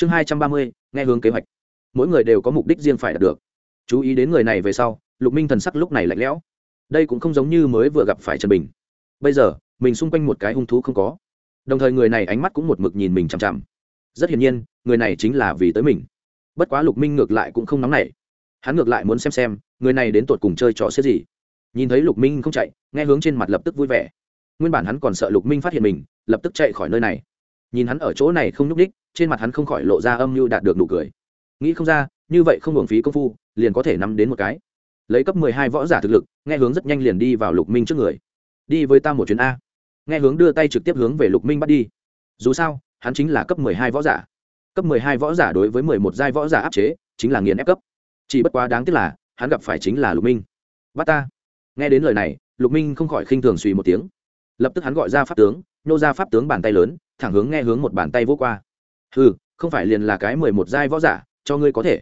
chương hai trăm ba mươi, nghe hướng kế hoạch. Mỗi người đều có mục đích riêng phải đạt được. Chú ý đến người này về sau, lục minh thần sắc lúc này lạnh lẽo. Đây cũng không giống như mới vừa gặp phải trần bình. Bây giờ, mình xung quanh một cái hung thú không có. Đồng thời người này ánh mắt cũng một mực nhìn mình chằm chằm. Rất hiển nhiên, người này chính là vì tới mình. Bất quá lục minh ngược lại cũng không nóng nảy. Hắn ngược lại muốn xem xem, người này đến tột cùng chơi trò xếp gì. Nhìn thấy lục minh không chạy, nghe hướng trên mặt lập tức vui vẻ. Nguyên bản hắn còn sợ lục minh phát hiện mình, lập tức chạy khỏi nơi này nhìn hắn ở chỗ này không nhúc đích trên mặt hắn không khỏi lộ ra âm mưu đạt được nụ cười. Nghĩ không ra, như vậy không hưởng phí công phu, liền có thể nắm đến một cái. Lấy cấp mười hai võ giả thực lực, nghe hướng rất nhanh liền đi vào lục minh trước người. Đi với ta một chuyến a. Nghe hướng đưa tay trực tiếp hướng về lục minh bắt đi. Dù sao, hắn chính là cấp mười hai võ giả. Cấp mười hai võ giả đối với mười một giai võ giả áp chế, chính là nghiền ép cấp. Chỉ bất quá đáng tiếc là, hắn gặp phải chính là lục minh. Bắt ta. Nghe đến lời này, lục minh không khỏi khinh thường suy một tiếng. Lập tức hắn gọi ra pháp tướng, nô ra pháp tướng bàn tay lớn thẳng hướng nghe hướng một bàn tay vô qua. Ừ không phải liền là cái mười một giai võ giả, cho ngươi có thể.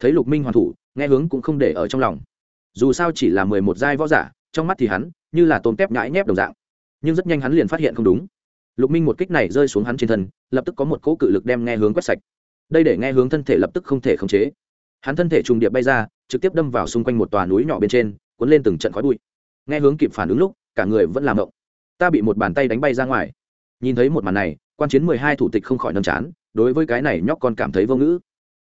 Thấy lục minh hoàn thủ, nghe hướng cũng không để ở trong lòng. Dù sao chỉ là mười một giai võ giả, trong mắt thì hắn, như là tôm tép nhãi nhép đồng dạng. Nhưng rất nhanh hắn liền phát hiện không đúng. Lục minh một kích này rơi xuống hắn trên thân, lập tức có một cỗ cự lực đem nghe hướng quét sạch. Đây để nghe hướng thân thể lập tức không thể khống chế. Hắn thân thể trùng điệp bay ra, trực tiếp đâm vào xung quanh một tòa núi nhỏ bên trên, cuốn lên từng trận khói bụi. Nghe hướng kịp phản ứng lúc, cả người vẫn làm động. Ta bị một bàn tay đánh bay ra ngoài nhìn thấy một màn này, quan chiến mười hai thủ tịch không khỏi nâm chán, đối với cái này nhóc con cảm thấy vô ngữ.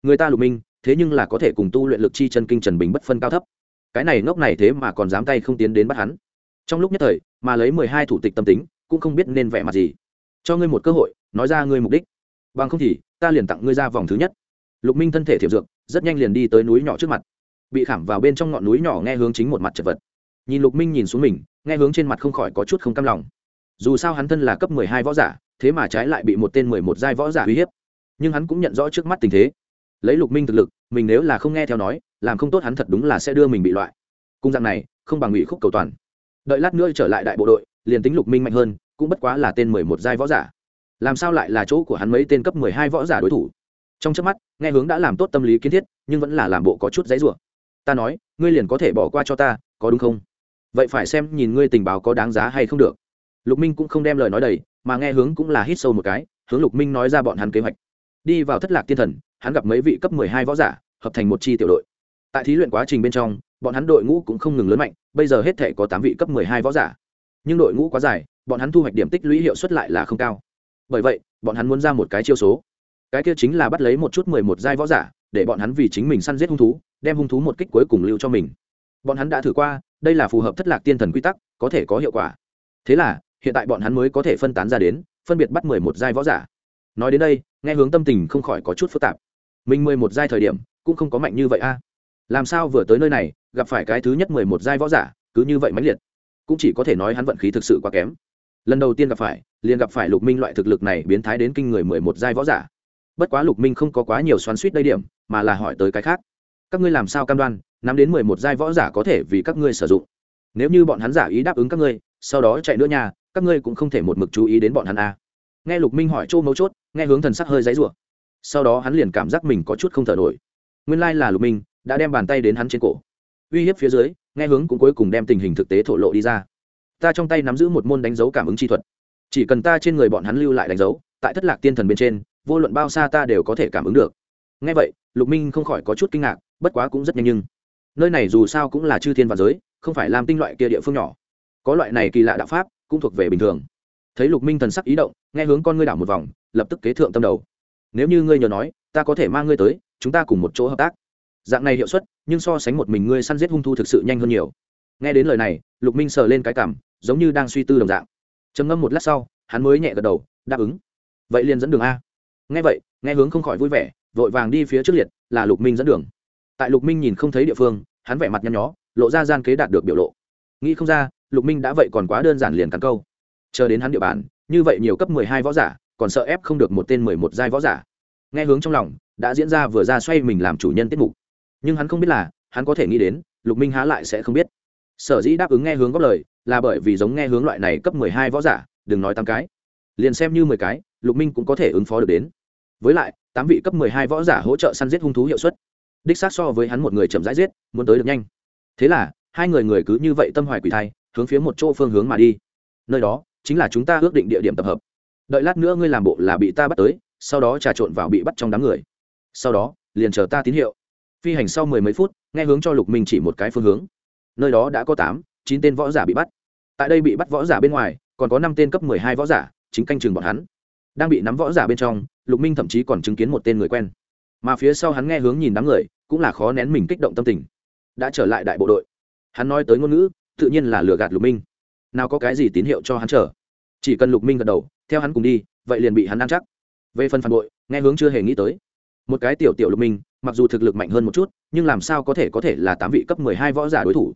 Người ta lục minh, thế nhưng là có thể cùng tu luyện lực chi chân kinh trần bình bất phân cao thấp. Cái này ngốc này thế mà còn dám tay không tiến đến bắt hắn. Trong lúc nhất thời, mà lấy mười hai thủ tịch tâm tính, cũng không biết nên vẻ mặt gì. Cho ngươi một cơ hội, nói ra ngươi mục đích. Bằng không thì, ta liền tặng ngươi ra vòng thứ nhất. Lục minh thân thể thiệp dược, rất nhanh liền đi tới núi nhỏ trước mặt. Bị khảm vào bên trong ngọn núi nhỏ nghe hướng chính một mặt chật vật. Nhìn lục minh nhìn xuống mình, nghe hướng trên mặt không khỏi có chút không cam lòng dù sao hắn thân là cấp mười hai võ giả, thế mà trái lại bị một tên mười một giai võ giả uy hiếp. Nhưng hắn cũng nhận rõ trước mắt tình thế. Lấy lục minh thực lực, mình nếu là không nghe theo nói, làm không tốt hắn thật đúng là sẽ đưa mình bị loại. Cung dạng này, không bằng ủy khúc cầu toàn. Đợi lát nữa trở lại đại bộ đội, liền tính lục minh mạnh hơn, cũng bất quá là tên mười một giai võ giả. Làm sao lại là chỗ của hắn mấy tên cấp mười hai võ giả đối thủ? Trong trước mắt, nghe hướng đã làm tốt tâm lý kiến thiết, nhưng vẫn là làm bộ có chút giấy rủa. Ta nói, ngươi liền có thể bỏ qua cho ta, có đúng không? Vậy phải xem nhìn ngươi tình báo có đáng giá hay không được lục minh cũng không đem lời nói đầy, mà nghe hướng cũng là hít sâu một cái, hướng lục minh nói ra bọn hắn kế hoạch. Đi vào thất lạc tiên thần, hắn gặp mấy vị cấp mười hai võ giả, hợp thành một chi tiểu đội. Tại thí luyện quá trình bên trong, bọn hắn đội ngũ cũng không ngừng lớn mạnh, bây giờ hết thể có tám vị cấp mười hai võ giả. Nhưng đội ngũ quá dài, bọn hắn thu hoạch điểm tích lũy hiệu suất lại là không cao. Bởi vậy, bọn hắn muốn ra một cái chiêu số. Cái kia chính là bắt lấy một chút mười một giai võ giả, để bọn hắn vì chính mình săn giết hung thú, đem hung thú một kích cuối cùng lưu cho mình. Bọn hắn đã thử qua, đây là phù hợp thất lạc tiên thần quy tắc, có thể có hiệu quả. Thế là hiện tại bọn hắn mới có thể phân tán ra đến, phân biệt bắt mười một giai võ giả. Nói đến đây, nghe hướng tâm tình không khỏi có chút phức tạp. Mình mười một giai thời điểm, cũng không có mạnh như vậy a. Làm sao vừa tới nơi này, gặp phải cái thứ nhất mười một giai võ giả, cứ như vậy mãnh liệt. Cũng chỉ có thể nói hắn vận khí thực sự quá kém. Lần đầu tiên gặp phải, liền gặp phải lục minh loại thực lực này biến thái đến kinh người mười một giai võ giả. Bất quá lục minh không có quá nhiều xoắn suýt đây điểm, mà là hỏi tới cái khác. Các ngươi làm sao cam đoan, nắm đến mười một giai võ giả có thể vì các ngươi sử dụng? Nếu như bọn hắn giả ý đáp ứng các ngươi, sau đó chạy nữa nhà các ngươi cũng không thể một mực chú ý đến bọn hắn a à. nghe lục minh hỏi chỗ mấu chốt, nghe hướng thần sắc hơi dãy rủa sau đó hắn liền cảm giác mình có chút không thở nổi. Nguyên lai là lục minh, đã đem bàn tay đến hắn trên cổ. Uy hiếp phía dưới, nghe hướng cũng cuối cùng đem tình hình thực tế thổ lộ đi ra. Ta trong tay nắm giữ một môn đánh dấu cảm ứng chi thuật. Chỉ cần ta trên người bọn hắn lưu lại đánh dấu, tại thất lạc tiên thần bên trên, vô luận bao xa ta đều có thể cảm ứng được. Ngay vậy, lục minh không khỏi có chút kinh ngạc, bất quá cũng rất nhanh nhưng, nơi này dù sao cũng là chư thiên và giới, không phải làm tinh loại kia địa phương nhỏ. Có loại này kỳ lạ đạo pháp cũng thuộc về bình thường. Thấy lục minh thần sắc ý động, nghe hướng con ngươi đảo một vòng, lập tức kế thượng tâm đầu. Nếu như ngươi nhờ nói, ta có thể mang ngươi tới, chúng ta cùng một chỗ hợp tác. Dạng này hiệu suất, nhưng so sánh một mình ngươi săn giết hung thu thực sự nhanh hơn nhiều. Nghe đến lời này, lục minh sờ lên cái cảm, giống như đang suy tư đồng dạng. Trầm ngâm một lát sau, hắn mới nhẹ gật đầu, đáp ứng. Vậy liền dẫn đường a. Nghe vậy, nghe hướng không khỏi vui vẻ, vội vàng đi phía trước liệt, là lục minh dẫn đường. Tại lục minh nhìn không thấy địa phương, hắn vẻ mặt nhăn nhó, lộ ra gian kế đạt được biểu lộ. Nghĩ không ra lục minh đã vậy còn quá đơn giản liền cắn câu. Chờ đến hắn địa bàn, như vậy nhiều cấp mười hai võ giả, còn sợ ép không được một tên mười một giai võ giả. Nghe hướng trong lòng, đã diễn ra vừa ra xoay mình làm chủ nhân tiết mục. Nhưng hắn không biết là, hắn có thể nghĩ đến, lục minh há lại sẽ không biết. Sở dĩ đáp ứng nghe hướng góp lời, là bởi vì giống nghe hướng loại này cấp mười hai võ giả, đừng nói tám cái. Liền xem như mười cái, lục minh cũng có thể ứng phó được đến. Với lại, tám vị cấp mười hai võ giả hỗ trợ săn giết hung thú hiệu suất. Đích xác so với hắn một người chậm rãi giết, muốn tới được nhanh. Thế là, hai người người cứ như vậy tâm hoài quỷ thai hướng phía một chỗ phương hướng mà đi. Nơi đó chính là chúng ta ước định địa điểm tập hợp. Đợi lát nữa ngươi làm bộ là bị ta bắt tới, sau đó trà trộn vào bị bắt trong đám người. Sau đó, liền chờ ta tín hiệu. Phi hành sau mười mấy phút, nghe hướng cho lục minh chỉ một cái phương hướng. Nơi đó đã có tám, chín tên võ giả bị bắt. Tại đây bị bắt võ giả bên ngoài, còn có năm tên cấp mười hai võ giả, chính canh chừng bọn hắn. Đang bị nắm võ giả bên trong, lục minh thậm chí còn chứng kiến một tên người quen. Mà phía sau hắn nghe hướng nhìn đám người, cũng là khó nén mình kích động tâm tình. Đã trở lại đại bộ đội. Hắn nói tới ngôn ngữ tự nhiên là lừa gạt lục minh. Nào có cái gì tín hiệu cho hắn chờ? Chỉ cần lục minh gật đầu, theo hắn cùng đi, vậy liền bị hắn ăn chắc. Về phần phản bội, nghe hướng chưa hề nghĩ tới. Một cái tiểu tiểu lục minh, mặc dù thực lực mạnh hơn một chút, nhưng làm sao có thể có thể là tám vị cấp mười hai võ giả đối thủ?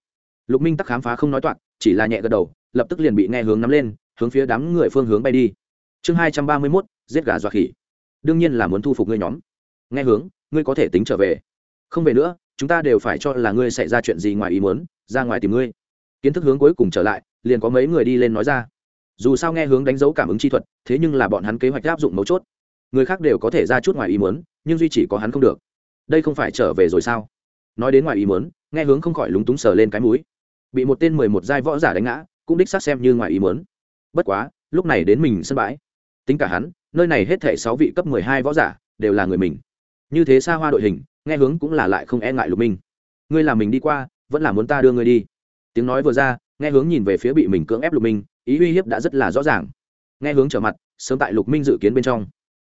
Lục minh tắc khám phá không nói toạc, chỉ là nhẹ gật đầu, lập tức liền bị nghe hướng nắm lên, hướng phía đám người phương hướng bay đi. Chương hai trăm ba mươi mốt, giết gà dọa khỉ. Đương nhiên là muốn thu phục ngươi nhóm. Nghe hướng, ngươi có thể tính trở về. Không về nữa, chúng ta đều phải cho là ngươi xảy ra chuyện gì ngoài ý muốn, ra ngoài tìm ngươi kiến thức hướng cuối cùng trở lại, liền có mấy người đi lên nói ra. Dù sao nghe hướng đánh dấu cảm ứng chi thuật, thế nhưng là bọn hắn kế hoạch áp dụng mấu chốt. Người khác đều có thể ra chút ngoài ý muốn, nhưng duy chỉ có hắn không được. Đây không phải trở về rồi sao? Nói đến ngoài ý muốn, nghe hướng không khỏi lúng túng sờ lên cái mũi. Bị một tên mười một giai võ giả đánh ngã, cũng đích xác xem như ngoài ý muốn. Bất quá, lúc này đến mình sân bãi. Tính cả hắn, nơi này hết thể sáu vị cấp mười hai võ giả, đều là người mình. Như thế xa hoa đội hình, nghe hướng cũng là lại không e ngại lục minh. Ngươi làm mình đi qua, vẫn là muốn ta đưa ngươi đi tiếng nói vừa ra, nghe hướng nhìn về phía bị mình cưỡng ép lục minh, ý uy hiếp đã rất là rõ ràng. Nghe hướng trở mặt, sớm tại lục minh dự kiến bên trong.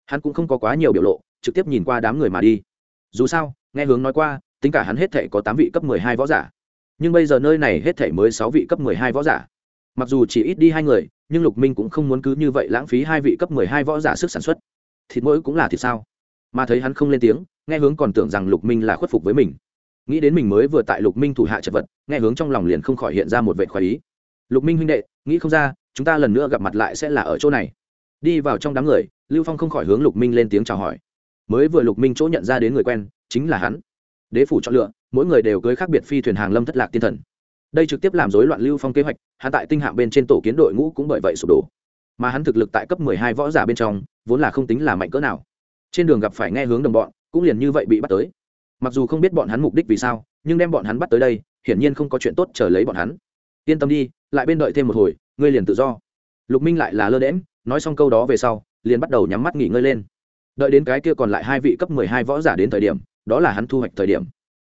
Hắn cũng không có quá nhiều biểu lộ, trực tiếp nhìn qua đám người mà đi. Dù sao, nghe hướng nói qua, tính cả hắn hết thể có tám vị cấp mười hai võ giả. Nhưng bây giờ nơi này hết thể mới sáu vị cấp mười hai võ giả. Mặc dù chỉ ít đi hai người, nhưng lục minh cũng không muốn cứ như vậy lãng phí hai vị cấp mười hai võ giả sức sản xuất. Thịt mỗi cũng là thịt sao? Mà thấy hắn không lên tiếng, nghe hướng còn tưởng rằng lục minh là khuất phục với mình nghĩ đến mình mới vừa tại lục minh thủ hạ chật vật, nghe hướng trong lòng liền không khỏi hiện ra một vệ khoái ý. Lục minh huynh đệ, nghĩ không ra, chúng ta lần nữa gặp mặt lại sẽ là ở chỗ này. Đi vào trong đám người, lưu phong không khỏi hướng lục minh lên tiếng chào hỏi. Mới vừa lục minh chỗ nhận ra đến người quen, chính là hắn. Đế phủ chọn lựa, mỗi người đều cưới khác biệt phi thuyền hàng lâm thất lạc tiên thần. Đây trực tiếp làm rối loạn lưu phong kế hoạch, hắn tại tinh hạng bên trên tổ kiến đội ngũ cũng bởi vậy sụp đổ. Mà hắn thực lực tại cấp mười hai võ giả bên trong, vốn là không tính là mạnh cỡ nào. Trên đường gặp phải nghe hướng đồng bọn, cũng liền như vậy bị bắt tới mặc dù không biết bọn hắn mục đích vì sao, nhưng đem bọn hắn bắt tới đây, hiển nhiên không có chuyện tốt chờ lấy bọn hắn. Yên tâm đi, lại bên đợi thêm một hồi, ngươi liền tự do. Lục minh lại là lơ đễm nói xong câu đó về sau, liền bắt đầu nhắm mắt nghỉ ngơi lên. Đợi đến cái kia còn lại hai vị cấp mười hai võ giả đến thời điểm, đó là hắn thu hoạch thời điểm.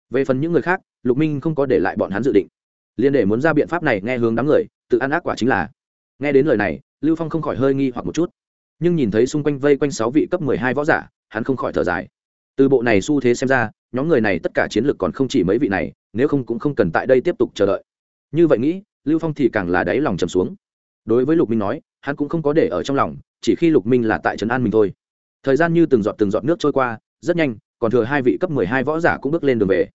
Về phần những người khác, lục minh không có để lại bọn hắn dự định. Liền để muốn ra biện pháp này nghe hướng đám người, tự ăn ác quả chính là. Nghe đến lời này, lưu phong không khỏi hơi nghi hoặc một chút. Nhưng nhìn thấy xung quanh vây quanh sáu vị cấp mười hai võ giả, hắn không khỏi thở dài từ bộ này xu thế xem ra, nhóm người này tất cả chiến lược còn không chỉ mấy vị này, nếu không cũng không cần tại đây tiếp tục chờ đợi. Như vậy nghĩ, lưu phong thì càng là đáy lòng trầm xuống. Đối với lục minh nói, hắn cũng không có để ở trong lòng, chỉ khi lục minh là tại trấn an mình thôi. Thời gian như từng giọt từng giọt nước trôi qua, rất nhanh, còn thừa hai vị cấp mười hai võ giả cũng bước lên đường về.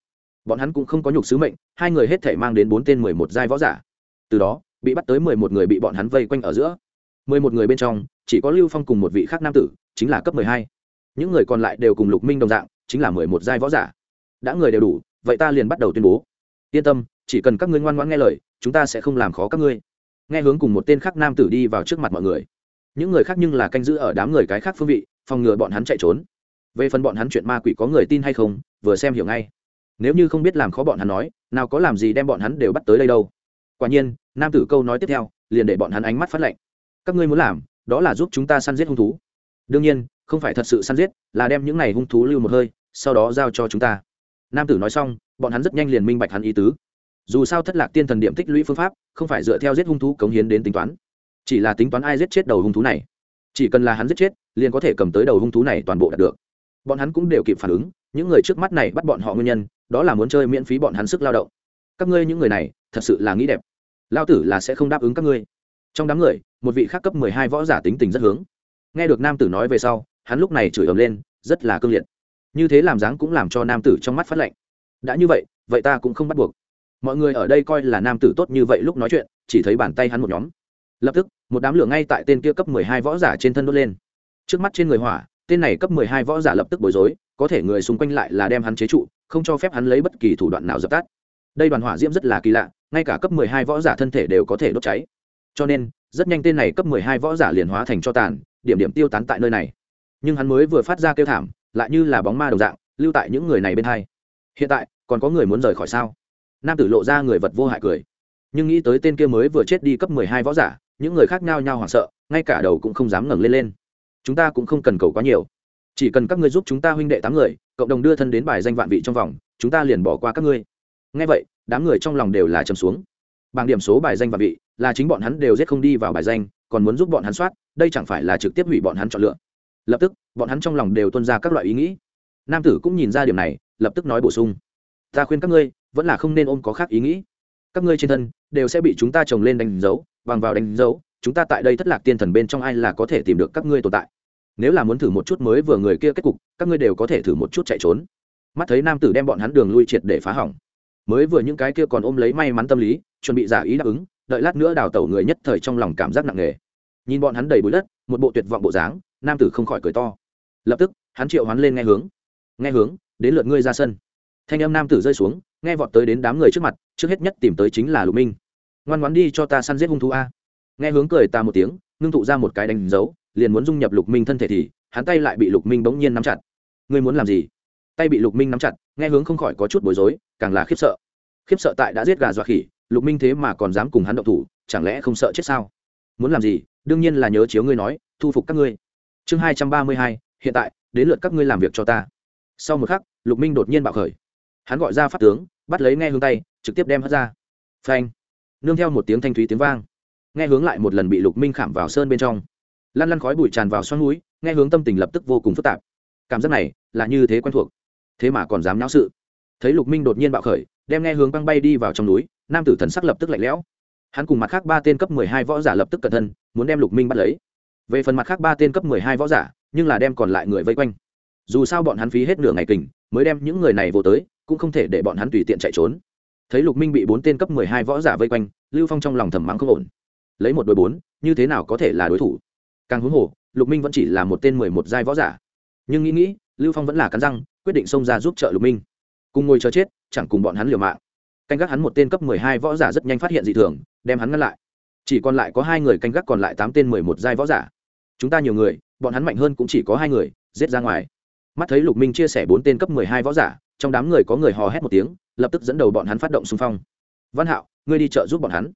Bọn hắn cũng không có nhục sứ mệnh, hai người hết thể mang đến bốn tên mười một giai võ giả. Từ đó, bị bắt tới mười một người bị bọn hắn vây quanh ở giữa. mười một người bên trong, chỉ có lưu phong cùng một vị khác nam tử, chính là cấp mười hai những người còn lại đều cùng lục minh đồng dạng, chính là mười một giai võ giả. Đã người đều đủ, vậy ta liền bắt đầu tuyên bố. Yên tâm, chỉ cần các ngươi ngoan ngoãn nghe lời, chúng ta sẽ không làm khó các ngươi. Nghe hướng cùng một tên khác nam tử đi vào trước mặt mọi người. Những người khác nhưng là canh giữ ở đám người cái khác phương vị, phòng ngừa bọn hắn chạy trốn. Về phần bọn hắn chuyện ma quỷ có người tin hay không, vừa xem hiểu ngay. Nếu như không biết làm khó bọn hắn nói, nào có làm gì đem bọn hắn đều bắt tới đây đâu. Quả nhiên, nam tử câu nói tiếp theo, liền để bọn hắn ánh mắt phát lệnh các ngươi muốn làm, đó là giúp chúng ta săn giết hung thú. Đương nhiên không phải thật sự săn giết, là đem những này hung thú lưu một hơi, sau đó giao cho chúng ta. Nam tử nói xong, bọn hắn rất nhanh liền minh bạch hắn ý tứ. Dù sao thất lạc tiên thần điểm tích lũy phương pháp, không phải dựa theo giết hung thú cống hiến đến tính toán. Chỉ là tính toán ai giết chết đầu hung thú này. Chỉ cần là hắn giết chết, liền có thể cầm tới đầu hung thú này toàn bộ đạt được. Bọn hắn cũng đều kịp phản ứng, những người trước mắt này bắt bọn họ nguyên nhân, đó là muốn chơi miễn phí bọn hắn sức lao động. Các ngươi những người này, thật sự là nghĩ đẹp. Lao tử là sẽ không đáp ứng các ngươi. Trong đám người, một vị khác cấp mười hai võ giả tính tình rất hướng. Nghe được nam tử nói về sau hắn lúc này chửi ầm lên, rất là cương liệt. Như thế làm dáng cũng làm cho nam tử trong mắt phát lạnh. Đã như vậy vậy ta cũng không bắt buộc. Mọi người ở đây coi là nam tử tốt như vậy lúc nói chuyện, chỉ thấy bàn tay hắn một nhóm. Lập tức, một đám lửa ngay tại tên kia cấp mười hai võ giả trên thân đốt lên. Trước mắt trên người hỏa, tên này cấp mười hai võ giả lập tức bối rối, có thể người xung quanh lại là đem hắn chế trụ, không cho phép hắn lấy bất kỳ thủ đoạn nào dập tắt. Đây đoàn hỏa diễm rất là kỳ lạ, ngay cả cấp mười hai võ giả thân thể đều có thể đốt cháy. Cho nên, rất nhanh tên này cấp mười hai võ giả liền hóa thành cho tàn, điểm điểm tiêu tán tại nơi này nhưng hắn mới vừa phát ra kêu thảm, lại như là bóng ma đồng dạng, lưu tại những người này bên hai. Hiện tại, còn có người muốn rời khỏi sao? Nam tử lộ ra người vật vô hại cười. Nhưng nghĩ tới tên kia mới vừa chết đi cấp mười hai võ giả, những người khác nhau nhau hoảng sợ, ngay cả đầu cũng không dám ngẩng lên lên. Chúng ta cũng không cần cầu quá nhiều. Chỉ cần các ngươi giúp chúng ta huynh đệ tám người, cộng đồng đưa thân đến bài danh vạn vị trong vòng, chúng ta liền bỏ qua các ngươi. Ngay vậy, đám người trong lòng đều là trầm xuống. Bảng điểm số bài danh vạn vị là chính bọn hắn đều giết không đi vào bài danh, còn muốn giúp bọn hắn soát, đây chẳng phải là trực tiếp hủy bọn hắn chọn lựa lập tức bọn hắn trong lòng đều tuân ra các loại ý nghĩ. Nam tử cũng nhìn ra điểm này, lập tức nói bổ sung. Ta khuyên các ngươi, vẫn là không nên ôm có khác ý nghĩ. Các ngươi trên thân đều sẽ bị chúng ta trồng lên đánh dấu, bằng vào đánh dấu, chúng ta tại đây thất lạc tiên thần bên trong ai là có thể tìm được các ngươi tồn tại. Nếu là muốn thử một chút mới vừa người kia kết cục, các ngươi đều có thể thử một chút chạy trốn. Mắt thấy nam tử đem bọn hắn đường lui triệt để phá hỏng. Mới vừa những cái kia còn ôm lấy may mắn tâm lý, chuẩn bị giả ý đáp ứng, đợi lát nữa đào tẩu người nhất thời trong lòng cảm giác nặng nề. Nhìn bọn hắn đầy bụi đất, một bộ tuyệt vọng bộ dáng nam tử không khỏi cười to. Lập tức, hắn triệu hắn lên nghe hướng. Nghe hướng, đến lượt ngươi ra sân. Thanh âm nam tử rơi xuống, nghe vọt tới đến đám người trước mặt, trước hết nhất tìm tới chính là lục minh. Ngoan ngoãn đi cho ta săn giết hung thú a. Nghe hướng cười ta một tiếng, ngưng tụ ra một cái đánh dấu, liền muốn dung nhập lục minh thân thể thì, hắn tay lại bị lục minh bỗng nhiên nắm chặt. Ngươi muốn làm gì? Tay bị lục minh nắm chặt, nghe hướng không khỏi có chút bối rối, càng là khiếp sợ. Khiếp sợ tại đã giết gà dọa khỉ, lục minh thế mà còn dám cùng hắn động thủ, chẳng lẽ không sợ chết sao? Muốn làm gì? Đương nhiên là nhớ chiếu ngươi nói, thu phục các ngươi chương hai trăm ba mươi hai, hiện tại, đến lượt các ngươi làm việc cho ta. Sau một khắc, lục minh đột nhiên bạo khởi. Hắn gọi ra pháp tướng, bắt lấy nghe hướng tay, trực tiếp đem hất ra. Phanh! Nương theo một tiếng thanh thúy tiếng vang. Nghe hướng lại một lần bị lục minh khảm vào sơn bên trong. Lăn lăn khói bụi tràn vào xoắn núi, nghe hướng tâm tình lập tức vô cùng phức tạp. Cảm giác này, là như thế quen thuộc. Thế mà còn dám nháo sự. Thấy lục minh đột nhiên bạo khởi, đem nghe hướng băng bay đi vào trong núi, nam tử thần sắc lập tức lạnh lẽo. Hắn cùng mặt khác ba tên cấp mười hai võ giả lập tức cẩn thân, muốn đem lục minh bắt lấy về phần mặt khác ba tên cấp mười hai võ giả, nhưng là đem còn lại người vây quanh. Dù sao bọn hắn phí hết nửa ngày kình, mới đem những người này vô tới, cũng không thể để bọn hắn tùy tiện chạy trốn. Thấy lục minh bị bốn tên cấp mười hai võ giả vây quanh, lưu phong trong lòng thầm mắng không ổn. Lấy một đội bốn, như thế nào có thể là đối thủ? Càng huống hồ, lục minh vẫn chỉ là một tên mười một giai võ giả. Nhưng nghĩ nghĩ, lưu phong vẫn là cắn răng, quyết định xông ra giúp trợ lục minh. Cùng ngồi chờ chết, chẳng cùng bọn hắn liều mạng. Canh gác hắn một tên cấp mười hai võ giả rất nhanh phát hiện dị thường, đem hắn ngăn lại chỉ còn lại có hai người canh gác còn lại tám tên mười một giai võ giả. Chúng ta nhiều người, bọn hắn mạnh hơn cũng chỉ có hai người, giết ra ngoài. Mắt thấy lục minh chia sẻ bốn tên cấp mười hai võ giả, trong đám người có người hò hét một tiếng, lập tức dẫn đầu bọn hắn phát động xung phong. Văn hạo, ngươi đi trợ giúp bọn hắn.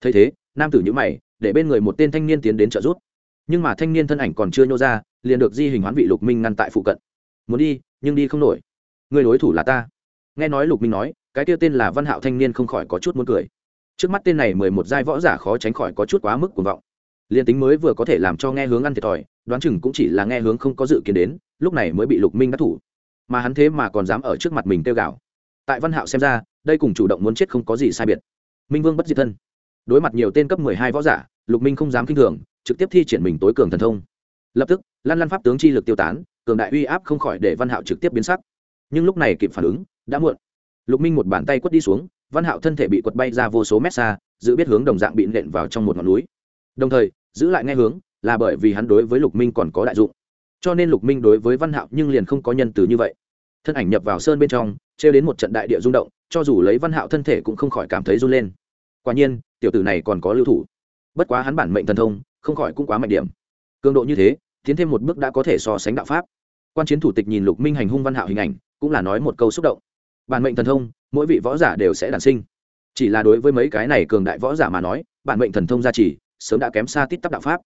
Thấy thế, nam tử nhữ mày, để bên người một tên thanh niên tiến đến trợ giúp. Nhưng mà thanh niên thân ảnh còn chưa nhô ra, liền được di hình hoán vị lục minh ngăn tại phụ cận. Muốn đi, nhưng đi không nổi. Người đối thủ là ta. Nghe nói lục minh nói, cái tiêu tên là văn hạo thanh niên không khỏi có chút muốn cười trước mắt tên này mười một giai võ giả khó tránh khỏi có chút quá mức cuồng vọng. Liền tính mới vừa có thể làm cho nghe hướng ăn thiệt thòi, đoán chừng cũng chỉ là nghe hướng không có dự kiến đến, lúc này mới bị lục minh đắc thủ. Mà hắn thế mà còn dám ở trước mặt mình tiêu gạo tại văn hạo xem ra, đây cùng chủ động muốn chết không có gì sai biệt. Minh vương bất diệt thân. Đối mặt nhiều tên cấp mười hai võ giả, lục minh không dám k i n h thường, trực tiếp thi triển mình tối cường thần thông. Lập tức, lan lan pháp tướng chi lực tiêu tán, cường đại uy áp không khỏi để văn hạo trực tiếp biến sắc. Nhưng lúc này kịp phản ứng, đã muộn. Lục minh một bàn tay quất đi xuống văn hạo thân thể bị quật bay ra vô số mét xa, giữ biết hướng đồng dạng bị nện vào trong một ngọn núi. Đồng thời, giữ lại ngay hướng là bởi vì hắn đối với lục minh còn có đại dụng. Cho nên lục minh đối với văn hạo nhưng liền không có nhân từ như vậy. Thân ảnh nhập vào sơn bên trong, trêu đến một trận đại địa rung động, cho dù lấy văn hạo thân thể cũng không khỏi cảm thấy run lên. Quả nhiên, tiểu tử này còn có lưu thủ. Bất quá hắn bản mệnh thần thông, không khỏi cũng quá mạnh điểm. Cường độ như thế, tiến thêm một bước đã có thể so sánh đạo pháp. Quan chiến thủ tịch nhìn lục minh hành hung văn hạo hình ảnh, cũng là nói một câu xúc động. Bản mệnh thần thông mỗi vị võ giả đều sẽ đản sinh. Chỉ là đối với mấy cái này cường đại võ giả mà nói, bản mệnh thần thông gia trì, sớm đã kém xa tít tắp đạo pháp.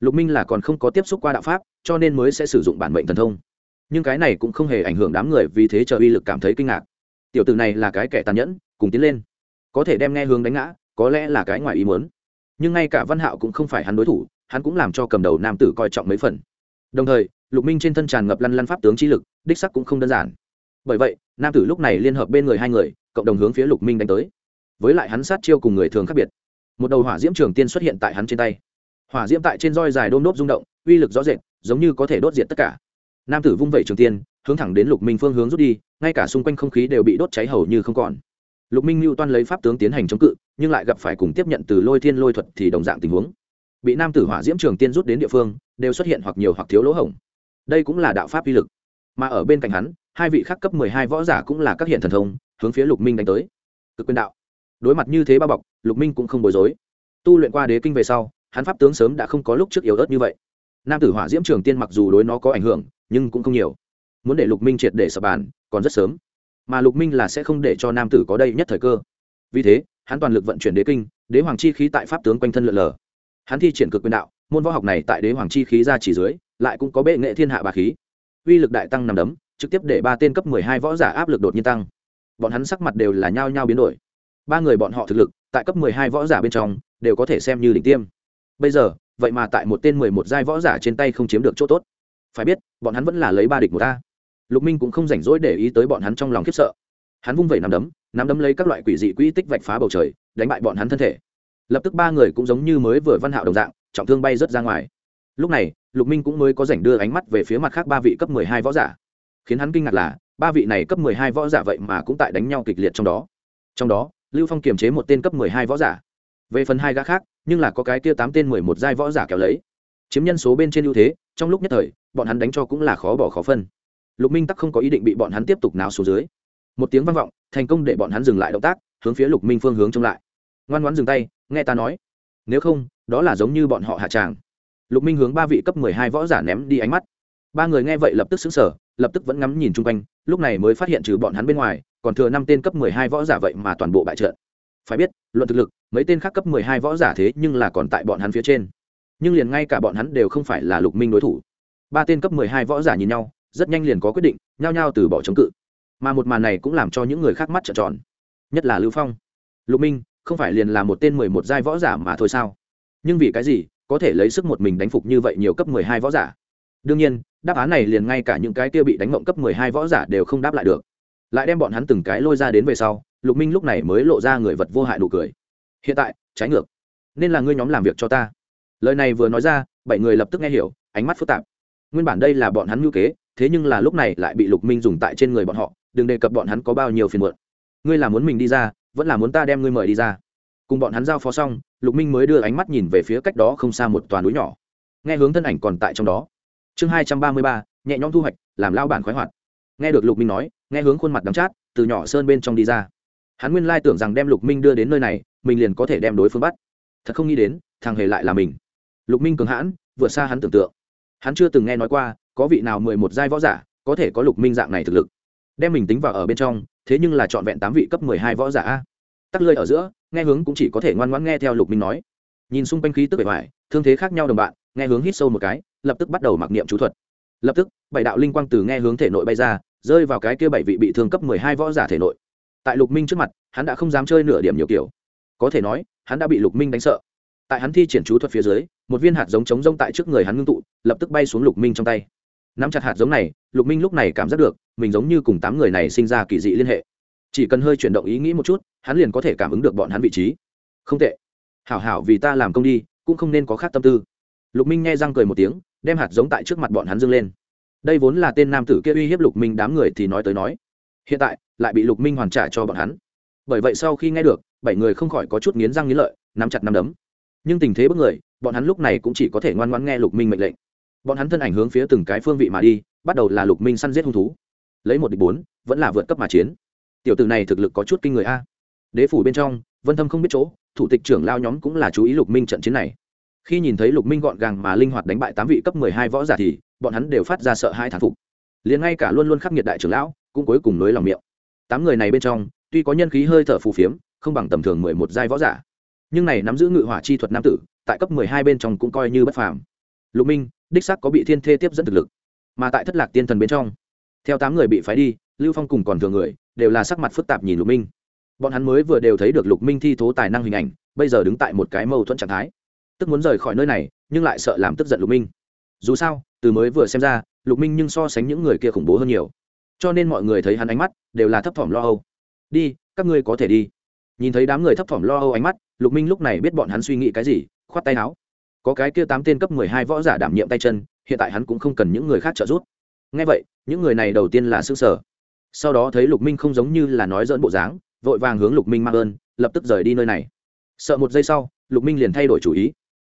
Lục minh là còn không có tiếp xúc qua đạo pháp, cho nên mới sẽ sử dụng bản mệnh thần thông. Nhưng cái này cũng không hề ảnh hưởng đám người vì thế chờ uy lực cảm thấy kinh ngạc. Tiểu tử này là cái kẻ tàn nhẫn, cùng tiến lên. Có thể đem nghe hướng đánh ngã, có lẽ là cái ngoài ý muốn. Nhưng ngay cả văn hạo cũng không phải hắn đối thủ, hắn cũng làm cho cầm đầu nam tử coi trọng mấy phần. Đồng thời, lục minh trên thân tràn ngập lăn lăn pháp tướng chi lực, đích sắc cũng không đơn giản bởi vậy, nam tử lúc này liên hợp bên người hai người, cộng đồng hướng phía lục minh đánh tới. Với lại hắn sát chiêu cùng người thường khác biệt. Một đầu hỏa diễm trường tiên xuất hiện tại hắn trên tay. Hỏa diễm tại trên roi dài đôm nốt rung động, uy lực rõ rệt, giống như có thể đốt diệt tất cả. Nam tử vung vẩy trường tiên, hướng thẳng đến lục minh phương hướng rút đi, ngay cả xung quanh không khí đều bị đốt cháy hầu như không còn. Lục minh mưu toan lấy pháp tướng tiến hành chống cự, nhưng lại gặp phải cùng tiếp nhận từ lôi thiên lôi thuật thì đồng dạng tình huống. Bị nam tử hỏa diễm trường tiên rút đến địa phương, đều xuất hiện hoặc nhiều hoặc thiếu lỗ hổng. Đây cũng là đạo pháp uy lực mà ở bên cạnh hắn, hai vị khác cấp mười hai võ giả cũng là các hiện thần thông, hướng phía lục minh đánh tới. Cực quyền đạo. Đối mặt như thế bao bọc, lục minh cũng không bối rối. Tu luyện qua đế kinh về sau, hắn pháp tướng sớm đã không có lúc trước yếu ớt như vậy. Nam tử hỏa diễm trường tiên mặc dù đối nó có ảnh hưởng, nhưng cũng không nhiều. Muốn để lục minh triệt để sập bàn, còn rất sớm. Mà lục minh là sẽ không để cho nam tử có đây nhất thời cơ. Vì thế, hắn toàn lực vận chuyển đế kinh, đế hoàng chi khí tại pháp tướng quanh thân lượn lờ. Hắn thi triển cực quyền đạo, môn võ học này tại đế hoàng chi khí ra chỉ dưới, lại cũng có bệ nghệ thiên hạ bà khí uy lực đại tăng nằm đấm, trực tiếp để ba tên cấp mười hai võ giả áp lực đột nhiên tăng. Bọn hắn sắc mặt đều là nhao nhao biến đổi. Ba người bọn họ thực lực, tại cấp mười hai võ giả bên trong, đều có thể xem như đỉnh tiêm. Bây giờ, vậy mà tại một tên mười một giai võ giả trên tay không chiếm được chỗ tốt. Phải biết, bọn hắn vẫn là lấy ba địch một ta lục minh cũng không rảnh rỗi để ý tới bọn hắn trong lòng khiếp sợ. Hắn vung vẩy nắm đấm nắm đấm lấy các loại quỷ dị quỹ tích vạch phá bầu trời, đánh bại bọn hắn thân thể. Lập tức ba người cũng giống như mới vừa văn hạo đồng dạng, trọng thương bay rớt ra ngoài lúc này, lục minh cũng mới có rảnh đưa ánh mắt về phía mặt khác ba vị cấp mười hai võ giả. Khiến hắn kinh ngạc là, ba vị này cấp mười hai võ giả vậy mà cũng tại đánh nhau kịch liệt trong đó. Trong đó, lưu phong kiềm chế một tên cấp mười hai võ giả. Về phần hai gã khác, nhưng là có cái kia tám tên mười một giai võ giả kéo lấy. Chiếm nhân số bên trên ưu thế, trong lúc nhất thời, bọn hắn đánh cho cũng là khó bỏ khó phân. Lục minh tắc không có ý định bị bọn hắn tiếp tục nào xuống dưới. Một tiếng vang vọng, thành công để bọn hắn dừng lại động tác, hướng phía lục minh phương hướng trông lại. Ngoan ngoãn dừng tay, nghe ta nói. Nếu không, đó là giống như bọn họ hạ tràng lục minh hướng ba vị cấp mười hai võ giả ném đi ánh mắt. Ba người nghe vậy lập tức xứng sở lập tức vẫn ngắm nhìn chung quanh, lúc này mới phát hiện trừ bọn hắn bên ngoài, còn thừa năm tên cấp mười hai võ giả vậy mà toàn bộ bại trận. Phải biết, luận thực lực, mấy tên khác cấp mười hai võ giả thế nhưng là còn tại bọn hắn phía trên. Nhưng liền ngay cả bọn hắn đều không phải là lục minh đối thủ. Ba tên cấp mười hai võ giả nhìn nhau, rất nhanh liền có quyết định, nhao nhao từ bỏ chống cự. Mà một màn này cũng làm cho những người khác mắt trợn tròn. Nhất là lưu phong. Lục minh, không phải liền là một tên mười một giai võ giả mà thôi sao? Nhưng vì cái gì có thể lấy sức một mình đánh phục như vậy nhiều cấp mười hai võ giả. Đương nhiên, đáp án này liền ngay cả những cái kia bị đánh mộng cấp mười hai võ giả đều không đáp lại được. Lại đem bọn hắn từng cái lôi ra đến về sau, lục minh lúc này mới lộ ra người vật vô hại nụ cười. Hiện tại, trái ngược. Nên là ngươi nhóm làm việc cho ta. Lời này vừa nói ra, bảy người lập tức nghe hiểu, ánh mắt phức tạp. Nguyên bản đây là bọn hắn ngữ kế, thế nhưng là lúc này lại bị lục minh dùng tại trên người bọn họ, đừng đề cập bọn hắn có bao nhiêu phiền muộn. Ngươi là muốn mình đi ra, vẫn là muốn ta đem ngươi mời đi ra? Cùng bọn hắn giao phó xong, lục minh mới đưa ánh mắt nhìn về phía cách đó không xa một toàn núi nhỏ. Nghe hướng thân ảnh còn tại trong đó. Chương hai trăm ba mươi ba, nhẹ nhõm thu hoạch, làm lao bản khoái hoạt. Nghe được lục minh nói, nghe hướng khuôn mặt đắm chát, từ nhỏ sơn bên trong đi ra. Hắn nguyên lai tưởng rằng đem lục minh đưa đến nơi này, mình liền có thể đem đối phương bắt. Thật không nghĩ đến, thằng hề lại là mình. Lục minh cường hãn, vượt xa hắn tưởng tượng. Hắn chưa từng nghe nói qua, có vị nào mười một giai võ giả, có thể có lục minh dạng này thực lực. Đem mình tính vào ở bên trong, thế nhưng là trọn vẹn tám vị cấp mười hai võ giả a. Tắc lơi ở giữa nghe hướng cũng chỉ có thể ngoan ngoãn nghe theo lục minh nói. Nhìn xung quanh khí tức bề ngoài, thương thế khác nhau đồng bạn, nghe hướng hít sâu một cái, lập tức bắt đầu mặc niệm chú thuật. Lập tức, bảy đạo linh quang từ nghe hướng thể nội bay ra, rơi vào cái kia bảy vị bị thương cấp mười hai võ giả thể nội. Tại lục minh trước mặt, hắn đã không dám chơi nửa điểm nhiều kiểu. Có thể nói, hắn đã bị lục minh đánh sợ. Tại hắn thi triển chú thuật phía dưới, một viên hạt giống trống rông tại trước người hắn ngưng tụ, lập tức bay xuống lục minh trong tay. Nắm chặt hạt giống này, lục minh lúc này cảm giác được, mình giống như cùng tám người này sinh ra kỳ dị liên hệ chỉ cần hơi chuyển động ý nghĩ một chút, hắn liền có thể cảm ứng được bọn hắn vị trí. Không tệ. Hảo hảo vì ta làm công đi, cũng không nên có khác tâm tư. Lục minh nghe răng cười một tiếng, đem hạt giống tại trước mặt bọn hắn dâng lên. Đây vốn là tên nam tử kia uy hiếp lục minh đám người thì nói tới nói. Hiện tại, lại bị lục minh hoàn trả cho bọn hắn. Bởi vậy sau khi nghe được, bảy người không khỏi có chút nghiến răng nghiến lợi, nắm chặt nắm đấm. Nhưng tình thế bất người, bọn hắn lúc này cũng chỉ có thể ngoan ngoãn nghe lục minh mệnh lệnh. Bọn hắn thân ảnh hướng phía từng cái phương vị mà đi, bắt đầu là lục minh săn giết hung thú. Lấy một địch bốn, vẫn là vượt cấp mà chiến tiểu tử này thực lực có chút kinh người a. Đế phủ bên trong, vân thâm không biết chỗ, thủ tịch trưởng lao nhóm cũng là chú ý lục minh trận chiến này. Khi nhìn thấy lục minh gọn gàng mà linh hoạt đánh bại tám vị cấp mười hai võ giả thì, bọn hắn đều phát ra sợ hai thán phục. Liền ngay cả luôn luôn khắc nghiệt đại trưởng lão, cũng cuối cùng nối lòng miệng. Tám người này bên trong, tuy có nhân khí hơi thở phù phiếm, không bằng tầm thường mười một giai võ giả. Nhưng này nắm giữ ngự hỏa chi thuật nam tử, tại cấp mười hai bên trong cũng coi như bất phàm. Lục minh, đích sắc có bị thiên thê tiếp dẫn thực lực. Mà tại thất lạc tiên thần bên trong, theo tám người bị phái đi, lưu phong cùng còn thừa người đều là sắc mặt phức tạp nhìn lục minh. Bọn hắn mới vừa đều thấy được lục minh thi thố tài năng hình ảnh, bây giờ đứng tại một cái mâu thuẫn trạng thái. Tức muốn rời khỏi nơi này, nhưng lại sợ làm tức giận lục minh. Dù sao, từ mới vừa xem ra, lục minh nhưng so sánh những người kia khủng bố hơn nhiều. Cho nên mọi người thấy hắn ánh mắt đều là thấp thỏm lo âu. Đi, các ngươi có thể đi. Nhìn thấy đám người thấp thỏm lo âu ánh mắt, lục minh lúc này biết bọn hắn suy nghĩ cái gì, khoát tay áo. Có cái kia tám tên cấp mười hai võ giả đảm nhiệm tay chân, hiện tại hắn cũng không cần những người khác trợ giúp. Ngay vậy, những người này đầu tiên là xương sở sau đó thấy lục minh không giống như là nói dỡn bộ dáng, vội vàng hướng lục minh mang ơn, lập tức rời đi nơi này. Sợ một giây sau, lục minh liền thay đổi chủ ý.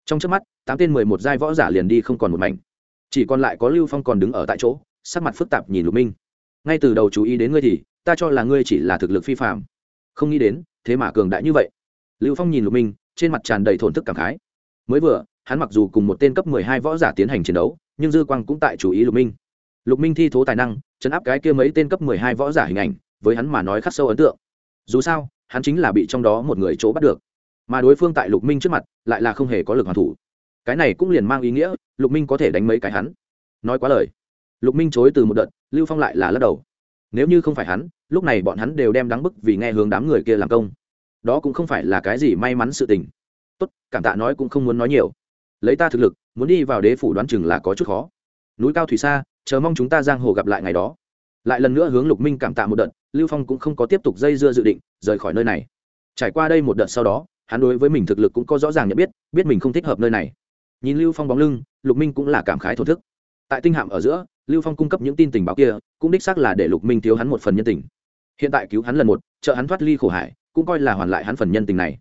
Trong trước mắt, tám tên mười một giai võ giả liền đi không còn một mảnh. Chỉ còn lại có lưu phong còn đứng ở tại chỗ, sắc mặt phức tạp nhìn lục minh. Ngay từ đầu chú ý đến ngươi thì, ta cho là ngươi chỉ là thực lực phi phạm không nghĩ đến, thế mà cường đại như vậy. Lưu phong nhìn lục minh, trên mặt tràn đầy thổn thức cảm khái. Mới vừa, hắn mặc dù cùng một tên cấp mười hai võ giả tiến hành chiến đấu, nhưng dư quang cũng tại chú ý lục minh lục minh thi thố tài năng, chấn áp cái kia mấy tên cấp mười hai võ giả hình ảnh, với hắn mà nói khắc sâu ấn tượng. Dù sao, hắn chính là bị trong đó một người chỗ bắt được. Mà đối phương tại lục minh trước mặt, lại là không hề có lực hoàn thủ. Cái này cũng liền mang ý nghĩa, lục minh có thể đánh mấy cái hắn. Nói quá lời. Lục minh chối từ một đợt, lưu phong lại là lắc đầu. Nếu như không phải hắn, lúc này bọn hắn đều đem đắng bức vì nghe hướng đám người kia làm công. Đó cũng không phải là cái gì may mắn sự tình. Tốt, cảm tạ nói cũng không muốn nói nhiều. Lấy ta thực lực, muốn đi vào đế phủ đoán chừng là có chút khó. Núi cao thủy xa chờ mong chúng ta giang hồ gặp lại ngày đó. Lại lần nữa hướng lục minh cảm tạ một đợt, lưu phong cũng không có tiếp tục dây dưa dự định, rời khỏi nơi này. Trải qua đây một đợt sau đó, hắn đối với mình thực lực cũng có rõ ràng nhận biết biết mình không thích hợp nơi này. Nhìn lưu phong bóng lưng, lục minh cũng là cảm khái thổ thức. Tại tinh hạm ở giữa, lưu phong cung cấp những tin tình báo kia, cũng đích xác là để lục minh thiếu hắn một phần nhân tình. Hiện tại cứu hắn lần một, trợ hắn thoát ly khổ hải, cũng coi là hoàn lại hắn phần nhân tình này.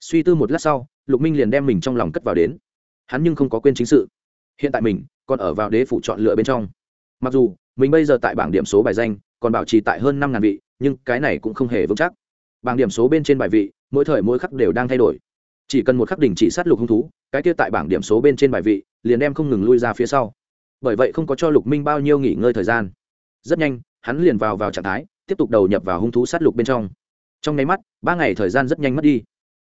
Suy tư một lát sau, lục minh liền đem mình trong lòng cất vào đến. Hắn nhưng không có quên chính sự. Hiện tại mình còn ở vào đế phủ chọn lựa bên trong mặc dù, mình bây giờ tại bảng điểm số bài danh còn bảo trì tại hơn năm ngàn vị, nhưng cái này cũng không hề vững chắc. Bảng điểm số bên trên bài vị, mỗi thời mỗi khắc đều đang thay đổi. Chỉ cần một khắc đỉnh chỉ sát lục hung thú, cái kia tại bảng điểm số bên trên bài vị liền đem không ngừng lui ra phía sau. Bởi vậy không có cho lục minh bao nhiêu nghỉ ngơi thời gian. Rất nhanh, hắn liền vào vào trạng thái, tiếp tục đầu nhập vào hung thú sát lục bên trong. Trong nháy mắt, ba ngày thời gian rất nhanh mất đi.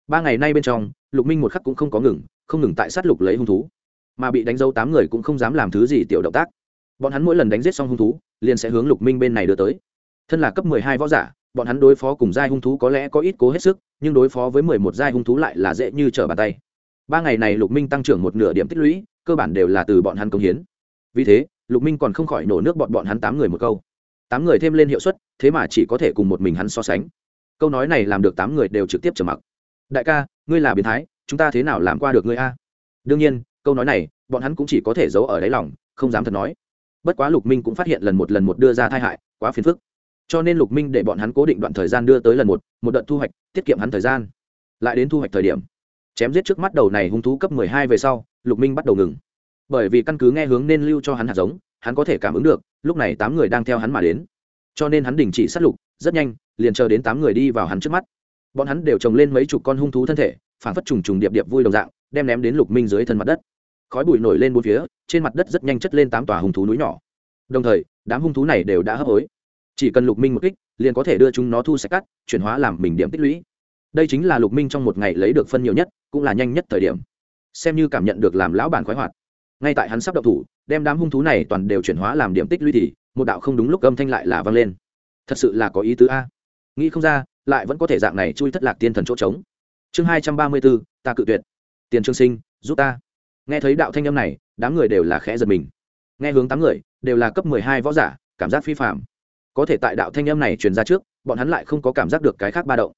Ba ngày nay bên trong, lục minh một khắc cũng không có ngừng, không ngừng tại sát lục lấy hung thú. Mà bị đánh dấu tám người cũng không dám làm thứ gì tiểu động tác bọn hắn mỗi lần đánh giết xong hung thú, liền sẽ hướng lục minh bên này đưa tới. Thân là cấp mười hai võ giả, bọn hắn đối phó cùng giai hung thú có lẽ có ít cố hết sức, nhưng đối phó với mười một giai hung thú lại là dễ như trở bàn tay. Ba ngày này lục minh tăng trưởng một nửa điểm tích lũy, cơ bản đều là từ bọn hắn công hiến. Vì thế, lục minh còn không khỏi nổ nước bọn bọn hắn tám người một câu. Tám người thêm lên hiệu suất, thế mà chỉ có thể cùng một mình hắn so sánh. Câu nói này làm được tám người đều trực tiếp trầm mặc. Đại ca, ngươi là biến thái, chúng ta thế nào làm qua được ngươi a? Đương nhiên, câu nói này, bọn hắn cũng chỉ có thể giấu ở đáy lòng, không dám thật nói bất quá lục minh cũng phát hiện lần một lần một đưa ra thai hại, quá phiền phức. Cho nên lục minh để bọn hắn cố định đoạn thời gian đưa tới lần một một đợt thu hoạch, tiết kiệm hắn thời gian. Lại đến thu hoạch thời điểm, chém giết trước mắt đầu này hung thú cấp mười hai về sau, lục minh bắt đầu ngừng. Bởi vì căn cứ nghe hướng nên lưu cho hắn hạt giống, hắn có thể cảm ứng được, lúc này tám người đang theo hắn mà đến. Cho nên hắn đình chỉ sát lục, rất nhanh, liền chờ đến tám người đi vào hắn trước mắt. Bọn hắn đều trồng lên mấy chục con hung thú thân thể phản phất trùng trùng điệp điệp vui đồng dạng, đem ném đến lục minh dưới thân mặt đất khói bụi nổi lên bốn phía, trên mặt đất rất nhanh chất lên tám tòa hung thú núi nhỏ. Đồng thời, đám hung thú này đều đã hấp hối. Chỉ cần lục minh một kích, liền có thể đưa chúng nó thu sạch cắt chuyển hóa làm mình điểm tích lũy. Đây chính là lục minh trong một ngày lấy được phân nhiều nhất, cũng là nhanh nhất thời điểm. Xem như cảm nhận được làm lão bản khoái hoạt. Ngay tại hắn sắp đậu thủ, đem đám hung thú này toàn đều chuyển hóa làm điểm tích lũy thì, một đạo không đúng lúc âm thanh lại là vang lên. Thật sự là có ý tứ a. Nghĩ không ra, lại vẫn có thể dạng này chui thất lạc tiên thần chỗ trống. Chương hai trăm ba mươi bốn, ta cự tuyệt. Tiền trương sinh, giúp ta nghe thấy đạo thanh âm này, đám người đều là khẽ giật mình. Nghe hướng tám người, đều là cấp mười hai võ giả, cảm giác phi phạm có thể tại đạo thanh âm này truyền ra trước, bọn hắn lại không có cảm giác được cái khác ba động.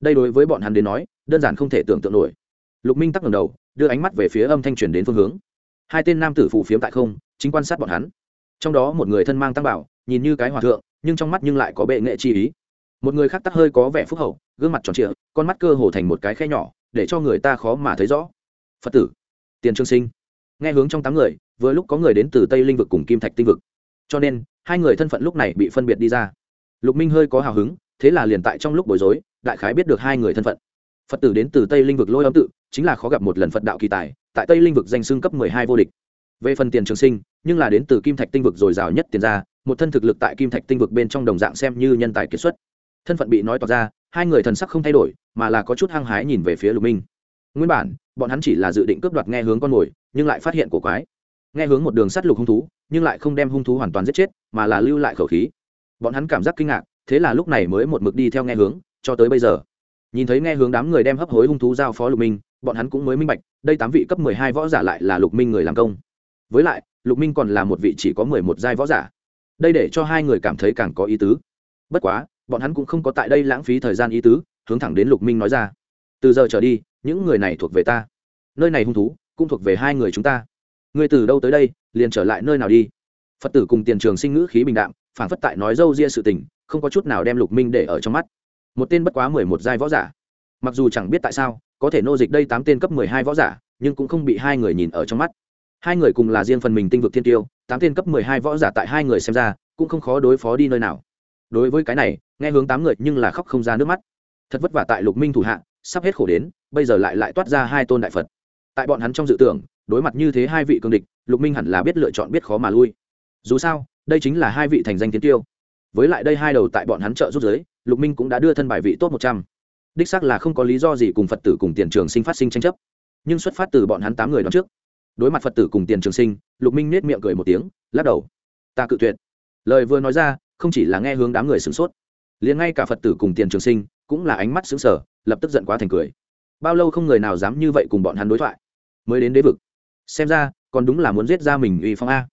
Đây đối với bọn hắn đến nói, đơn giản không thể tưởng tượng nổi. Lục minh tắc ngẩng đầu, đưa ánh mắt về phía âm thanh truyền đến phương hướng. Hai tên nam tử phủ phiếm tại không, chính quan sát bọn hắn. Trong đó một người thân mang tăng bảo, nhìn như cái hòa thượng, nhưng trong mắt nhưng lại có bệ nghệ chi ý. Một người khác tắc hơi có vẻ phúc hậu, gương mặt tròn trịa, con mắt cơ hồ thành một cái khe nhỏ, để cho người ta khó mà thấy rõ. Phật tử tiền trương sinh. Nghe hướng trong tám người, vừa lúc có người đến từ tây linh vực cùng kim thạch tinh vực. Cho nên, hai người thân phận lúc này bị phân biệt đi ra. Lục minh hơi có hào hứng, thế là liền tại trong lúc bối rối, đại khái biết được hai người thân phận. Phật tử đến từ tây linh vực lôi âm tự, chính là khó gặp một lần phật đạo kỳ tài, tại tây linh vực danh xưng cấp mười hai vô địch. Về phần tiền trường sinh, nhưng là đến từ kim thạch tinh vực dồi dào nhất tiền ra, một thân thực lực tại kim thạch tinh vực bên trong đồng dạng xem như nhân tài kiệt xuất. Thân phận bị nói tỏ ra, hai người thần sắc không thay đổi, mà là có chút hăng hái nhìn về phía lục minh nguyên bản, bọn hắn chỉ là dự định cướp đoạt nghe hướng con mồi, nhưng lại phát hiện cổ quái. Nghe hướng một đường sắt lục hung thú, nhưng lại không đem hung thú hoàn toàn giết chết, mà là lưu lại khẩu khí. Bọn hắn cảm giác kinh ngạc, thế là lúc này mới một mực đi theo nghe hướng, cho tới bây giờ. Nhìn thấy nghe hướng đám người đem hấp hối hung thú giao phó lục minh, bọn hắn cũng mới minh bạch, đây tám vị cấp mười hai võ giả lại là lục minh người làm công. Với lại, lục minh còn là một vị chỉ có mười một giai võ giả. Đây để cho hai người cảm thấy càng có ý tứ. Bất quá, bọn hắn cũng không có tại đây lãng phí thời gian ý tứ, hướng thẳng đến lục minh nói ra từ giờ trở đi, những người này thuộc về ta. Nơi này hung thú cũng thuộc về hai người chúng ta. Người từ đâu tới đây, liền trở lại nơi nào đi? Phật tử cùng tiền trường sinh ngữ khí bình đạm phản phất tại nói dâu ria sự tình, không có chút nào đem lục minh để ở trong mắt. Một tên bất quá mười một giai võ giả. Mặc dù chẳng biết tại sao, có thể nô dịch đây tám tên cấp mười hai võ giả, nhưng cũng không bị hai người nhìn ở trong mắt. Hai người cùng là riêng phần mình tinh vực thiên tiêu, tám tên cấp mười hai võ giả tại hai người xem ra, cũng không khó đối phó đi nơi nào. Đối với cái này, nghe hướng tám người nhưng là khóc không ra nước mắt thật vất vả tại lục minh thủ hạ, sắp hết khổ đến, bây giờ lại lại toát ra hai tôn đại phật. Tại bọn hắn trong dự tưởng, đối mặt như thế hai vị cương địch, lục minh hẳn là biết lựa chọn biết khó mà lui. Dù sao, đây chính là hai vị thành danh tiến tiêu. Với lại đây hai đầu tại bọn hắn trợ rút giới, lục minh cũng đã đưa thân bài vị tốt một trăm. Đích xác là không có lý do gì cùng phật tử cùng tiền trường sinh phát sinh tranh chấp. Nhưng xuất phát từ bọn hắn tám người đón trước. Đối mặt phật tử cùng tiền trường sinh, lục minh nết miệng cười một tiếng, lắc đầu. Ta cự tuyệt. Lời vừa nói ra, không chỉ là nghe hướng đám người sửng sốt, liền ngay cả phật tử cùng tiền trường sinh cũng là ánh mắt xứng sở lập tức giận quá thành cười. Bao lâu không người nào dám như vậy cùng bọn hắn đối thoại. Mới đến đế vực. Xem ra, còn đúng là muốn giết ra mình uy phong a.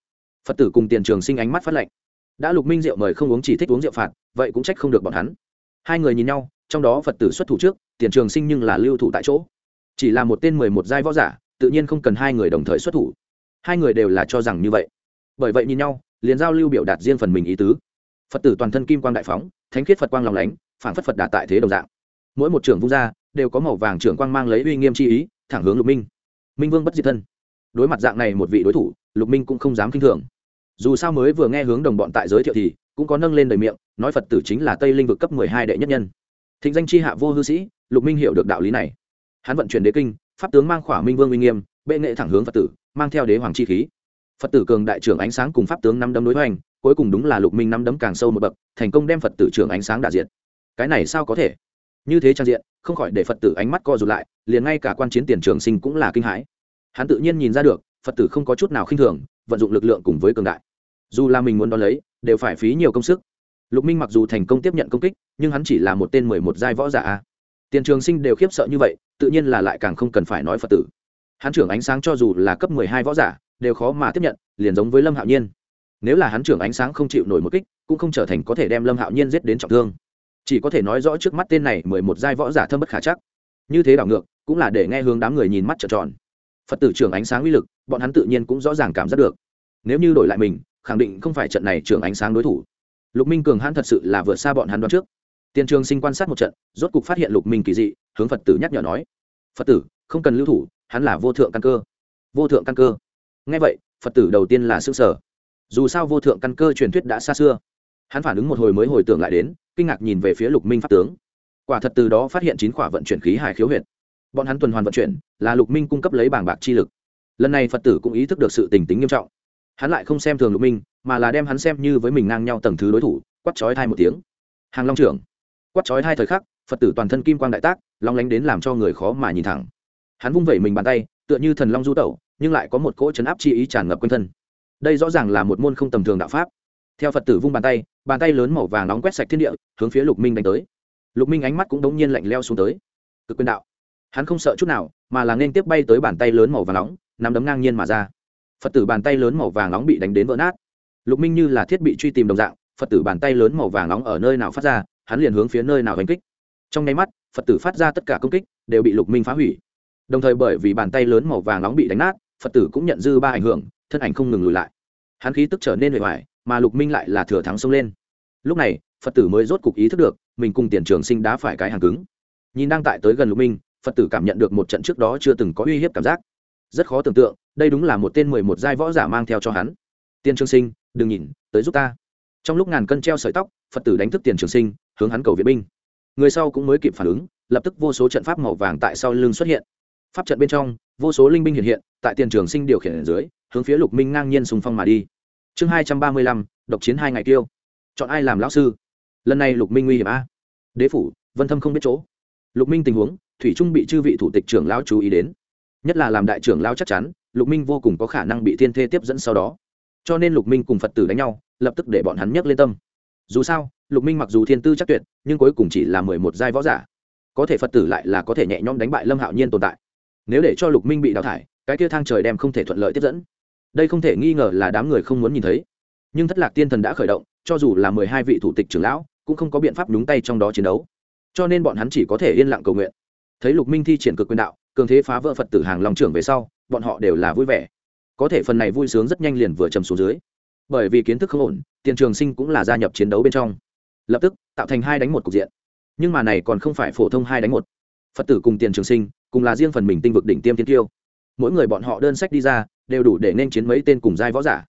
Phật tử cùng tiền trường sinh ánh mắt phát lệnh đã lục minh rượu mời không uống chỉ thích uống rượu phạt, vậy cũng trách không được bọn hắn. Hai người nhìn nhau, trong đó phật tử xuất thủ trước, tiền trường sinh nhưng là lưu thủ tại chỗ. Chỉ là một tên mười một giai võ giả, tự nhiên không cần hai người đồng thời xuất thủ. Hai người đều là cho rằng như vậy. Bởi vậy nhìn nhau, liền giao lưu biểu đạt riêng phần mình ý tứ. Phật tử toàn thân kim quang đại phóng, thánh khiết phật quang lòng lánh phản phất phật đạt tại thế đồng dạng. Mỗi một trưởng vung ra, đều có màu vàng trưởng quang mang lấy uy nghiêm chi ý, thẳng hướng lục minh. Minh vương bất diệt thân. Đối mặt dạng này một vị đối thủ, lục minh cũng không dám kinh thường. Dù sao mới vừa nghe hướng đồng bọn tại giới thiệu thì, cũng có nâng lên đời miệng, nói phật tử chính là tây linh vực cấp mười hai đệ nhất nhân. Thịnh danh chi hạ vô hư sĩ, lục minh hiểu được đạo lý này. Hắn vận chuyển đế kinh, pháp tướng mang khỏa minh vương uy nghiêm, bệ nghệ thẳng hướng phật tử, mang theo đế hoàng chi khí. Phật tử cường đại trưởng ánh sáng cùng pháp tướng năm đấm đối hoành, cuối cùng đúng là lục minh năm đấm càng sâu một bậc, thành công đem phật tử trưởng ánh sáng đại diện cái này sao có thể? Như thế trang diện, không khỏi để phật tử ánh mắt co rụt lại, liền ngay cả quan chiến tiền trường sinh cũng là kinh hãi. Hắn tự nhiên nhìn ra được, phật tử không có chút nào khinh thường, vận dụng lực lượng cùng với cường đại. Dù là mình muốn đón lấy, đều phải phí nhiều công sức. Lục minh mặc dù thành công tiếp nhận công kích, nhưng hắn chỉ là một tên mười một giai võ giả tiền trường sinh đều khiếp sợ như vậy, tự nhiên là lại càng không cần phải nói phật tử. Hắn trưởng ánh sáng cho dù là cấp mười hai võ giả, đều khó mà tiếp nhận, liền giống với lâm hạo nhiên. Nếu là hắn trưởng ánh sáng không chịu nổi một kích, cũng không trở thành có thể đem lâm hạo nhiên giết đến trọng thương chỉ có thể nói rõ trước mắt tên này mười một giai võ giả thâm bất khả chắc. Như thế đảo ngược, cũng là để nghe hướng đám người nhìn mắt trợn tròn. Phật tử trưởng ánh sáng uy lực, bọn hắn tự nhiên cũng rõ ràng cảm giác được. Nếu như đổi lại mình, khẳng định không phải trận này trưởng ánh sáng đối thủ. Lục minh cường hắn thật sự là vượt xa bọn hắn đoán trước. Tiền trường sinh quan sát một trận, rốt cục phát hiện lục minh kỳ dị, hướng phật tử nhắc nhở nói, phật tử, không cần lưu thủ, hắn là vô thượng căn cơ. Vô thượng căn cơ. Ngay vậy, phật tử đầu tiên là s ư ơ n g sở dù sao vô thượng căn cơ truyền thuyết đã xa xưa. Hắn phản ứng một hồi mới hồi tưởng lại đến kinh ngạc nhìn về phía lục minh pháp tướng. Quả thật từ đó phát hiện chín quả vận chuyển khí hải khiếu huyện bọn hắn tuần hoàn vận chuyển, là lục minh cung cấp lấy bảng bạc chi lực. Lần này phật tử cũng ý thức được sự tình tính nghiêm trọng. Hắn lại không xem thường lục minh, mà là đem hắn xem như với mình ngang nhau tầng thứ đối thủ quắt chói thai một tiếng. Hàng long trưởng quắt chói hai thời khắc, phật tử toàn thân kim quang đại tác, long lánh đến làm cho người khó mà nhìn thẳng. Hắn vung vẩy mình bàn tay, tựa như thần long du tẩu, nhưng lại có một cỗ chấn áp chi ý tràn ngập quanh thân. Đây rõ ràng là một môn không tầm thường đạo pháp. Theo phật tử vung bàn tay bàn tay lớn màu vàng nóng quét sạch thiên địa, hướng phía lục minh đánh tới. Lục minh ánh mắt cũng đống nhiên lạnh leo xuống tới. Cực quyền đạo. Hắn không sợ chút nào, mà là nên tiếp bay tới bàn tay lớn màu vàng nóng, nắm đấm ngang nhiên mà ra. Phật tử bàn tay lớn màu vàng nóng bị đánh đến vỡ nát. Lục minh như là thiết bị truy tìm đồng dạng, phật tử bàn tay lớn màu vàng nóng ở nơi nào phát ra, hắn liền hướng phía nơi nào đánh kích. Trong nháy mắt, phật tử phát ra tất cả công kích đều bị lục minh phá hủy. Đồng thời bởi vì bàn tay lớn màu vàng nóng bị đánh nát, phật tử cũng nhận dư ba ảnh hưởng, thân ảnh không ngừng lùi lại. Hắn khí tức trở nên bề hoài mà lục minh lại là thừa thắng xông lên. Lúc này, phật tử mới rốt cục ý thức được, mình cùng tiền trường sinh đã phải cái hàng cứng. Nhìn đang tại tới gần lục minh, phật tử cảm nhận được một trận trước đó chưa từng có uy hiếp cảm giác. Rất khó tưởng tượng, đây đúng là một tên mười một giai võ giả mang theo cho hắn. Tiền trường sinh, đừng nhìn, tới giúp ta. Trong lúc ngàn cân treo sợi tóc, phật tử đánh thức tiền trường sinh, hướng hắn cầu viện binh. Người sau cũng mới kịp phản ứng, lập tức vô số trận pháp màu vàng tại sau lưng xuất hiện. Pháp trận bên trong, vô số linh binh hiện hiện, tại tiền trường sinh điều khiển ở dưới, hướng phía lục minh ngang nhiên sùng phong mà đi chương hai trăm ba mươi lăm, độc chiến hai ngày tiêu. Chọn ai làm lão sư? Lần này lục minh nguy hiểm a. Đế phủ, vân thâm không biết chỗ. Lục minh tình huống, thủy trung bị chư vị thủ tịch trưởng lão chú ý đến. Nhất là làm đại trưởng lão chắc chắn, lục minh vô cùng có khả năng bị thiên thê tiếp dẫn sau đó. Cho nên lục minh cùng phật tử đánh nhau, lập tức để bọn hắn nhấc lên tâm. Dù sao, lục minh mặc dù thiên tư chắc tuyệt, nhưng cuối cùng chỉ là mười một giai võ giả. Có thể phật tử lại là có thể nhẹ nhõm đánh bại lâm hạo nhiên tồn tại. Nếu để cho lục minh bị đào thải, cái kia thang trời đem không thể thuận lợi tiếp dẫn đây không thể nghi ngờ là đám người không muốn nhìn thấy. Nhưng thất lạc tiên thần đã khởi động, cho dù là mười hai vị thủ tịch trưởng lão, cũng không có biện pháp nhúng tay trong đó chiến đấu. Cho nên bọn hắn chỉ có thể yên lặng cầu nguyện. Thấy lục minh thi triển cực quyền đạo, cường thế phá vỡ phật tử hàng lòng trưởng về sau, bọn họ đều là vui vẻ. Có thể phần này vui sướng rất nhanh liền vừa chầm xuống dưới. Bởi vì kiến thức không ổn, tiền trường sinh cũng là gia nhập chiến đấu bên trong. Lập tức, tạo thành hai đánh một cục diện. Nhưng mà này còn không phải phổ thông hai đánh một. Phật tử cùng tiền trường sinh, cùng là riêng phần mình tinh vực đỉnh tiêm tiên tiêu. Mỗi người bọn họ đơn sách đi ra đều đủ để nên chiến mấy tên cùng giai võ giả.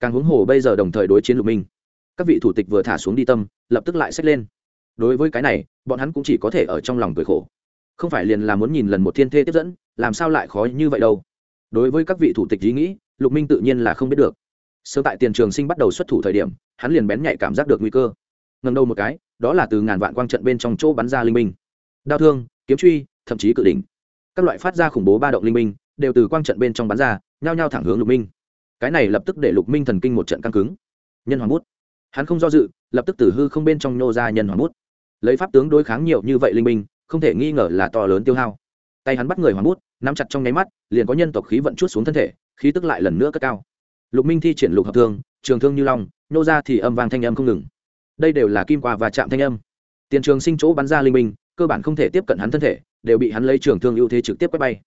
Càng huống hồ bây giờ đồng thời đối chiến lục minh, các vị thủ tịch vừa thả xuống đi tâm, lập tức lại xách lên. Đối với cái này, bọn hắn cũng chỉ có thể ở trong lòng cười khổ. Không phải liền là muốn nhìn lần một thiên thê tiếp dẫn, làm sao lại khó như vậy đâu. Đối với các vị thủ tịch ý nghĩ, lục minh tự nhiên là không biết được. Sớm tại tiền trường sinh bắt đầu xuất thủ thời điểm, hắn liền bén nhạy cảm giác được nguy cơ. Ngần đầu một cái, đó là từ ngàn vạn quang trận bên trong chỗ bắn ra linh minh. Đao thương, kiếm truy, thậm chí cự đỉnh. Các loại phát ra khủng bố ba động linh minh, đều từ quang trận bên trong bắn ra nhao nhao thẳng hướng lục minh. Cái này lập tức để lục minh thần kinh một trận căng cứng. Nhân hoàng bút. Hắn không do dự, lập tức từ hư không bên trong nhô ra nhân hoàng bút. Lấy pháp tướng đối kháng nhiều như vậy linh minh không thể nghi ngờ là to lớn tiêu hao. Tay hắn bắt người hoàng bút, nắm chặt trong nháy mắt, liền có nhân tộc khí vận chút xuống thân thể, khí tức lại lần nữa cất cao. Lục minh thi triển lục hợp thương, trường thương như long nhô ra thì âm vang thanh âm không ngừng. Đây đều là kim qua và chạm thanh âm. Tiền trường sinh chỗ bắn ra linh minh cơ bản không thể tiếp cận hắn thân thể, đều bị hắn lấy trường thương ưu thế trực tiếp quét bay.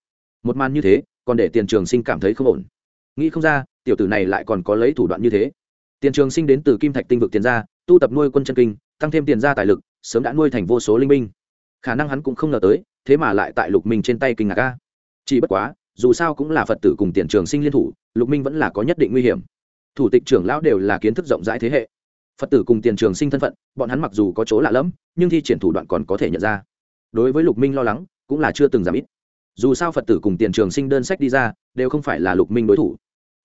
Một màn như thế còn để tiền trường sinh cảm thấy không ổn. Nghĩ không ra, tiểu tử này lại còn có lấy thủ đoạn như thế. Tiền trường sinh đến từ kim thạch tinh vực tiền gia, tu tập nuôi quân chân kinh, tăng thêm tiền gia tài lực, sớm đã nuôi thành vô số linh minh khả năng hắn cũng không ngờ tới, thế mà lại tại lục minh trên tay kinh ngạc ca chỉ bất quá, dù sao cũng là phật tử cùng tiền trường sinh liên thủ, lục minh vẫn là có nhất định nguy hiểm. Thủ tịch trưởng lão đều là kiến thức rộng rãi thế hệ. Phật tử cùng tiền trường sinh thân phận, bọn hắn mặc dù có chỗ lạ lẫm, nhưng thi triển thủ đoạn còn có thể nhận ra. Đối với lục minh lo lắng, cũng là chưa từng giảm ít dù sao phật tử cùng tiền trường sinh đơn sách đi ra đều không phải là lục minh đối thủ.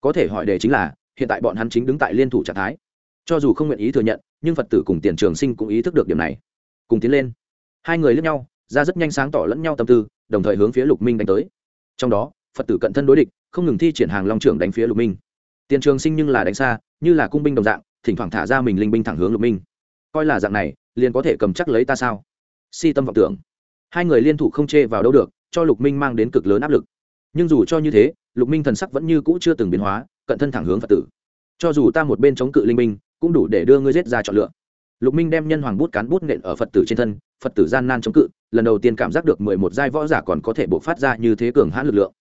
Có thể hỏi đề chính là, hiện tại bọn hắn chính đứng tại liên thủ trạng thái. Cho dù không nguyện ý thừa nhận, nhưng phật tử cùng tiền trường sinh cũng ý thức được điểm này. Cùng tiến lên. Hai người lẫn nhau, ra rất nhanh sáng tỏ lẫn nhau tâm tư, đồng thời hướng phía lục minh đánh tới. Trong đó, phật tử cận thân đối địch, không ngừng thi triển hàng long trưởng đánh phía lục minh. Tiền trường sinh nhưng là đánh xa, như là cung binh đồng dạng, thỉnh thoảng thả ra mình linh binh thẳng hướng lục minh. Coi là dạng này, liền có thể cầm chắc lấy ta sao? Si tâm vọng tưởng. Hai người liên thủ không chê vào đâu được cho lục minh mang đến cực lớn áp lực. Nhưng dù cho như thế, lục minh thần sắc vẫn như cũ chưa từng biến hóa, cận thân thẳng hướng phật tử. Cho dù ta một bên chống cự linh minh, cũng đủ để đưa ngươi giết ra chọn lựa. Lục minh đem nhân hoàng bút cán bút nện ở phật tử trên thân, phật tử gian nan chống cự, lần đầu tiên cảm giác được mười một giai võ giả còn có thể bộc phát ra như thế cường hãn lực lượng.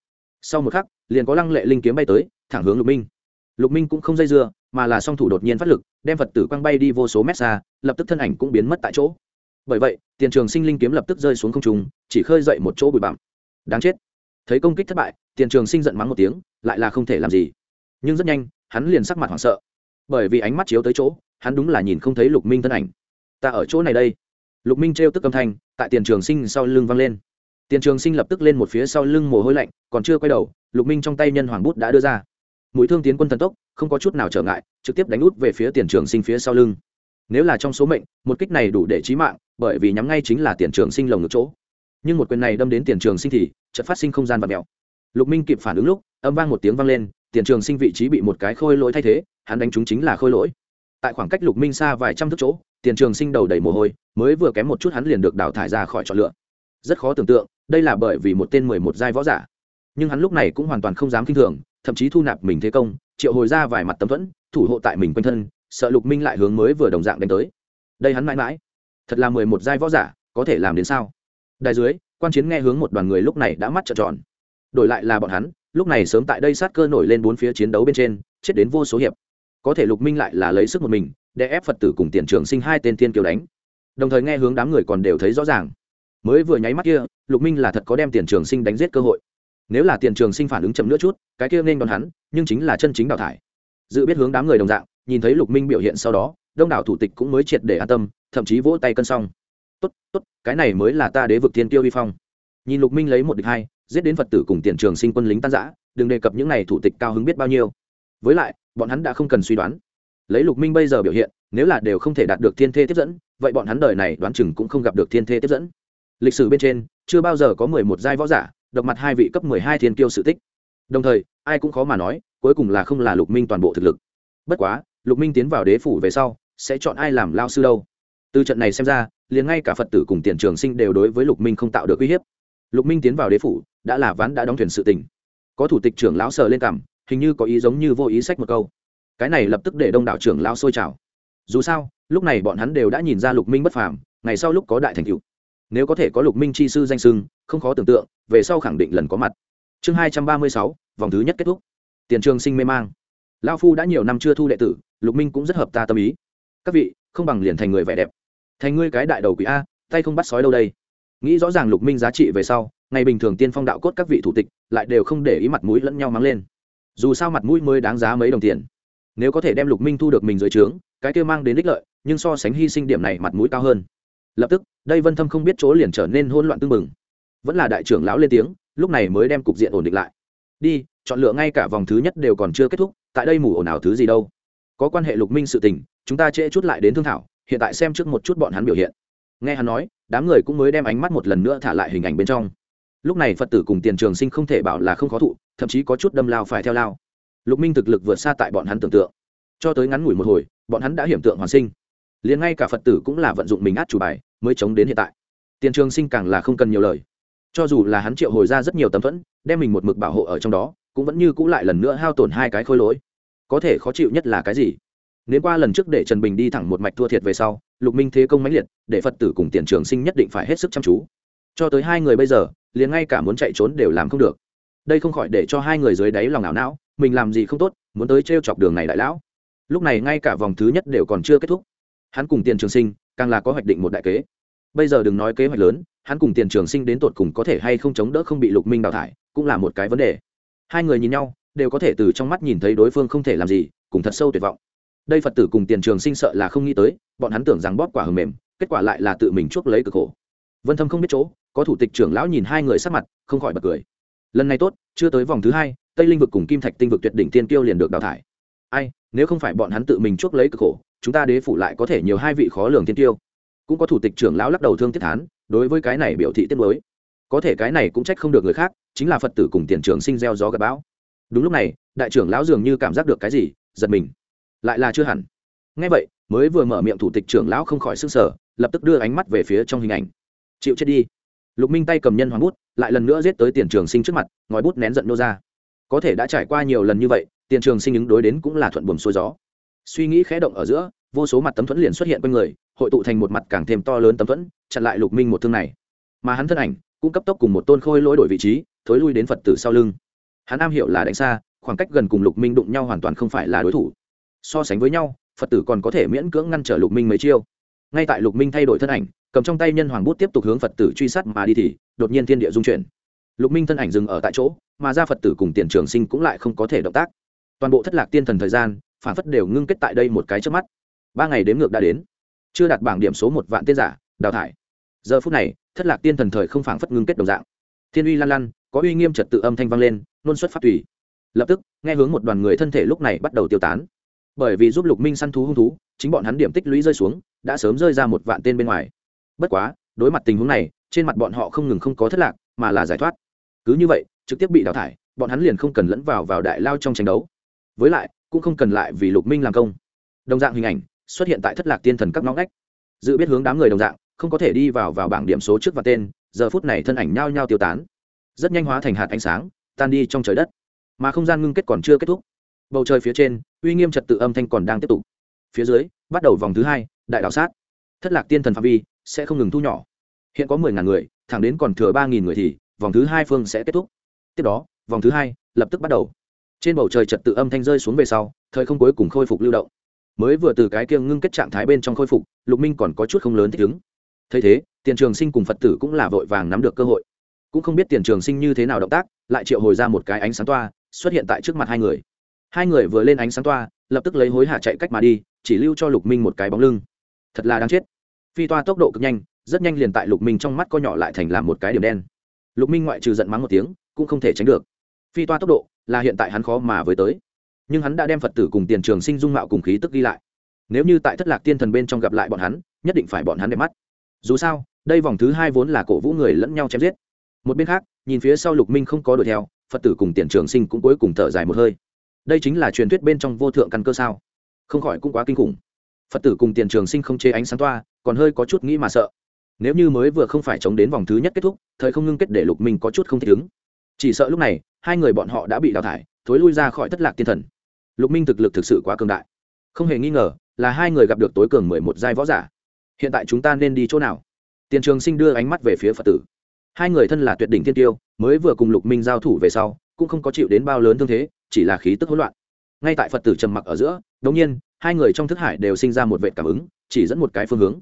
Sau một khắc, liền có lăng lệ linh kiếm bay tới, thẳng hướng lục minh. Lục minh cũng không dây dưa, mà là song thủ đột nhiên phát lực, đem phật tử quăng bay đi vô số mét xa, lập tức thân ảnh cũng biến mất tại chỗ bởi vậy, tiền trường sinh linh kiếm lập tức rơi xuống không trung, chỉ khơi dậy một chỗ bụi bặm. Đáng chết. Thấy công kích thất bại, tiền trường sinh giận mắng một tiếng, lại là không thể làm gì. Nhưng rất nhanh, hắn liền sắc mặt hoảng sợ. Bởi vì ánh mắt chiếu tới chỗ, hắn đúng là nhìn không thấy lục minh thân ảnh. Ta ở chỗ này đây. Lục minh trêu tức âm thanh, tại tiền trường sinh sau lưng vang lên. Tiền trường sinh lập tức lên một phía sau lưng mồ hôi lạnh, còn chưa quay đầu, lục minh trong tay nhân hoàng bút đã đưa ra. Mũi thương tiến quân thần tốc, không có chút nào trở ngại, trực tiếp đánh út về phía tiền trường sinh phía sau lưng. Nếu là trong số mệnh, một kích này đủ để chí mạng bởi vì nhắm ngay chính là tiền trường sinh lồng ngực chỗ. Nhưng một quyền này đâm đến tiền trường sinh thì chợt phát sinh không gian và mèo lục minh kịp phản ứng lúc, âm vang một tiếng vang lên, tiền trường sinh vị trí bị một cái khôi lỗi thay thế, hắn đánh chúng chính là khôi lỗi. Tại khoảng cách lục minh xa vài trăm thước chỗ, tiền trường sinh đầu đầy mồ hôi, mới vừa kém một chút hắn liền được đào thải ra khỏi chọn lựa. Rất khó tưởng tượng, đây là bởi vì một tên mười một giai võ giả. Nhưng hắn lúc này cũng hoàn toàn không dám kinh thường, thậm chí thu nạp mình thế công, triệu hồi ra vài mặt tấm thuẫn, thủ hộ tại mình quanh thân, sợ lục minh lại hướng mới vừa đồng dạng đánh tới. Đây hắn mãi mãi thật là mười một giai võ giả, có thể làm đến sao? Đài dưới, quan chiến nghe hướng một đoàn người lúc này đã mắt trợn tròn. Đổi lại là bọn hắn, lúc này sớm tại đây sát cơ nổi lên bốn phía chiến đấu bên trên, chết đến vô số hiệp. Có thể lục minh lại là lấy sức một mình, để ép phật tử cùng tiền trường sinh hai tên thiên kiều đánh. Đồng thời nghe hướng đám người còn đều thấy rõ ràng. Mới vừa nháy mắt kia, lục minh là thật có đem tiền trường sinh đánh giết cơ hội. Nếu là tiền trường sinh phản ứng chậm nữa chút, cái kia nên đón hắn, nhưng chính là chân chính đào thải. Dự biết hướng đám người đồng dạng, nhìn thấy lục minh biểu hiện sau đó đông đảo thủ tịch cũng mới triệt để an tâm, thậm chí vỗ tay cân xong. Tốt tốt, cái này mới là ta đế vực thiên tiêu vi phong. Nhìn lục minh lấy một địch hai, giết đến phật tử cùng tiền trường sinh quân lính tan giã đừng đề cập những n à y thủ tịch cao hứng biết bao nhiêu. Với lại, bọn hắn đã không cần suy đoán. Lấy lục minh bây giờ biểu hiện, nếu là đều không thể đạt được thiên thê tiếp dẫn, vậy bọn hắn đời này đoán chừng cũng không gặp được thiên thê tiếp dẫn. Lịch sử bên trên, chưa bao giờ có mười một giai võ giả, độc mặt hai vị cấp mười hai thiên kiêu sự tích. Đồng thời, ai cũng khó mà nói, cuối cùng là không là lục minh toàn bộ thực lực. Bất quá, lục minh tiến vào đế phủ về sau sẽ chọn ai làm lao sư đâu. Từ trận này xem ra, liền ngay cả phật tử cùng tiền trường sinh đều đối với lục minh không tạo được uy hiếp. Lục minh tiến vào đế phủ, đã là ván đã đóng thuyền sự tình. Có thủ tịch trưởng lão sờ lên cảm hình như có ý giống như vô ý sách một câu. Cái này lập tức để đông đảo trưởng lão sôi trào. Dù sao, lúc này bọn hắn đều đã nhìn ra lục minh bất phàm, ngày sau lúc có đại thành cựu nếu có thể có lục minh chi sư danh sưng không khó tưởng tượng, về sau khẳng định lần có mặt. Chương hai trăm ba mươi sáu, vòng thứ nhất kết thúc. Tiền trường sinh mê mang. Lao phu đã nhiều năm chưa thu đệ tử, lục minh cũng rất hợp ta tâm ý các vị, không bằng liền thành người vẻ đẹp. Thành ngươi cái đại đầu quỷ a, tay không bắt sói đâu đây. Nghĩ rõ ràng lục minh giá trị về sau, ngày bình thường tiên phong đạo cốt các vị thủ tịch lại đều không để ý mặt mũi lẫn nhau mắng lên. Dù sao mặt mũi mới đáng giá mấy đồng tiền. Nếu có thể đem lục minh thu được mình dưới trướng, cái kia mang đến ích lợi, nhưng so sánh hy sinh điểm này mặt mũi cao hơn. Lập tức, đây vân thâm không biết chỗ liền trở nên hôn loạn tưng mừng vẫn là đại trưởng lão lên tiếng, lúc này mới đem cục diện ổn định lại. Đi, chọn lựa ngay cả vòng thứ nhất đều còn chưa kết thúc, tại đây mù ồn ào thứ gì đâu có quan hệ lục minh sự tình, chúng ta trễ chút lại đến thương thảo, hiện tại xem trước một chút bọn hắn biểu hiện. Nghe hắn nói, đám người cũng mới đem ánh mắt một lần nữa thả lại hình ảnh bên trong. Lúc này phật tử cùng tiền trường sinh không thể bảo là không khó thụ, thậm chí có chút đâm lao phải theo lao. Lục minh thực lực vượt xa tại bọn hắn tưởng tượng. Cho tới ngắn ngủi một hồi, bọn hắn đã hiểm tượng hoàn sinh. Liền ngay cả phật tử cũng là vận dụng mình át chủ bài, mới chống đến hiện tại. Tiền trường sinh càng là không cần nhiều lời. Cho dù là hắn triệu hồi ra rất nhiều tấm thuẫn, đem mình một mực bảo hộ ở trong đó, cũng vẫn như cũ lại lần nữa hao tổn hai cái khôi lỗi có thể khó chịu nhất là cái gì? Nếu qua lần trước để trần bình đi thẳng một mạch thua thiệt về sau, lục minh thế công mãnh liệt, để phật tử cùng tiền trường sinh nhất định phải hết sức chăm chú. Cho tới hai người bây giờ, liền ngay cả muốn chạy trốn đều làm không được. Đây không khỏi để cho hai người dưới đáy lòng ảo não, mình làm gì không tốt, muốn tới t r e o chọc đường này đại lão. Lúc này ngay cả vòng thứ nhất đều còn chưa kết thúc. Hắn cùng tiền trường sinh, càng là có hoạch định một đại kế. Bây giờ đừng nói kế hoạch lớn, hắn cùng tiền trường sinh đến tột cùng có thể hay không chống đỡ không bị lục minh đào thải, cũng là một cái vấn đề. Hai người nhìn nhau đều có thể từ trong mắt nhìn thấy đối phương không thể làm gì, cùng thật sâu tuyệt vọng. Đây phật tử cùng tiền trường sinh sợ là không nghĩ tới, bọn hắn tưởng rằng bóp quả hầm mềm, kết quả lại là tự mình chuốc lấy cực khổ. Vân thâm không biết chỗ, có thủ tịch trưởng lão nhìn hai người sắc mặt, không khỏi bật cười. Lần này tốt, chưa tới vòng thứ hai, tây linh vực cùng kim thạch tinh vực tuyệt đỉnh tiên tiêu liền được đào thải. Ai, nếu không phải bọn hắn tự mình chuốc lấy cực khổ, chúng ta đế phủ lại có thể nhiều hai vị khó lường tiên tiêu cũng có thủ tịch trưởng lão lắc đầu thương tiết thán, đối với cái này biểu thị tiết mới có thể cái này cũng trách không được người khác, chính là phật tử cùng tiền Trường sinh gieo gió gặp bão đúng lúc này, đại trưởng lão dường như cảm giác được cái gì, giật mình. Lại là chưa hẳn. Ngay vậy, mới vừa mở miệng thủ tịch trưởng lão không khỏi s ư n g sở lập tức đưa ánh mắt về phía trong hình ảnh. Chịu chết đi. Lục minh tay cầm nhân hoàng bút, lại lần nữa giết tới tiền trường sinh trước mặt, ngòi bút nén giận nô ra. Có thể đã trải qua nhiều lần như vậy, tiền trường sinh ứng đối đến cũng là thuận buồm xuôi gió. Suy nghĩ khẽ động ở giữa, vô số mặt tấm thuẫn liền xuất hiện quanh người, hội tụ thành một mặt càng thêm to lớn tấm thuẫn, chặn lại lục minh một thương này. Mà hắn thân ảnh, cũng cấp tốc cùng một tôn khôi lỗi đổi vị trí, thối lui đến phật tử sau lưng hắn am hiểu là đánh xa, khoảng cách gần cùng lục minh đụng nhau hoàn toàn không phải là đối thủ. So sánh với nhau, phật tử còn có thể miễn cưỡng ngăn trở lục minh mấy chiêu. Ngay tại lục minh thay đổi thân ảnh, cầm trong tay nhân hoàng bút tiếp tục hướng phật tử truy sát mà đi thì, đột nhiên thiên địa dung chuyển. Lục minh thân ảnh dừng ở tại chỗ, mà ra phật tử cùng tiền trường sinh cũng lại không có thể động tác. Toàn bộ thất lạc tiên thần thời gian, phản phất đều ngưng kết tại đây một cái trước mắt. Ba ngày đếm ngược đã đến. Chưa đạt bảng điểm số một vạn tiên giả, đào thải. Giờ phút này, thất lạc tiên thần thời không phản phất ngưng kết đồng dạng. Thiên uy lan lan, có uy nghiêm trật tự âm thanh vang lên nôn xuất phát tùy. Lập tức, nghe hướng một đoàn người thân thể lúc này bắt đầu tiêu tán. Bởi vì giúp lục minh săn thú hung thú, chính bọn hắn điểm tích lũy rơi xuống, đã sớm rơi ra một vạn tên bên ngoài. Bất quá, đối mặt tình huống này, trên mặt bọn họ không ngừng không có thất lạc, mà là giải thoát. Cứ như vậy, trực tiếp bị đào thải, bọn hắn liền không cần lẫn vào vào đại lao trong tranh đấu. Với lại, cũng không cần lại vì lục minh làm công. Đồng dạng hình ảnh xuất hiện tại thất lạc tiên thần các ngõ ngách. Dự biết hướng đám người đồng dạng, không có thể đi vào vào bảng điểm số trước và tên, giờ phút này thân ảnh nhao nhao tiêu tán. Rất nhanh hóa thành hạt ánh sáng tan đi trong trời đất. Mà không gian ngưng kết còn chưa kết thúc. Bầu trời phía trên, uy nghiêm trật tự âm thanh còn đang tiếp tục. Phía dưới, bắt đầu vòng thứ hai, đại đạo sát. Thất lạc tiên thần phạm vi sẽ không ngừng thu nhỏ. Hiện có mười ngàn người, thẳng đến còn thừa ba nghìn người thì vòng thứ hai phương sẽ kết thúc. Tiếp đó, vòng thứ hai lập tức bắt đầu. Trên bầu trời trật tự âm thanh rơi xuống về sau, thời không cuối cùng khôi phục lưu động. Mới vừa từ cái kiêng ngưng kết trạng thái bên trong khôi phục, lục minh còn có chút không lớn thích ứng. Thấy thế, tiền trường sinh cùng phật tử cũng là vội vàng nắm được cơ hội. Cũng không biết tiền trường sinh như thế nào động tác lại triệu hồi ra một cái ánh sáng toa, xuất hiện tại trước mặt hai người. Hai người vừa lên ánh sáng toa, lập tức lấy hối hả chạy cách mà đi, chỉ lưu cho lục minh một cái bóng lưng. Thật là đáng chết. Phi toa tốc độ cực nhanh, rất nhanh liền tại lục minh trong mắt co nhỏ lại thành làm một cái điểm đen. Lục minh ngoại trừ giận mắng một tiếng, cũng không thể tránh được. Phi toa tốc độ là hiện tại hắn khó mà với tới. Nhưng hắn đã đem phật tử cùng tiền trường sinh dung mạo cùng khí tức ghi lại. Nếu như tại thất lạc tiên thần bên trong gặp lại bọn hắn, nhất định phải bọn hắn đẹp mắt. Dù sao, đây vòng thứ hai vốn là cổ vũ người lẫn nhau chém giết một bên khác, nhìn phía sau lục minh không có đuổi theo, phật tử cùng tiền trường sinh cũng cuối cùng thở dài một hơi. Đây chính là truyền thuyết bên trong vô thượng căn cơ sao? Không khỏi cũng quá kinh khủng. Phật tử cùng tiền trường sinh không chế ánh sáng toa, còn hơi có chút nghĩ mà sợ. Nếu như mới vừa không phải chống đến vòng thứ nhất kết thúc, thời không ngưng kết để lục minh có chút không thích ứng. Chỉ sợ lúc này, hai người bọn họ đã bị đào thải, thối lui ra khỏi thất lạc tiên thần. Lục minh thực lực thực sự quá cường đại. Không hề nghi ngờ là hai người gặp được tối cường mười một giai võ giả. Hiện tại chúng ta nên đi chỗ nào? Tiền trường sinh đưa ánh mắt về phía phật tử hai người thân là tuyệt đỉnh thiên tiêu, mới vừa cùng lục minh giao thủ về sau, cũng không có chịu đến bao lớn thương thế, chỉ là khí tức hỗn loạn. Ngay tại phật tử trầm mặc ở giữa đống nhiên, hai người trong thức hải đều sinh ra một vệ cảm ứng, chỉ dẫn một cái phương hướng.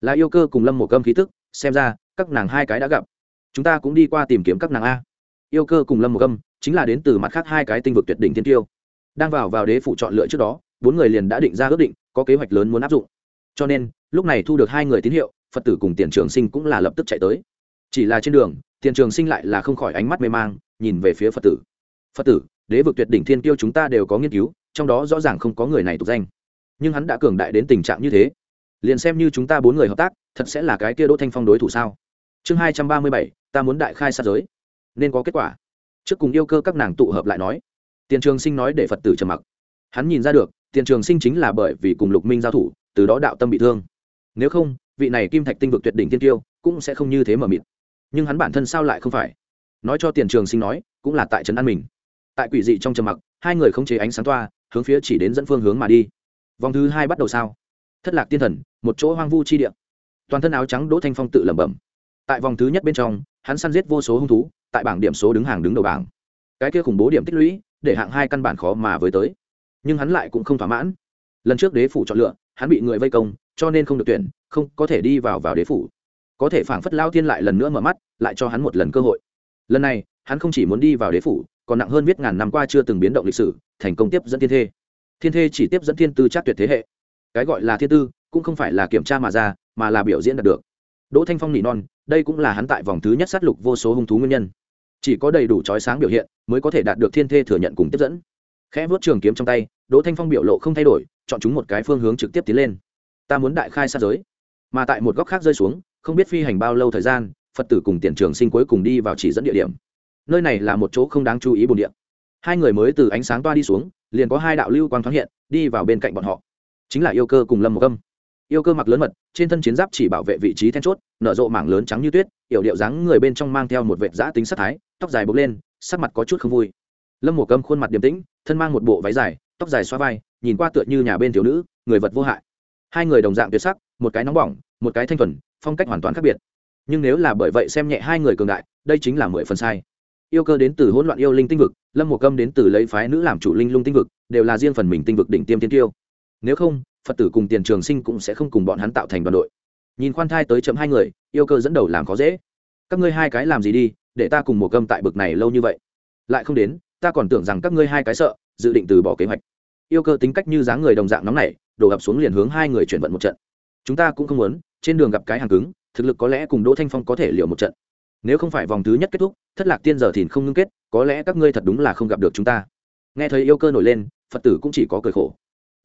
Là yêu cơ cùng lâm một cơm khí tức, xem ra, các nàng hai cái đã gặp. Chúng ta cũng đi qua tìm kiếm các nàng a. Yêu cơ cùng lâm một cơm chính là đến từ mặt khác hai cái tinh vực tuyệt đỉnh thiên tiêu. Đang vào vào đế phụ chọn lựa trước đó, bốn người liền đã định ra ước định, có kế hoạch lớn muốn áp dụng. Cho nên, lúc này thu được hai người tín hiệu, phật tử cùng tiền trường sinh cũng là lập tức chạy tới chỉ là trên đường, tiền trường sinh lại là không khỏi ánh mắt mê mang, nhìn về phía phật tử. Phật tử, đế vực tuyệt đỉnh thiên tiêu chúng ta đều có nghiên cứu, trong đó rõ ràng không có người này tục danh. Nhưng hắn đã cường đại đến tình trạng như thế. Liền xem như chúng ta bốn người hợp tác, thật sẽ là cái kia đỗ thanh phong đối thủ sao? Chương hai trăm ba mươi bảy, ta muốn đại khai sát giới. Nên có kết quả. Trước cùng yêu cơ các nàng tụ hợp lại nói, tiền trường sinh nói để phật tử trầm mặc. Hắn nhìn ra được, tiền trường sinh chính là bởi vì cùng lục minh giao thủ, từ đó đạo tâm bị thương. Nếu không, vị này kim thạch tinh vực tuyệt đỉnh tiên tiêu cũng sẽ không như thế mờ mịt nhưng hắn bản thân sao lại không phải? Nói cho tiền trường sinh nói, cũng là tại trấn an mình. Tại quỷ dị trong trầm mặc, hai người không chế ánh sáng toa, hướng phía chỉ đến dẫn phương hướng mà đi. Vòng thứ hai bắt đầu sao? Thất lạc tiên thần, một chỗ hoang vu chi địa. Toàn thân áo trắng đỗ thanh phong tự lẩm bẩm. Tại vòng thứ nhất bên trong, hắn săn giết vô số hung thú, tại bảng điểm số đứng hàng đứng đầu bảng. Cái kia khủng bố điểm tích lũy, để hạng hai căn bản khó mà với tới. Nhưng hắn lại cũng không thỏa mãn. Lần trước đế phủ chọn lựa, hắn bị người vây công, cho nên không được tuyển, không có thể đi vào vào đế phủ có thể phảng phất lao thiên lại lần nữa mở mắt, lại cho hắn một lần cơ hội. Lần này, hắn không chỉ muốn đi vào đế phủ, còn nặng hơn viết ngàn năm qua chưa từng biến động lịch sử, thành công tiếp dẫn thiên thê. Thiên thê chỉ tiếp dẫn thiên tư chắc tuyệt thế hệ. Cái gọi là thiên tư, cũng không phải là kiểm tra mà ra, mà là biểu diễn đạt được. Đỗ thanh phong nỉ non, đây cũng là hắn tại vòng thứ nhất sát lục vô số hung thú nguyên nhân. Chỉ có đầy đủ trói sáng biểu hiện, mới có thể đạt được thiên thê thừa nhận cùng tiếp dẫn. Khẽ vớt trường kiếm trong tay, đỗ thanh phong biểu lộ không thay đổi, chọn chúng một cái phương hướng trực tiếp tiến lên. Ta muốn đại khai sát giới. Mà tại một góc khác rơi xuống không biết phi hành bao lâu thời gian, phật tử cùng tiền trường sinh cuối cùng đi vào chỉ dẫn địa điểm. Nơi này là một chỗ không đáng chú ý bồn địa. Hai người mới từ ánh sáng toa đi xuống, liền có hai đạo lưu quang thoáng hiện, đi vào bên cạnh bọn họ. Chính là yêu cơ cùng lâm một âm. Yêu cơ mặc lớn mật, trên thân chiến giáp chỉ bảo vệ vị trí then chốt, nở rộ mảng lớn trắng như tuyết, yểu điệu dáng người bên trong mang theo một vệt giã tính sắc thái, tóc dài bốc lên, sắc mặt có chút không vui. Lâm một âm khuôn mặt điềm tĩnh, thân mang một bộ váy dài, tóc dài xoa vai, nhìn qua tựa như nhà bên thiếu nữ, người vật vô hại. Hai người đồng dạng tuyệt sắc, một cái nóng bỏng, một cái thanh thuần phong cách hoàn toàn khác biệt. Nhưng nếu là bởi vậy xem nhẹ hai người cường đại, đây chính là mười phần sai. Yêu cơ đến từ hỗn loạn yêu linh tinh vực, lâm Mộ câm đến từ lấy phái nữ làm chủ linh lung tinh vực, đều là riêng phần mình tinh vực đỉnh tiêm tiên tiêu. Nếu không, phật tử cùng tiền trường sinh cũng sẽ không cùng bọn hắn tạo thành đoàn đội. Nhìn khoan thai tới chậm hai người, yêu cơ dẫn đầu làm khó dễ. Các ngươi hai cái làm gì đi, để ta cùng Mộ câm tại bực này lâu như vậy? Lại không đến, ta còn tưởng rằng các ngươi hai cái sợ, dự định từ bỏ kế hoạch. Yêu cơ tính cách như dáng người đồng dạng nóng này đổ ập xuống liền hướng hai người chuyển vận một trận. Chúng ta cũng không muốn trên đường gặp cái hàng cứng, thực lực có lẽ cùng đỗ thanh phong có thể liệu một trận. Nếu không phải vòng thứ nhất kết thúc, thất lạc tiên giờ thì không ngưng kết, có lẽ các ngươi thật đúng là không gặp được chúng ta. Nghe thấy yêu cơ nổi lên, phật tử cũng chỉ có cười khổ.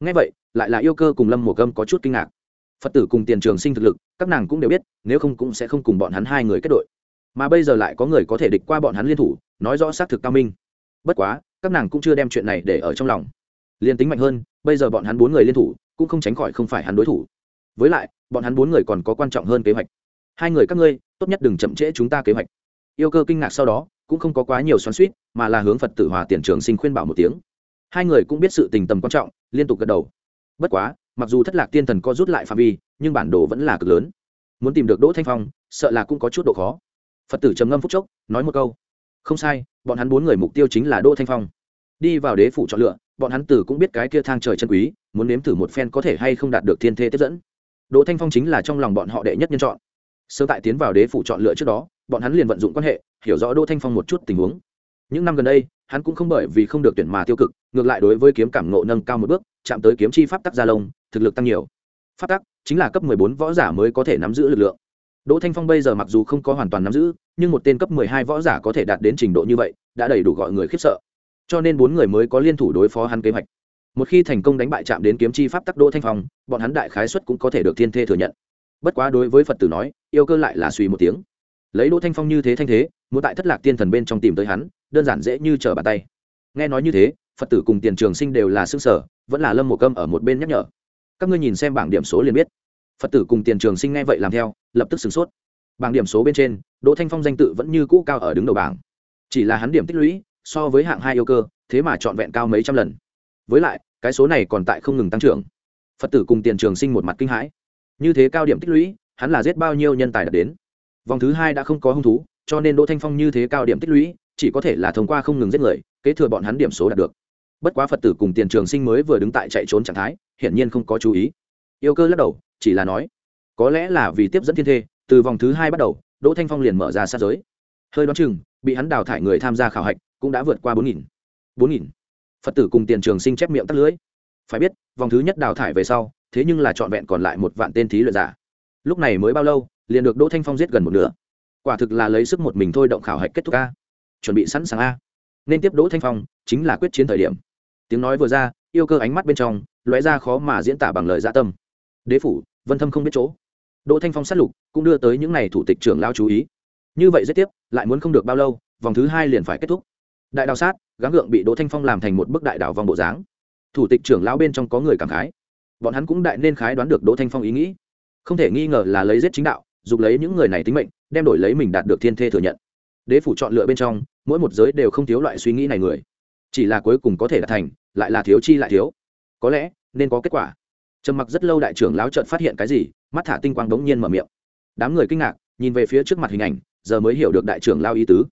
Nghe vậy, lại là yêu cơ cùng lâm mùa câm có chút kinh ngạc. Phật tử cùng tiền trường sinh thực lực, các nàng cũng đều biết, nếu không cũng sẽ không cùng bọn hắn hai người kết đội. Mà bây giờ lại có người có thể địch qua bọn hắn liên thủ, nói rõ xác thực cao minh. Bất quá, các nàng cũng chưa đem chuyện này để ở trong lòng. Liền tính mạnh hơn, bây giờ bọn hắn bốn người liên thủ, cũng không tránh khỏi không phải hắn đối thủ. Với lại bọn hắn bốn người còn có quan trọng hơn kế hoạch. Hai người các ngươi, tốt nhất đừng chậm trễ chúng ta kế hoạch. Yêu cơ kinh ngạc sau đó, cũng không có quá nhiều xoắn suýt mà là hướng phật tử hòa tiền trường sinh khuyên bảo một tiếng. Hai người cũng biết sự tình tầm quan trọng, liên tục gật đầu. Bất quá, mặc dù thất lạc tiên thần có rút lại phạm vi, nhưng bản đồ vẫn là cực lớn. Muốn tìm được đỗ thanh phong, sợ là cũng có chút độ khó. Phật tử trầm ngâm phúc chốc, nói một câu. Không sai, bọn hắn bốn người mục tiêu chính là đỗ thanh phong. Đi vào đế phủ chọn lựa, bọn hắn tử cũng biết cái kia thang trời chân quý, muốn nếm thử một phen có thể hay không đạt được thiên thế tiếp dẫn đỗ thanh phong chính là trong lòng bọn họ đệ nhất nhân chọn. Sơ tại tiến vào đế phủ chọn lựa trước đó, bọn hắn liền vận dụng quan hệ, hiểu rõ đỗ thanh phong một chút tình huống. Những năm gần đây, hắn cũng không bởi vì không được tuyển mà tiêu cực, ngược lại đối với kiếm cảm ngộ nâng cao một bước, chạm tới kiếm chi pháp tắc gia lông, thực lực tăng nhiều. Pháp tắc chính là cấp mười bốn võ giả mới có thể nắm giữ lực lượng. Đỗ thanh phong bây giờ mặc dù không có hoàn toàn nắm giữ, nhưng một tên cấp mười hai võ giả có thể đạt đến trình độ như vậy, đã đầy đủ gọi người khiếp sợ. Cho nên bốn người mới có liên thủ đối phó hắn kế hoạch một khi thành công đánh bại chạm đến kiếm chi pháp tắc đỗ thanh phong, bọn hắn đại khái xuất cũng có thể được thiên thê thừa nhận. Bất quá đối với phật tử nói, yêu cơ lại là suy một tiếng. Lấy đỗ thanh phong như thế thanh thế, muốn tại thất lạc tiên thần bên trong tìm tới hắn, đơn giản dễ như trở bàn tay. Nghe nói như thế, phật tử cùng tiền trường sinh đều là xương sở vẫn là lâm một câm ở một bên nhắc nhở. Các ngươi nhìn xem bảng điểm số liền biết. Phật tử cùng tiền trường sinh nghe vậy làm theo, lập tức sửng sốt. Bảng điểm số bên trên, đỗ thanh phong danh tự vẫn như cũ cao ở đứng đầu bảng. Chỉ là hắn điểm tích lũy, so với hạng hai yêu cơ, thế mà trọn vẹn cao mấy trăm lần với lại, cái số này còn tại không ngừng tăng trưởng. Phật tử cùng tiền trường sinh một mặt kinh hãi. Như thế cao điểm tích lũy, hắn là giết bao nhiêu nhân tài đạt đến? Vòng thứ hai đã không có hung thú, cho nên đỗ thanh phong như thế cao điểm tích lũy, chỉ có thể là thông qua không ngừng giết người, kế thừa bọn hắn điểm số đạt được. Bất quá phật tử cùng tiền trường sinh mới vừa đứng tại chạy trốn trạng thái, hiển nhiên không có chú ý. Yêu cơ lắc đầu, chỉ là nói, có lẽ là vì tiếp dẫn thiên thê, từ vòng thứ hai bắt đầu, đỗ thanh phong liền mở ra sát giới. Hơi đoán chừng, bị hắn đào thải người tham gia khảo hạch cũng đã vượt qua bốn nghìn. Bốn nghìn phật tử cùng tiền trường sinh chép miệng tắt lưới. Phải biết, vòng thứ nhất đào thải về sau, thế nhưng là trọn vẹn còn lại một vạn tên thí luyện giả. Lúc này mới bao lâu, liền được đỗ thanh phong giết gần một nửa. Quả thực là lấy sức một mình thôi động khảo hạch kết thúc a. Chuẩn bị sẵn sàng a. Nên tiếp đỗ thanh phong, chính là quyết chiến thời điểm. Tiếng nói vừa ra, yêu cơ ánh mắt bên trong, lóe ra khó mà diễn tả bằng lời dạ tâm. Đế phủ, vân thâm không biết chỗ. Đỗ thanh phong sát lục, cũng đưa tới những n à y thủ tịch trưởng lao chú ý. Như vậy rất tiếp, lại muốn không được bao lâu, vòng thứ hai liền phải kết thúc đại đào sát, gắng gượng bị đỗ thanh phong làm thành một bức đại đào vòng bộ dáng. Thủ tịch trưởng lão bên trong có người cảm khái. Bọn hắn cũng đại nên khái đoán được đỗ thanh phong ý nghĩ. Không thể nghi ngờ là lấy giết chính đạo, dục lấy những người này tính mệnh, đem đổi lấy mình đạt được thiên thê thừa nhận. Đế phủ chọn lựa bên trong, mỗi một giới đều không thiếu loại suy nghĩ này người. Chỉ là cuối cùng có thể đạt thành, lại là thiếu chi lại thiếu. Có lẽ, nên có kết quả. Trầm mặc rất lâu đại trưởng lão trợn phát hiện cái gì, mắt thả tinh quang đống nhiên mở miệng. Đám người kinh ngạc, nhìn về phía trước mặt hình ảnh, giờ mới hiểu được đại trưởng lao ý tứ.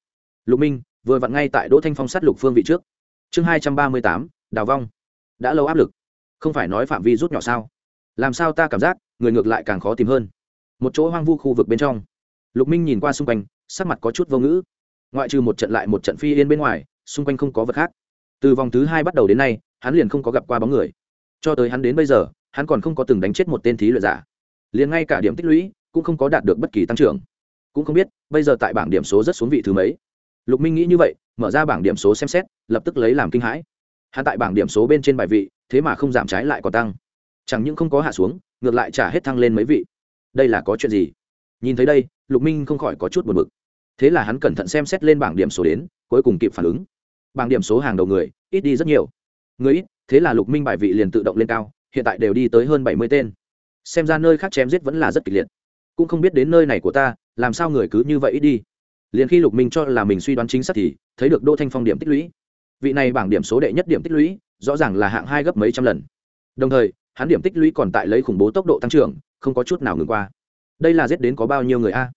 Lục minh vừa vặn ngay tại đỗ thanh phong sát lục phương vị trước. Chương hai trăm ba mươi tám, đào vong. Đã lâu áp lực. Không phải nói phạm vi rút nhỏ sao? Làm sao ta cảm giác, người ngược lại càng khó tìm hơn. Một chỗ hoang vu khu vực bên trong. Lục minh nhìn qua xung quanh, sắc mặt có chút vô ngữ. Ngoại trừ một trận lại một trận phi yên bên ngoài, xung quanh không có vật khác. Từ vòng thứ hai bắt đầu đến nay, hắn liền không có gặp qua bóng người. Cho tới hắn đến bây giờ, hắn còn không có từng đánh chết một tên thí luyện giả. Liền ngay cả điểm tích lũy cũng không có đạt được bất kỳ tăng trưởng. Cũng không biết, bây giờ tại bảng điểm số rất xuống vị thứ mấy lục minh nghĩ như vậy, mở ra bảng điểm số xem xét, lập tức lấy làm kinh hãi. Hắn tại bảng điểm số bên trên bài vị, thế mà không giảm trái lại còn tăng. Chẳng những không có hạ xuống, ngược lại trả hết thăng lên mấy vị. Đây là có chuyện gì? Nhìn thấy đây, lục minh không khỏi có chút buồn bực. Thế là hắn cẩn thận xem xét lên bảng điểm số đến, cuối cùng kịp phản ứng. Bảng điểm số hàng đầu người, ít đi rất nhiều. Người ít, thế là lục minh bài vị liền tự động lên cao, hiện tại đều đi tới hơn bảy mươi tên. Xem ra nơi khác chém giết vẫn là rất kịch liệt. Cũng không biết đến nơi này của ta, làm sao người cứ như vậy ít đi liền khi lục minh cho là mình suy đoán chính xác thì thấy được đỗ thanh phong điểm tích lũy. Vị này bảng điểm số đệ nhất điểm tích lũy, rõ ràng là hạng hai gấp mấy trăm lần. Đồng thời, hắn điểm tích lũy còn tại lấy khủng bố tốc độ tăng trưởng, không có chút nào ngừng qua. Đây là giết đến có bao nhiêu người a?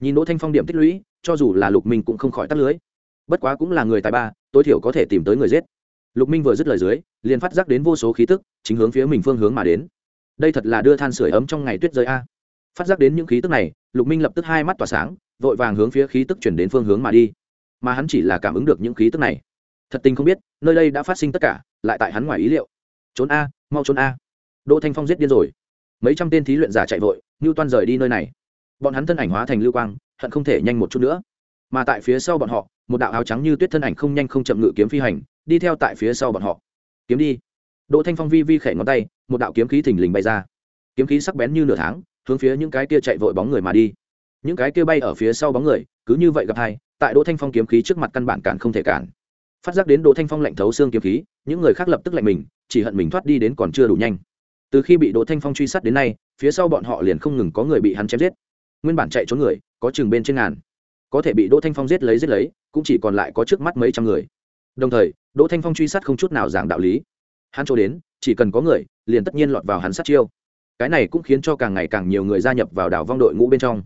Nhìn đỗ thanh phong điểm tích lũy, cho dù là lục minh cũng không khỏi tắt lưới. Bất quá cũng là người tài ba, tối thiểu có thể tìm tới người giết. Lục minh vừa dứt lời dưới, liền phát giác đến vô số khí tức, chính hướng phía mình phương hướng mà đến. Đây thật là đưa than sửa ấm trong ngày tuyết rơi a phát giác đến những khí tức này, lục minh lập tức hai mắt tỏa sáng, vội vàng hướng phía khí tức chuyển đến phương hướng mà đi. Mà hắn chỉ là cảm ứng được những khí tức này. Thật tình không biết, nơi đây đã phát sinh tất cả, lại tại hắn ngoài ý liệu. Trốn a, mau trốn a. Đỗ thanh phong giết điên rồi. Mấy trăm tên thí luyện giả chạy vội, ngưu toan rời đi nơi này. Bọn hắn thân ảnh hóa thành lưu quang, hận không thể nhanh một chút nữa. Mà tại phía sau bọn họ, một đạo áo trắng như tuyết thân ảnh không nhanh không chậm ngự kiếm phi hành, đi theo tại phía sau bọn họ. Kiếm đi. Đỗ thanh phong vi vi khẽ ngón tay, một đạo kiếm khí thình lình bay ra. Kiếm khí sắc bén như nửa tháng hướng phía những cái kia chạy vội bóng người mà đi. Những cái kia bay ở phía sau bóng người, cứ như vậy gặp hai, tại đỗ thanh phong kiếm khí trước mặt căn bản cản không thể cản. Phát giác đến đỗ thanh phong lạnh thấu xương kiếm khí, những người khác lập tức lạnh mình, chỉ hận mình thoát đi đến còn chưa đủ nhanh. Từ khi bị đỗ thanh phong truy sát đến nay, phía sau bọn họ liền không ngừng có người bị hắn chém giết. Nguyên bản chạy trốn người, có chừng bên trên ngàn. Có thể bị đỗ thanh phong giết lấy giết lấy, cũng chỉ còn lại có trước mắt mấy trăm người. Đồng thời, đỗ thanh phong truy sát không chút nào giảng đạo lý. Hắn chỗ đến, chỉ cần có người, liền tất nhiên lọt vào hắn sát chiêu cái này cũng khiến cho càng ngày càng nhiều người gia nhập vào đảo vong đội ngũ bên trong.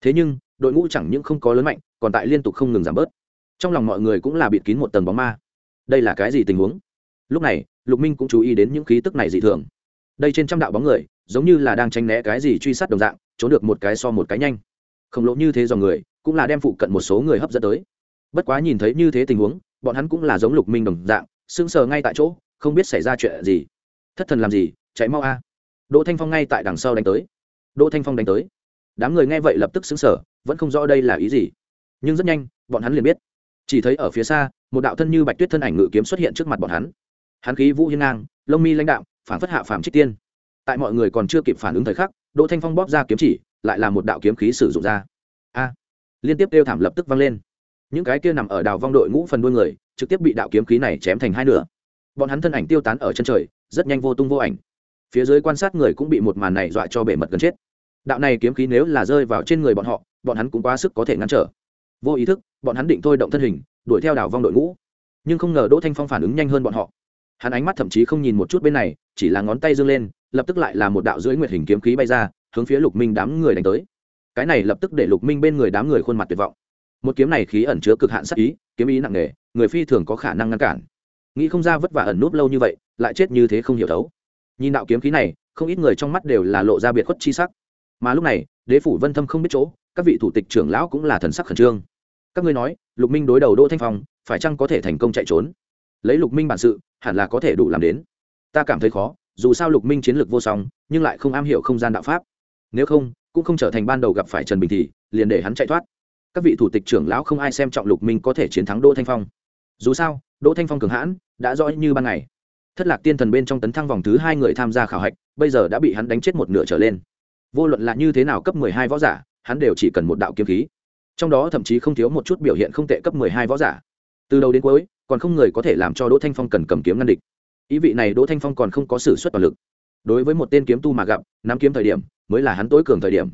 Thế nhưng, đội ngũ chẳng những không có lớn mạnh, còn tại liên tục không ngừng giảm bớt. Trong lòng mọi người cũng là bịt kín một tầng bóng ma. Đây là cái gì tình huống? Lúc này, lục minh cũng chú ý đến những khí tức này dị thường. Đây trên trăm đạo bóng người, giống như là đang tranh né cái gì truy sát đồng dạng, trốn được một cái so một cái nhanh. Khổng lồ như thế dòng người, cũng là đem phụ cận một số người hấp dẫn tới. Bất quá nhìn thấy như thế tình huống, bọn hắn cũng là giống lục minh đồng dạng, sững sờ ngay tại chỗ, không biết xảy ra chuyện gì. Thất thần làm gì, chạy mau a đỗ thanh phong ngay tại đằng sau đánh tới. Đỗ thanh phong đánh tới. Đám người nghe vậy lập tức xứng sở vẫn không rõ đây là ý gì. Nhưng rất nhanh, bọn hắn liền biết. Chỉ thấy ở phía xa, một đạo thân như bạch tuyết thân ảnh ngự kiếm xuất hiện trước mặt bọn hắn. Hắn khí vũ hiên ngang, lông mi lãnh đạo phản phất hạ phàm trích tiên. Tại mọi người còn chưa kịp phản ứng thời khắc, đỗ thanh phong bóp ra kiếm chỉ, lại là một đạo kiếm khí sử dụng ra. A! Liên tiếp kêu thảm lập tức vang lên. Những cái kia nằm ở đào vong đội ngũ phần đuôi người, trực tiếp bị đạo kiếm khí này chém thành hai nửa. Bọn hắn thân ảnh tiêu tán ở chân trời, rất nhanh vô tung vô ảnh phía dưới quan sát người cũng bị một màn này dọa cho bể mật gần chết. Đạo này kiếm khí nếu là rơi vào trên người bọn họ, bọn hắn cũng quá sức có thể ngăn trở. Vô ý thức, bọn hắn định thôi động thân hình, đuổi theo đảo vong đội ngũ. Nhưng không ngờ đỗ thanh phong phản ứng nhanh hơn bọn họ. Hắn ánh mắt thậm chí không nhìn một chút bên này, chỉ là ngón tay dương lên, lập tức lại là một đạo dưới nguyệt hình kiếm khí bay ra, hướng phía lục minh đám người đánh tới. Cái này lập tức để lục minh bên người đám người khuôn mặt tuyệt vọng. Một kiếm này khí ẩn chứa cực hạn sắc ý, kiếm ý nặng nề, người phi thường có khả năng ngăn cản. Nghĩ không ra vất vả ẩn núp lâu như vậy, lại chết như thế không hiểu thấu nhìn đạo kiếm khí này, không ít người trong mắt đều là lộ ra biệt khuất chi sắc. Mà lúc này, đế phủ vân thâm không biết chỗ, các vị thủ tịch trưởng lão cũng là thần sắc khẩn trương. Các ngươi nói, lục minh đối đầu đỗ thanh phong, phải chăng có thể thành công chạy trốn? Lấy lục minh bản sự, hẳn là có thể đủ làm đến. Ta cảm thấy khó, dù sao lục minh chiến lược vô song, nhưng lại không am hiểu không gian đạo pháp. Nếu không, cũng không trở thành ban đầu gặp phải trần bình thì liền để hắn chạy thoát. Các vị thủ tịch trưởng lão không ai xem trọng lục minh có thể chiến thắng đỗ thanh phong. Dù sao, đỗ thanh phong cường hãn, đã rõ như ban ngày thất lạc tiên thần bên trong tấn thăng vòng thứ hai người tham gia khảo hạch, bây giờ đã bị hắn đánh chết một nửa trở lên. Vô luận là như thế nào cấp mười hai võ giả, hắn đều chỉ cần một đạo kiếm khí. Trong đó thậm chí không thiếu một chút biểu hiện không tệ cấp mười hai võ giả. Từ đầu đến cuối, còn không người có thể làm cho đỗ thanh phong cần cầm kiếm ngăn địch. Ý vị này đỗ thanh phong còn không có s ử suất toàn lực. Đối với một tên kiếm tu mà gặp, nắm kiếm thời điểm, mới là hắn tối cường thời điểm.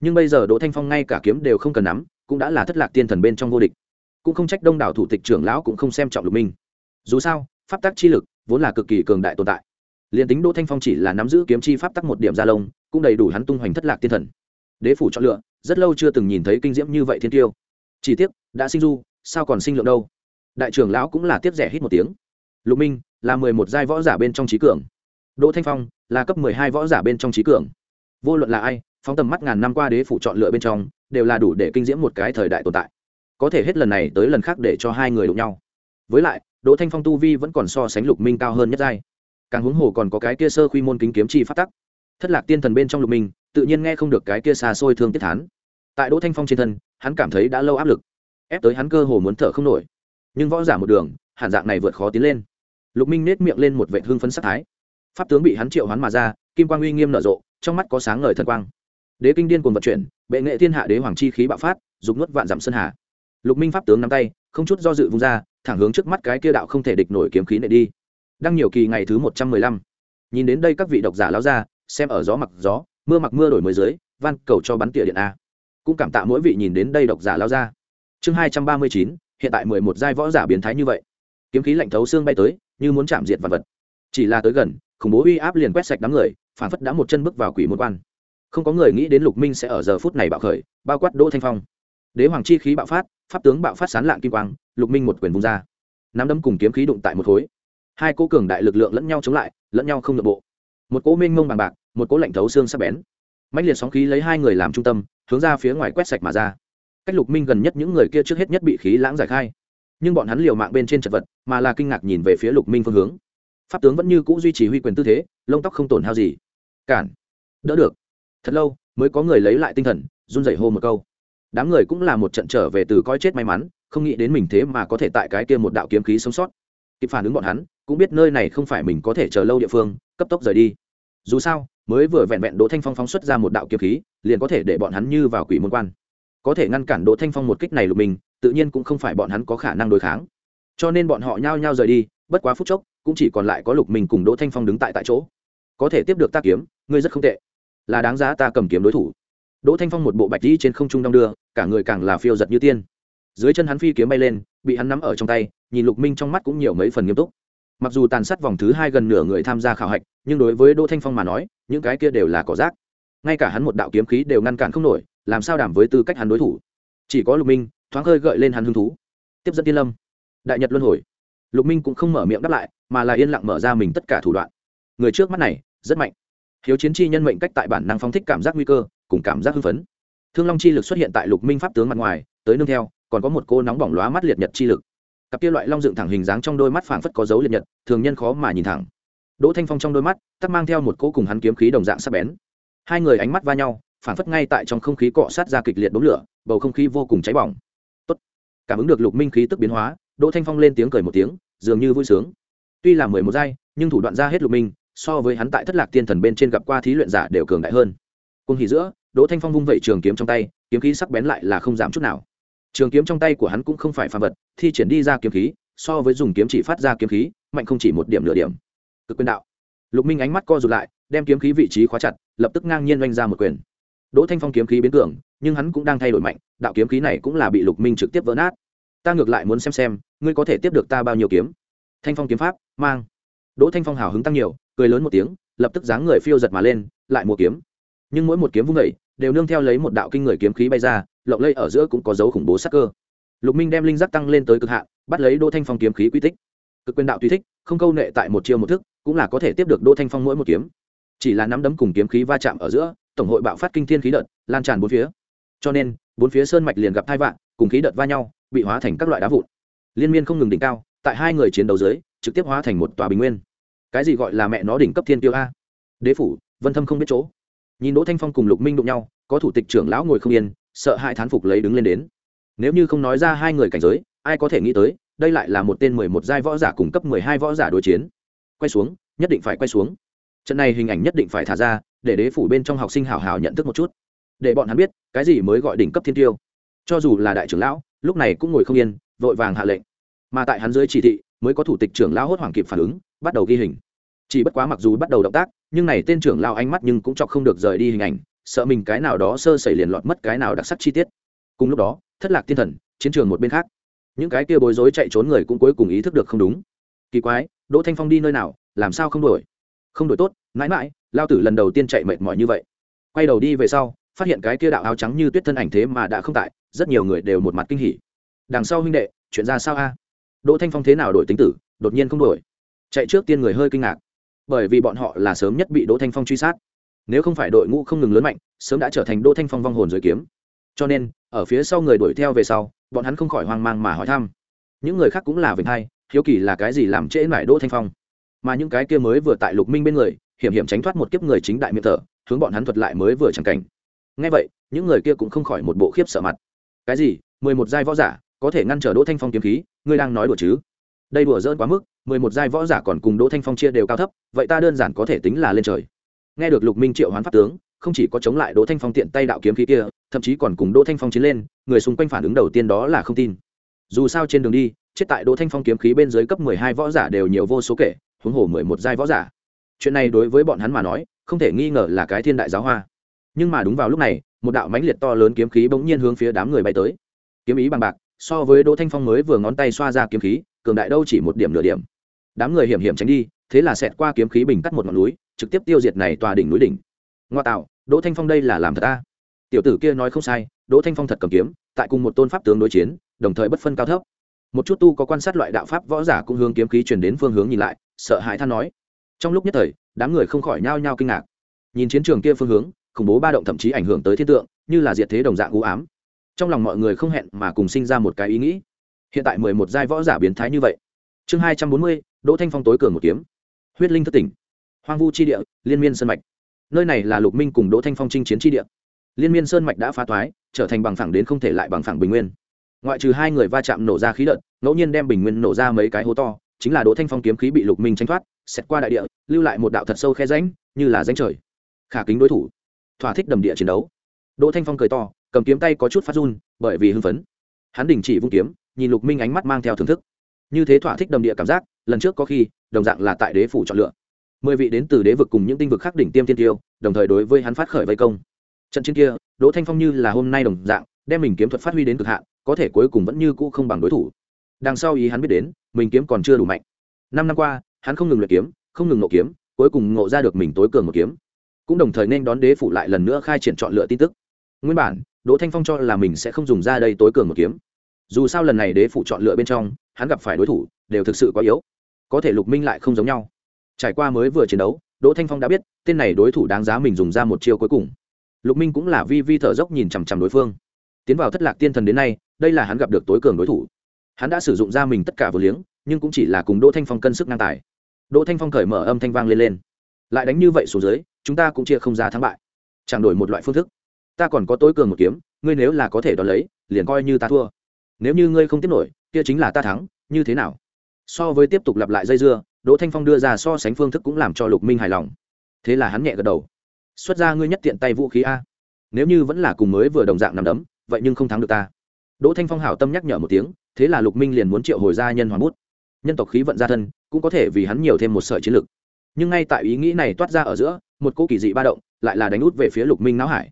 Nhưng bây giờ đỗ thanh phong ngay cả kiếm đều không cần nắm, cũng đã là thất lạc tiên thần bên trong vô địch. Cũng không trách đông đảo thủ tịch trưởng lão cũng không xem trọng lục minh. Dù sao, pháp tắc chi lực vốn là cực kỳ cường đại tồn tại. Liền tính đỗ thanh phong chỉ là nắm giữ kiếm chi pháp tắc một điểm gia lông, cũng đầy đủ hắn tung hoành thất lạc thiên thần. Đế phủ chọn lựa, rất lâu chưa từng nhìn thấy kinh diễm như vậy thiên tiêu. Chỉ tiếc, đã sinh du, sao còn sinh lượng đâu? Đại trưởng lão cũng là tiếp rẻ hít một tiếng. Lục minh, là mười một giai võ giả bên trong trí cường. Đỗ thanh phong, là cấp mười hai võ giả bên trong trí cường. Vô luận là ai, phóng tầm mắt ngàn năm qua đế phủ chọn lựa bên trong, đều là đủ để kinh diễm một cái thời đại tồn tại. Có thể hết lần này tới lần khác để cho hai người đụng nhau. Với lại đỗ thanh phong tu vi vẫn còn so sánh lục minh cao hơn nhất giai. Càng huống hồ còn có cái kia sơ quy môn kính kiếm chi phát tắc. Thất lạc tiên thần bên trong lục minh, tự nhiên nghe không được cái kia xa xôi thương tiết thán. Tại đỗ thanh phong trên thân, hắn cảm thấy đã lâu áp lực, ép tới hắn cơ hồ muốn thở không nổi. Nhưng võ giả một đường hàn dạng này vượt khó tiến lên. Lục minh nết miệng lên một vệ hương phấn sắc thái. Pháp tướng bị hắn triệu hoán mà ra, kim quang uy nghiêm nở rộ, trong mắt có sáng ngời thần quang. Đế kinh điên cuồng vận chuyển, bệ nghệ thiên hạ đế hoàng chi khí bạo phát, dục nuốt vạn dặm sơn hà. Lục minh pháp tướng nắm tay không chút do dự vung ra, thẳng hướng trước mắt cái kia đạo không thể địch nổi kiếm khí này đi. Đăng nhiều kỳ ngày thứ một trăm mười lăm. Nhìn đến đây các vị độc giả lao ra xem ở gió mặc gió, mưa mặc mưa đổi mới dưới, van cầu cho bắn tỉa điện a. Cũng cảm tạ mỗi vị nhìn đến đây độc giả lao ra chương hai trăm ba mươi chín, hiện tại mười một giai võ giả biến thái như vậy. Kiếm khí lạnh thấu xương bay tới, như muốn chạm diệt vật vật. Chỉ là tới gần, khủng bố uy áp liền quét sạch đám người, phản phất đã một chân bước vào quỷ môn quan. Không có người nghĩ đến lục minh sẽ ở giờ phút này bạo khởi, bao quát đỗ thanh phong đế hoàng chi khí bạo phát, pháp tướng bạo phát sán lạng kim quang, lục minh một quyền vung ra. Nắm đấm cùng kiếm khí đụng tại một khối. Hai cố cường đại lực lượng lẫn nhau chống lại, lẫn nhau không nội bộ. Một cố mênh mông bằng bạc, một cố lạnh thấu xương sắc bén. Mạnh liệt sóng khí lấy hai người làm trung tâm, hướng ra phía ngoài quét sạch mà ra. Cách lục minh gần nhất những người kia trước hết nhất bị khí lãng giải khai. Nhưng bọn hắn liều mạng bên trên chật vật, mà là kinh ngạc nhìn về phía lục minh phương hướng. Pháp tướng vẫn như c ũ duy trì huy quyền tư thế, lông tóc không tổn hao gì. Cản. Đỡ được. Thật lâu, mới có người lấy lại tinh thần, run rẩy hô một câu đám người cũng là một trận trở về từ coi chết may mắn, không nghĩ đến mình thế mà có thể tại cái kia một đạo kiếm khí sống sót. Kịp phản ứng bọn hắn, cũng biết nơi này không phải mình có thể chờ lâu địa phương, cấp tốc rời đi. Dù sao, mới vừa vẹn vẹn đỗ thanh phong phóng xuất ra một đạo kiếm khí, liền có thể để bọn hắn như vào quỷ môn quan. Có thể ngăn cản đỗ thanh phong một kích này lục mình, tự nhiên cũng không phải bọn hắn có khả năng đối kháng. Cho nên bọn họ nhao nhao rời đi, bất quá phút chốc, cũng chỉ còn lại có lục mình cùng đỗ thanh phong đứng tại tại chỗ. Có thể tiếp được ta kiếm, ngươi rất không tệ. Là đáng giá ta cầm kiếm đối thủ đỗ thanh phong một bộ bạch dĩ trên không trung đong đưa, cả người càng là phiêu giật như tiên. Dưới chân hắn phi kiếm bay lên, bị hắn nắm ở trong tay, nhìn lục minh trong mắt cũng nhiều mấy phần nghiêm túc. Mặc dù tàn sát vòng thứ hai gần nửa người tham gia khảo hạch, nhưng đối với đỗ thanh phong mà nói, những cái kia đều là cỏ rác. Ngay cả hắn một đạo kiếm khí đều ngăn cản không nổi, làm sao đảm với tư cách hắn đối thủ? Chỉ có lục minh, thoáng hơi gợi lên hắn hứng thú. Tiếp dẫn tiên lâm. Đại nhật luân hồi. Lục minh cũng không mở miệng đáp lại, mà là yên lặng mở ra mình tất cả thủ đoạn. Người trước mắt này, rất mạnh. Hiếu chiến chi nhân mệnh cách tại bản năng phóng thích cảm giác nguy cơ cùng cảm giác hưng phấn. Thương long chi lực xuất hiện tại lục minh pháp tướng mặt ngoài, tới nương theo, còn có một cô nóng bỏng lóa mắt liệt nhật chi lực. Cặp kia loại long dựng thẳng hình dáng trong đôi mắt phảng phất có dấu liệt nhật, thường nhân khó mà nhìn thẳng. Đỗ thanh phong trong đôi mắt, tắc mang theo một cô cùng hắn kiếm khí đồng dạng sắc bén. Hai người ánh mắt va nhau, phảng phất ngay tại trong không khí cọ sát ra kịch liệt đốm lửa, bầu không khí vô cùng cháy bỏng. Tốt. cảm ứng được lục minh khí tức biến hóa, đỗ thanh phong lên tiếng cười một tiếng, dường như vui sướng. Tuy là mười một giai, nhưng thủ đoạn ra hết lục minh, so với hắn tại thất lạc tiên thần bên trên gặp qua thí luyện giả đều cường đại hơn cùng hỉ giữa, đỗ thanh phong vung vẩy trường kiếm trong tay, kiếm khí sắc bén lại là không giảm chút nào. Trường kiếm trong tay của hắn cũng không phải phàm vật, thi triển đi ra kiếm khí, so với dùng kiếm chỉ phát ra kiếm khí, mạnh không chỉ một điểm nửa điểm. Cực quyền đạo. Lục minh ánh mắt co rụt lại, đem kiếm khí vị trí khóa chặt, lập tức ngang nhiên oanh ra một quyền. Đỗ thanh phong kiếm khí biến cường, nhưng hắn cũng đang thay đổi mạnh, đạo kiếm khí này cũng là bị lục minh trực tiếp vỡ nát. Ta ngược lại muốn xem xem, ngươi có thể tiếp được ta bao nhiêu kiếm? Thanh phong kiếm pháp, mang. Đỗ thanh phong hào hứng tăng nhiều, cười lớn một tiếng, lập tức dáng người phiêu giật mà lên, lại mua kiếm nhưng mỗi một kiếm vung vẩy đều nương theo lấy một đạo kinh người kiếm khí bay ra, lộng lây ở giữa cũng có dấu khủng bố sắc cơ. Lục minh đem linh giác tăng lên tới cực hạn, bắt lấy đỗ thanh phong kiếm khí quy tích. Cực quyền đạo tùy thích, không câu nệ tại một chiêu một thức, cũng là có thể tiếp được đỗ thanh phong mỗi một kiếm. Chỉ là nắm đấm cùng kiếm khí va chạm ở giữa, tổng hội bạo phát kinh thiên khí đợt, lan tràn bốn phía. Cho nên, bốn phía sơn mạch liền gặp hai vạn cùng khí đợt va nhau, bị hóa thành các loại đá vụn. Liên miên không ngừng đỉnh cao, tại hai người chiến đấu dưới, trực tiếp hóa thành một tòa bình nguyên. Cái gì gọi là mẹ nó đỉnh cấp thiên tiêu a? Đế phủ, vân thâm không biết chỗ nhìn đỗ thanh phong cùng lục minh đụng nhau, có thủ tịch trưởng lão ngồi không yên, sợ hai thán phục lấy đứng lên đến. Nếu như không nói ra hai người cảnh giới, ai có thể nghĩ tới, đây lại là một tên mười một giai võ giả cùng cấp mười hai võ giả đối chiến. Quay xuống, nhất định phải quay xuống. Trận này hình ảnh nhất định phải thả ra, để đế phủ bên trong học sinh hào hào nhận thức một chút. Để bọn hắn biết, cái gì mới gọi đỉnh cấp thiên tiêu. Cho dù là đại trưởng lão, lúc này cũng ngồi không yên, vội vàng hạ lệnh. Mà tại hắn dưới chỉ thị, mới có thủ tịch trưởng lão hốt hoảng kịp phản ứng, bắt đầu ghi hình chỉ bất quá mặc dù bắt đầu động tác, nhưng này tên trưởng lao ánh mắt nhưng cũng chọc không được rời đi hình ảnh, sợ mình cái nào đó sơ xảy liền lọt mất cái nào đặc sắc chi tiết. Cùng lúc đó, thất lạc thiên thần, chiến trường một bên khác. Những cái kia bối rối chạy trốn người cũng cuối cùng ý thức được không đúng. Kỳ quái, đỗ thanh phong đi nơi nào, làm sao không đổi không đổi tốt, mãi mãi, lao tử lần đầu tiên chạy mệt mỏi như vậy. Quay đầu đi về sau, phát hiện cái kia đạo áo trắng như tuyết thân ảnh thế mà đã không tại, rất nhiều người đều một mặt kinh hỉ. Đằng sau huynh đệ, chuyện ra sao a? Đỗ thanh phong thế nào đổi tính tử, đột nhiên không đổi chạy trước tiên người hơi kinh ngạc bởi vì bọn họ là sớm nhất bị đỗ thanh phong truy sát. Nếu không phải đội ngũ không ngừng lớn mạnh, sớm đã trở thành đỗ thanh phong vong hồn dưới kiếm. Cho nên, ở phía sau người đuổi theo về sau, bọn hắn không khỏi hoang mang mà hỏi thăm. Những người khác cũng là vinh hay hiếu kỳ là cái gì làm trễ mải đỗ thanh phong. Mà những cái kia mới vừa tại lục minh bên người, hiểm hiểm tránh thoát một kiếp người chính đại miệng thở, hướng bọn hắn thuật lại mới vừa chẳng cảnh. Ngay vậy, những người kia cũng không khỏi một bộ khiếp sợ mặt. Cái gì? Mười một giai võ giả, có thể ngăn trở đỗ thanh phong kiếm khí, ngươi đang nói đùa chứ? Đây đùa dỡn quá mức mười một giai võ giả còn cùng đỗ thanh phong chia đều cao thấp, vậy ta đơn giản có thể tính là lên trời. Nghe được lục minh triệu hoán pháp tướng, không chỉ có chống lại đỗ thanh phong tiện tay đạo kiếm khí kia, thậm chí còn cùng đỗ thanh phong chiến lên, người xung quanh phản ứng đầu tiên đó là không tin. Dù sao trên đường đi, chết tại đỗ thanh phong kiếm khí bên dưới cấp mười hai võ giả đều nhiều vô số kể, huống hồ mười một giai võ giả. Chuyện này đối với bọn hắn mà nói, không thể nghi ngờ là cái thiên đại giáo hoa. Nhưng mà đúng vào lúc này, một đạo mãnh liệt to lớn kiếm khí bỗng nhiên hướng phía đám người bay tới. Kiếm ý bằng bạc, so với đỗ thanh phong mới vừa ngón tay xoa ra kiếm khí, cường đại đâu chỉ một điểm nửa điểm đám người hiểm hiểm tránh đi, thế là xẹt qua kiếm khí bình cắt một ngọn núi, trực tiếp tiêu diệt này tòa đỉnh núi đỉnh. Ngoa tạo, đỗ thanh phong đây là làm thật ta. Tiểu tử kia nói không sai, đỗ thanh phong thật cầm kiếm, tại cùng một tôn pháp tướng đối chiến, đồng thời bất phân cao thấp. Một chút tu có quan sát loại đạo pháp võ giả cũng hướng kiếm khí truyền đến phương hướng nhìn lại, sợ hãi than nói. Trong lúc nhất thời, đám người không khỏi nhao nhao kinh ngạc. Nhìn chiến trường kia phương hướng, khủng bố ba động thậm chí ảnh hưởng tới thiên tượng, như là diệt thế đồng dạng u ám. Trong lòng mọi người không hẹn mà cùng sinh ra một cái ý nghĩ. Hiện tại mười một giai võ giả biến thái như vậy chương hai trăm bốn mươi, đỗ thanh phong tối cường một kiếm. Huyết linh thất tỉnh. Hoang vu chi địa, liên miên sơn mạch. Nơi này là lục minh cùng đỗ thanh phong chinh chiến chi địa. Liên miên sơn mạch đã phá thoái trở thành bằng phẳng đến không thể lại bằng phẳng bình nguyên. Ngoại trừ hai người va chạm nổ ra khí đợt, ngẫu nhiên đem bình nguyên nổ ra mấy cái hố to, chính là đỗ thanh phong kiếm khí bị lục minh tranh thoát xét qua đại địa, lưu lại một đạo thật sâu khe ránh như là ránh trời. Khả kính đối thủ. Thỏa thích đầm địa chiến đấu. Đỗ thanh phong cười to, cầm kiếm tay có chút phát run, bởi vì hưng phấn. Hắn đình chỉ vung kiếm, nhìn lục minh ánh mắt mang theo thưởng thức như thế thỏa thích đầm địa cảm giác, lần trước có khi, đồng dạng là tại đế phủ chọn lựa. Mười vị đến từ đế vực cùng những tinh vực khác đỉnh tiêm tiên tiêu, đồng thời đối với hắn phát khởi vây công. Trận chiến kia, đỗ thanh phong như là hôm nay đồng dạng, đem mình kiếm thuật phát huy đến cực hạn, có thể cuối cùng vẫn như cũ không bằng đối thủ. Đằng sau ý hắn biết đến, mình kiếm còn chưa đủ mạnh. Năm năm qua, hắn không ngừng luyện kiếm, không ngừng nộ kiếm, cuối cùng ngộ ra được mình tối cường một kiếm. Cũng đồng thời nên đón đế phủ lại lần nữa khai triển chọn lựa tin tức. Nguyên bản, đỗ thanh phong cho là mình sẽ không dùng ra đây tối cường một kiếm dù sao lần này đế phủ chọn lựa bên trong, hắn gặp phải đối thủ đều thực sự quá yếu. Có thể lục minh lại không giống nhau. Trải qua mới vừa chiến đấu, đỗ thanh phong đã biết tên này đối thủ đáng giá mình dùng ra một chiêu cuối cùng. Lục minh cũng là vi vi thở dốc nhìn chằm chằm đối phương. Tiến vào thất lạc tiên thần đến nay, đây là hắn gặp được tối cường đối thủ. Hắn đã sử dụng ra mình tất cả vừa liếng, nhưng cũng chỉ là cùng đỗ thanh phong cân sức ngang tài. Đỗ thanh phong cởi mở âm thanh vang lên lên. Lại đánh như vậy xuống dưới, chúng ta cũng chia không ra thắng bại. Chẳng đổi một loại phương thức. Ta còn có tối cường một kiếm, ngươi nếu là có thể đón lấy, liền coi như ta thua nếu như ngươi không tiếp nổi, kia chính là ta thắng, như thế nào? So với tiếp tục lặp lại dây dưa, đỗ thanh phong đưa ra so sánh phương thức cũng làm cho lục minh hài lòng. Thế là hắn nhẹ gật đầu. Xuất ra ngươi nhất tiện tay vũ khí a. Nếu như vẫn là cùng mới vừa đồng dạng nằm đấm, vậy nhưng không thắng được ta. Đỗ thanh phong hảo tâm nhắc nhở một tiếng, thế là lục minh liền muốn triệu hồi ra nhân hoàng bút. Nhân tộc khí vận gia thân, cũng có thể vì hắn nhiều thêm một sợi chiến lực. Nhưng ngay tại ý nghĩ này toát ra ở giữa, một cỗ kỳ dị ba động, lại là đánh út về phía lục minh não hải.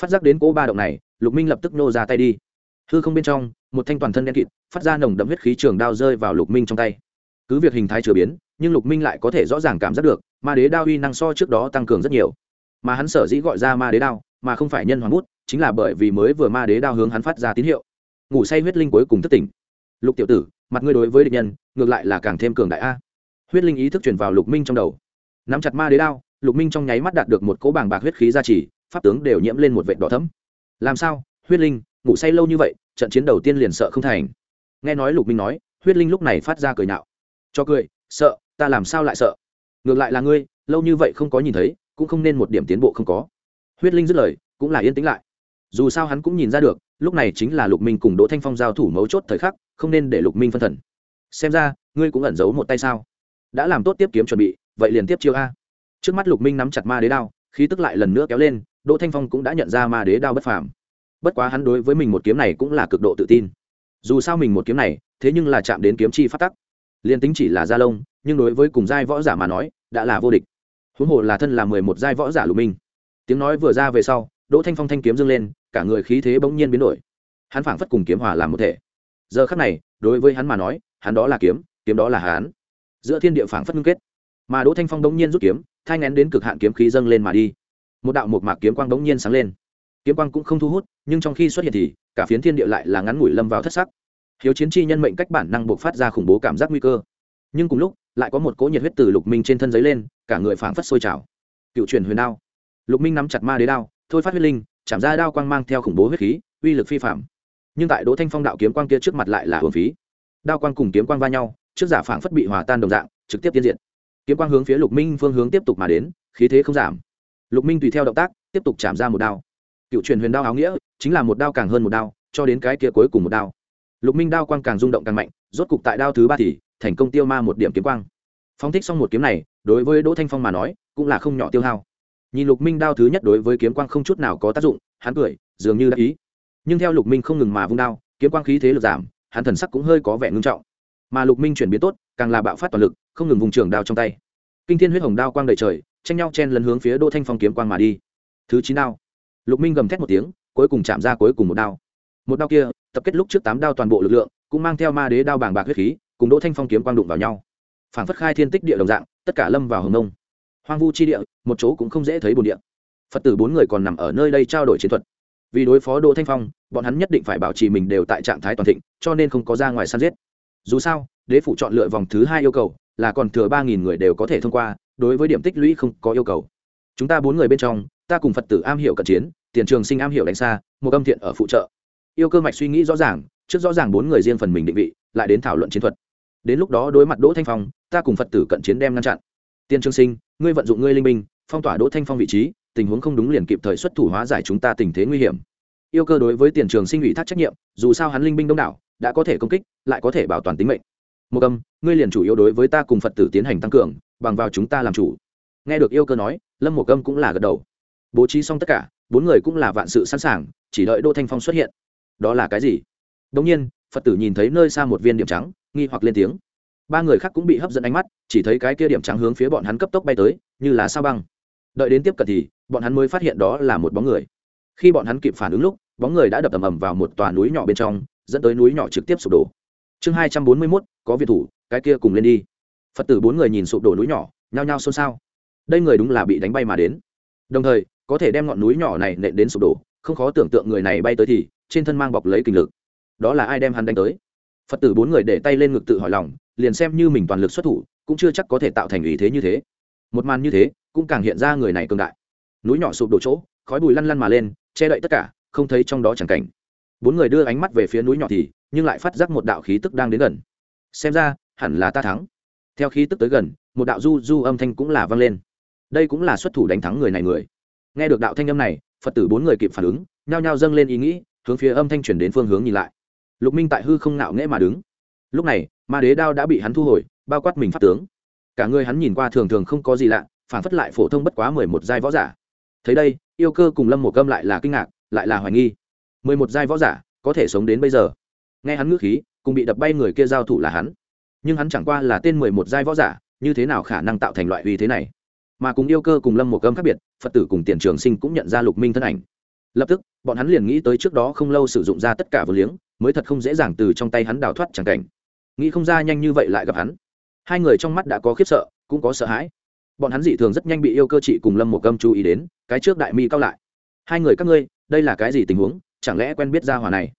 Phát giác đến cỗ ba động này, lục minh lập tức nô ra tay đi hư không bên trong, một thanh toàn thân đen kịt, phát ra nồng đậm huyết khí trường đao rơi vào lục minh trong tay. Cứ việc hình thái chửa biến, nhưng lục minh lại có thể rõ ràng cảm giác được, ma đế đao uy năng so trước đó tăng cường rất nhiều. Mà hắn sở dĩ gọi ra ma đế đao, mà không phải nhân hoàng bút, chính là bởi vì mới vừa ma đế đao hướng hắn phát ra tín hiệu. Ngủ say huyết linh cuối cùng thất tỉnh. Lục tiểu tử, mặt ngươi đối với địch nhân, ngược lại là càng thêm cường đại a. Huyết linh ý thức chuyển vào lục minh trong đầu. Nắm chặt ma đế đao, lục minh trong nháy mắt đạt được một cỗ bảng bạc huyết khí gia trì, pháp tướng đều nhiễm lên một vệt đỏ thấm làm sao? Huyết linh ngủ say lâu như vậy, trận chiến đầu tiên liền sợ không thành. Nghe nói lục minh nói, huyết linh lúc này phát ra cười nhạo. Cho cười, sợ, ta làm sao lại sợ? Ngược lại là ngươi, lâu như vậy không có nhìn thấy, cũng không nên một điểm tiến bộ không có. Huyết linh dứt lời, cũng là yên tĩnh lại. Dù sao hắn cũng nhìn ra được, lúc này chính là lục minh cùng đỗ thanh phong giao thủ mấu chốt thời khắc, không nên để lục minh phân thần. Xem ra, ngươi cũng ẩn giấu một tay sao? Đã làm tốt tiếp kiếm chuẩn bị, vậy liền tiếp chiêu a. Trước mắt lục minh nắm chặt ma đế đao, khí tức lại lần nữa kéo lên, đỗ thanh phong cũng đã nhận ra ma đế đao bất phàm bất quá hắn đối với mình một kiếm này cũng là cực độ tự tin. Dù sao mình một kiếm này, thế nhưng là chạm đến kiếm chi phát tắc. Liền tính chỉ là gia lông, nhưng đối với cùng giai võ giả mà nói, đã là vô địch. Huống hồ là thân là mười một giai võ giả lục minh. Tiếng nói vừa ra về sau, đỗ thanh phong thanh kiếm dâng lên, cả người khí thế bỗng nhiên biến đổi. Hắn phảng phất cùng kiếm hòa làm một thể. Giờ khắc này, đối với hắn mà nói, hắn đó là kiếm kiếm đó là hắn giữa thiên địa phảng phất ngưng kết. Mà đỗ thanh phong bỗng nhiên rút kiếm, thai ngén đến cực hạn kiếm khí dâng lên mà đi. Một đạo một mạc kiếm quang bỗng nhiên sáng lên. Kiếm quang cũng không thu hút nhưng trong khi xuất hiện thì cả phiến thiên địa lại là ngắn ngủi lâm vào thất sắc. Hiếu chiến chi nhân mệnh cách bản năng buộc phát ra khủng bố cảm giác nguy cơ. Nhưng cùng lúc, lại có một cỗ nhiệt huyết từ lục minh trên thân giấy lên, cả người phảng phất sôi trào. Cựu truyền huyền đao. Lục minh nắm chặt ma đế đao, thôi phát huyết linh, chạm ra đao quang mang theo khủng bố huyết khí, uy lực phi phạm nhưng tại đỗ thanh phong đạo kiếm quang kia trước mặt lại là hồn phí. Đao quang cùng kiếm quang va nhau, trước giả phảng phất bị hòa tan đồng dạng, trực tiếp tiến diện kiếm quang hướng phía lục minh phương hướng tiếp tục mà đến, khí thế không giảm. Lục minh tùy theo động tác, tiếp tục chạm ra một đao. Cựu truyền huyền đao áo nghĩa chính là một đao càng hơn một đao, cho đến cái kia cuối cùng một đao. Lục minh đao quang càng rung động càng mạnh, rốt cục tại đao thứ ba thì, thành công tiêu ma một điểm kiếm quang. Phóng thích xong một kiếm này, đối với đỗ thanh phong mà nói, cũng là không nhỏ tiêu hao. Nhìn lục minh đao thứ nhất đối với kiếm quang không chút nào có tác dụng, hắn cười, dường như đã ý. Nhưng theo lục minh không ngừng mà vung đao, kiếm quang khí thế lực giảm, hắn thần sắc cũng hơi có vẻ ngưng trọng. Mà lục minh chuyển biến tốt, càng là bạo phát toàn lực, không ngừng vùng trường đao trong tay. Kinh thiên huyết hồng đao quang đầy trời, tranh nhau chen lấn hướng phía đỗ thanh phong kiếm quang mà đi. Thứ chín đao. Lục minh gầm thét một tiếng cuối cùng chạm ra cuối cùng một đao. Một đao kia, tập kết lúc trước tám đao toàn bộ lực lượng, cũng mang theo ma đế đao bàng bạc huyết khí, cùng đỗ thanh phong kiếm quang đụng vào nhau. Phản phất khai thiên tích địa đồng dạng, tất cả lâm vào hồng nông hoang vu chi địa, một chỗ cũng không dễ thấy bồn địa. Phật tử bốn người còn nằm ở nơi đây trao đổi chiến thuật. Vì đối phó đỗ thanh phong, bọn hắn nhất định phải bảo trì mình đều tại trạng thái toàn thịnh, cho nên không có ra ngoài săn giết. Dù sao, đế phủ chọn lựa vòng thứ hai yêu cầu, là còn thừa ba nghìn người đều có thể thông qua, đối với điểm tích lũy không có yêu cầu. Chúng ta bốn người bên trong, ta cùng phật tử am hiểu cận chiến tiền trường sinh am hiểu đánh xa một âm thiện ở phụ trợ. Yêu cơ mạch suy nghĩ rõ ràng trước rõ ràng bốn người riêng phần mình định vị lại đến thảo luận chiến thuật. Đến lúc đó đối mặt đỗ thanh phong ta cùng phật tử cận chiến đem ngăn chặn. Tiền trường sinh ngươi vận dụng ngươi linh minh, phong tỏa đỗ thanh phong vị trí tình huống không đúng liền kịp thời xuất thủ hóa giải chúng ta tình thế nguy hiểm. Yêu cơ đối với tiền trường sinh ủy thác trách nhiệm dù sao hắn linh binh đông đảo đã có thể công kích lại có thể bảo toàn tính mệnh. Một âm ngươi liền chủ yếu đối với ta cùng phật tử tiến hành tăng cường bằng vào chúng ta làm chủ. Nghe được yêu cơ nói lâm một âm cũng là gật đầu. Bố trí xong tất cả bốn người cũng là vạn sự sẵn sàng, chỉ đợi đỗ thanh phong xuất hiện. Đó là cái gì? Đông nhiên, phật tử nhìn thấy nơi xa một viên điểm trắng, nghi hoặc lên tiếng. Ba người khác cũng bị hấp dẫn ánh mắt, chỉ thấy cái kia điểm trắng hướng phía bọn hắn cấp tốc bay tới, như là sao băng. Đợi đến tiếp cận thì, bọn hắn mới phát hiện đó là một bóng người. Khi bọn hắn kịp phản ứng lúc, bóng người đã đập ầm ầm vào một tòa núi nhỏ bên trong, dẫn tới núi nhỏ trực tiếp sụp đổ. Chương hai trăm bốn mươi mốt, có việt thủ, cái kia cùng lên đi. Phật tử bốn người nhìn sụp đổ núi nhỏ, nhao nhao xôn xao. Đây người đúng là bị đánh bay mà đến. Đồng thời có thể đem ngọn núi nhỏ này nện đến sụp đổ, không khó tưởng tượng người này bay tới thì, trên thân mang bọc lấy kinh lực. Đó là ai đem hắn đánh tới? Phật tử bốn người để tay lên ngực tự hỏi lòng, liền xem như mình toàn lực xuất thủ, cũng chưa chắc có thể tạo thành ý thế như thế. Một màn như thế, cũng càng hiện ra người này cường đại. Núi nhỏ sụp đổ chỗ, khói bụi lăn lăn mà lên, che đậy tất cả, không thấy trong đó chẳng cảnh. Bốn người đưa ánh mắt về phía núi nhỏ thì, nhưng lại phát giác một đạo khí tức đang đến gần. Xem ra, hẳn là ta thắng. Theo khí tức tới gần, một đạo du du âm thanh cũng là vang lên. Đây cũng là xuất thủ đánh thắng người này người nghe được đạo thanh âm này, phật tử bốn người kịp phản ứng, nhao nhao dâng lên ý nghĩ, hướng phía âm thanh chuyển đến phương hướng nhìn lại. Lục minh tại hư không nạo nghễ mà đứng. Lúc này, ma đế đao đã bị hắn thu hồi, bao quát mình phát tướng. Cả người hắn nhìn qua thường thường không có gì lạ, phản phất lại phổ thông bất quá mười một giai võ giả. Thấy đây, yêu cơ cùng lâm một cơm lại là kinh ngạc, lại là hoài nghi. mười một giai võ giả, có thể sống đến bây giờ? Nghe hắn ngước khí, cùng bị đập bay người kia giao thủ là hắn. Nhưng hắn chẳng qua là tên mười một giai võ giả, như thế nào khả năng tạo thành loại uy thế này? Mà cùng yêu cơ cùng lâm một cơm khác biệt, phật tử cùng tiền trường sinh cũng nhận ra lục minh thân ảnh. Lập tức, bọn hắn liền nghĩ tới trước đó không lâu sử dụng ra tất cả vừa liếng, mới thật không dễ dàng từ trong tay hắn đào thoát chẳng cảnh. Nghĩ không ra nhanh như vậy lại gặp hắn. Hai người trong mắt đã có khiếp sợ, cũng có sợ hãi. Bọn hắn dị thường rất nhanh bị yêu cơ chị cùng lâm một cơm chú ý đến, cái trước đại mi cao lại. Hai người các ngươi, đây là cái gì tình huống? Chẳng lẽ quen biết ra hòa này?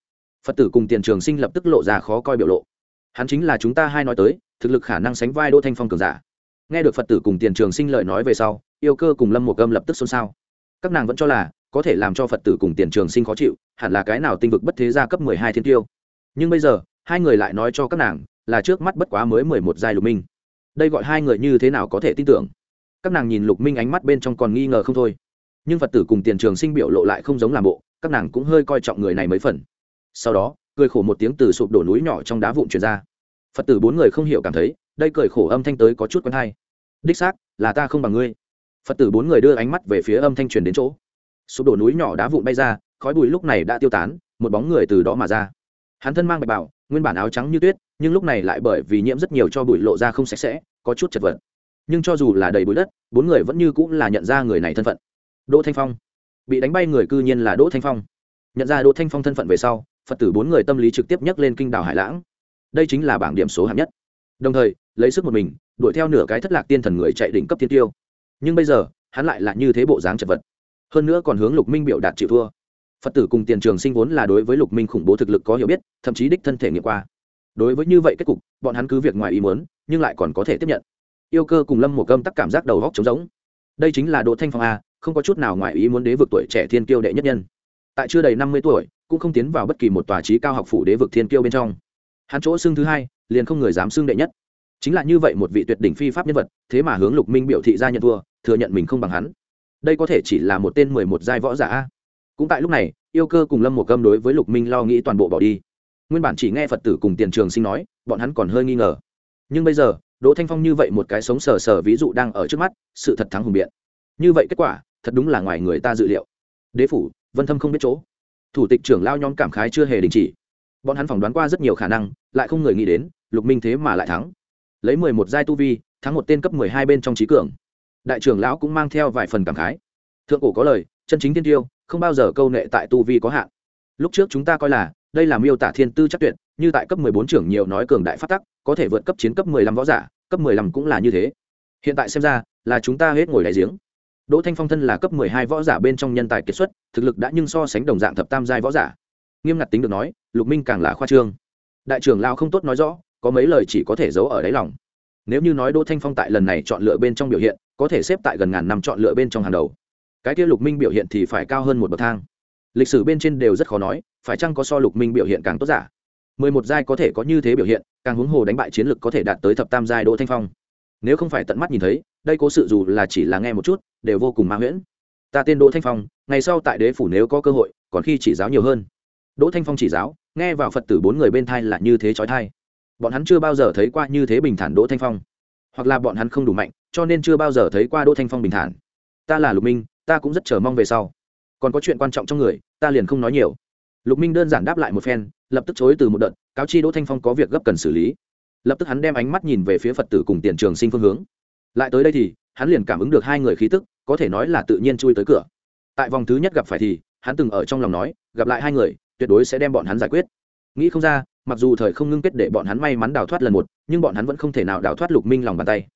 Phật tử cùng tiền trường sinh lập tức lộ ra khó coi biểu lộ. Hắn chính là chúng ta hai nói tới, thực lực khả năng sánh vai đỗ thanh phong cường giả nghe được phật tử cùng tiền trường sinh lời nói về sau, yêu cơ cùng lâm một Âm lập tức xôn xao. Các nàng vẫn cho là, có thể làm cho phật tử cùng tiền trường sinh khó chịu, hẳn là cái nào tinh vực bất thế gia cấp mười hai thiên tiêu. Nhưng bây giờ, hai người lại nói cho các nàng, là trước mắt bất quá mới mười một giai lục minh. Đây gọi hai người như thế nào có thể tin tưởng? Các nàng nhìn lục minh ánh mắt bên trong còn nghi ngờ không thôi. Nhưng phật tử cùng tiền trường sinh biểu lộ lại không giống làm bộ, các nàng cũng hơi coi trọng người này mấy phần. Sau đó, cười khổ một tiếng từ sụp đổ núi nhỏ trong đá vụn truyền ra. Phật tử bốn người không hiểu cảm thấy đây cười khổ âm thanh tới có chút quen hay. Đích xác, là ta không bằng ngươi. Phật tử bốn người đưa ánh mắt về phía âm thanh truyền đến chỗ. Sụp đổ núi nhỏ đá vụn bay ra, khói bụi lúc này đã tiêu tán, một bóng người từ đó mà ra. Hắn thân mang bạch bảo, nguyên bản áo trắng như tuyết, nhưng lúc này lại bởi vì nhiễm rất nhiều cho bụi lộ ra không sạch sẽ, có chút chật vật. Nhưng cho dù là đầy bụi đất, bốn người vẫn như cũng là nhận ra người này thân phận. Đỗ thanh phong. Bị đánh bay người cư nhiên là đỗ thanh phong. Nhận ra đỗ thanh phong thân phận về sau, phật tử bốn người tâm lý trực tiếp nhắc lên kinh đảo hải lãng. Đây chính là bảng điểm số hạng nhất. Đồng thời lấy sức một mình, đuổi theo nửa cái thất lạc tiên thần người chạy đỉnh cấp tiên tiêu. Nhưng bây giờ, hắn lại là như thế bộ dáng chật vật. Hơn nữa còn hướng lục minh biểu đạt chịu thua. Phật tử cùng tiền trường sinh vốn là đối với lục minh khủng bố thực lực có hiểu biết, thậm chí đích thân thể nghiệm qua. Đối với như vậy kết cục, bọn hắn cứ việc ngoài ý muốn, nhưng lại còn có thể tiếp nhận. Yêu cơ cùng lâm một gâm tắc cảm giác đầu góc trống giống đây chính là đỗ thanh phong a, không có chút nào ngoài ý muốn đế vực tuổi trẻ thiên kiêu đệ nhất nhân. Tại chưa đầy năm mươi tuổi, cũng không tiến vào bất kỳ một tòa trí cao học phủ đế vực thiên kiêu bên trong. Hắn chỗ xưng thứ hai, liền không người dám xưng đệ nhất chính là như vậy một vị tuyệt đỉnh phi pháp nhân vật, thế mà hướng lục minh biểu thị ra nhận thua, thừa nhận mình không bằng hắn. Đây có thể chỉ là một tên mười một giai võ giả cũng tại lúc này, yêu cơ cùng lâm một gâm đối với lục minh lo nghĩ toàn bộ bỏ đi. Nguyên bản chỉ nghe phật tử cùng tiền trường sinh nói, bọn hắn còn hơi nghi ngờ. Nhưng bây giờ, đỗ thanh phong như vậy một cái sống sờ sờ ví dụ đang ở trước mắt, sự thật thắng hùng biện. Như vậy kết quả, thật đúng là ngoài người ta dự liệu. Đế phủ, vân thâm không biết chỗ. Thủ tịch trưởng lao nhóm cảm khái chưa hề đình chỉ. Bọn hắn phỏng đoán qua rất nhiều khả năng, lại không người nghĩ đến, lục minh thế mà lại thắng lấy mười một giai tu vi, thắng một tên cấp mười hai bên trong trí cường. Đại trưởng lão cũng mang theo vài phần cảm khái. Thượng cổ có lời, chân chính tiên tiêu, không bao giờ câu nệ tại tu vi có hạn. Lúc trước chúng ta coi là, đây là miêu tả thiên tư chắc tuyệt, như tại cấp mười bốn trưởng nhiều nói cường đại phát tắc, có thể vượt cấp chiến cấp mười lăm võ giả, cấp mười lăm cũng là như thế. Hiện tại xem ra, là chúng ta hết ngồi đại giếng. Đỗ thanh phong thân là cấp mười hai võ giả bên trong nhân tài kiệt xuất, thực lực đã nhưng so sánh đồng dạng thập tam giai võ giả. Nghiêm ngặt tính được nói, lục minh càng là khoa trương. Đại trưởng lao không tốt nói rõ có mấy lời chỉ có thể giấu ở đáy lòng. Nếu như nói đỗ thanh phong tại lần này chọn lựa bên trong biểu hiện, có thể xếp tại gần ngàn năm chọn lựa bên trong hàng đầu. Cái kia lục minh biểu hiện thì phải cao hơn một bậc thang. Lịch sử bên trên đều rất khó nói, phải chăng có so lục minh biểu hiện càng tốt giả? Mười một giai có thể có như thế biểu hiện, càng huống hồ đánh bại chiến lực có thể đạt tới thập tam giai đỗ thanh phong. Nếu không phải tận mắt nhìn thấy, đây cố sự dù là chỉ là nghe một chút, đều vô cùng ma huyễn. Ta tên đỗ thanh phong, ngày sau tại đế phủ nếu có cơ hội, còn khi chỉ giáo nhiều hơn. Đỗ thanh phong chỉ giáo, nghe vào phật tử bốn người bên thai là như thế trói thai bọn hắn chưa bao giờ thấy qua như thế bình thản đỗ thanh phong. Hoặc là bọn hắn không đủ mạnh, cho nên chưa bao giờ thấy qua đỗ thanh phong bình thản. Ta là lục minh, ta cũng rất chờ mong về sau. Còn có chuyện quan trọng trong người, ta liền không nói nhiều. Lục minh đơn giản đáp lại một phen, lập tức chối từ một đợt, cáo chi đỗ thanh phong có việc gấp cần xử lý. Lập tức hắn đem ánh mắt nhìn về phía phật tử cùng tiền trường sinh phương hướng. Lại tới đây thì, hắn liền cảm ứng được hai người khí tức, có thể nói là tự nhiên chui tới cửa. Tại vòng thứ nhất gặp phải thì, hắn từng ở trong lòng nói, gặp lại hai người, tuyệt đối sẽ đem bọn hắn giải quyết. Nghĩ không ra mặc dù thời không ngưng kết để bọn hắn may mắn đào thoát lần một, nhưng bọn hắn vẫn không thể nào đào thoát lục minh lòng bàn tay.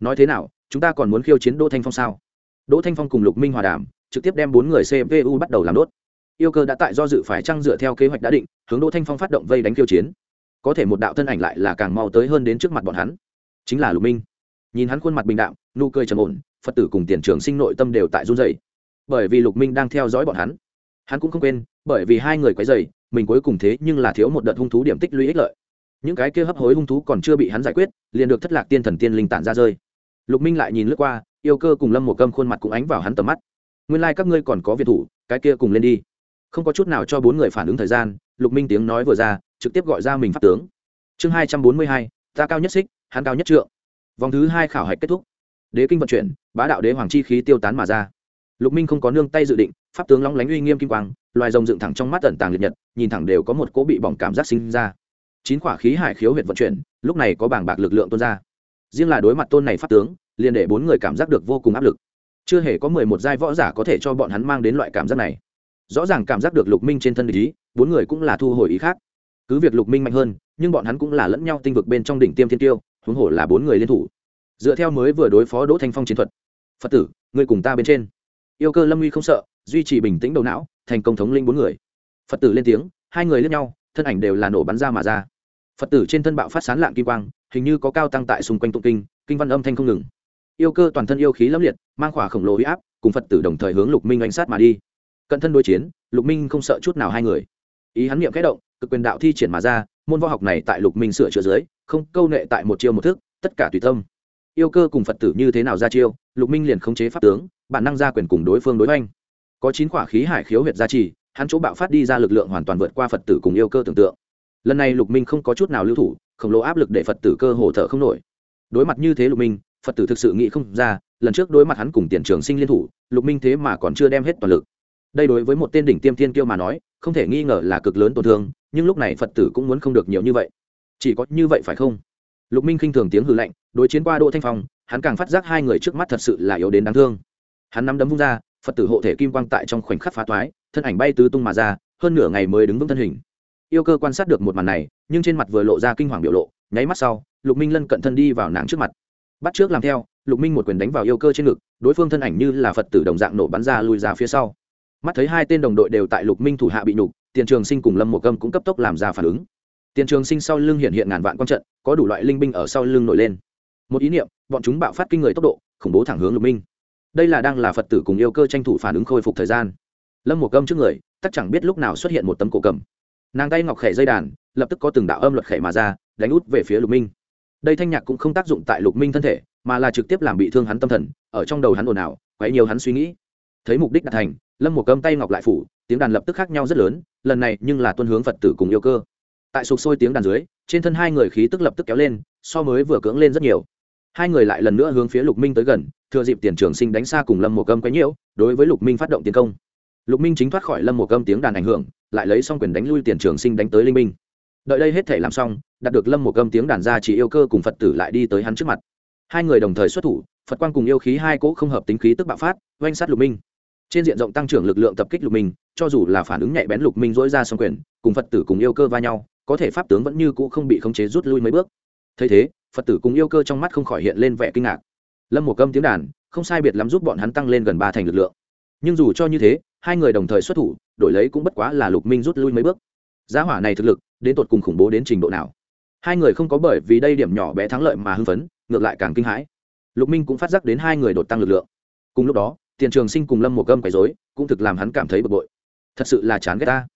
Nói thế nào, chúng ta còn muốn khiêu chiến đỗ thanh phong sao? Đỗ thanh phong cùng lục minh hòa đàm, trực tiếp đem bốn người cpu bắt đầu làm đốt. Yêu cơ đã tại do dự phải trăng dựa theo kế hoạch đã định, hướng đỗ thanh phong phát động vây đánh khiêu chiến. Có thể một đạo thân ảnh lại là càng mau tới hơn đến trước mặt bọn hắn. Chính là lục minh. Nhìn hắn khuôn mặt bình đạo nụ cười trầm ổn, phật tử cùng tiền trường sinh nội tâm đều tại run dày bởi vì lục minh đang theo dõi bọn hắn. Hắn cũng không quên, bởi vì hai người quấy dày mình cuối cùng thế nhưng là thiếu một đợt hung thú điểm tích lũy ích lợi. Những cái kia hấp hối hung thú còn chưa bị hắn giải quyết, liền được thất lạc tiên thần tiên linh tản ra rơi. Lục minh lại nhìn lướt qua, yêu cơ cùng lâm một câm khuôn mặt cũng ánh vào hắn tầm mắt. Nguyên lai、like、các ngươi còn có việc thủ, cái kia cùng lên đi. Không có chút nào cho bốn người phản ứng thời gian, lục minh tiếng nói vừa ra, trực tiếp gọi ra mình pháp tướng. Chương hai trăm bốn mươi hai, ta cao nhất xích, hắn cao nhất trượng. Vòng thứ hai khảo hạch kết thúc. Đế kinh vận chuyển, bá đạo đế hoàng chi khí tiêu tán mà ra lục minh không có nương tay dự định, pháp tướng long lánh uy nghiêm kim quang, loài rồng dựng thẳng trong mắt tận tàng liệt nhật, nhìn thẳng đều có một cỗ bị bỏng cảm giác sinh ra. Chín quả khí hải khiếu huyệt vận chuyển, lúc này có bảng bạc lực lượng tuôn ra. Riêng là đối mặt tôn này pháp tướng, liền để bốn người cảm giác được vô cùng áp lực. Chưa hề có mười một giai võ giả có thể cho bọn hắn mang đến loại cảm giác này. Rõ ràng cảm giác được lục minh trên thân ý, bốn người cũng là thu hồi ý khác. Cứ việc lục minh mạnh hơn, nhưng bọn hắn cũng là lẫn nhau tinh vực bên trong đỉnh tiêm thiên tiêu, huống hồ là bốn người liên thủ. Dựa theo mới vừa đối phó đỗ thanh phong chiến thuật. Phật tử người cùng ta bên trên yêu cơ lâm uy không sợ, duy trì bình tĩnh đầu não, thành công thống linh bốn người. Phật tử lên tiếng, hai người lên nhau, thân ảnh đều là nổ bắn ra mà ra. Phật tử trên thân bạo phát sán lạng kim quang, hình như có cao tăng tại xung quanh tụng kinh kinh văn âm thanh không ngừng. Yêu cơ toàn thân yêu khí lâm liệt, mang khỏa khổng lồ huy áp, cùng phật tử đồng thời hướng lục minh oanh sát mà đi. Cận thân đối chiến, lục minh không sợ chút nào hai người. Ý hắn niệm kẽ động, cực quyền đạo thi triển mà ra, môn võ học này tại lục minh sửa chữa dưới, không câu nệ tại một chiêu một thức, tất cả tùy tâm. Yêu cơ cùng phật tử như thế nào ra chiêu, lục minh liền khống chế pháp tướng bản năng ra quyền cùng đối phương đối oanh có chín quả khí hải khiếu huyệt gia trì, hắn chỗ bạo phát đi ra lực lượng hoàn toàn vượt qua phật tử cùng yêu cơ tưởng tượng. Lần này lục minh không có chút nào lưu thủ, khổng lồ áp lực để phật tử cơ hồ thở không nổi. Đối mặt như thế lục minh, phật tử thực sự nghĩ không ra, lần trước đối mặt hắn cùng tiền trường sinh liên thủ, lục minh thế mà còn chưa đem hết toàn lực. Đây đối với một tên đỉnh tiêm thiên kiêu mà nói, không thể nghi ngờ là cực lớn tổn thương, nhưng lúc này phật tử cũng muốn không được nhiều như vậy. Chỉ có như vậy phải không? Lục minh khinh thường tiếng hư lạnh, đối chiến qua đỗ thanh phong, hắn càng phát giác hai người trước mắt thật sự là yếu đến đáng thương hắn nắm đấm vung ra, phật tử hộ thể kim quang tại trong khoảnh khắc phá toái, thân ảnh bay tứ tung mà ra, hơn nửa ngày mới đứng vững thân hình. Yêu cơ quan sát được một màn này, nhưng trên mặt vừa lộ ra kinh hoàng biểu lộ, nháy mắt sau, lục minh lân cận thân đi vào nàng trước mặt. Bắt trước làm theo, lục minh một quyền đánh vào yêu cơ trên ngực, đối phương thân ảnh như là phật tử đồng dạng nổ bắn ra lùi ra phía sau. Mắt thấy hai tên đồng đội đều tại lục minh thủ hạ bị nhục, tiền trường sinh cùng lâm một gâm cũng cấp tốc làm ra phản ứng. Tiền trường sinh sau lưng hiện hiện ngàn vạn quang trận, có đủ loại linh binh ở sau lưng nổi lên. Một ý niệm, bọn chúng bạo phát kinh người tốc độ, khủng bố thẳng hướng lục minh đây là đang là phật tử cùng yêu cơ tranh thủ phản ứng khôi phục thời gian lâm một cơm trước người tất chẳng biết lúc nào xuất hiện một tấm cổ cầm nàng tay ngọc khẽ dây đàn lập tức có từng đạo âm luật khẽ mà ra đánh út về phía lục minh đây thanh nhạc cũng không tác dụng tại lục minh thân thể mà là trực tiếp làm bị thương hắn tâm thần ở trong đầu hắn ồn ào quấy nhiều hắn suy nghĩ thấy mục đích đạt thành lâm một cơm tay ngọc lại phủ tiếng đàn lập tức khác nhau rất lớn lần này nhưng là tuân hướng phật tử cùng yêu cơ tại sục sôi tiếng đàn dưới trên thân hai người khí tức lập tức kéo lên so mới vừa cưỡng lên rất nhiều hai người lại lần nữa hướng phía lục minh tới gần thừa dịp tiền trường sinh đánh xa cùng lâm một cơm quấy nhiễu, đối với lục minh phát động tiến công. Lục minh chính thoát khỏi lâm một cơm tiếng đàn ảnh hưởng, lại lấy xong quyền đánh lui tiền trường sinh đánh tới linh minh. Đợi đây hết thể làm xong, đạt được lâm một cơm tiếng đàn ra chỉ yêu cơ cùng phật tử lại đi tới hắn trước mặt. Hai người đồng thời xuất thủ, phật quang cùng yêu khí hai cỗ không hợp tính khí tức bạo phát, oanh sát lục minh. Trên diện rộng tăng trưởng lực lượng tập kích lục minh, cho dù là phản ứng nhạy bén lục minh dỗi ra xong quyền, cùng phật tử cùng yêu cơ va nhau, có thể pháp tướng vẫn như cũ không bị khống chế rút lui mấy bước. Thấy thế, phật tử cùng yêu cơ trong mắt không khỏi hiện lên vẻ kinh ngạc lâm một câm tiếng đàn, không sai biệt lắm giúp bọn hắn tăng lên gần ba thành lực lượng. Nhưng dù cho như thế, hai người đồng thời xuất thủ, đổi lấy cũng bất quá là lục minh rút lui mấy bước. Giá hỏa này thực lực, đến tột cùng khủng bố đến trình độ nào? Hai người không có bởi vì đây điểm nhỏ bé thắng lợi mà hưng phấn, ngược lại càng kinh hãi. Lục minh cũng phát giác đến hai người đột tăng lực lượng. Cùng lúc đó, tiền trường sinh cùng lâm một gâm quấy dối cũng thực làm hắn cảm thấy bực bội. Thật sự là chán ghét ta.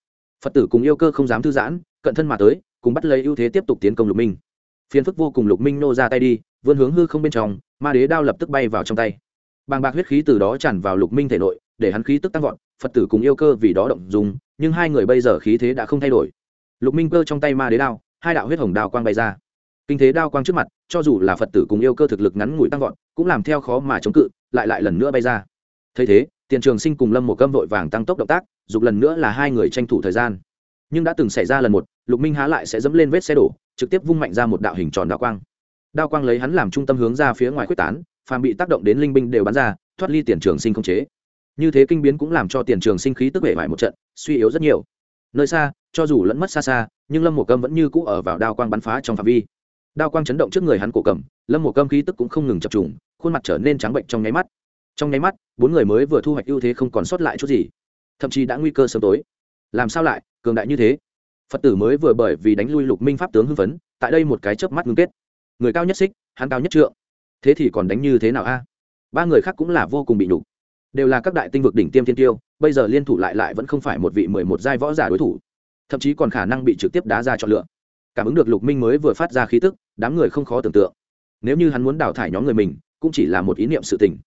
Phật tử cùng yêu cơ không dám thư giãn, cận thân mà tới, cùng bắt lấy ưu thế tiếp tục tiến công lục minh. Phiền phức vô cùng lục minh nô ra tay đi, vươn hướng hư không bên trong ma đế đao lập tức bay vào trong tay. Bàng bạc huyết khí từ đó tràn vào lục minh thể nội, để hắn khí tức tăng vọt, phật tử cùng yêu cơ vì đó động dùng nhưng hai người bây giờ khí thế đã không thay đổi. Lục minh cơ trong tay ma đế đao, hai đạo huyết hồng đao quang bay ra. Kinh thế đao quang trước mặt, cho dù là phật tử cùng yêu cơ thực lực ngắn ngủi tăng vọt, cũng làm theo khó mà chống cự, lại lại lần nữa bay ra. Thấy thế, tiền trường sinh cùng lâm một cơm vội vàng tăng tốc động tác, dục lần nữa là hai người tranh thủ thời gian. Nhưng đã từng xảy ra lần một, lục minh há lại sẽ dẫm lên vết xe đổ, trực tiếp vung mạnh ra một đạo hình tròn đao quang đao quang lấy hắn làm trung tâm hướng ra phía ngoài quyết tán, phàm bị tác động đến linh binh đều bắn ra, thoát ly tiền trường sinh không chế. Như thế kinh biến cũng làm cho tiền trường sinh khí tức bể vải một trận, suy yếu rất nhiều. Nơi xa, cho dù lẫn mất xa xa, nhưng lâm mộ câm vẫn như cũ ở vào đao quang bắn phá trong phạm vi. Đao quang chấn động trước người hắn cổ cầm, lâm mộ câm khí tức cũng không ngừng chập trùng, khuôn mặt trở nên trắng bệnh trong nháy mắt. Trong nháy mắt, bốn người mới vừa thu hoạch ưu thế không còn sót lại chút gì. Thậm chí đã nguy cơ sớm tối. Làm sao lại, cường đại như thế? Phật tử mới vừa bởi vì đánh lui lục minh pháp tướng hưng phấn, tại đây một cái chớp mắt ngưng kết người cao nhất xích, hắn cao nhất trượng. Thế thì còn đánh như thế nào a? Ba người khác cũng là vô cùng bị nhục. Đều là các đại tinh vực đỉnh tiêm thiên tiêu, bây giờ liên thủ lại lại vẫn không phải một vị mười một giai võ giả đối thủ. Thậm chí còn khả năng bị trực tiếp đá ra chọn lựa. Cảm ứng được lục minh mới vừa phát ra khí tức, đám người không khó tưởng tượng. Nếu như hắn muốn đào thải nhóm người mình, cũng chỉ là một ý niệm sự tình.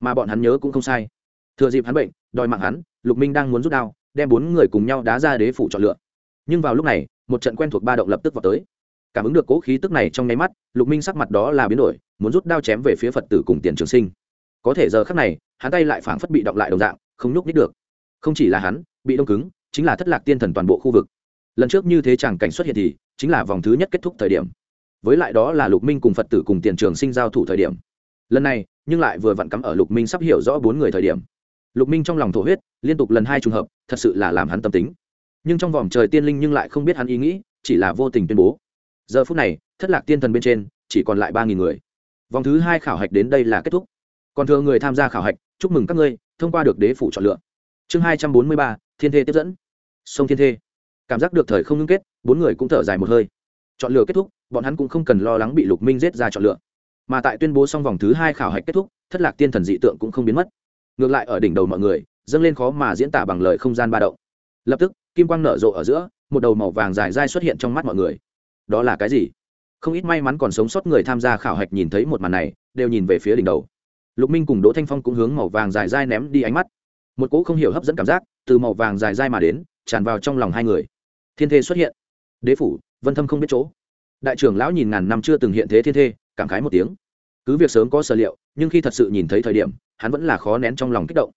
Mà bọn hắn nhớ cũng không sai. Thừa dịp hắn bệnh, đòi mạng hắn, lục minh đang muốn rút đao, đem bốn người cùng nhau đá ra đế phủ chọn lựa. Nhưng vào lúc này, một trận quen thuộc ba động lập tức vào tới cảm ứng được cố khí tức này trong nháy mắt, lục minh sắc mặt đó là biến đổi, muốn rút đao chém về phía phật tử cùng tiền trường sinh. Có thể giờ khắc này, hắn tay lại phảng phất bị động lại đồng dạng, không nhúc nít được. Không chỉ là hắn, bị đông cứng, chính là thất lạc tiên thần toàn bộ khu vực. Lần trước như thế chẳng cảnh xuất hiện thì, chính là vòng thứ nhất kết thúc thời điểm. Với lại đó là lục minh cùng phật tử cùng tiền trường sinh giao thủ thời điểm. Lần này, nhưng lại vừa vặn cắm ở lục minh sắp hiểu rõ bốn người thời điểm. Lục minh trong lòng thổ huyết, liên tục lần hai trùng hợp, thật sự là làm hắn tâm tính. Nhưng trong vòng trời tiên linh nhưng lại không biết hắn ý nghĩ, chỉ là vô tình tuyên bố giờ phút này, thất lạc tiên thần bên trên, chỉ còn lại ba nghìn người. Vòng thứ hai khảo hạch đến đây là kết thúc. Còn thừa người tham gia khảo hạch, chúc mừng các ngươi, thông qua được đế phủ chọn lựa. Chương hai trăm bốn mươi ba, thiên thê tiếp dẫn. Sông thiên thê. Cảm giác được thời không ngưng kết, bốn người cũng thở dài một hơi. Chọn lựa kết thúc, bọn hắn cũng không cần lo lắng bị lục minh giết ra chọn lựa. Mà tại tuyên bố xong vòng thứ hai khảo hạch kết thúc, thất lạc tiên thần dị tượng cũng không biến mất. Ngược lại ở đỉnh đầu mọi người, dâng lên khó mà diễn tả bằng lời không gian ba động. Lập tức, kim quang nở rộ ở giữa, một đầu màu vàng dài dai xuất hiện trong mắt mọi người đó là cái gì? Không ít may mắn còn sống sót người tham gia khảo hạch nhìn thấy một màn này, đều nhìn về phía đỉnh đầu. Lục minh cùng đỗ thanh phong cũng hướng màu vàng dài dai ném đi ánh mắt. Một cỗ không hiểu hấp dẫn cảm giác từ màu vàng dài dai mà đến, tràn vào trong lòng hai người. Thiên thê xuất hiện. Đế phủ, vân thâm không biết chỗ. Đại trưởng lão nhìn ngàn năm chưa từng hiện thế thiên thê, cảm khái một tiếng. Cứ việc sớm có sở liệu, nhưng khi thật sự nhìn thấy thời điểm, hắn vẫn là khó nén trong lòng kích động.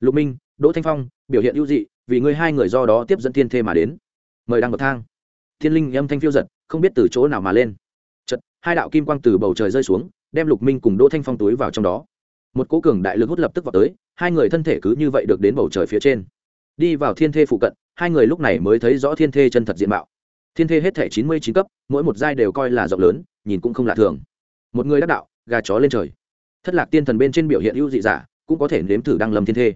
Lục minh, đỗ thanh phong, biểu hiện ưu dị, vì ngươi hai người do đó tiếp dẫn thiên thê mà đến. Mời đăng bậc thang thiên linh âm thanh phiêu giật, không biết từ chỗ nào mà lên. Chật hai đạo kim quang từ bầu trời rơi xuống, đem lục minh cùng đỗ thanh phong túi vào trong đó. Một cố cường đại lực hút lập tức vào tới, hai người thân thể cứ như vậy được đến bầu trời phía trên. Đi vào thiên thê phụ cận, hai người lúc này mới thấy rõ thiên thê chân thật diện mạo. Thiên thê hết thể chín mươi chín cấp, mỗi một giai đều coi là rộng lớn, nhìn cũng không lạ thường. Một người đắc đạo, gà chó lên trời. Thất lạc tiên thần bên trên biểu hiện ưu dị giả, cũng có thể nếm thử đăng lầm thiên thê.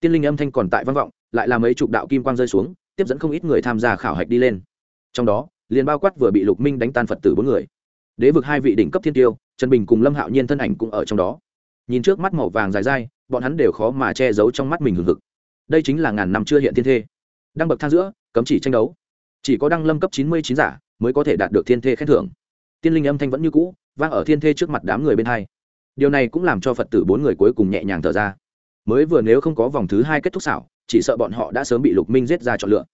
Tiên linh âm thanh còn tại văn vọng, lại là mấy chục đạo kim quang rơi xuống, tiếp dẫn không ít người tham gia khảo hạch đi lên trong đó liền bao quát vừa bị lục minh đánh tan phật tử bốn người. Đế vực hai vị đỉnh cấp thiên tiêu, trần bình cùng lâm hạo nhiên thân ảnh cũng ở trong đó. Nhìn trước mắt màu vàng dài dai, bọn hắn đều khó mà che giấu trong mắt mình hừng hực. Đây chính là ngàn năm chưa hiện thiên thê. Đăng bậc thang giữa, cấm chỉ tranh đấu. Chỉ có đăng lâm cấp chín mươi chín giả mới có thể đạt được thiên thê khen thưởng. Tiên linh âm thanh vẫn như cũ, vang ở thiên thê trước mặt đám người bên hai. Điều này cũng làm cho phật tử bốn người cuối cùng nhẹ nhàng thở ra. Mới vừa nếu không có vòng thứ hai kết thúc xảo, chỉ sợ bọn họ đã sớm bị lục minh giết ra chọn lựa.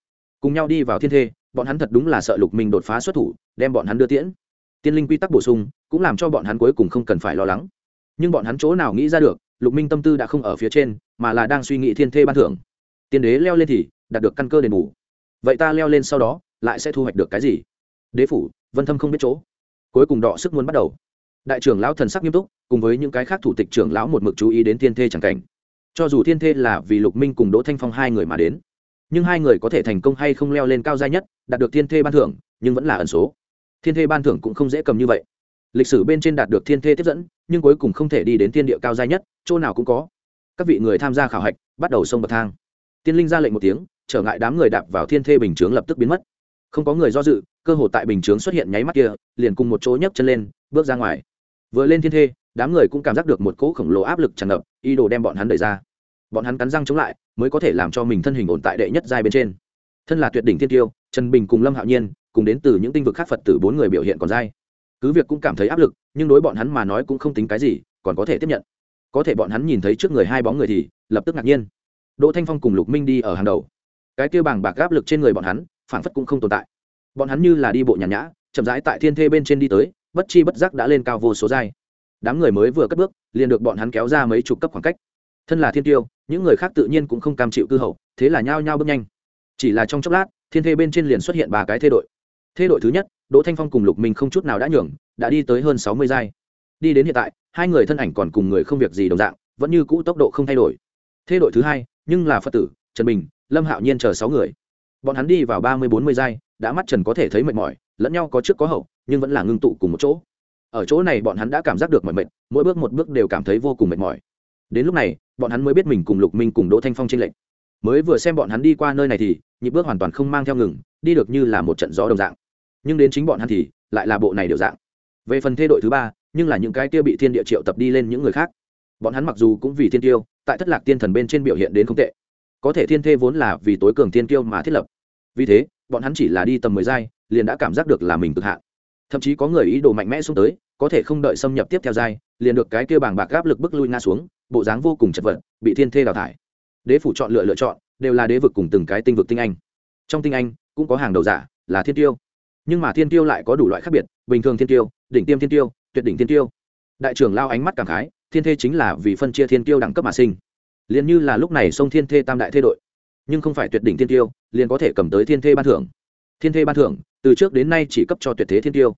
Cùng nhau đi vào thiên thê bọn hắn thật đúng là sợ lục minh đột phá xuất thủ, đem bọn hắn đưa tiễn. Tiên linh quy tắc bổ sung cũng làm cho bọn hắn cuối cùng không cần phải lo lắng. Nhưng bọn hắn chỗ nào nghĩ ra được, lục minh tâm tư đã không ở phía trên, mà là đang suy nghĩ thiên thê ban thưởng. Tiên đế leo lên thì, đạt được căn cơ đền bù. Vậy ta leo lên sau đó, lại sẽ thu hoạch được cái gì? Đế phủ, vân thâm không biết chỗ. Cuối cùng đọ sức muốn bắt đầu. Đại trưởng lão thần sắc nghiêm túc, cùng với những cái khác thủ tịch trưởng lão một mực chú ý đến thiên thê chẳng cảnh. Cho dù thiên thê là vì lục minh cùng đỗ thanh phong hai người mà đến nhưng hai người có thể thành công hay không leo lên cao giai nhất, đạt được thiên thê ban thưởng, nhưng vẫn là ẩn số. Thiên thê ban thưởng cũng không dễ cầm như vậy. Lịch sử bên trên đạt được thiên thê tiếp dẫn, nhưng cuối cùng không thể đi đến thiên địa cao giai nhất, chỗ nào cũng có. Các vị người tham gia khảo hạch, bắt đầu sông bậc thang. Tiên linh ra lệnh một tiếng, trở ngại đám người đạp vào thiên thê bình chướng lập tức biến mất. Không có người do dự, cơ hội tại bình chướng xuất hiện nháy mắt kia, liền cùng một chỗ nhấc chân lên, bước ra ngoài. Vừa lên thiên thê, đám người cũng cảm giác được một cỗ khổng lồ áp lực tràn ngập, ý đồ đem bọn hắn đẩy ra. Bọn hắn cắn răng chống lại mới có thể làm cho mình thân hình ổn tại đệ nhất giai bên trên. Thân là tuyệt đỉnh thiên tiêu, trần bình cùng lâm hạo nhiên, cùng đến từ những tinh vực khác phật tử bốn người biểu hiện còn dai. Cứ việc cũng cảm thấy áp lực, nhưng đối bọn hắn mà nói cũng không tính cái gì, còn có thể tiếp nhận. Có thể bọn hắn nhìn thấy trước người hai bóng người thì, lập tức ngạc nhiên. Đỗ thanh phong cùng lục minh đi ở hàng đầu. Cái kêu bảng bạc áp lực trên người bọn hắn phản phất cũng không tồn tại. Bọn hắn như là đi bộ nhàn nhã, chậm rãi tại thiên thê bên trên đi tới, bất chi bất giác đã lên cao vô số giai. Đám người mới vừa cất bước, liền được bọn hắn kéo ra mấy chục cấp khoảng cách thân là thiên tiêu, những người khác tự nhiên cũng không cam chịu cư hậu, thế là nhao nhao bước nhanh. Chỉ là trong chốc lát, thiên thê bên trên liền xuất hiện ba cái thê đội. Thê đội thứ nhất, đỗ thanh phong cùng lục minh không chút nào đã nhường, đã đi tới hơn sáu mươi giai. Đi đến hiện tại, hai người thân ảnh còn cùng người không việc gì đồng dạng, vẫn như cũ tốc độ không thay đổi. Thê đội thứ hai, nhưng là phật tử, trần bình, lâm hạo nhiên chờ sáu người. Bọn hắn đi vào ba mươi bốn mươi giai, đã mắt trần có thể thấy mệt mỏi, lẫn nhau có trước có hậu, nhưng vẫn là ngưng tụ cùng một chỗ. Ở chỗ này bọn hắn đã cảm giác được mọi mệt, mỗi bước một bước đều cảm thấy vô cùng mệt mỏi đến lúc này, bọn hắn mới biết mình cùng lục minh cùng đỗ thanh phong trên lệnh mới vừa xem bọn hắn đi qua nơi này thì, nhịp bước hoàn toàn không mang theo ngừng, đi được như là một trận gió đồng dạng. Nhưng đến chính bọn hắn thì, lại là bộ này đều dạng. Về phần thê đội thứ ba, nhưng là những cái kia bị thiên địa triệu tập đi lên những người khác. Bọn hắn mặc dù cũng vì thiên tiêu tại thất lạc tiên thần bên trên biểu hiện đến không tệ. Có thể thiên thê vốn là vì tối cường thiên tiêu mà thiết lập. Vì thế, bọn hắn chỉ là đi tầm mười giai, liền đã cảm giác được là mình cực hạn. Thậm chí có người ý đồ mạnh mẽ xuống tới, có thể không đợi xâm nhập tiếp theo giai liền được cái kia bảng bạc áp lực bức lui nga xuống, bộ dáng vô cùng chật vật, bị thiên thê đào thải. Đế phủ chọn lựa lựa chọn, đều là đế vực cùng từng cái tinh vực tinh anh. Trong tinh anh, cũng có hàng đầu giả, là thiên tiêu. Nhưng mà thiên tiêu lại có đủ loại khác biệt, bình thường thiên tiêu, đỉnh tiêm thiên tiêu, tuyệt đỉnh thiên tiêu. Đại trưởng lao ánh mắt cảm khái, thiên thê chính là vì phân chia thiên tiêu đẳng cấp mà sinh. Liền như là lúc này sông thiên thê tam đại thê đội, nhưng không phải tuyệt đỉnh thiên tiêu, liền có thể cầm tới thiên thê ban thưởng. Thiên thê ban thưởng, từ trước đến nay chỉ cấp cho tuyệt thế thiên tiêu.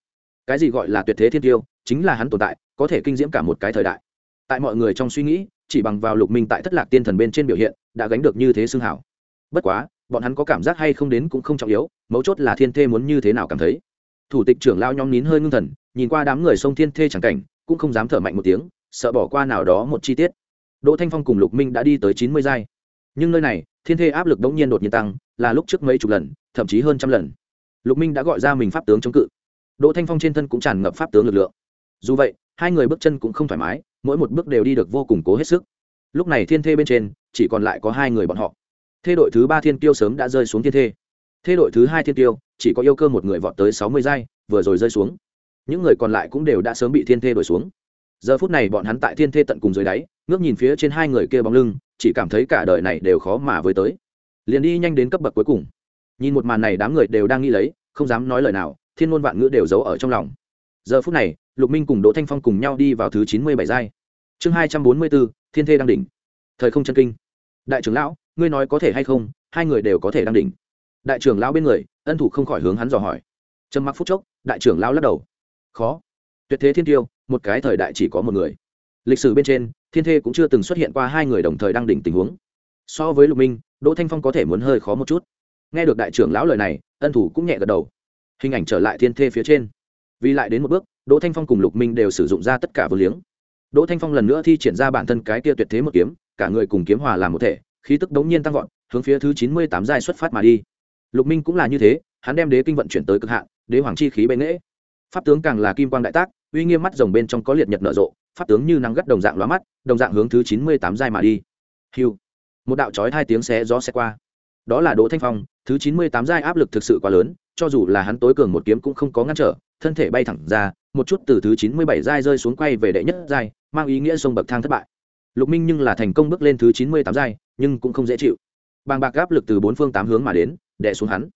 Cái gì gọi là tuyệt thế thiên tiêu chính là hắn tồn tại, có thể kinh diễm cả một cái thời đại. Tại mọi người trong suy nghĩ, chỉ bằng vào lục minh tại thất lạc tiên thần bên trên biểu hiện, đã gánh được như thế xương hảo. Bất quá, bọn hắn có cảm giác hay không đến cũng không trọng yếu, mấu chốt là thiên thê muốn như thế nào cảm thấy. Thủ tịch trưởng lao nhóm nín hơi ngưng thần, nhìn qua đám người sông thiên thê chẳng cảnh, cũng không dám thở mạnh một tiếng, sợ bỏ qua nào đó một chi tiết. Đỗ thanh phong cùng lục minh đã đi tới chín mươi giai. Nhưng nơi này, thiên thê áp lực đống nhiên đột nhiên tăng, là lúc trước mấy chục lần, thậm chí hơn trăm lần. Lục minh đã gọi ra mình pháp tướng chống cự. Đỗ thanh phong trên thân cũng tràn ngập pháp tướng lực lượng dù vậy hai người bước chân cũng không thoải mái mỗi một bước đều đi được vô cùng cố hết sức. Lúc này thiên thê bên trên chỉ còn lại có hai người bọn họ. Thê đội thứ ba thiên tiêu sớm đã rơi xuống thiên thê. Thê đội thứ hai thiên tiêu chỉ có yêu cơ một người vọt tới sáu mươi giây, vừa rồi rơi xuống. Những người còn lại cũng đều đã sớm bị thiên thê đổi xuống. Giờ phút này bọn hắn tại thiên thê tận cùng dưới đáy ngước nhìn phía trên hai người kia bóng lưng chỉ cảm thấy cả đời này đều khó mà với tới. Liền đi nhanh đến cấp bậc cuối cùng. Nhìn một màn này đám người đều đang nghĩ lấy không dám nói lời nào thiên ngôn vạn ngữ đều giấu ở trong lòng. Giờ phút này lục minh cùng đỗ thanh phong cùng nhau đi vào thứ chín mươi bảy giai. Chương hai trăm bốn mươi bốn, thiên thê đang đỉnh. Thời không chân kinh. Đại trưởng lão, ngươi nói có thể hay không? Hai người đều có thể đang đỉnh. Đại trưởng lão bên người, ân thủ không khỏi hướng hắn dò hỏi. Trầm mặc phút chốc, đại trưởng lão lắc đầu. Khó. Tuyệt thế thiên tiêu, một cái thời đại chỉ có một người. Lịch sử bên trên, thiên thê cũng chưa từng xuất hiện qua hai người đồng thời đang đỉnh tình huống. So với lục minh, đỗ thanh phong có thể muốn hơi khó một chút. Nghe được đại trưởng lão lời này, ân thủ cũng nhẹ gật đầu. Hình ảnh trở lại thiên thê phía trên vì lại đến một bước, đỗ thanh phong cùng lục minh đều sử dụng ra tất cả vô liếng. Đỗ thanh phong lần nữa thi triển ra bản thân cái kia tuyệt thế một kiếm, cả người cùng kiếm hòa làm một thể, khí tức đống nhiên tăng vọt, hướng phía thứ chín mươi tám giai xuất phát mà đi. Lục minh cũng là như thế, hắn đem đế kinh vận chuyển tới cực hạn, đế hoàng chi khí bệ nghễ pháp tướng càng là kim quang đại tác, uy nghiêm mắt rồng bên trong có liệt nhật nở rộ, pháp tướng như nắng gắt đồng dạng lóa mắt, đồng dạng hướng thứ chín mươi tám giai mà đi. Hiu một đạo chói hai tiếng xé gió xe qua. Đó là đỗ thanh phong, thứ chín mươi tám giai áp lực thực sự quá lớn cho dù là hắn tối cường một kiếm cũng không có ngăn trở, thân thể bay thẳng ra, một chút từ thứ chín mươi bảy giai rơi xuống quay về đệ nhất giai, mang ý nghĩa sông bậc thang thất bại. Lục minh nhưng là thành công bước lên thứ chín mươi tám giai, nhưng cũng không dễ chịu. Bàng bạc áp lực từ bốn phương tám hướng mà đến, đè xuống hắn.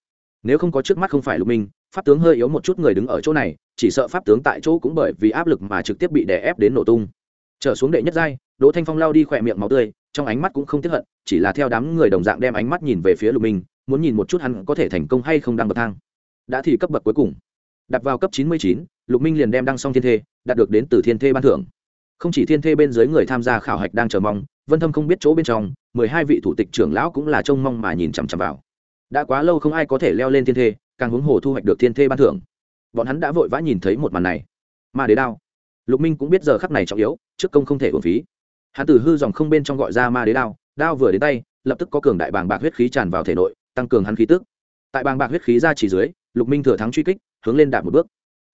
Nếu không có trước mắt không phải lục minh, pháp tướng hơi yếu một chút người đứng ở chỗ này, chỉ sợ pháp tướng tại chỗ cũng bởi vì áp lực mà trực tiếp bị đè ép đến nổ tung. Trở xuống đệ nhất giai, đỗ thanh phong lao đi khỏe miệng máu tươi, trong ánh mắt cũng không tiếp hận, chỉ là theo đám người đồng dạng đem ánh mắt nhìn về phía lục minh, muốn nhìn một chút hắn có thể thành công hay không đang bậc thang đã thì cấp bậc cuối cùng. Đặt vào cấp chín mươi chín, lục minh liền đem đăng xong thiên thê, đạt được đến từ thiên thê ban thưởng. Không chỉ thiên thê bên dưới người tham gia khảo hạch đang chờ mong, vân thâm không biết chỗ bên trong, mười hai vị thủ tịch trưởng lão cũng là trông mong mà nhìn chằm chằm vào. Đã quá lâu không ai có thể leo lên thiên thê, càng huống hồ thu hoạch được thiên thê ban thưởng. Bọn hắn đã vội vã nhìn thấy một màn này. Ma đế đao. Lục minh cũng biết giờ khắc này trọng yếu, trước công không thể uổng phí. Hắn từ hư dòng không bên trong gọi ra ma đế đao đao vừa đến tay, lập tức có cường đại bàng bạc huyết khí tràn vào thể nội, tăng cường hắn khí tức. Tại bàng bạc huyết khí ra chỉ dưới lục minh thừa thắng truy kích, hướng lên đạt một bước.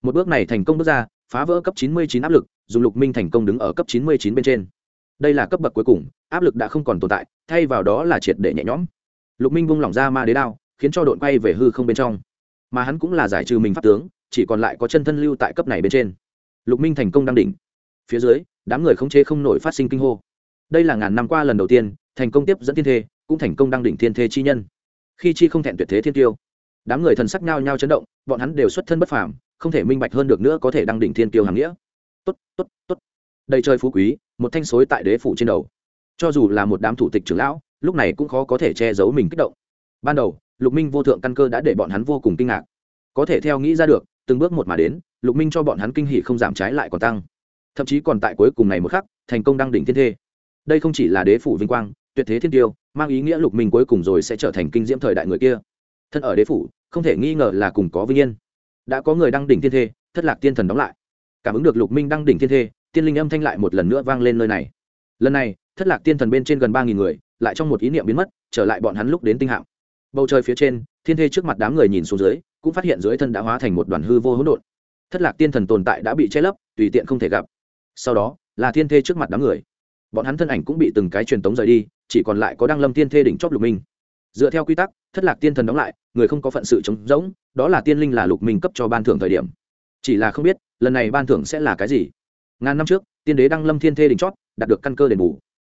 Một bước này thành công bước ra, phá vỡ cấp chín mươi chín áp lực, dùng lục minh thành công đứng ở cấp chín mươi chín bên trên. Đây là cấp bậc cuối cùng, áp lực đã không còn tồn tại, thay vào đó là triệt để nhẹ nhõm. Lục minh vung lỏng ra ma đế đao, khiến cho đội quay về hư không bên trong. Mà hắn cũng là giải trừ mình pháp tướng, chỉ còn lại có chân thân lưu tại cấp này bên trên. Lục minh thành công đăng đỉnh. Phía dưới, đám người không chế không nổi phát sinh kinh hô. Đây là ngàn năm qua lần đầu tiên, thành công tiếp dẫn thiên thê, cũng thành công đăng đỉnh thiên thê chi nhân. Khi chi không thẹn tuyệt thế thiên tiêu đám người thần sắc nhao nhao chấn động, bọn hắn đều xuất thân bất phàm, không thể minh bạch hơn được nữa có thể đăng đỉnh thiên tiêu hàng nghĩa. Tốt tốt tốt. Đầy trời phú quý, một thanh xối tại đế phủ trên đầu. Cho dù là một đám thủ tịch trưởng lão, lúc này cũng khó có thể che giấu mình kích động. Ban đầu, lục minh vô thượng căn cơ đã để bọn hắn vô cùng kinh ngạc. Có thể theo nghĩ ra được, từng bước một mà đến, lục minh cho bọn hắn kinh hỉ không giảm trái lại còn tăng. Thậm chí còn tại cuối cùng này một khắc, thành công đăng đỉnh thiên thê. Đây không chỉ là đế phủ vinh quang, tuyệt thế thiên tiêu, mang ý nghĩa lục minh cuối cùng rồi sẽ trở thành kinh diễm thời đại người kia. Thân ở đế phủ không thể nghi ngờ là cùng có vinh yên. Đã có người đăng đỉnh thiên thê, thất lạc tiên thần đóng lại. Cảm ứng được lục minh đăng đỉnh thiên thê, tiên linh âm thanh lại một lần nữa vang lên nơi này. Lần này, thất lạc tiên thần bên trên gần ba nghìn người, lại trong một ý niệm biến mất, trở lại bọn hắn lúc đến tinh hạng bầu trời phía trên, thiên thê trước mặt đám người nhìn xuống dưới, cũng phát hiện dưới thân đã hóa thành một đoàn hư vô hỗn độn. Thất lạc tiên thần tồn tại đã bị che lấp, tùy tiện không thể gặp. Sau đó, là thiên thê trước mặt đám người. Bọn hắn thân ảnh cũng bị từng cái truyền tống rời đi, chỉ còn lại có đăng lâm tiên thê đỉnh chóp lục minh. Dựa theo quy tắc, thất lạc tiên thần đóng lại người không có phận sự chống rỗng, đó là tiên linh là lục minh cấp cho ban thưởng thời điểm. Chỉ là không biết, lần này ban thưởng sẽ là cái gì. Ngàn năm trước, tiên đế đăng lâm thiên thê đỉnh chót, đạt được căn cơ đền bù.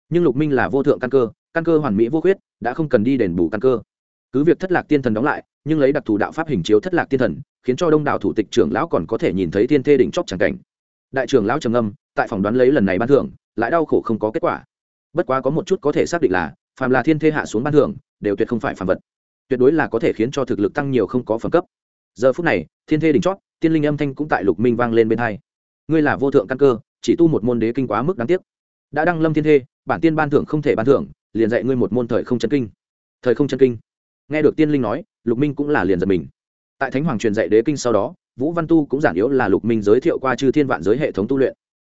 Nhưng lục minh là vô thượng căn cơ căn cơ hoàn mỹ vô khuyết, đã không cần đi đền bù căn cơ. Cứ việc thất lạc tiên thần đóng lại, nhưng lấy đặc thù đạo pháp hình chiếu thất lạc tiên thần, khiến cho đông đảo thủ tịch trưởng lão còn có thể nhìn thấy thiên thê đỉnh chót chẳng cảnh. Đại trưởng lão trầm âm tại phòng đoán lấy lần này ban thưởng, lại đau khổ không có kết quả. Bất quá có một chút có thể xác định là, phàm là thiên thê hạ xuống ban thưởng, đều tuyệt không phải phàm vật tuyệt đối là có thể khiến cho thực lực tăng nhiều không có phẩm cấp. Giờ phút này, thiên thê đỉnh chót, tiên linh âm thanh cũng tại lục minh vang lên bên hai. Ngươi là vô thượng căn cơ, chỉ tu một môn đế kinh quá mức đáng tiếc. Đã đăng lâm thiên thê, bản tiên ban thưởng không thể ban thưởng, liền dạy ngươi một môn thời không chân kinh. Thời không chân kinh. Nghe được tiên linh nói, lục minh cũng là liền giật mình. Tại thánh hoàng truyền dạy đế kinh sau đó, vũ văn tu cũng giản yếu là lục minh giới thiệu qua chư thiên vạn giới hệ thống tu luyện.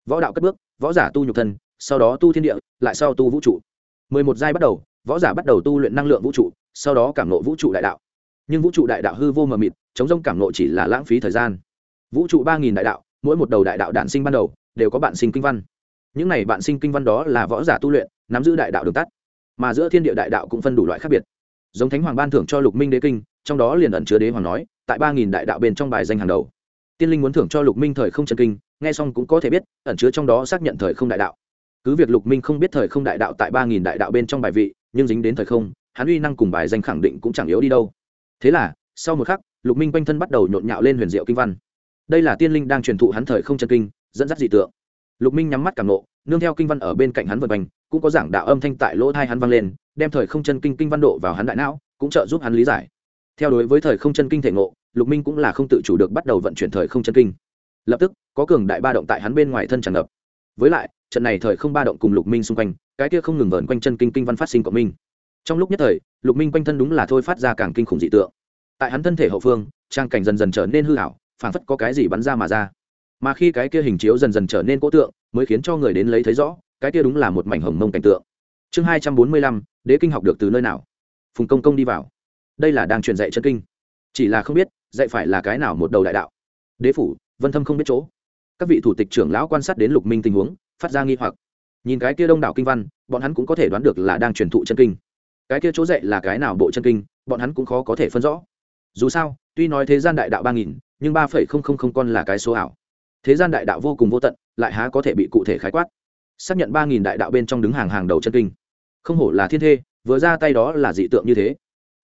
Võ đạo cất bước, võ giả tu nhục thân, sau đó tu thiên địa, lại sau tu vũ trụ. Mười một giai bắt đầu, võ giả bắt đầu tu luyện năng lượng vũ trụ sau đó cảm nộ vũ trụ đại đạo. Nhưng vũ trụ đại đạo hư vô mờ mịt, chống rông cảm nộ chỉ là lãng phí thời gian. Vũ trụ ba nghìn đại đạo, mỗi một đầu đại đạo đản sinh ban đầu, đều có bạn sinh kinh văn. Những này bạn sinh kinh văn đó là võ giả tu luyện, nắm giữ đại đạo đường tắt. Mà giữa thiên địa đại đạo cũng phân đủ loại khác biệt. Giống thánh hoàng ban thưởng cho lục minh đế kinh, trong đó liền ẩn chứa đế hoàng nói, tại ba nghìn đại đạo bên trong bài danh hàng đầu. Tiên linh muốn thưởng cho lục minh thời không chân kinh, nghe xong cũng có thể biết, ẩn chứa trong đó xác nhận thời không đại đạo. Cứ việc lục minh không biết thời không đại đạo tại ba nghìn đại đạo bên trong bài vị, nhưng dính đến thời không hắn uy năng cùng bài danh khẳng định cũng chẳng yếu đi đâu. Thế là, sau một khắc, lục minh quanh thân bắt đầu nhộn nhạo lên huyền diệu kinh văn. Đây là tiên linh đang truyền thụ hắn thời không chân kinh, dẫn dắt dị tượng. Lục minh nhắm mắt cảm nộ, nương theo kinh văn ở bên cạnh hắn vượt bành cũng có giảng đạo âm thanh tại lỗ thai hắn vang lên, đem thời không chân kinh kinh văn độ vào hắn đại não, cũng trợ giúp hắn lý giải. Theo đối với thời không chân kinh thể ngộ, lục minh cũng là không tự chủ được bắt đầu vận chuyển thời không chân kinh. Lập tức, có cường đại ba động tại hắn bên ngoài thân tràn ngập. Với lại, trận này thời không ba động cùng lục minh xung quanh, cái kia không ngừng vờn quanh chân kinh kinh văn phát sinh của minh trong lúc nhất thời, lục minh quanh thân đúng là thôi phát ra càng kinh khủng dị tượng. Tại hắn thân thể hậu phương, trang cảnh dần dần trở nên hư hảo phảng phất có cái gì bắn ra mà ra. Mà khi cái kia hình chiếu dần dần trở nên cố tượng, mới khiến cho người đến lấy thấy rõ, cái kia đúng là một mảnh hồng mông cảnh tượng. Chương hai trăm bốn mươi lăm, đế kinh học được từ nơi nào? Phùng công công đi vào. Đây là đang truyền dạy chân kinh. Chỉ là không biết, dạy phải là cái nào một đầu đại đạo. Đế phủ, vân thâm không biết chỗ. Các vị thủ tịch trưởng lão quan sát đến lục minh tình huống, phát ra nghi hoặc. Nhìn cái kia đông đảo kinh văn, bọn hắn cũng có thể đoán được là đang truyền thụ chân kinh cái kia chỗ dạy là cái nào bộ chân kinh, bọn hắn cũng khó có thể phân rõ. Dù sao, tuy nói thế gian đại đạo ba nghìn, nhưng ba phẩy không không không con là cái số ảo. Thế gian đại đạo vô cùng vô tận, lại há có thể bị cụ thể khái quát. Xác nhận ba nghìn đại đạo bên trong đứng hàng hàng đầu chân kinh. Không hổ là thiên thê, vừa ra tay đó là dị tượng như thế.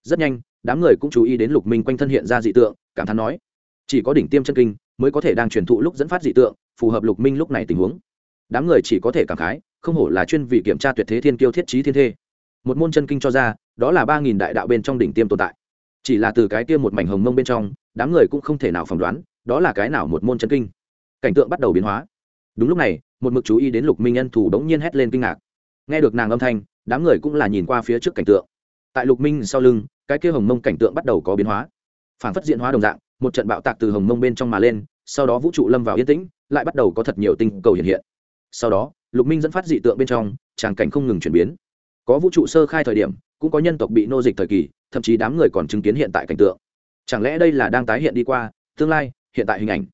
Rất nhanh, đám người cũng chú ý đến lục minh quanh thân hiện ra dị tượng, cảm thán nói, chỉ có đỉnh tiêm chân kinh mới có thể đang truyền thụ lúc dẫn phát dị tượng, phù hợp lục minh lúc này tình huống. Đám người chỉ có thể cảm khái, không hổ là chuyên vị kiểm tra tuyệt thế thiên kiêu thiết trí thiên thê một môn chân kinh cho ra, đó là ba nghìn đại đạo bên trong đỉnh tiêm tồn tại. Chỉ là từ cái kia một mảnh hồng mông bên trong, đám người cũng không thể nào phỏng đoán, đó là cái nào một môn chân kinh. Cảnh tượng bắt đầu biến hóa. Đúng lúc này, một mực chú ý đến lục minh nhân thủ đống nhiên hét lên kinh ngạc. Nghe được nàng âm thanh, đám người cũng là nhìn qua phía trước cảnh tượng. Tại lục minh sau lưng, cái kia hồng mông cảnh tượng bắt đầu có biến hóa. Phản phất diện hóa đồng dạng, một trận bạo tạc từ hồng mông bên trong mà lên, sau đó vũ trụ lâm vào yên tĩnh, lại bắt đầu có thật nhiều tinh cầu hiện hiện. Sau đó, lục minh dẫn phát dị tượng bên trong, tràng cảnh không ngừng chuyển biến có vũ trụ sơ khai thời điểm, cũng có nhân tộc bị nô dịch thời kỳ, thậm chí đám người còn chứng kiến hiện tại cảnh tượng. Chẳng lẽ đây là đang tái hiện đi qua, tương lai, hiện tại hình ảnh?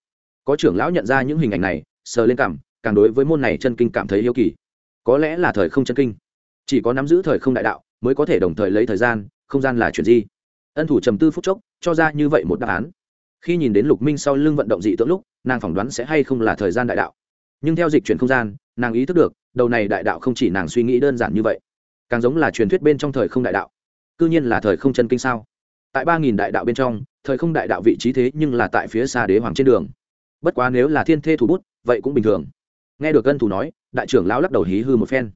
Có trưởng lão nhận ra những hình ảnh này, sờ lên cảm, càng đối với môn này chân kinh cảm thấy yêu kỳ. Có lẽ là thời không chân kinh. Chỉ có nắm giữ thời không đại đạo, mới có thể đồng thời lấy thời gian, không gian là chuyện gì? Ân thủ trầm tư phút chốc, cho ra như vậy một đáp án. Khi nhìn đến lục minh sau lưng vận động dị tượng lúc, nàng phỏng đoán sẽ hay không là thời gian đại đạo. Nhưng theo dịch chuyển không gian, nàng ý thức được, đầu này đại đạo không chỉ nàng suy nghĩ đơn giản như vậy càng giống là truyền thuyết bên trong thời không đại đạo. Cư nhiên là thời không chân kinh sao? Tại ba nghìn đại đạo bên trong, thời không đại đạo vị trí thế nhưng là tại phía xa đế hoàng trên đường. Bất quá nếu là thiên thê thủ bút, vậy cũng bình thường. Nghe được ân thủ nói, đại trưởng lão lắc đầu hí hư một phen.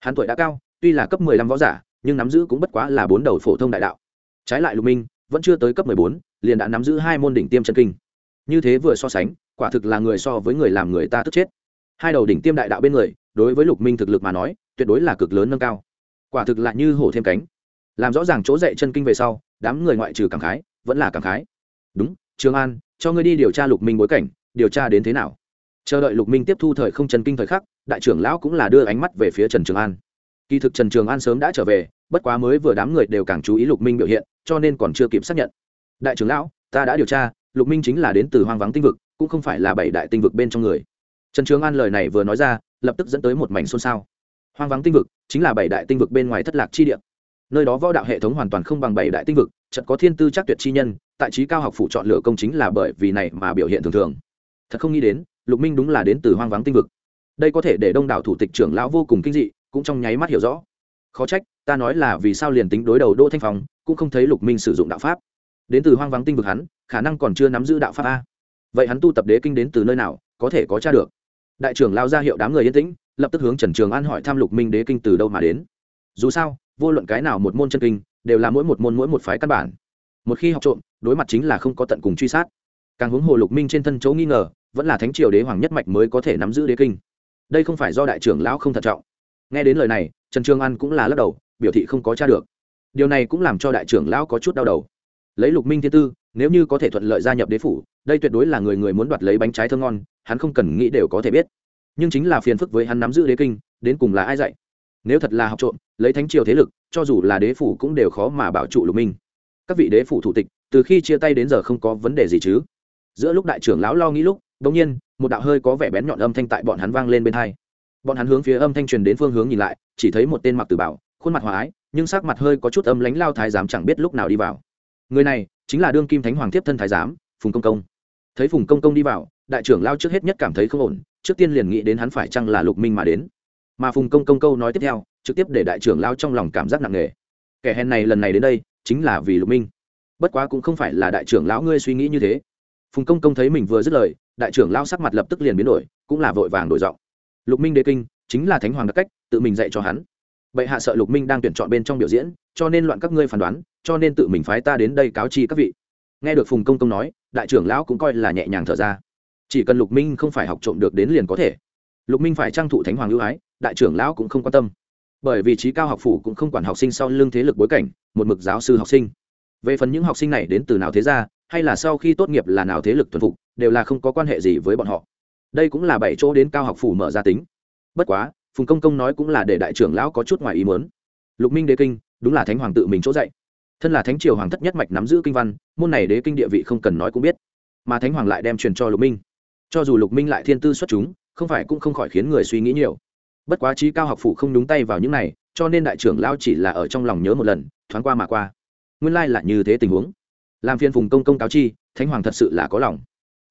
Hắn tuổi đã cao, tuy là cấp mười lăm võ giả, nhưng nắm giữ cũng bất quá là bốn đầu phổ thông đại đạo. Trái lại lục minh, vẫn chưa tới cấp mười bốn, liền đã nắm giữ hai môn đỉnh tiêm chân kinh. Như thế vừa so sánh, quả thực là người so với người làm người ta tức chết. Hai đầu đỉnh tiêm đại đạo bên người, đối với lục minh thực lực mà nói, tuyệt đối là cực lớn nâng cao quả thực là như hổ thêm cánh. Làm rõ ràng chỗ dậy chân kinh về sau, đám người ngoại trừ cảm khái, vẫn là cảm khái. Đúng trương an, cho ngươi đi điều tra lục minh bối cảnh, điều tra đến thế nào? Chờ đợi lục minh tiếp thu thời không chân kinh thời khắc, đại trưởng lão cũng là đưa ánh mắt về phía trần trường an. Kỳ thực trần trường an sớm đã trở về, bất quá mới vừa đám người đều càng chú ý lục minh biểu hiện, cho nên còn chưa kịp xác nhận. Đại trưởng lão, ta đã điều tra, lục minh chính là đến từ hoang vắng tinh vực, cũng không phải là bảy đại tinh vực bên trong người. Trần trường an lời này vừa nói ra, lập tức dẫn tới một mảnh xôn xao hoang vắng tinh vực chính là bảy đại tinh vực bên ngoài thất lạc chi địa. Nơi đó võ đạo hệ thống hoàn toàn không bằng bảy đại tinh vực chật có thiên tư chắc tuyệt chi nhân, tại trí cao học phủ chọn lựa công chính là bởi vì này mà biểu hiện thường thường. Thật không nghĩ đến, lục minh đúng là đến từ hoang vắng tinh vực. Đây có thể để đông đảo thủ tịch trưởng lão vô cùng kinh dị, cũng trong nháy mắt hiểu rõ. Khó trách, ta nói là vì sao liền tính đối đầu đỗ thanh phong, cũng không thấy lục minh sử dụng đạo pháp. Đến từ hoang vắng tinh vực hắn, khả năng còn chưa nắm giữ đạo pháp a. Vậy hắn tu tập đế kinh đến từ nơi nào, có thể có t r a được. Đại trưởng lao ra hiệu đám người yên tĩnh lập tức hướng trần trường an hỏi Tham lục minh đế kinh từ đâu mà đến. Dù sao, vô luận cái nào một môn chân kinh, đều là mỗi một môn mỗi một phái căn bản. Một khi học trộm, đối mặt chính là không có tận cùng truy sát. Càng hướng hồ lục minh trên thân chỗ nghi ngờ, vẫn là thánh triều đế hoàng nhất mạch mới có thể nắm giữ đế kinh. Đây không phải do đại trưởng lão không thận trọng. Nghe đến lời này, trần trường an cũng là lắc đầu, biểu thị không có tra được. Điều này cũng làm cho đại trưởng lão có chút đau đầu. Lấy lục minh thiên tư, nếu như có thể thuận lợi gia nhập đế phủ, đây tuyệt đối là người người muốn đoạt lấy bánh trái thơ ngon, hắn không cần nghĩ đều có thể biết nhưng chính là phiền phức với hắn nắm giữ đế kinh, đến cùng là ai dạy? Nếu thật là học trộm, lấy thánh triều thế lực, cho dù là đế phủ cũng đều khó mà bảo trụ lục minh. Các vị đế phủ thủ tịch, từ khi chia tay đến giờ không có vấn đề gì chứ? Giữa lúc đại trưởng lão lo nghĩ lúc đ ỗ n g nhiên, một đạo hơi có vẻ bén nhọn âm thanh tại bọn hắn vang lên bên hai. Bọn hắn hướng phía âm thanh truyền đến phương hướng nhìn lại, chỉ thấy một tên mặc tử bảo, khuôn mặt hòa ái, nhưng sắc mặt hơi có chút âm lánh lao thái giám chẳng biết lúc nào đi vào. Người này, chính là đương kim thánh hoàng tiếp thân thái giám, phùng công công. Thấy phùng công công đi vào, đại trưởng lao trước hết nhất cảm thấy không ổn trước tiên liền nghĩ đến hắn phải chăng là lục minh mà đến. Mà phùng công công câu nói tiếp theo, trực tiếp để đại trưởng lao trong lòng cảm giác nặng nề. Kẻ hèn này lần này đến đây, chính là vì lục minh. Bất quá cũng không phải là đại trưởng lão ngươi suy nghĩ như thế. Phùng công công thấy mình vừa dứt lời, đại trưởng lao sắc mặt lập tức liền biến đổi, cũng là vội vàng đổi giọng. Lục minh đế kinh, chính là thánh hoàng đặc cách, tự mình dạy cho hắn. Bệ hạ sợ lục minh đang tuyển chọn bên trong biểu diễn, cho nên loạn các ngươi phán đoán, cho nên tự mình phái ta đến đây cáo chi các vị. Nghe được phùng công công nói, đại trưởng lão cũng coi là nhẹ nhàng thở ra chỉ cần lục minh không phải học trộm được đến liền có thể. Lục minh phải trang thụ thánh hoàng ưu ái, đại trưởng lão cũng không quan tâm. Bởi vì trí cao học phủ cũng không quản học sinh sau lưng thế lực bối cảnh, một mực giáo sư học sinh. Về phần những học sinh này đến từ nào thế ra hay là sau khi tốt nghiệp là nào thế lực thuần phục, đều là không có quan hệ gì với bọn họ. Đây cũng là bảy chỗ đến cao học phủ mở ra tính. Bất quá, phùng công công nói cũng là để đại trưởng lão có chút ngoài ý muốn. Lục minh đế kinh, đúng là thánh hoàng tự mình chỗ dạy. Thân là thánh triều hoàng thất nhất mạch nắm giữ kinh văn, môn này đế kinh địa vị không cần nói cũng biết. Mà thánh hoàng lại đem truyền cho lục minh cho dù lục minh lại thiên tư xuất chúng, không phải cũng không khỏi khiến người suy nghĩ nhiều. Bất quá trí cao học phủ không đúng tay vào những này, cho nên đại trưởng lao chỉ là ở trong lòng nhớ một lần, thoáng qua mà qua. Nguyên lai là như thế tình huống. Làm phiên phùng công công cáo chi, thánh hoàng thật sự là có lòng.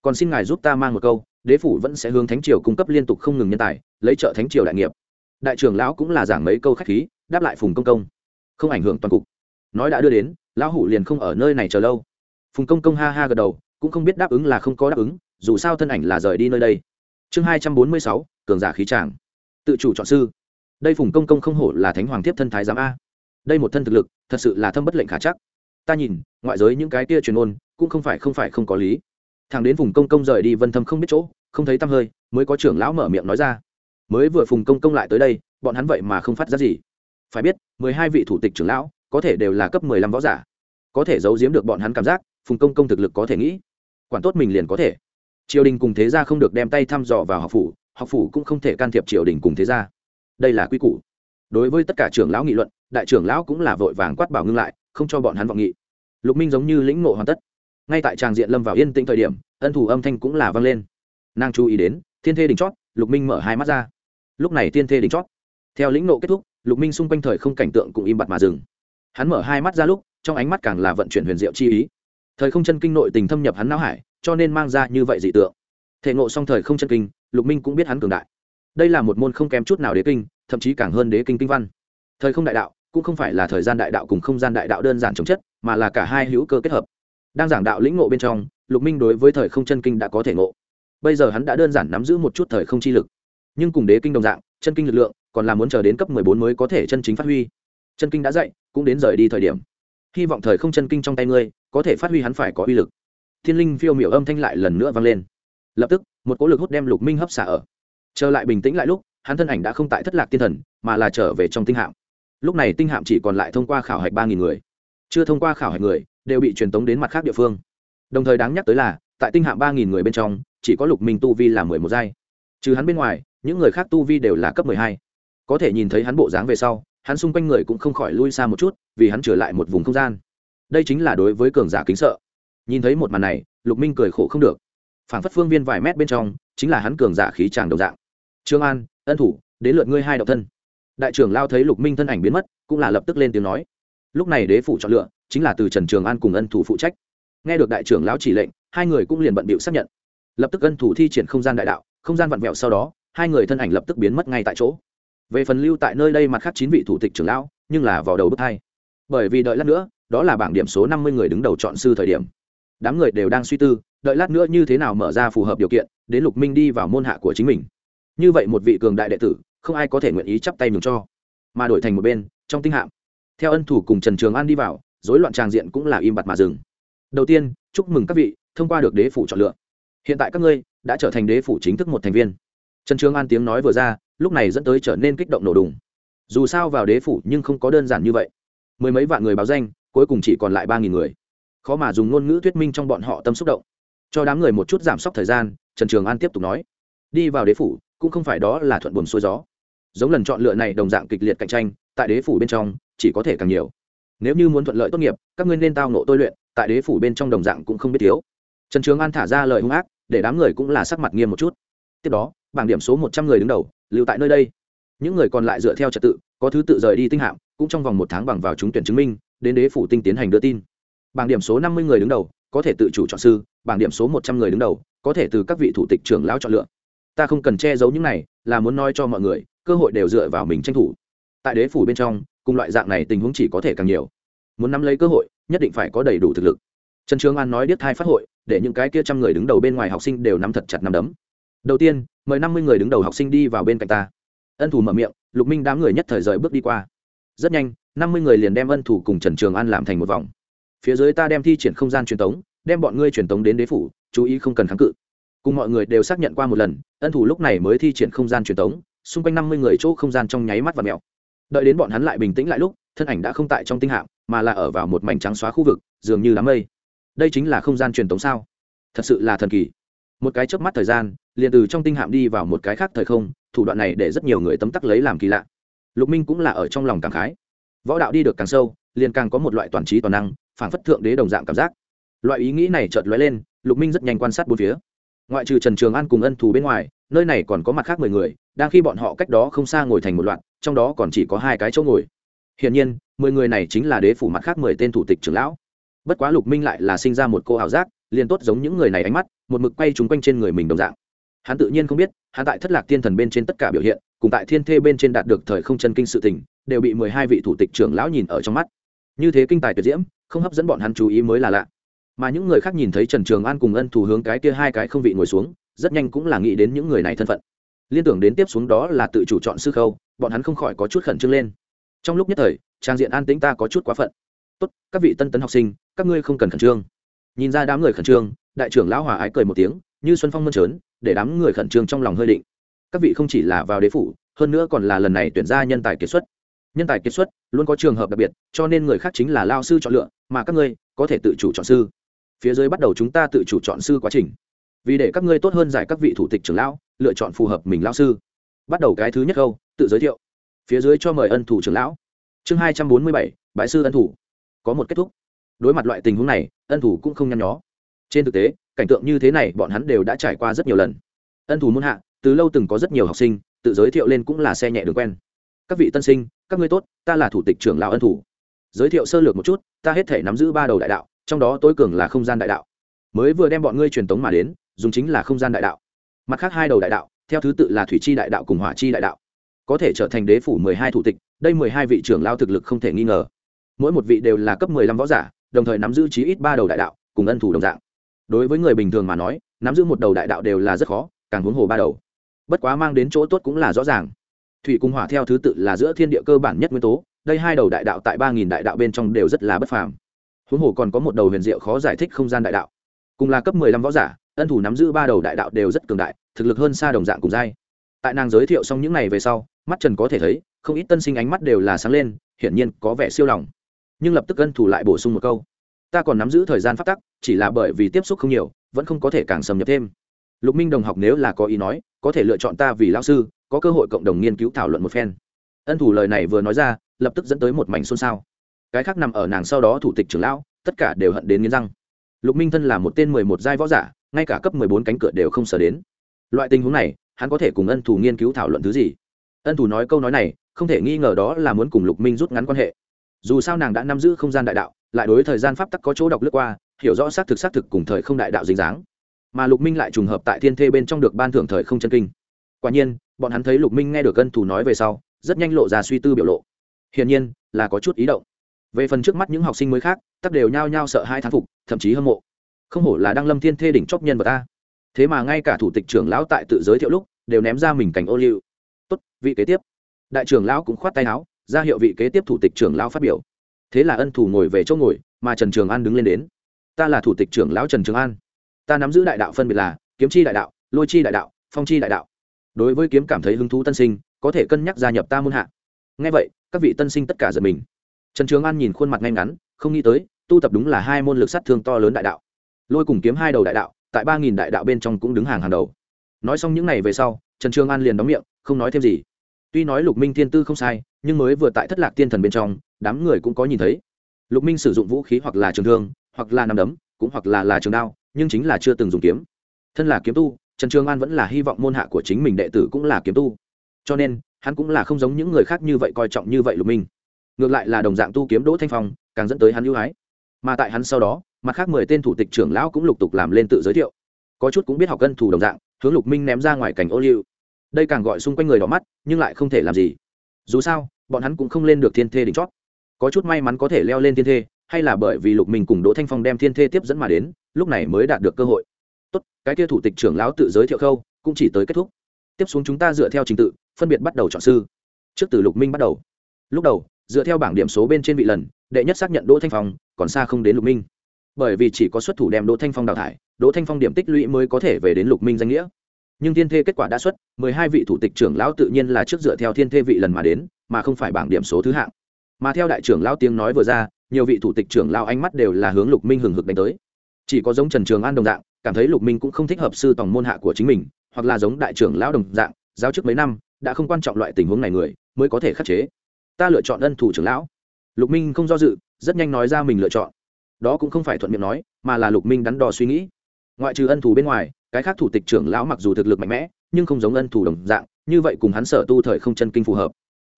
Còn xin ngài giúp ta mang một câu, đế phủ vẫn sẽ hướng thánh triều cung cấp liên tục không ngừng nhân tài, lấy trợ thánh triều đại nghiệp. Đại trưởng lão cũng là giảng mấy câu khách khí, đáp lại phùng công công. Không ảnh hưởng toàn cục. Nói đã đưa đến, lão hủ liền không ở nơi này chờ lâu. Phùng công công ha ha gật đầu, cũng không biết đáp ứng là không có đáp ứng dù sao thân ảnh là rời đi nơi đây. Chương hai trăm bốn mươi sáu, cường giả khí tràng. Tự chủ chọn sư. Đây phùng công công không hổ là thánh hoàng tiếp thân thái giám a. Đây một thân thực lực, thật sự là thâm bất lệnh khả chắc. Ta nhìn, ngoại giới những cái kia truyền ôn, cũng không phải không phải không có lý. Thằng đến phùng công công rời đi vân thâm không biết chỗ, không thấy tăm hơi, mới có trưởng lão mở miệng nói ra. Mới vừa phùng công công lại tới đây, bọn hắn vậy mà không phát ra gì. Phải biết, mười hai vị thủ tịch trưởng lão, có thể đều là cấp mười lăm võ giả. Có thể giấu giếm được bọn hắn cảm giác, phùng công công thực lực có thể nghĩ. Quản tốt mình liền có thể triều đình cùng thế gia không được đem tay thăm dò vào học phủ học phủ cũng không thể can thiệp triều đình cùng thế gia. Đây là quy củ. Đối với tất cả trưởng lão nghị luận, đại trưởng lão cũng là vội vàng quát bảo ngưng lại, không cho bọn hắn vọng nghị. Lục minh giống như lĩnh ngộ hoàn tất. Ngay tại tràng diện lâm vào yên tĩnh thời điểm, ân thủ âm thanh cũng là vang lên. Nàng chú ý đến, thiên thê đỉnh chót, lục minh mở hai mắt ra. Lúc này thiên thê đỉnh chót. Theo lĩnh ngộ kết thúc, lục minh xung quanh thời không cảnh tượng cũng im bặt mà dừng. Hắn mở hai mắt ra lúc, trong ánh mắt càng là vận chuyển huyền diệu chi ý thời không chân kinh nội tình thâm nhập hắn não hải, cho nên mang ra như vậy dị tượng. Thể ngộ xong thời không chân kinh, lục minh cũng biết hắn cường đại. Đây là một môn không kém chút nào đế kinh, thậm chí càng hơn đế kinh kinh văn. Thời không đại đạo, cũng không phải là thời gian đại đạo cùng không gian đại đạo đơn giản chống chất, mà là cả hai hữu cơ kết hợp. Đang giảng đạo lĩnh ngộ bên trong, lục minh đối với thời không chân kinh đã có thể ngộ. Bây giờ hắn đã đơn giản nắm giữ một chút thời không chi lực. Nhưng cùng đế kinh đồng dạng, chân kinh lực lượng, còn là muốn chờ đến cấp mười bốn mới có thể chân chính phát huy. Chân kinh đã dạy cũng đến rời đi thời điểm hy vọng thời không chân kinh trong tay ngươi có thể phát huy hắn phải có uy lực. Thiên linh phiêu miểu âm thanh lại lần nữa vang lên. Lập tức, một cỗ lực hút đem lục minh hấp xả ở. Trở lại bình tĩnh lại lúc, hắn thân ảnh đã không tại thất lạc tiên thần, mà là trở về trong tinh hạm. Lúc này tinh hạm chỉ còn lại thông qua khảo hạch ba nghìn người. Chưa thông qua khảo hạch người, đều bị truyền tống đến mặt khác địa phương. Đồng thời đáng nhắc tới là, tại tinh hạm ba nghìn người bên trong, chỉ có lục minh tu vi là mười một giai. Trừ hắn bên ngoài, những người khác tu vi đều là cấp mười hai. Có thể nhìn thấy hắn bộ dáng về sau hắn xung quanh người cũng không khỏi lui xa một chút, vì hắn trở lại một vùng không gian. Đây chính là đối với cường giả kính sợ. Nhìn thấy một màn này, lục minh cười khổ không được. Phảng phất phương viên vài mét bên trong, chính là hắn cường giả khí tràng đầu dạng. Trương an, ân thủ, đến lượt ngươi hai độc thân. Đại trưởng lao thấy lục minh thân ảnh biến mất, cũng là lập tức lên tiếng nói. Lúc này đế phủ chọn lựa, chính là từ trần trường an cùng ân thủ phụ trách. Nghe được đại trưởng lão chỉ lệnh, hai người cũng liền bận bịu xác nhận. Lập tức ân thủ thi triển không gian đại đạo, không gian vặn vẹo sau đó, hai người thân ảnh lập tức biến mất ngay tại chỗ về phần lưu tại nơi đây mặt khác chín vị thủ tịch trưởng lão, nhưng là vào đầu bước hai. Bởi vì đợi lát nữa, đó là bảng điểm số năm mươi người đứng đầu chọn sư thời điểm. Đám người đều đang suy tư, đợi lát nữa như thế nào mở ra phù hợp điều kiện, đến lục minh đi vào môn hạ của chính mình. Như vậy một vị cường đại đệ tử, không ai có thể nguyện ý chắp tay mừng cho, mà đổi thành một bên, trong tinh hạm. Theo ân thủ cùng trần trường an đi vào, rối loạn tràng diện cũng là im bặt mà dừng. Đầu tiên, chúc mừng các vị, thông qua được đế phủ chọn lựa. Hiện tại các ngươi đã trở thành đế phủ chính thức một thành viên. Trần trường an tiếng nói vừa ra lúc này dẫn tới trở nên kích động nổ đùng. Dù sao vào đế phủ nhưng không có đơn giản như vậy. Mười mấy vạn người báo danh, cuối cùng chỉ còn lại ba nghìn người. Khó mà dùng ngôn ngữ thuyết minh trong bọn họ tâm xúc động. Cho đám người một chút giảm sốc thời gian, trần trường an tiếp tục nói. Đi vào đế phủ, cũng không phải đó là thuận buồm xuôi gió. Giống lần chọn lựa này đồng dạng kịch liệt cạnh tranh, tại đế phủ bên trong, chỉ có thể càng nhiều. Nếu như muốn thuận lợi tốt nghiệp, các ngươi nên tao nộ tôi luyện, tại đế phủ bên trong đồng dạng cũng không biết thiếu. Trần trường an thả ra lời hung ác, để đám người cũng là sắc mặt nghiêm một chút. Tiếp đó, bảng điểm số một trăm người đứng đầu lưu tại nơi đây. Những người còn lại dựa theo trật tự, có thứ tự rời đi tinh hạm, cũng trong vòng một tháng bằng vào trúng tuyển chứng minh, đến đế phủ tinh tiến hành đưa tin. Bảng điểm số năm mươi người đứng đầu, có thể tự chủ chọn sư, bảng điểm số một trăm người đứng đầu, có thể từ các vị thủ tịch trưởng lão chọn lựa. Ta không cần che giấu những này, là muốn nói cho mọi người, cơ hội đều dựa vào mình tranh thủ. Tại đế phủ bên trong, cùng loại dạng này tình huống chỉ có thể càng nhiều. Muốn nắm lấy cơ hội, nhất định phải có đầy đủ thực lực. Trần trường an nói điếc thai phát hội, để những cái kia trăm người đứng đầu bên ngoài học sinh đều nắm thật chặt nắm đấm đầu tiên mời năm mươi người đứng đầu học sinh đi vào bên cạnh ta. Ân thủ mở miệng lục minh đám người nhất thời rời bước đi qua. Rất nhanh năm mươi người liền đem ân thủ cùng trần trường an làm thành một vòng. Phía dưới ta đem thi triển không gian truyền tống, đem bọn ngươi truyền tống đến đế phủ chú ý không cần kháng cự. Cùng mọi người đều xác nhận qua một lần ân thủ lúc này mới thi triển không gian truyền tống xung quanh năm mươi người chỗ không gian trong nháy mắt và mèo. Đợi đến bọn hắn lại bình tĩnh lại lúc thân ảnh đã không tại trong tinh hạm mà là ở vào một mảnh trắng xóa khu vực dường như đám mây. Đây chính là không gian truyền tống sao? Thật sự là thần kỳ một cái chớp mắt thời gian, liền từ trong tinh hạm đi vào một cái khác thời không, thủ đoạn này để rất nhiều người tấm tắc lấy làm kỳ lạ. Lục minh cũng là ở trong lòng cảm khái. Võ đạo đi được càng sâu, liền càng có một loại toàn trí toàn năng phản phất thượng đế đồng dạng cảm giác. Loại ý nghĩ này chợt lóe lên, lục minh rất nhanh quan sát bốn phía. Ngoại trừ trần trường an cùng ân thù bên ngoài, nơi này còn có mặt khác mười người, đang khi bọn họ cách đó không xa ngồi thành một loạt, trong đó còn chỉ có hai cái chỗ ngồi. Hiển nhiên, mười người này chính là đế phủ mặt khác mười tên thủ tịch trưởng lão. Bất quá lục minh lại là sinh ra một cô ảo giác liền tốt giống những người này ánh mắt, một mực quay trúng quanh trên người mình đồng dạng. Hắn tự nhiên không biết, hắn tại thất lạc thiên thần bên trên tất cả biểu hiện, cùng tại thiên thê bên trên đạt được thời không chân kinh sự tình, đều bị mười hai vị thủ tịch trưởng lão nhìn ở trong mắt. Như thế kinh tài tuyệt diễm, không hấp dẫn bọn hắn chú ý mới là lạ. Mà những người khác nhìn thấy trần trường an cùng ân thù hướng cái kia hai cái không vị ngồi xuống, rất nhanh cũng là nghĩ đến những người này thân phận. Liên tưởng đến tiếp xuống đó là tự chủ chọn sư khâu, bọn hắn không khỏi có chút khẩn trương lên. Trong lúc nhất thời, trang diện an tĩnh ta có chút quá phận. Tốt, các vị tân tấn học sinh, các ngươi không cần khẩn trương nhìn ra đám người khẩn trương, đại trưởng lão hòa ái cười một tiếng, như xuân phong mơn trớn, để đám người khẩn trương trong lòng hơi định. Các vị không chỉ là vào đế phủ, hơn nữa còn là lần này tuyển ra nhân tài kiệt xuất. Nhân tài kiệt xuất luôn có trường hợp đặc biệt, cho nên người khác chính là lao sư chọn lựa, mà các ngươi có thể tự chủ chọn sư. Phía dưới bắt đầu chúng ta tự chủ chọn sư quá trình. Vì để các ngươi tốt hơn giải các vị thủ tịch trưởng lão, lựa chọn phù hợp mình lao sư. Bắt đầu cái thứ nhất câu, tự giới thiệu. Phía dưới cho mời ân thủ trưởng lão. Chương hai trăm bốn mươi bảy bãi sư ân thủ. Có một kết thúc đối mặt loại tình huống này, ân thủ cũng không nhăn nhó. Trên thực tế, cảnh tượng như thế này bọn hắn đều đã trải qua rất nhiều lần. Ân thủ muôn hạ, từ lâu từng có rất nhiều học sinh, tự giới thiệu lên cũng là xe nhẹ đường quen. Các vị tân sinh, các ngươi tốt, ta là thủ tịch trưởng lão ân thủ. Giới thiệu sơ lược một chút, ta hết thể nắm giữ ba đầu đại đạo, trong đó tối cường là không gian đại đạo. Mới vừa đem bọn ngươi truyền tống mà đến, dùng chính là không gian đại đạo. Mặt khác hai đầu đại đạo, theo thứ tự là thủy chi đại đạo cùng hỏa chi đại đạo. Có thể trở thành đế phủ mười hai thủ tịch, đây mười hai vị trưởng lao thực lực không thể nghi ngờ. Mỗi một vị đều là cấp mười lăm võ giả đồng thời nắm giữ chí ít ba đầu đại đạo, cùng ân thủ đồng dạng. Đối với người bình thường mà nói, nắm giữ một đầu đại đạo đều là rất khó, càng huống hồ ba đầu. Bất quá mang đến chỗ tốt cũng là rõ ràng. Thủy cung hỏa theo thứ tự là giữa thiên địa cơ bản nhất nguyên tố, đây hai đầu đại đạo tại ba nghìn đại đạo bên trong đều rất là bất phàm. Huống hồ còn có một đầu huyền diệu khó giải thích không gian đại đạo. Cùng là cấp mười lăm võ giả, ân thủ nắm giữ ba đầu đại đạo đều rất cường đại, thực lực hơn xa đồng dạng cùng giai. Tại nàng giới thiệu xong những này về sau, mắt trần có thể thấy, không ít tân sinh ánh mắt đều là sáng lên, hiển nhiên có vẻ siêu lòng nhưng lập tức ân thủ lại bổ sung một câu. Ta còn nắm giữ thời gian phát tắc, chỉ là bởi vì tiếp xúc không nhiều, vẫn không có thể càng xâm nhập thêm. Lục minh đồng học nếu là có ý nói, có thể lựa chọn ta vì lao sư, có cơ hội cộng đồng nghiên cứu thảo luận một phen. Ân thủ lời này vừa nói ra, lập tức dẫn tới một mảnh xôn xao. Cái khác nằm ở nàng sau đó thủ tịch trưởng lão, tất cả đều hận đến nghiến răng. Lục minh thân là một tên mười một giai võ giả, ngay cả cấp mười bốn cánh cửa đều không sở đến. Loại tình huống này, hắn có thể cùng ân thủ nghiên cứu thảo luận thứ gì? Ân thủ nói câu nói này, không thể nghi ngờ đó là muốn cùng lục minh rút ngắn quan hệ dù sao nàng đã nắm giữ không gian đại đạo, lại đối thời gian pháp tắc có chỗ đọc lướt qua, hiểu rõ xác thực xác thực cùng thời không đại đạo dính dáng. Mà lục minh lại trùng hợp tại thiên thê bên trong được ban thưởng thời không chân kinh. Quả nhiên, bọn hắn thấy lục minh nghe được ân thủ nói về sau, rất nhanh lộ ra suy tư biểu lộ. Hiển nhiên, là có chút ý động. Về phần trước mắt những học sinh mới khác tắc đều nhao nhao sợ hai thán phục, thậm chí hâm mộ. Không hổ là đăng lâm thiên thê đỉnh chóp nhân vật ta. Thế mà ngay cả thủ tịch trưởng lão tại tự giới thiệu lúc, đều ném ra mình cảnh ô liu. Tốt, vị kế tiếp. Đại trưởng lão cũng khoát tay áo ra hiệu vị kế tiếp thủ tịch trưởng lão phát biểu. Thế là ân thủ ngồi về chỗ ngồi, mà trần trường an đứng lên đến. Ta là thủ tịch trưởng lão trần trường an. Ta nắm giữ đại đạo phân biệt là kiếm chi đại đạo, lôi chi đại đạo, phong chi đại đạo. Đối với kiếm cảm thấy hứng thú tân sinh, có thể cân nhắc gia nhập ta môn hạ. Ngay vậy, các vị tân sinh tất cả giật mình. Trần trường an nhìn khuôn mặt ngay ngắn, không nghĩ tới, tu tập đúng là hai môn lực sát thương to lớn đại đạo. Lôi cùng kiếm hai đầu đại đạo, tại ba nghìn đại đạo bên trong cũng đứng hàng hàng đầu. Nói xong những n à y về sau, trần trường an liền đóng miệng, không nói thêm gì. Tuy nói lục minh thiên tư không sai nhưng mới vừa tại thất lạc tiên thần bên trong, đám người cũng có nhìn thấy. Lục minh sử dụng vũ khí hoặc là trường thương, hoặc là nằm đấm, cũng hoặc là là trường đao, nhưng chính là chưa từng dùng kiếm. Thân là kiếm tu, trần trường an vẫn là hy vọng môn hạ của chính mình đệ tử cũng là kiếm tu. Cho nên, hắn cũng là không giống những người khác như vậy coi trọng như vậy lục minh. Ngược lại là đồng dạng tu kiếm đỗ thanh phong, càng dẫn tới hắn ưu ái. Mà tại hắn sau đó, mặt khác mười tên thủ tịch trưởng lão cũng lục tục làm lên tự giới thiệu. Có chút cũng biết học cân thủ đồng dạng, hướng lục minh ném ra ngoài cảnh ô liu. Đây càng gọi xung quanh người đỏ mắt, nhưng lại không thể làm gì dù sao, bọn hắn cũng không lên được thiên thê đỉnh chót. Có chút may mắn có thể leo lên thiên thê, hay là bởi vì lục minh cùng đỗ thanh phong đem thiên thê tiếp dẫn mà đến, lúc này mới đạt được cơ hội. Tốt, cái kia thủ tịch trưởng lão tự giới thiệu khâu, cũng chỉ tới kết thúc. Tiếp xuống chúng ta dựa theo trình tự, phân biệt bắt đầu chọn sư. Trước từ lục minh bắt đầu. Lúc đầu, dựa theo bảng điểm số bên trên vị lần, đệ nhất xác nhận đỗ thanh phong, còn xa không đến lục minh. Bởi vì chỉ có xuất thủ đem đỗ thanh phong đào thải, đỗ thanh phong điểm tích lũy mới có thể về đến lục minh danh nghĩa nhưng thiên thê kết quả đã xuất, mười hai vị thủ tịch trưởng lão tự nhiên là trước dựa theo thiên thê vị lần mà đến, mà không phải bảng điểm số thứ hạng. Mà theo đại trưởng lão tiếng nói vừa ra, nhiều vị thủ tịch trưởng lão ánh mắt đều là hướng lục minh hừng hực đánh tới. Chỉ có giống trần trường an đồng dạng, cảm thấy lục minh cũng không thích hợp sư tòng môn hạ của chính mình, hoặc là giống đại trưởng lão đồng dạng, giáo chức mấy năm, đã không quan trọng loại tình huống này người, mới có thể khắc chế. Ta lựa chọn ân thủ trưởng lão. Lục minh không do dự, rất nhanh nói ra mình lựa chọn. Đó cũng không phải thuận miệng nói, mà là lục minh đắn đo suy nghĩ. Ngoại trừ ân thủ bên ngoài cái khác thủ tịch trưởng lão mặc dù thực lực mạnh mẽ, nhưng không giống ân thủ đồng dạng, như vậy cùng hắn sở tu thời không chân kinh phù hợp.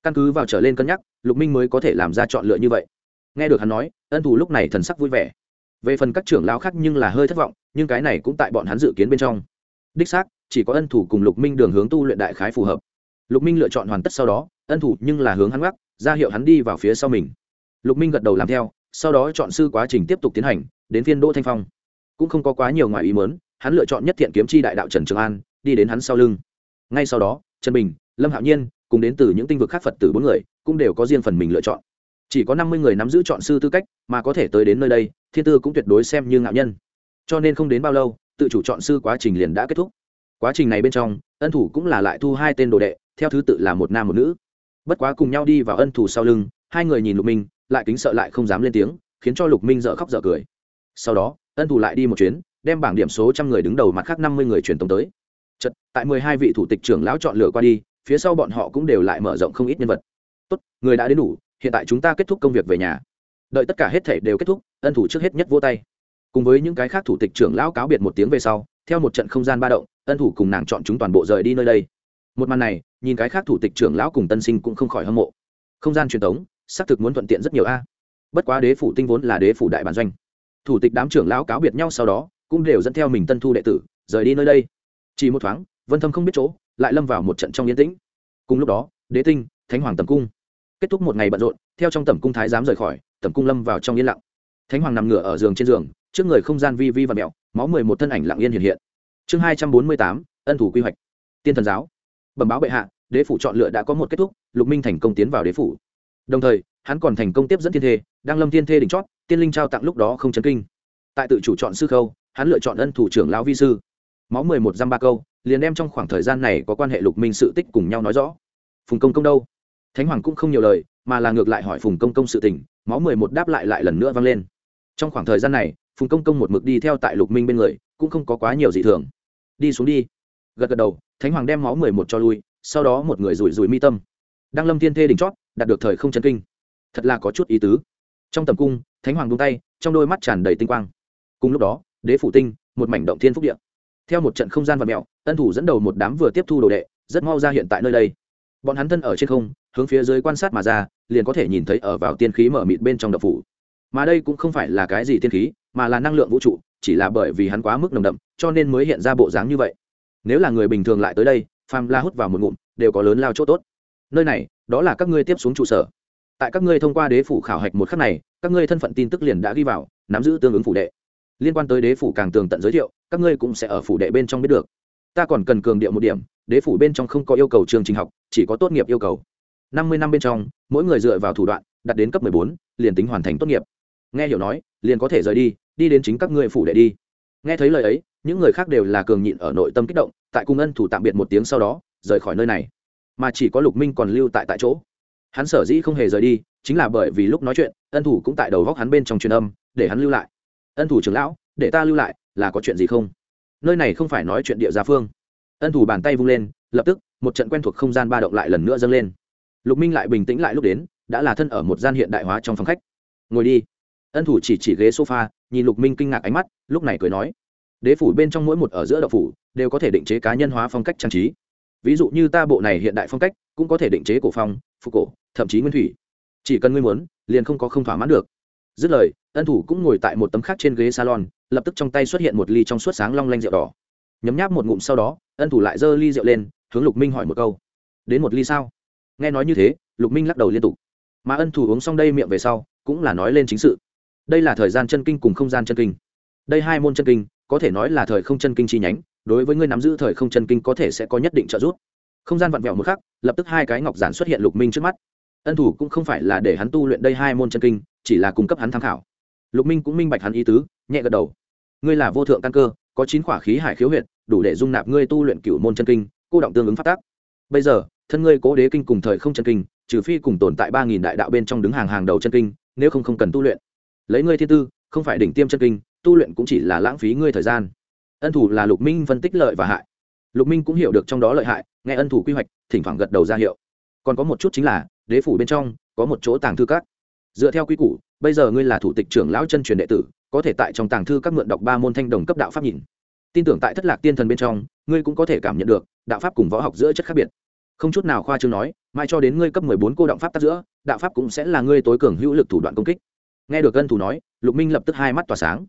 Căn cứ vào trở lên cân nhắc, lục minh mới có thể làm ra chọn lựa như vậy. Nghe được hắn nói, ân thủ lúc này thần sắc vui vẻ. Về phần các trưởng lão khác nhưng là hơi thất vọng, nhưng cái này cũng tại bọn hắn dự kiến bên trong. Đích xác, chỉ có ân thủ cùng lục minh đường hướng tu luyện đại khái phù hợp. Lục minh lựa chọn hoàn tất sau đó, ân thủ nhưng là hướng hắn gác, ra hiệu hắn đi vào phía sau mình. Lục minh gật đầu làm theo, sau đó chọn sư quá trình tiếp tục tiến hành, đến phiên đỗ thanh phong. Cũng không có quá nhiều ngoài ý mớn hắn lựa chọn nhất thiện kiếm chi đại đạo trần trường an, đi đến hắn sau lưng. Ngay sau đó, trần bình, lâm hạo nhiên, cùng đến từ những tinh vực khác phật tử bốn người, cũng đều có riêng phần mình lựa chọn. Chỉ có năm mươi người nắm giữ chọn sư tư cách, mà có thể tới đến nơi đây, thiên tư cũng tuyệt đối xem như ngạo nhân. Cho nên không đến bao lâu, tự chủ chọn sư quá trình liền đã kết thúc. Quá trình này bên trong, ân thủ cũng là lại thu hai tên đồ đệ, theo thứ tự là một nam một nữ. Bất quá cùng nhau đi vào ân thủ sau lưng, hai người nhìn lục minh, lại kính sợ lại không dám lên tiếng, khiến cho lục minh dở khóc dở cười. Sau đó, ân thủ lại đi một chuyến đem bảng điểm số trăm người đứng đầu mặt khác năm mươi người truyền tống tới. Chật, tại mười hai vị thủ tịch trưởng lão chọn lựa qua đi phía sau bọn họ cũng đều lại mở rộng không ít nhân vật. Tốt người đã đến đủ hiện tại chúng ta kết thúc công việc về nhà. Đợi tất cả hết thể đều kết thúc ân thủ trước hết nhất vô tay. Cùng với những cái khác thủ tịch trưởng lão cáo biệt một tiếng về sau theo một trận không gian ba động ân thủ cùng nàng chọn chúng toàn bộ rời đi nơi đây. Một màn này nhìn cái khác thủ tịch trưởng lão cùng tân sinh cũng không khỏi hâm mộ. Không gian truyền thống xác thực muốn thuận tiện rất nhiều a. Bất quá đế phủ tinh vốn là đế phủ đại bản doanh. Thủ tịch đám trưởng lão cáo biệt nhau sau đó cũng đều dẫn theo mình tân thu đệ tử, rời đi nơi đây. Chỉ một thoáng, vân thâm không biết chỗ, lại lâm vào một trận trong yên tĩnh. Cùng lúc đó, đế tinh, thánh hoàng tầm cung kết thúc một ngày bận rộn, theo trong tầm cung thái giám rời khỏi, tầm cung lâm vào trong yên lặng. Thánh hoàng nằm ngửa ở giường trên giường, trước người không gian vi vi và mẹo, máu mười một thân ảnh lặng yên hiện hiện. Chương hai trăm bốn mươi tám, ân thủ quy hoạch. Tiên thần giáo. Bẩm báo bệ hạ, đế phủ chọn lựa đã có một kết thúc, lục minh thành công tiến vào đế phủ. Đồng thời, hắn còn thành công tiếp dẫn thiên thê đang lâm thiên thê đỉnh chót, tiên linh trao tặng lúc đó không chấn kinh. Tại tự chủ chọn sư khâu hắn lựa chọn ân thủ trưởng lão vi sư. Máu mười một dăm ba câu, liền đem trong khoảng thời gian này có quan hệ lục minh sự tích cùng nhau nói rõ. Phùng công công đâu? Thánh hoàng cũng không nhiều lời, mà là ngược lại hỏi phùng công công sự tình, máu mười một đáp lại lại lần nữa vang lên. Trong khoảng thời gian này, phùng công công một mực đi theo tại lục minh bên người, cũng không có quá nhiều dị thường. Đi xuống đi. Gật gật đầu, thánh hoàng đem máu mười một cho lui, sau đó một người rủi rủi mi tâm. Đang lâm thiên thê đỉnh chót, đạt được thời không chân kinh. Thật là có chút ý tứ. Trong tầm cung, thánh hoàng buông tay, trong đôi mắt tràn đầy tinh quang. Cùng lúc đó đế phủ tinh, một mảnh động thiên phúc địa. theo một trận không gian vật mẹo tân thủ dẫn đầu một đám vừa tiếp thu đồ đệ, rất mau ra hiện tại nơi đây. Bọn hắn thân ở trên không, hướng phía dưới quan sát mà ra, liền có thể nhìn thấy ở vào tiên khí mở mịt bên trong đậu phủ. Mà đây cũng không phải là cái gì tiên khí, mà là năng lượng vũ trụ, chỉ là bởi vì hắn quá mức nồng đậm, cho nên mới hiện ra bộ dáng như vậy. Nếu là người bình thường lại tới đây, phàm la hút vào một ngụm, đều có lớn lao chỗ tốt. Nơi này, đó là các ngươi tiếp xuống trụ sở. Tại các ngươi thông qua đế phủ khảo hạch một khắc này, các ngươi thân phận tin tức liền đã ghi vào, nắm giữ tương ứng phủ đệ liên quan tới đế phủ càng tường tận giới thiệu, các ngươi cũng sẽ ở phủ đệ bên trong biết được. Ta còn cần cường điệu một điểm, đế phủ bên trong không có yêu cầu chương trình học, chỉ có tốt nghiệp yêu cầu. Năm mươi năm bên trong, mỗi người dựa vào thủ đoạn đặt đến cấp bốn, liền tính hoàn thành tốt nghiệp. Nghe hiểu nói, liền có thể rời đi đi đến chính các ngươi phủ đệ đi. Nghe thấy lời ấy, những người khác đều là cường nhịn ở nội tâm kích động, tại cung ân thủ tạm biệt một tiếng sau đó, rời khỏi nơi này. Mà chỉ có lục minh còn lưu tại tại chỗ. Hắn sở dĩ không hề rời đi, chính là bởi vì lúc nói chuyện, ân thủ cũng tại đầu góc hắn bên trong truyền âm, để hắn lưu lại ân thủ trưởng lão, để ta lưu lại, là có chuyện gì không? Nơi này không phải nói chuyện địa gia phương. Ân thủ bàn tay vung lên, lập tức, một trận quen thuộc không gian ba động lại lần nữa dâng lên. Lục minh lại bình tĩnh lại lúc đến, đã là thân ở một gian hiện đại hóa trong phòng khách. Ngồi đi. Ân thủ chỉ chỉ ghế sofa, nhìn lục minh kinh ngạc ánh mắt, lúc này cười nói. Đế phủ bên trong mỗi một ở giữa đậu phủ, đều có thể định chế cá nhân hóa phong cách trang trí. Ví dụ như ta bộ này hiện đại phong cách, cũng có thể định chế cổ phong phục cổ, thậm chí nguyên thủy. Chỉ cần ngươi muốn, liền không có không thỏa mãn được. Dứt lời ân thủ cũng ngồi tại một tấm khác trên ghế salon, lập tức trong tay xuất hiện một ly trong suốt sáng long lanh rượu đỏ. Nhấm nháp một ngụm sau đó ân thủ lại giơ ly rượu lên, hướng lục minh hỏi một câu. Đến một ly sao? Nghe nói như thế, lục minh lắc đầu liên tục. Mà ân thủ uống xong đây miệng về sau, cũng là nói lên chính sự. Đây là thời gian chân kinh cùng không gian chân kinh. Đây hai môn chân kinh, có thể nói là thời không chân kinh chi nhánh, đối với ngươi nắm giữ thời không chân kinh có thể sẽ có nhất định trợ giúp. Không gian vặn vẹo một khắc, lập tức hai cái ngọc giản xuất hiện lục minh trước mắt. Ân thủ cũng không phải là để hắn tu luyện đây hai môn chân kinh, chỉ là cung cấp hắn tham khảo lục minh cũng minh bạch hắn ý tứ, nhẹ gật đầu. Ngươi là vô thượng căn cơ, có chín khỏa khí hải khiếu huyệt, đủ để dung nạp ngươi tu luyện cửu môn chân kinh, cô động tương ứng phát tác. Bây giờ, thân ngươi cố đế kinh cùng thời không chân kinh, trừ phi cùng tồn tại ba nghìn đại đạo bên trong đứng hàng hàng đầu chân kinh, nếu không không cần tu luyện. Lấy ngươi thiên tư, không phải đỉnh tiêm chân kinh, tu luyện cũng chỉ là lãng phí ngươi thời gian. Ân thủ là lục minh phân tích lợi và hại. Lục minh cũng hiểu được trong đó lợi hại, nghe ân thủ quy hoạch, thỉnh thoảng gật đầu ra hiệu. Còn có một chút chính là, đế phủ bên trong, có một chỗ tàng thư các dựa theo quy củ, bây giờ ngươi là thủ tịch trưởng lão chân truyền đệ tử, có thể tại trong tàng thư các mượn đọc ba môn thanh đồng cấp đạo pháp nhìn. Tin tưởng tại thất lạc tiên thần bên trong, ngươi cũng có thể cảm nhận được, đạo pháp cùng võ học giữa chất khác biệt. Không chút nào khoa chương nói, mai cho đến ngươi cấp mười bốn cô động pháp tác giữa, đạo pháp cũng sẽ là ngươi tối cường hữu lực thủ đoạn công kích. Nghe được gân thủ nói, lục minh lập tức hai mắt tỏa sáng.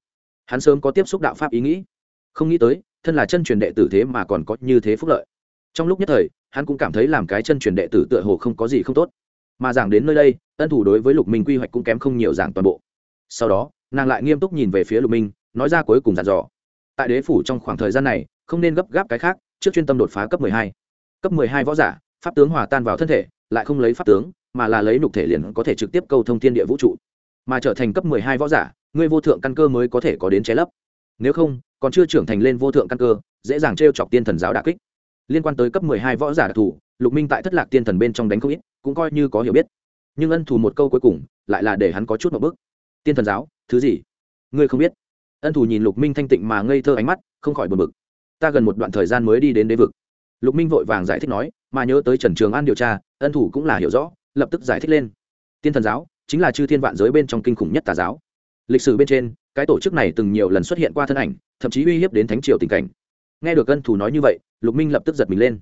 Hắn sớm có tiếp xúc đạo pháp ý nghĩ. Không nghĩ tới, thân là chân truyền đệ tử thế mà còn có như thế phúc lợi. Trong lúc nhất thời, hắn cũng cảm thấy làm cái chân truyền đệ tử tựa hồ không có gì không tốt mà giảng đến nơi đây, ân thủ đối với lục minh quy hoạch cũng kém không nhiều giảng toàn bộ. Sau đó, nàng lại nghiêm túc nhìn về phía lục minh, nói ra cuối cùng dặn dò. Tại đế phủ trong khoảng thời gian này, không nên gấp gáp cái khác, trước chuyên tâm đột phá cấp mười hai. Cấp mười hai võ giả, pháp tướng hòa tan vào thân thể, lại không lấy pháp tướng, mà là lấy nục thể liền có thể trực tiếp câu thông thiên địa vũ trụ. Mà trở thành cấp mười hai võ giả, ngươi vô thượng căn cơ mới có thể có đến chế lấp. Nếu không, còn chưa trưởng thành lên vô thượng căn cơ, dễ dàng t chọc tiên thần giáo đà kích liên quan tới cấp mười hai võ giả đặc thù, lục minh tại thất lạc tiên thần bên trong đánh không ít, cũng coi như có hiểu biết. Nhưng ân thù một câu cuối cùng, lại là để hắn có chút một bức tiên thần giáo, thứ gì? Ngươi không biết. Ân thù nhìn lục minh thanh tịnh mà ngây thơ ánh mắt, không khỏi buồn bực. Ta gần một đoạn thời gian mới đi đến đế vực. Lục minh vội vàng giải thích nói, mà nhớ tới trần trường an điều tra, ân thủ cũng là hiểu rõ, lập tức giải thích lên. Tiên thần giáo, chính là chư thiên vạn giới bên trong kinh khủng nhất tà giáo. Lịch sử bên trên, cái tổ chức này từng nhiều lần xuất hiện qua thân ảnh, thậm chí uy hiếp đến thánh triều tình cảnh nghe được ân thủ nói như vậy, lục minh lập tức giật mình lên.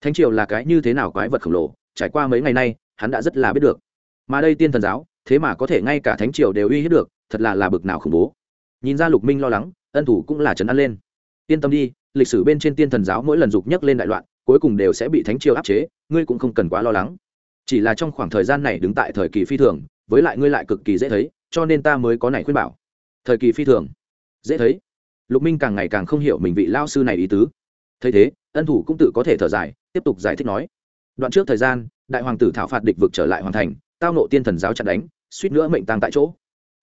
Thánh triều là cái như thế nào quái vật khổng lồ, trải qua mấy ngày nay, hắn đã rất là biết được. Mà đây tiên thần giáo, thế mà có thể ngay cả thánh triều đều uy hiếp được, thật là là bực nào khủng bố. Nhìn ra lục minh lo lắng, ân thủ cũng là trấn an lên. Yên tâm đi, lịch sử bên trên tiên thần giáo mỗi lần dục nhấc lên đại loạn, cuối cùng đều sẽ bị thánh triều áp chế, ngươi cũng không cần quá lo lắng. Chỉ là trong khoảng thời gian này đứng tại thời kỳ phi thường, với lại ngươi lại cực kỳ dễ thấy, cho nên ta mới có này khuyên bảo. Thời kỳ phi thường. Dễ thấy lục minh càng ngày càng không hiểu mình vị lao sư này ý tứ. Thấy thế, ân thủ cũng tự có thể thở dài, tiếp tục giải thích nói. Đoạn trước thời gian, đại hoàng tử thảo phạt địch vực trở lại hoàn thành, tao nộ tiên thần giáo chặt đánh, suýt nữa mệnh tăng tại chỗ.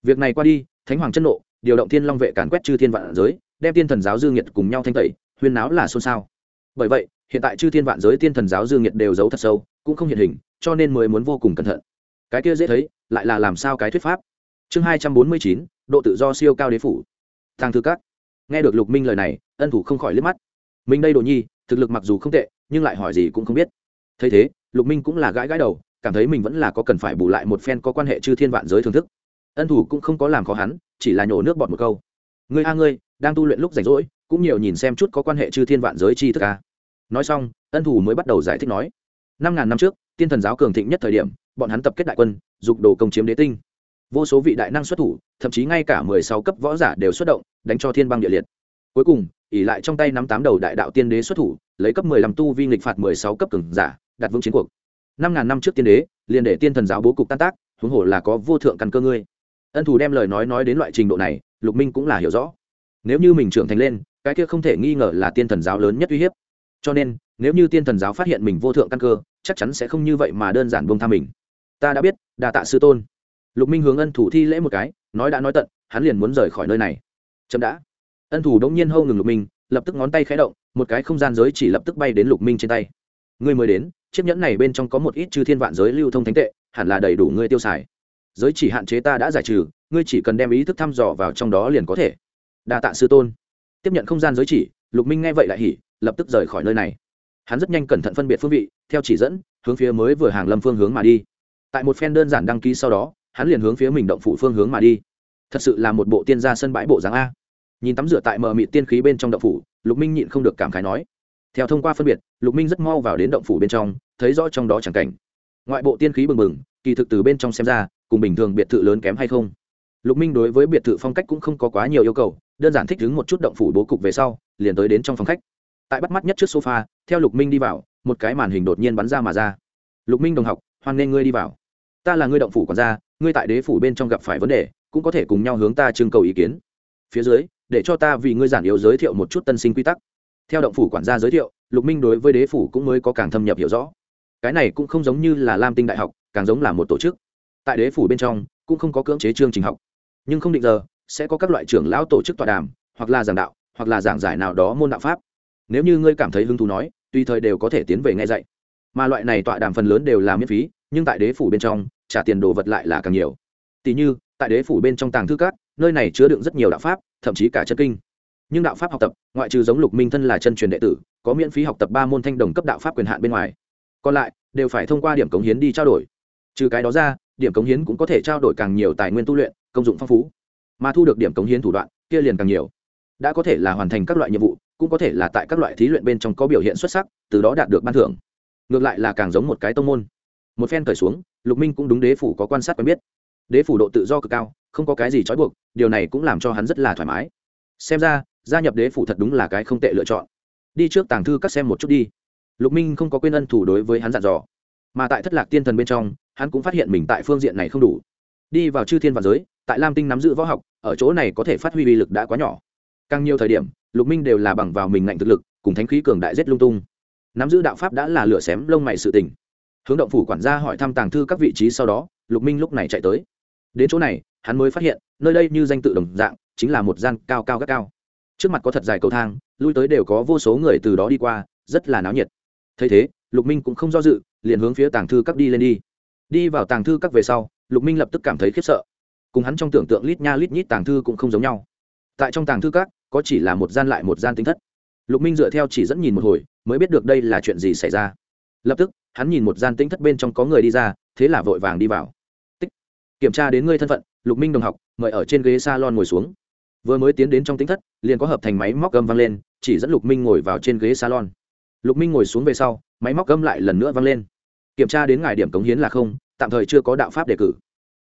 Việc này qua đi, thánh hoàng chân nộ, điều động thiên long vệ càn quét chư thiên vạn giới, đem tiên thần giáo dương nhiệt cùng nhau thanh tẩy, huyên náo là xôn xao. Bởi vậy, hiện tại chư thiên vạn giới tiên thần giáo dương nhiệt đều giấu thật sâu, cũng không hiện hình, cho nên mới muốn vô cùng cẩn thận. Cái kia dễ thấy, lại là làm sao cái thuyết pháp. Chương hai trăm bốn mươi chín, độ tự do siêu cao đế phủ. Thang thư các nghe được lục minh lời này, ân thủ không khỏi liếc mắt. Mình đây đồ nhi, thực lực mặc dù không tệ, nhưng lại hỏi gì cũng không biết. Thấy thế, lục minh cũng là gãi gãi đầu, cảm thấy mình vẫn là có cần phải bù lại một phen có quan hệ chư thiên vạn giới thưởng thức. Ân thủ cũng không có làm khó hắn, chỉ là nhổ nước bọt một câu. Ngươi a ngươi, đang tu luyện lúc rảnh rỗi, cũng nhiều nhìn xem chút có quan hệ chư thiên vạn giới chi thức a nói xong, ân thủ mới bắt đầu giải thích nói. Năm ngàn năm trước, tiên thần giáo cường thịnh nhất thời điểm, bọn hắn tập kết đại quân, dục đồ công chiếm đế tinh vô số vị đại năng xuất thủ, thậm chí ngay cả mười sáu cấp võ giả đều xuất động, đánh cho thiên băng địa liệt. Cuối cùng ỉ lại trong tay năm tám đầu đại đạo tiên đế xuất thủ, lấy cấp mười lăm tu vi nghịch phạt mười sáu cấp cường giả, đặt vững chiến cuộc. Năm ngàn năm trước tiên đế, liền để tiên thần giáo bố cục tan tác, huống hồ là có vô thượng căn cơ ngươi. Ân thủ đem lời nói nói đến loại trình độ này, lục minh cũng là hiểu rõ. Nếu như mình trưởng thành lên, cái kia không thể nghi ngờ là tiên thần giáo lớn nhất uy hiếp. Cho nên, nếu như tiên thần giáo phát hiện mình vô thượng căn cơ, chắc chắn sẽ không như vậy mà đơn giản bông tha mình. Ta đã biết đà tạ sư tôn lục minh hướng ân thủ thi lễ một cái, nói đã nói tận, hắn liền muốn rời khỏi nơi này. Chậm đã. Ân thủ đông nhiên hâu ngừng lục minh, lập tức ngón tay khé động, một cái không gian giới chỉ lập tức bay đến lục minh trên tay. Ngươi mới đến, chiếc nhẫn này bên trong có một ít chư thiên vạn giới lưu thông thánh tệ, hẳn là đầy đủ ngươi tiêu xài. Giới chỉ hạn chế ta đã giải trừ, ngươi chỉ cần đem ý thức thăm dò vào trong đó liền có thể. Đa tạ sư tôn. Tiếp nhận không gian giới chỉ, lục minh nghe vậy lại hỉ, lập tức rời khỏi nơi này. Hắn rất nhanh cẩn thận phân biệt phương vị, theo chỉ dẫn, hướng phía mới vừa hàng lâm phương hướng mà đi. Tại một phen đơn giản đăng ký sau đó hắn liền hướng phía mình động phủ phương hướng mà đi. Thật sự là một bộ tiên gia sân bãi bộ dáng a. Nhìn tắm rửa tại mờ mịt tiên khí bên trong động phủ, lục minh nhịn không được cảm khái nói. Theo thông qua phân biệt, lục minh rất mau vào đến động phủ bên trong, thấy rõ trong đó chẳng cảnh. Ngoại bộ tiên khí bừng bừng, kỳ thực từ bên trong xem ra, cùng bình thường biệt thự lớn kém hay không. Lục minh đối với biệt thự phong cách cũng không có quá nhiều yêu cầu, đơn giản thích ứng một chút động phủ bố cục về sau, liền tới đến trong phòng khách. Tại bắt mắt nhất trước sofa, theo lục minh đi vào, một cái màn hình đột nhiên bắn ra mà ra. Lục minh đồng học, hoan nghê ngươi đi vào. Ta là ngươi động phủ còn ra ngươi tại đế phủ bên trong gặp phải vấn đề, cũng có thể cùng nhau hướng ta trưng cầu ý kiến. Phía dưới, để cho ta vì ngươi giản yếu giới thiệu một chút tân sinh quy tắc. Theo động phủ quản gia giới thiệu, lục minh đối với đế phủ cũng mới có càng thâm nhập hiểu rõ. Cái này cũng không giống như là lam tinh đại học, càng giống là một tổ chức. Tại đế phủ bên trong, cũng không có cưỡng chế chương trình học. Nhưng không định giờ, sẽ có các loại trưởng lão tổ chức tọa đàm, hoặc là giảng đạo, hoặc là giảng giải nào đó môn đạo pháp. Nếu như ngươi cảm thấy hứng thú nói, tùy thời đều có thể tiến về nghe dạy. Mà loại này tọa đàm phần lớn đều là miễn phí, nhưng tại đế phủ bên trong trả tiền đồ vật lại là càng nhiều. Tỷ như, tại đế phủ bên trong tàng thư cát nơi này chứa đựng rất nhiều đạo pháp, thậm chí cả chân kinh. Nhưng đạo pháp học tập, ngoại trừ giống lục minh thân là chân truyền đệ tử, có miễn phí học tập ba môn thanh đồng cấp đạo pháp quyền hạn bên ngoài. Còn lại, đều phải thông qua điểm cống hiến đi trao đổi. Trừ cái đó ra, điểm cống hiến cũng có thể trao đổi càng nhiều tài nguyên tu luyện, công dụng phong phú. Mà thu được điểm cống hiến thủ đoạn, kia liền càng nhiều. Đã có thể là hoàn thành các loại nhiệm vụ, cũng có thể là tại các loại thí luyện bên trong có biểu hiện xuất sắc, từ đó đạt được ban thưởng. Ngược lại là càng giống một cái tông môn. Một phen cởi xuống lục minh cũng đúng đế phủ có quan sát quen biết. Đế phủ độ tự do cực cao, không có cái gì trói buộc, điều này cũng làm cho hắn rất là thoải mái. Xem ra, gia nhập đế phủ thật đúng là cái không tệ lựa chọn. Đi trước tàng thư cắt xem một chút đi. Lục minh không có quên ân thủ đối với hắn dặn dò. Mà tại thất lạc tiên thần bên trong, hắn cũng phát hiện mình tại phương diện này không đủ. Đi vào chư thiên và giới, tại lam tinh nắm giữ võ học, ở chỗ này có thể phát huy uy lực đã quá nhỏ. Càng nhiều thời điểm, lục minh đều là bằng vào mình ngạnh thực lực, cùng thánh khí cường đại rét lung tung. Nắm giữ đạo pháp đã là lửa xém lông mày sự tình hướng động phủ quản gia hỏi thăm tàng thư các vị trí sau đó, lục minh lúc này chạy tới. Đến chỗ này, hắn mới phát hiện, nơi đây như danh tự đồng dạng, chính là một gian cao cao gác cao. Trước mặt có thật dài cầu thang, lui tới đều có vô số người từ đó đi qua, rất là náo nhiệt. Thấy thế, lục minh cũng không do dự, liền hướng phía tàng thư các đi lên đi. Đi vào tàng thư các về sau, lục minh lập tức cảm thấy khiếp sợ. Cùng hắn trong tưởng tượng lít nha lít nhít tàng thư cũng không giống nhau. Tại trong tàng thư các, có chỉ là một gian lại một gian tính thất. Lục minh dựa theo chỉ dẫn nhìn một hồi, mới biết được đây là chuyện gì xảy ra. Lập tức hắn nhìn một gian tĩnh thất bên trong có người đi ra, thế là vội vàng đi vào. Tích. kiểm tra đến ngươi thân phận, lục minh đồng học, mời ở trên ghế s a lon ngồi xuống. Vừa mới tiến đến trong tĩnh thất, liền có hợp thành máy móc gầm vang lên, chỉ dẫn lục minh ngồi vào trên ghế salon. Lục minh ngồi xuống về sau, máy móc gầm lại lần nữa vang lên. Kiểm tra đến ngài điểm cống hiến là không, tạm thời chưa có đạo pháp đề cử.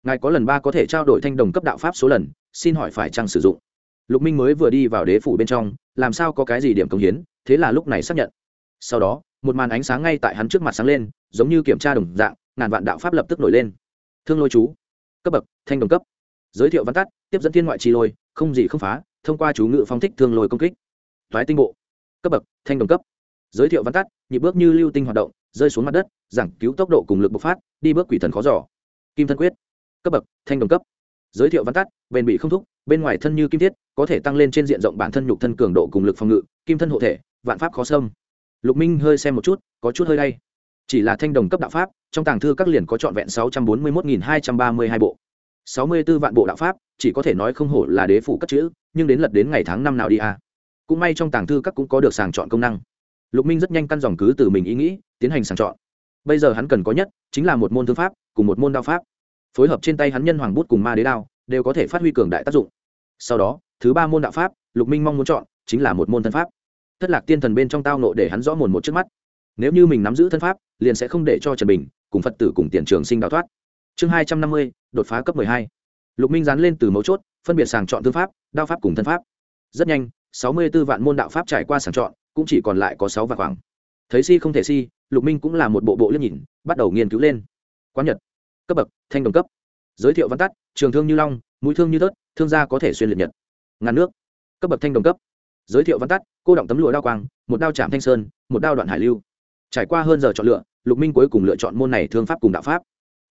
Ngài có lần ba có thể trao đổi thanh đồng cấp đạo pháp số lần, xin hỏi phải chăng sử dụng? Lục minh mới vừa đi vào đế phủ bên trong, làm sao có cái gì điểm cống hiến, thế là lúc này xác nhận. Sau đó một màn ánh sáng ngay tại hắn trước mặt sáng lên, giống như kiểm tra đồng dạng, ngàn vạn đạo pháp lập tức nổi lên. Thương lôi chú. Cấp bậc, thanh đồng cấp. Giới thiệu văn tắt, tiếp dẫn thiên ngoại chi lôi, không gì không phá, thông qua chú ngự phong thích thương lôi công kích. Thoái tinh bộ. Cấp bậc, thanh đồng cấp. Giới thiệu văn tắt, nhịp bước như lưu tinh hoạt động, rơi xuống mặt đất, giảng cứu tốc độ cùng lực bộc phát, đi bước quỷ thần khó giỏ kim thân quyết. Cấp bậc, thanh đồng cấp. Giới thiệu văn tắt, bền bị không thúc, bên ngoài thân như kim thiết, có thể tăng lên trên diện rộng bản thân nhục thân cường độ cùng lực phòng ngự, kim thân hộ thể, vạn pháp khó xâm lục minh hơi xem một chút, có chút hơi hay chỉ là thanh đồng cấp đạo pháp, trong tàng thư các liền có trọn vẹn sáu trăm bốn mươi một hai trăm ba mươi hai bộ. Sáu mươi b ố vạn bộ đạo pháp, chỉ có thể nói không hổ là đế phủ cất chữ, nhưng đến lật đến ngày tháng năm nào đi à. cũng may trong tàng thư các cũng có được sàng chọn công năng. Lục minh rất nhanh căn dòng cứ từ mình ý nghĩ, tiến hành sàng chọn. Bây giờ hắn cần có nhất, chính là một môn thư pháp, cùng một môn đao pháp. Phối hợp trên tay hắn nhân hoàng bút cùng ma đế đao, đều có thể phát huy cường đại tác dụng. Sau đó, thứ ba môn đạo pháp, lục minh mong muốn chọn, chính là một môn thân pháp thất lạc tiên thần bên trong tao nộ để hắn rõ mồn một trước mắt. Nếu như mình nắm giữ thân pháp, liền sẽ không để cho trần bình cùng phật tử cùng tiền trường sinh đào thoát. Chương hai trăm năm mươi, đột phá cấp mười hai. Lục minh dán lên từ mấu chốt, phân biệt sàng chọn tư pháp, đao pháp cùng thân pháp. Rất nhanh, sáu mươi b ố vạn môn đạo pháp trải qua sàng chọn, cũng chỉ còn lại có sáu vạn khoảng. Thấy si không thể si, lục minh cũng là một bộ bộ liếc nhìn, bắt đầu nghiên cứu lên. Quán nhật. Cấp bậc, thanh đồng cấp. Giới thiệu văn tắt, trường thương như long, mũi thương như tớt thương gia có thể xuyên liệt nhật. Ngàn nước. Cấp bậc thanh đồng cấp giới thiệu văn tắt, cô động tấm lụa đao quang, một đao chạm thanh sơn, một đao đoạn hải lưu. Trải qua hơn giờ chọn lựa, lục minh cuối cùng lựa chọn môn này thương pháp cùng đạo pháp.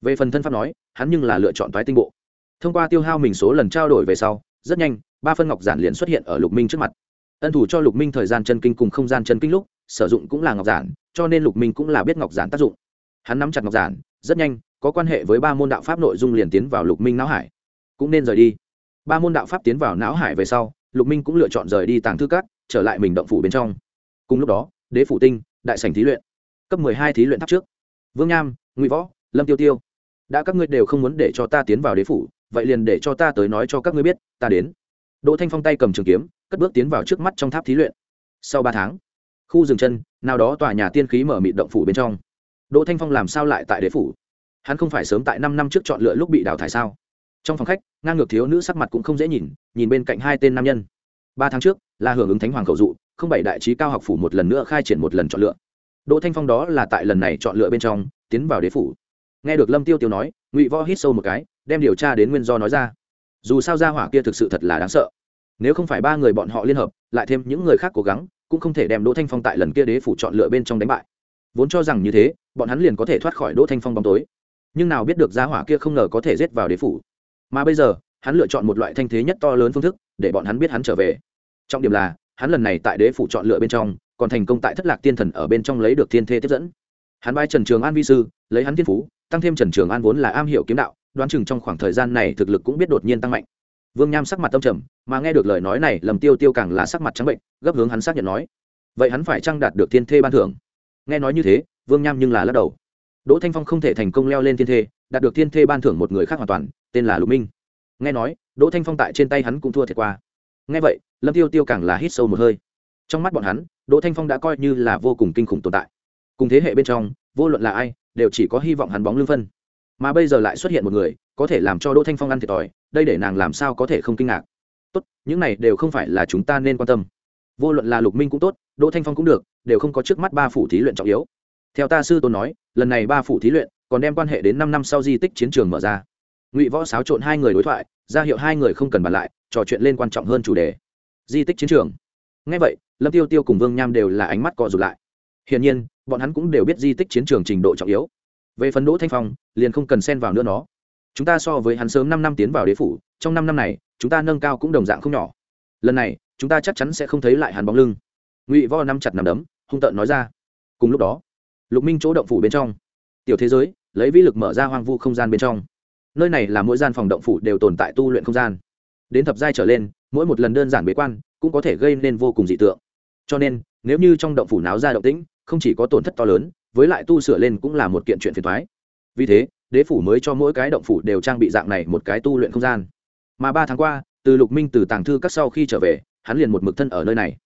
Về phần thân pháp nói, hắn nhưng là lựa chọn toái tinh bộ. Thông qua tiêu hao mình số lần trao đổi về sau, rất nhanh, ba phân ngọc giản liền xuất hiện ở lục minh trước mặt. Ân thủ cho lục minh thời gian chân kinh cùng không gian chân kinh lúc, sử dụng cũng là ngọc giản, cho nên lục minh cũng là biết ngọc giản tác dụng. Hắn nắm chặt ngọc giản, rất nhanh, có quan hệ với ba môn đạo pháp nội dung liền tiến vào lục minh não hải. Cũng nên rời đi. Ba môn đạo pháp tiến vào não hải về sau lục minh cũng lựa chọn rời đi tàng thư cát trở lại mình động phủ bên trong. Cùng lúc đó, đế phủ tinh, đại sảnh thí luyện. Cấp mười hai thí luyện tháp trước. Vương nham, ngụy võ, lâm tiêu tiêu. Đã các ngươi đều không muốn để cho ta tiến vào đế phủ, vậy liền để cho ta tới nói cho các ngươi biết, ta đến. Đỗ thanh phong tay cầm trường kiếm, cất bước tiến vào trước mắt trong tháp thí luyện. Sau ba tháng, khu rừng chân, nào đó tòa nhà tiên khí mở mịt động phủ bên trong. Đỗ thanh phong làm sao lại tại đế phủ? Hắn không phải sớm tại năm năm trước chọn lựa lúc bị đào thải sao? Trong phòng khách, ngang ngược thiếu nữ sắc mặt cũng không dễ nhìn nhìn bên cạnh hai tên nam nhân. Ba tháng trước, là hưởng ứng thánh hoàng cầu dụ, không bảy đại trí cao học phủ một lần nữa khai triển một lần chọn lựa. Đỗ thanh phong đó là tại lần này chọn lựa bên trong, tiến vào đế phủ. Nghe được lâm tiêu tiêu nói, ngụy võ hít sâu một cái, đem điều tra đến nguyên do nói ra. Dù sao gia hỏa kia thực sự thật là đáng sợ. Nếu không phải ba người bọn họ liên hợp, lại thêm những người khác cố gắng, cũng không thể đem đỗ thanh phong tại lần kia đế phủ chọn lựa bên trong đánh bại. Vốn cho rằng như thế, bọn hắn liền có thể thoát khỏi đỗ thanh phong bóng tối. Nhưng nào biết được gia hỏa kia không ngờ có thể rết vào đế phủ mà bây giờ, hắn lựa chọn một loại thanh thế nhất to lớn phương thức, để bọn hắn biết hắn trở về. Trọng điểm là, hắn lần này tại đế phủ chọn lựa bên trong, còn thành công tại thất lạc tiên thần ở bên trong lấy được thiên thê tiếp dẫn. Hắn bay trần trường an vi sư, lấy hắn thiên phú, tăng thêm trần trường an vốn là am hiểu kiếm đạo, đoán chừng trong khoảng thời gian này thực lực cũng biết đột nhiên tăng mạnh. Vương nham sắc mặt tâm trầm, mà nghe được lời nói này lầm tiêu tiêu càng là sắc mặt trắng bệnh, gấp hướng hắn xác nhận nói, vậy hắn phải chăng đạt được thiên thê ban thưởng? Nghe nói như thế, vương nham nhưng là lắc đầu đỗ thanh phong không thể thành công leo lên thiên thê, đạt được thiên thê ban thưởng một người khác hoàn toàn, tên là lục minh. Nghe nói, đỗ thanh phong tại trên tay hắn cũng thua thiệt qua. Nghe vậy, lâm tiêu tiêu càng là hít sâu một hơi. Trong mắt bọn hắn, đỗ thanh phong đã coi như là vô cùng kinh khủng tồn tại. Cùng thế hệ bên trong, vô luận là ai, đều chỉ có hy vọng hắn bóng lưng phân. Mà bây giờ lại xuất hiện một người, có thể làm cho đỗ thanh phong ăn thiệt thòi, đây để nàng làm sao có thể không kinh ngạc. Tốt, những này đều không phải là chúng ta nên quan tâm. Vô luận là lục minh cũng tốt, đỗ thanh phong cũng được, đều không có trước mắt ba phủ thí luyện trọng yếu theo ta sư tôn nói, lần này ba phủ thí luyện, còn đem quan hệ đến năm năm sau di tích chiến trường mở ra. Ngụy võ xáo trộn hai người đối thoại, ra hiệu hai người không cần bàn lại, trò chuyện lên quan trọng hơn chủ đề. Di tích chiến trường. Ngay vậy, lâm tiêu tiêu cùng vương nham đều là ánh mắt cọ rụt lại. Hiển nhiên, bọn hắn cũng đều biết di tích chiến trường trình độ trọng yếu. Về phần đỗ thanh phong, liền không cần xen vào nữa nó. Chúng ta so với hắn sớm năm năm tiến vào đế phủ, trong năm năm này, chúng ta nâng cao cũng đồng dạng không nhỏ. Lần này, chúng ta chắc chắn sẽ không thấy lại hắn bóng lưng. Ngụy võ nắm chặt nằm đấm, hung tợn nói ra. Cùng lúc đó lục minh chỗ động phủ bên trong. Tiểu thế giới, lấy vĩ lực mở ra hoang vu không gian bên trong. Nơi này là mỗi gian phòng động phủ đều tồn tại tu luyện không gian. Đến thập giai trở lên, mỗi một lần đơn giản bế quan, cũng có thể gây nên vô cùng dị tượng. Cho nên, nếu như trong động phủ náo ra động tĩnh, không chỉ có tổn thất to lớn, với lại tu sửa lên cũng là một kiện chuyện phiền thoái vì thế, đế phủ mới cho mỗi cái động phủ đều trang bị dạng này một cái tu luyện không gian. Mà ba tháng qua, từ lục minh từ tàng thư các sau khi trở về, hắn liền một mực thân ở nơi này.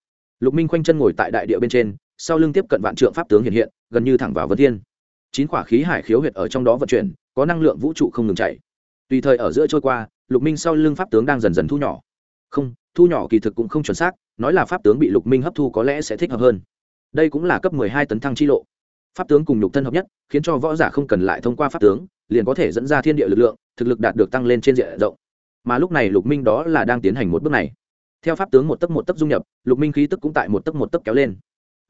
Lục minh khoanh chân ngồi tại đại địa bên trên sau lưng tiếp cận vạn trượng pháp tướng hiện hiện, gần như thẳng vào vân thiên. Chín quả khí hải khiếu huyệt ở trong đó vận chuyển, có năng lượng vũ trụ không ngừng chạy. Tùy thời ở giữa trôi qua, lục minh sau lưng pháp tướng đang dần dần thu nhỏ. Không, thu nhỏ kỳ thực cũng không chuẩn xác, nói là pháp tướng bị lục minh hấp thu có lẽ sẽ thích hợp hơn. Đây cũng là cấp mười hai tấn thăng chi lộ. Pháp tướng cùng lục thân hợp nhất, khiến cho võ giả không cần lại thông qua pháp tướng, liền có thể dẫn ra thiên địa lực lượng, thực lực đạt được tăng lên trên diện rộng. Mà lúc này lục minh đó là đang tiến hành một bước này. Theo pháp tướng một tấc một tấc dung nhập, lục minh khí tức cũng tại một tấc một tấc kéo lên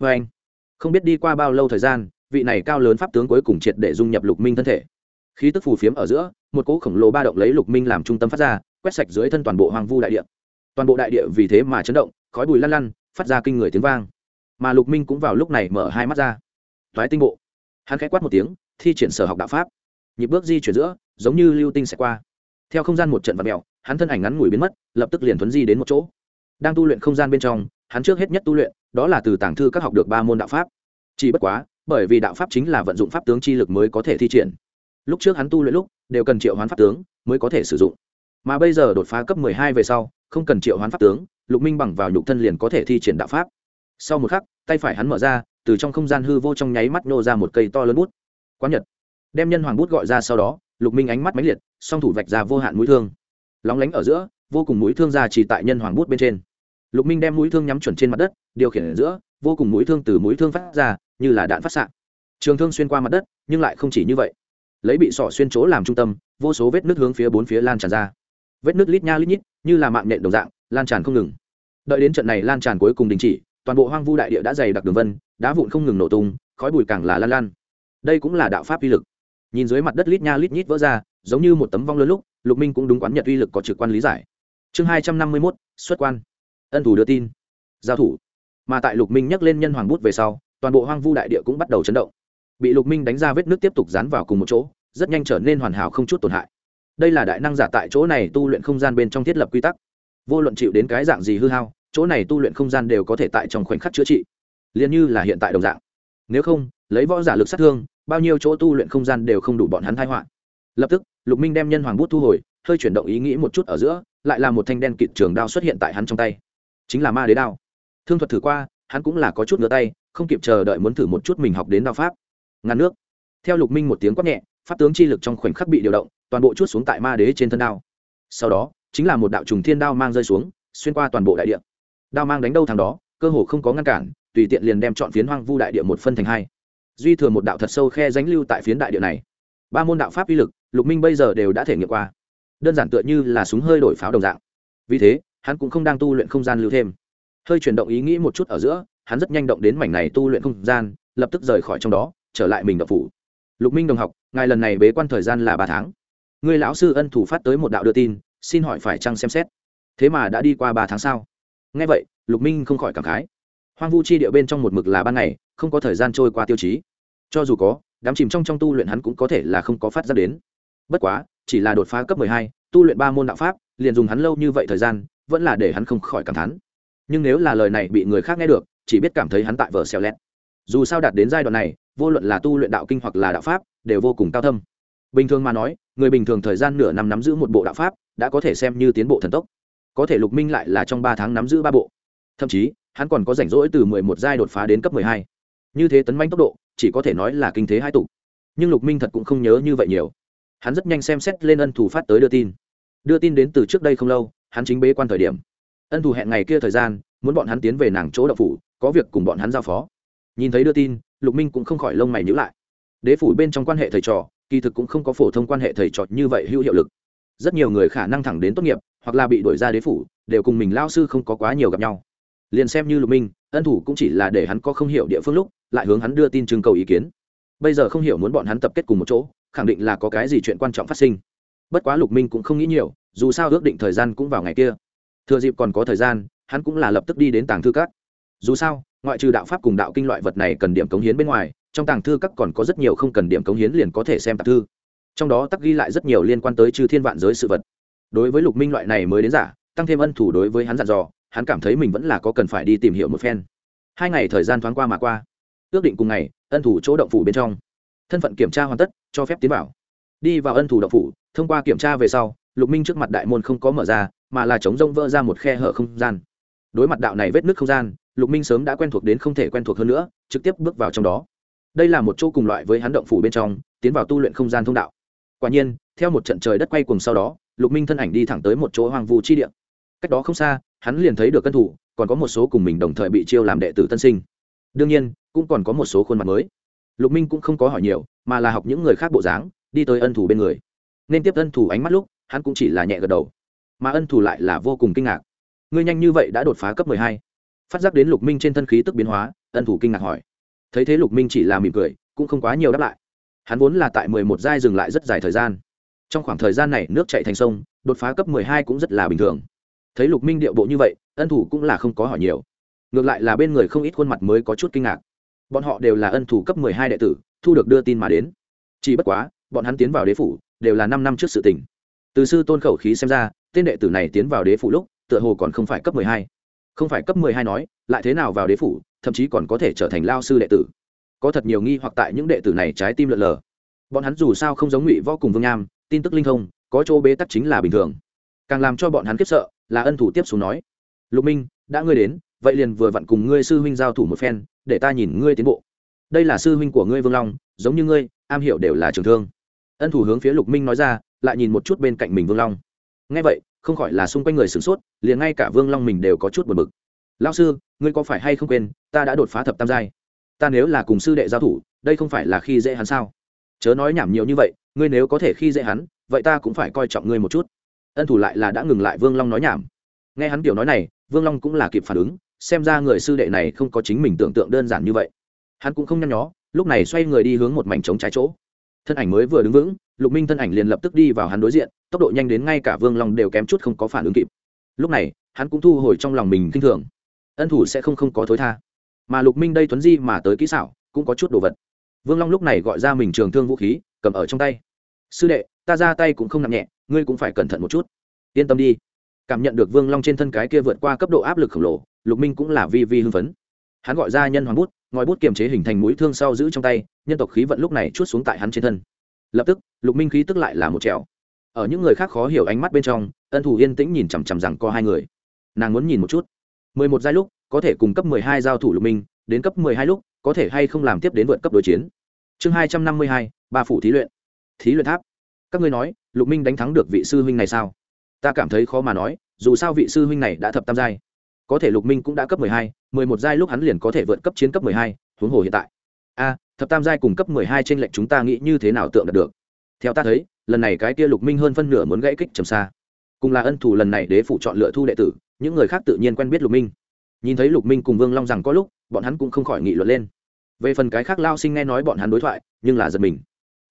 vê anh, không biết đi qua bao lâu thời gian, vị này cao lớn pháp tướng cuối cùng triệt để dung nhập lục minh thân thể. Khí tức phù phiếm ở giữa, một cỗ khổng lồ ba động lấy lục minh làm trung tâm phát ra, quét sạch dưới thân toàn bộ hoàng vu đại địa. Toàn bộ đại địa vì thế mà chấn động, khói bùi lăn lăn, phát ra kinh người tiếng vang. Mà lục minh cũng vào lúc này mở hai mắt ra. Thoái tinh bộ. Hắn khẽ quát một tiếng, thi triển sở học đạo pháp. Nhịp bước di chuyển giữa, giống như lưu tinh sẽ qua. Theo không gian một trận vật mèo, hắn thân ảnh ngắn ngủi biến mất, lập tức liền thuấn di đến một chỗ. Đang tu luyện không gian bên trong, hắn trước hết nhất tu luyện đó là từ tàng thư các học được ba môn đạo pháp. Chỉ bất quá, bởi vì đạo pháp chính là vận dụng pháp tướng chi lực mới có thể thi triển. Lúc trước hắn tu luyện lúc, đều cần triệu hoán pháp tướng mới có thể sử dụng. Mà bây giờ đột phá cấp mười hai về sau, không cần triệu hoán pháp tướng, lục minh bằng vào nhục thân liền có thể thi triển đạo pháp. Sau một khắc, tay phải hắn mở ra, từ trong không gian hư vô trong nháy mắt nô ra một cây to lớn bút. Quán nhật. Đem nhân hoàng bút gọi ra sau đó, lục minh ánh mắt máy liệt, song thủ vạch ra vô hạn mũi thương. Lóng lánh ở giữa, vô cùng mũi thương ra chỉ tại nhân hoàng bút bên trên lục minh đem mũi thương nhắm chuẩn trên mặt đất, điều khiển ở giữa, vô cùng mũi thương từ mũi thương phát ra, như là đạn phát xạ. Trường thương xuyên qua mặt đất, nhưng lại không chỉ như vậy. Lấy bị sỏ xuyên chỗ làm trung tâm, vô số vết nước hướng phía bốn phía lan tràn ra. Vết nước lít nha lít nhít, như là mạng nhện đồng dạng, lan tràn không ngừng. Đợi đến trận này lan tràn cuối cùng đình chỉ, toàn bộ hoang vu đại địa đã dày đặc đường vân, đá vụn không ngừng nổ tung, khói bụi càng là lan lan. Đây cũng là đạo pháp uy lực. Nhìn dưới mặt đất lít nha lít nhít vỡ ra, giống như một tấm vong lớn lúc, lục minh cũng đúng quán nhật uy lực có trực quan lý giải. Chương hai trăm năm mươi mốt, xuất quan ân thủ đưa tin. Giao thủ. Mà tại lục minh nhắc lên nhân hoàng bút về sau, toàn bộ hoang vu đại địa cũng bắt đầu chấn động. Bị lục minh đánh ra vết nước tiếp tục dán vào cùng một chỗ, rất nhanh trở nên hoàn hảo không chút tổn hại. Đây là đại năng giả tại chỗ này tu luyện không gian bên trong thiết lập quy tắc. Vô luận chịu đến cái dạng gì hư hao, chỗ này tu luyện không gian đều có thể tại trong khoảnh khắc chữa trị. Liền như là hiện tại đồng dạng. Nếu không, lấy võ giả lực sát thương, bao nhiêu chỗ tu luyện không gian đều không đủ bọn hắn thai họa. Lập tức, lục minh đem nhân hoàng bút thu hồi, hơi chuyển động ý nghĩ một chút ở giữa, lại là một thanh đen kịt trường đao xuất hiện tại hắn trong tay chính là ma đế đao. Thương thuật thử qua, hắn cũng là có chút ngửa tay, không kịp chờ đợi muốn thử một chút mình học đến đao pháp. Ngàn nước. Theo lục minh một tiếng quát nhẹ, pháp tướng chi lực trong khoảnh khắc bị điều động, toàn bộ chút xuống tại ma đế trên thân đao. Sau đó, chính là một đạo trùng thiên đao mang rơi xuống, xuyên qua toàn bộ đại địa. Đao mang đánh đâu thằng đó, cơ hồ không có ngăn cản, tùy tiện liền đem chọn phiến hoang vu đại địa một phân thành hai. Duy thừa một đạo thật sâu khe ránh lưu tại phiến đại địa này. Ba môn đạo pháp uy lực, lục minh bây giờ đều đã thể nghiệm qua. Đơn giản tựa như là súng hơi đổi pháo đồng dạng. Vì thế hắn cũng không đang tu luyện không gian lưu thêm. Hơi chuyển động ý nghĩ một chút ở giữa, hắn rất nhanh động đến mảnh này tu luyện không gian, lập tức rời khỏi trong đó, trở lại mình đậu phủ. Lục minh đồng học, ngài lần này bế quan thời gian là ba tháng. Người lão sư ân thủ phát tới một đạo đưa tin, xin hỏi phải chăng xem xét? Thế mà đã đi qua ba tháng sau ngay vậy, lục minh không khỏi cảm khái. Hoang vu chi địa bên trong một mực là ban ngày, không có thời gian trôi qua tiêu chí. Cho dù có, đám chìm trong trong tu luyện hắn cũng có thể là không có phát ra đến. Bất quá, chỉ là đột phá cấp mười hai, tu luyện ba môn đạo pháp, liền dùng hắn lâu như vậy thời gian vẫn là để hắn không khỏi cảm thán. Nhưng nếu là lời này bị người khác nghe được, chỉ biết cảm thấy hắn tại vở xèo lẹt. Dù sao đạt đến giai đoạn này, vô luận là tu luyện đạo kinh hoặc là đạo pháp, đều vô cùng cao thâm. Bình thường mà nói, người bình thường thời gian nửa năm nắm giữ một bộ đạo pháp, đã có thể xem như tiến bộ thần tốc. Có thể lục minh lại là trong ba tháng nắm giữ ba bộ. Thậm chí, hắn còn có rảnh rỗi từ mười một giai đột phá đến cấp mười hai. Như thế tấn manh tốc độ, chỉ có thể nói là kinh thế hai tục nhưng lục minh thật cũng không nhớ như vậy nhiều. Hắn rất nhanh xem xét lên ân thủ phát tới đưa tin. Đưa tin đến từ trước đây không lâu hắn chính bế quan thời điểm. Ân thủ hẹn ngày kia thời gian, muốn bọn hắn tiến về nàng chỗ đậu phủ, có việc cùng bọn hắn giao phó. Nhìn thấy đưa tin, lục minh cũng không khỏi lông mày nhữ lại. Đế phủ bên trong quan hệ thầy trò, kỳ thực cũng không có phổ thông quan hệ thầy trò như vậy hữu hiệu lực. Rất nhiều người khả năng thẳng đến tốt nghiệp, hoặc là bị đuổi ra đế phủ, đều cùng mình lao sư không có quá nhiều gặp nhau. Liền xem như lục minh, ân thủ cũng chỉ là để hắn có không hiểu địa phương lúc, lại hướng hắn đưa tin trưng cầu ý kiến. Bây giờ không hiểu muốn bọn hắn tập kết cùng một chỗ, khẳng định là có cái gì chuyện quan trọng phát sinh. Bất quá lục minh cũng không nghĩ nhiều dù sao ước định thời gian cũng vào ngày kia. Thừa dịp còn có thời gian, hắn cũng là lập tức đi đến tàng thư các. Dù sao, ngoại trừ đạo pháp cùng đạo kinh loại vật này cần điểm cống hiến bên ngoài, trong tàng thư các còn có rất nhiều không cần điểm cống hiến liền có thể xem tạp thư. Trong đó tắc ghi lại rất nhiều liên quan tới chư thiên vạn giới sự vật. Đối với lục minh loại này mới đến giả, tăng thêm ân thủ đối với hắn dặn dò, hắn cảm thấy mình vẫn là có cần phải đi tìm hiểu một phen. Hai ngày thời gian thoáng qua mà qua. Ước định cùng ngày, ân thủ chỗ động phủ bên trong. Thân phận kiểm tra hoàn tất, cho phép tiến vào. Đi vào ân thủ động phủ, thông qua kiểm tra về sau lục minh trước mặt đại môn không có mở ra, mà là chống rông vỡ ra một khe hở không gian. Đối mặt đạo này vết nứt không gian, lục minh sớm đã quen thuộc đến không thể quen thuộc hơn nữa, trực tiếp bước vào trong đó. Đây là một chỗ cùng loại với hắn động phủ bên trong, tiến vào tu luyện không gian thông đạo. Quả nhiên, theo một trận trời đất quay cùng sau đó, lục minh thân ảnh đi thẳng tới một chỗ hoang vu chi địa. Cách đó không xa, hắn liền thấy được cân thủ, còn có một số cùng mình đồng thời bị chiêu làm đệ tử tân sinh. Đương nhiên, cũng còn có một số khuôn mặt mới. Lục minh cũng không có hỏi nhiều, mà là học những người khác bộ dáng, đi tới ân thủ bên người. Nên tiếp ân thủ ánh mắt lúc hắn cũng chỉ là nhẹ gật đầu. Mà ân thủ lại là vô cùng kinh ngạc. Ngươi nhanh như vậy đã đột phá cấp mười hai. Phát giác đến lục minh trên thân khí tức biến hóa, ân thủ kinh ngạc hỏi. Thấy thế lục minh chỉ là mỉm cười, cũng không quá nhiều đáp lại. Hắn vốn là tại mười một giai dừng lại rất dài thời gian. Trong khoảng thời gian này, nước chạy thành sông, đột phá cấp mười hai cũng rất là bình thường. Thấy lục minh điệu bộ như vậy, ân thủ cũng là không có hỏi nhiều. Ngược lại là bên người không ít khuôn mặt mới có chút kinh ngạc. Bọn họ đều là ân thủ cấp mười hai đệ tử, thu được đưa tin mà đến. Chỉ bất quá, bọn hắn tiến vào đế phủ, đều là năm năm trước sự tình từ sư tôn khẩu khí xem ra, tên đệ tử này tiến vào đế phủ lúc, tựa hồ còn không phải cấp mười hai. Không phải cấp mười hai nói, lại thế nào vào đế phủ, thậm chí còn có thể trở thành lao sư đệ tử. Có thật nhiều nghi hoặc tại những đệ tử này trái tim lợn lờ. Bọn hắn dù sao không giống ngụy võ cùng vương nham, tin tức linh thông, có chỗ bế tắc chính là bình thường. Càng làm cho bọn hắn khiếp sợ, là ân thủ tiếp xuống nói, lục minh, đã ngươi đến, vậy liền vừa vặn cùng ngươi sư huynh giao thủ một phen, để ta nhìn ngươi tiến bộ. Đây là sư huynh của ngươi vương long, giống như ngươi, am hiểu đều là trường thương ân thủ hướng phía lục minh nói ra, lại nhìn một chút bên cạnh mình vương long. Ngay vậy, không khỏi là xung quanh người sửng sốt, liền ngay cả vương long mình đều có chút buồn bực. Lao sư, ngươi có phải hay không quên, ta đã đột phá thập tam giai? Ta nếu là cùng sư đệ giao thủ, đây không phải là khi dễ hắn sao? Chớ nói nhảm nhiều như vậy, ngươi nếu có thể khi dễ hắn, vậy ta cũng phải coi trọng ngươi một chút. Ân thủ lại là đã ngừng lại vương long nói nhảm. Nghe hắn kiểu nói này, vương long cũng là kịp phản ứng, xem ra người sư đệ này không có chính mình tưởng tượng đơn giản như vậy. Hắn cũng không nhăn nhó, lúc này xoay người đi hướng một mảnh trống trái chỗ thân ảnh mới vừa đứng vững, lục minh thân ảnh liền lập tức đi vào hắn đối diện, tốc độ nhanh đến ngay cả vương long đều kém chút không có phản ứng kịp. Lúc này, hắn cũng thu hồi trong lòng mình kinh thường. Ân thủ sẽ không không có thối tha. Mà lục minh đây tuấn di mà tới kỹ xảo, cũng có chút đồ vật. Vương long lúc này gọi ra mình trường thương vũ khí, cầm ở trong tay. Sư đệ, ta ra tay cũng không nặng nhẹ, ngươi cũng phải cẩn thận một chút. Yên tâm đi. Cảm nhận được vương long trên thân cái kia vượt qua cấp độ áp lực khổng lồ, lục minh cũng là vi vi hưng phấn. Hắn gọi ra nhân hoàng bút ngòi bút kiềm chế hình thành mũi thương sau giữ trong tay, nhân tộc khí vận lúc này chút xuống tại hắn trên thân. Lập tức, lục minh khí tức lại là một trèo. Ở những người khác khó hiểu ánh mắt bên trong, ân thủ yên tĩnh nhìn chằm chằm rằng co hai người. Nàng muốn nhìn một chút. Mười một giai lúc, có thể cùng cấp mười hai giao thủ lục minh, đến cấp mười hai lúc, có thể hay không làm tiếp đến vượt cấp đối chiến. Chương hai trăm năm mươi hai, ba phủ thí luyện. Thí luyện tháp. Các ngươi nói, lục minh đánh thắng được vị sư huynh này sao? Ta cảm thấy khó mà nói, dù sao vị sư huynh này đã thập tam giai. Có thể lục minh cũng đã cấp mười hai mười một giai lúc hắn liền có thể vượt cấp chiến cấp mười hai, huống hồ hiện tại. A, thập tam giai cùng cấp mười hai trên lệnh chúng ta nghĩ như thế nào tượng đạt được? Theo ta thấy, lần này cái kia lục minh hơn phân nửa muốn gãy kích trầm xa. Cùng là ân thủ lần này đế phụ chọn lựa thu đệ tử, những người khác tự nhiên quen biết lục minh. Nhìn thấy lục minh cùng vương long rằng có lúc, bọn hắn cũng không khỏi nghị luận lên. Về phần cái khác lao sinh nghe nói bọn hắn đối thoại, nhưng là giật mình.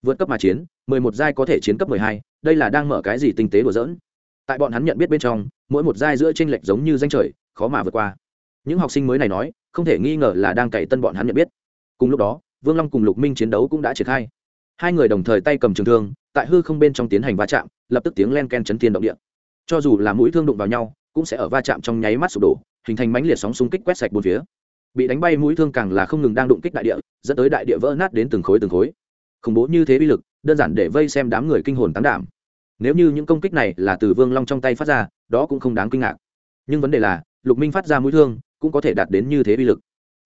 Vượt cấp mà chiến, mười một giai có thể chiến cấp mười hai, đây là đang mở cái gì tinh tế đùa dỡn tại bọn hắn nhận biết bên trong, mỗi một giai giữa tranh lệch giống như danh trời, khó mà vượt qua những học sinh mới này nói, không thể nghi ngờ là đang cày tân bọn hắn nhận biết. Cùng lúc đó, vương long cùng lục minh chiến đấu cũng đã triển khai. Hai người đồng thời tay cầm trường thương, tại hư không bên trong tiến hành va chạm, lập tức tiếng len ken chấn thiên động địa. Cho dù là mũi thương đụng vào nhau, cũng sẽ ở va chạm trong nháy mắt sụp đổ, hình thành mánh liệt sóng xung kích quét sạch bốn phía. Bị đánh bay mũi thương càng là không ngừng đang đụng kích đại địa, dẫn tới đại địa vỡ nát đến từng khối từng khối. Khủng bố như thế bi lực, đơn giản để vây xem đám người kinh hồn tán đảm. Nếu như những công kích này là từ vương long trong tay phát ra, đó cũng không đáng kinh ngạc. Nhưng vấn đề là, lục minh phát ra mũi thương cũng có thể đạt đến như thế bi lực.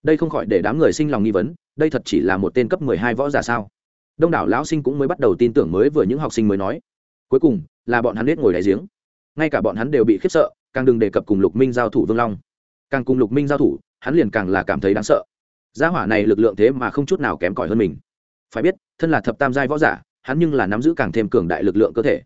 Đây không khỏi để đám người sinh lòng nghi vấn, đây thật chỉ là một tên cấp mười hai võ giả sao? Đông đảo lão sinh cũng mới bắt đầu tin tưởng mới vừa những học sinh mới nói. Cuối cùng, là bọn hắn biết ngồi đáy giếng. Ngay cả bọn hắn đều bị khiếp sợ, càng đừng đề cập cùng lục minh giao thủ vương long. Càng cùng lục minh giao thủ, hắn liền càng là cảm thấy đáng sợ. Gia hỏa này lực lượng thế mà không chút nào kém cỏi hơn mình. Phải biết, thân là thập tam giai võ giả, hắn nhưng là nắm giữ càng thêm cường đại lực lượng cơ thể.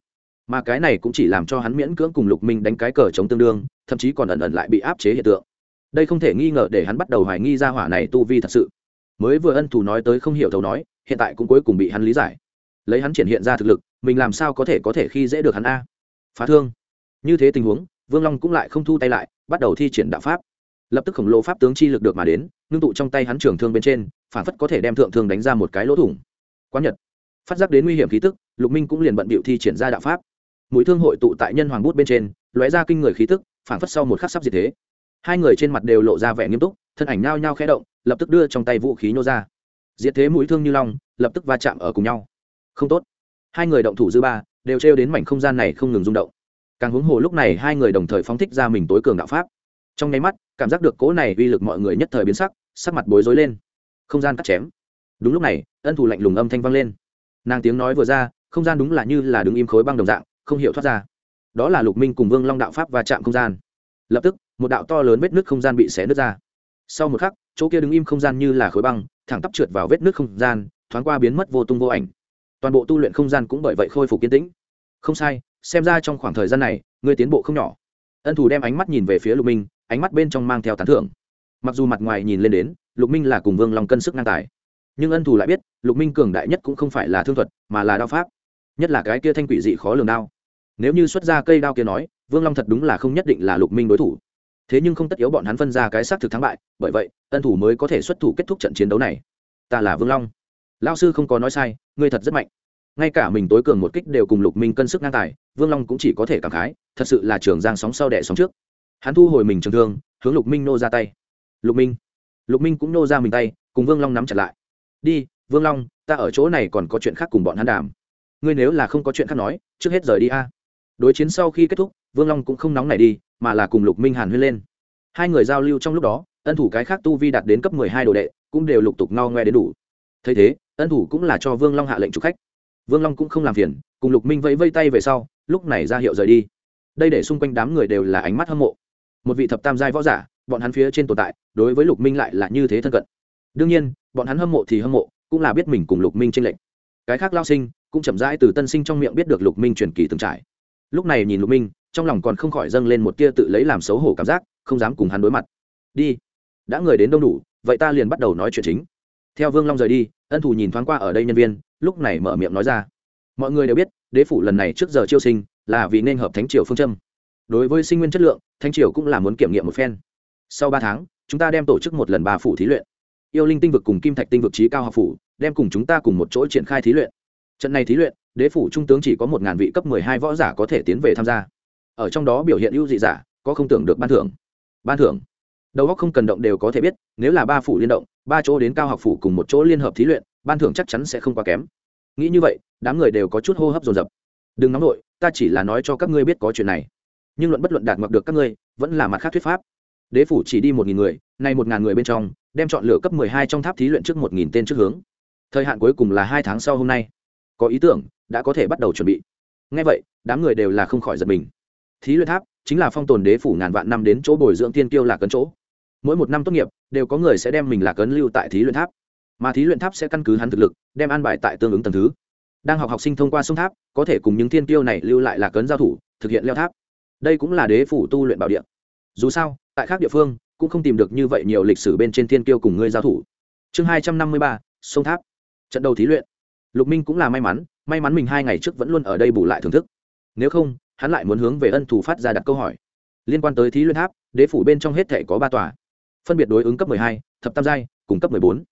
Mà cái này cũng chỉ làm cho hắn miễn cưỡng cùng lục minh đánh cái cờ chống tương đương, thậm chí còn ẩn ẩn lại bị áp chế hiện tượng đây không thể nghi ngờ để hắn bắt đầu hoài nghi ra hỏa này tu vi thật sự. Mới vừa ân thù nói tới không hiểu thấu nói, hiện tại cũng cuối cùng bị hắn lý giải. Lấy hắn triển hiện ra thực lực, mình làm sao có thể có thể khi dễ được hắn a? Phá thương. Như thế tình huống, vương long cũng lại không thu tay lại, bắt đầu thi triển đạo pháp. Lập tức khổng lồ pháp tướng chi lực được mà đến, ngưng tụ trong tay hắn trường thương bên trên, phản phất có thể đem thượng thương đánh ra một cái lỗ thủng. Quá nhật. Phát giác đến nguy hiểm khí tức, lục minh cũng liền bận bịu thi triển ra đạo pháp. Mũi thương hội tụ tại nhân hoàng bút bên trên, lóe ra kinh người khí tức, phản phất sau một khắc sắp diệt thế hai người trên mặt đều lộ ra vẻ nghiêm túc, thân ảnh nao nhao khẽ động, lập tức đưa trong tay vũ khí nhô ra. Diệt thế mũi thương như long, lập tức va chạm ở cùng nhau. Không tốt. Hai người động thủ dư ba, đều trêu đến mảnh không gian này không ngừng rung động. Càng huống hồ lúc này hai người đồng thời phóng thích ra mình tối cường đạo pháp. Trong nháy mắt, cảm giác được cố này uy lực mọi người nhất thời biến sắc sắc mặt bối rối lên. Không gian cắt chém. Đúng lúc này, ân thủ lạnh lùng âm thanh vang lên. Nàng tiếng nói vừa ra, không gian đúng là như là đứng im khối băng đồng dạng, không hiểu thoát ra. Đó là lục minh cùng vương long đạo pháp và chạm không gian lập tức, một đạo to lớn vết nước không gian bị xé nứt ra. Sau một khắc, chỗ kia đứng im không gian như là khối băng, thẳng tắp trượt vào vết nước không gian, thoáng qua biến mất vô tung vô ảnh. Toàn bộ tu luyện không gian cũng bởi vậy khôi phục kiên tĩnh. Không sai, xem ra trong khoảng thời gian này, ngươi tiến bộ không nhỏ. Ân thủ đem ánh mắt nhìn về phía lục minh, ánh mắt bên trong mang theo tán thưởng. Mặc dù mặt ngoài nhìn lên đến, lục minh là cùng vương long cân sức ngang tài. Nhưng ân thủ lại biết, lục minh cường đại nhất cũng không phải là thương thuật, mà là đao pháp. Nhất là cái kia thanh quỷ dị khó lường đao. Nếu như xuất ra cây đao kia nói vương long thật đúng là không nhất định là lục minh đối thủ. Thế nhưng không tất yếu bọn hắn phân ra cái xác thực thắng bại, bởi vậy, tân thủ mới có thể xuất thủ kết thúc trận chiến đấu này. Ta là vương long. Lao sư không có nói sai, ngươi thật rất mạnh. Ngay cả mình tối cường một kích đều cùng lục minh cân sức ngang tài, vương long cũng chỉ có thể cảm khái, thật sự là trường giang sóng sau đẻ sóng trước. Hắn thu hồi mình trường thương, hướng lục minh nô ra tay. Lục minh. Lục minh cũng nô ra mình tay, cùng vương long nắm chặt lại. Đi, vương long, ta ở chỗ này còn có chuyện khác cùng bọn hắn đàm. Ngươi nếu là không có chuyện khác nói, trước hết rời đi a. Đối chiến sau khi kết thúc vương long cũng không nóng này đi, mà là cùng lục minh hàn huyên lên. Hai người giao lưu trong lúc đó, ân thủ cái khác tu vi đạt đến cấp mười hai đồ đệ, cũng đều lục tục no ngoe đến đủ. Thấy thế, ân thủ cũng là cho vương long hạ lệnh chủ khách. Vương long cũng không làm phiền, cùng lục minh vẫy vây tay về sau, lúc này ra hiệu rời đi. Đây để xung quanh đám người đều là ánh mắt hâm mộ. Một vị thập tam giai võ giả, bọn hắn phía trên tồn tại, đối với lục minh lại là như thế thân cận. Đương nhiên, bọn hắn hâm mộ thì hâm mộ, cũng là biết mình cùng lục minh tranh lệch. Cái khác lao sinh, cũng chậm rãi từ tân sinh trong miệng biết được lục minh truyền kỳ từng trải. Lúc này nhìn lục minh trong lòng còn không khỏi dâng lên một tia tự lấy làm xấu hổ cảm giác, không dám cùng hắn đối mặt. Đi, đã người đến đông đủ, vậy ta liền bắt đầu nói chuyện chính. Theo vương long rời đi, ân thù nhìn thoáng qua ở đây nhân viên, lúc này mở miệng nói ra. Mọi người đều biết, đế phủ lần này trước giờ chiêu sinh, là vì nên hợp thánh triều phương châm. Đối với sinh nguyên chất lượng, thánh triều cũng là muốn kiểm nghiệm một phen. Sau ba tháng, chúng ta đem tổ chức một lần ba phủ thí luyện. Yêu linh tinh vực cùng kim thạch tinh vực trí cao học phủ, đem cùng chúng ta cùng một chỗ triển khai thí luyện. Trận này thí luyện, đế phủ trung tướng chỉ có một ngàn vị cấp mười hai võ giả có thể tiến về tham gia ở trong đó biểu hiện ưu dị giả, có không tưởng được ban thưởng. Ban thưởng. Đầu góc không cần động đều có thể biết, nếu là ba phủ liên động, ba chỗ đến cao học phủ cùng một chỗ liên hợp thí luyện, ban thưởng chắc chắn sẽ không quá kém. Nghĩ như vậy, đám người đều có chút hô hấp dồn dập. Đừng nóng nổi ta chỉ là nói cho các ngươi biết có chuyện này. Nhưng luận bất luận đạt mặc được các ngươi, vẫn là mặt khác thuyết pháp. Đế phủ chỉ đi một nghìn người, nay một ngàn người bên trong, đem chọn lựa cấp mười hai trong tháp thí luyện trước một nghìn tên trước hướng. Thời hạn cuối cùng là hai tháng sau hôm nay. Có ý tưởng, đã có thể bắt đầu chuẩn bị. Ngay vậy, đám người đều là không khỏi giật mình thí luyện tháp chính là phong tồn đế phủ ngàn vạn năm đến chỗ bồi dưỡng tiên kiêu lạc cấn chỗ. Mỗi một năm tốt nghiệp, đều có người sẽ đem mình lạc cấn lưu tại thí luyện tháp. Mà thí luyện tháp sẽ căn cứ hắn thực lực, đem an bài tại tương ứng tầng thứ. Đang học học sinh thông qua sông tháp, có thể cùng những tiên kiêu này lưu lại lạc cấn giao thủ, thực hiện leo tháp. Đây cũng là đế phủ tu luyện bảo địa. Dù sao, tại khác địa phương, cũng không tìm được như vậy nhiều lịch sử bên trên tiên kiêu cùng ngươi giao thủ. Chương hai trăm năm mươi ba, sông tháp. Trận đầu thí luyện. Lục minh cũng là may mắn may mắn mình hai ngày trước vẫn luôn ở đây bù lại thưởng thức. Nếu không hắn lại muốn hướng về ân thủ phát ra đặt câu hỏi. Liên quan tới thí luyện tháp, đế phủ bên trong hết thể có ba tòa. Phân biệt đối ứng cấp hai, thập tam giai, cùng cấp bốn.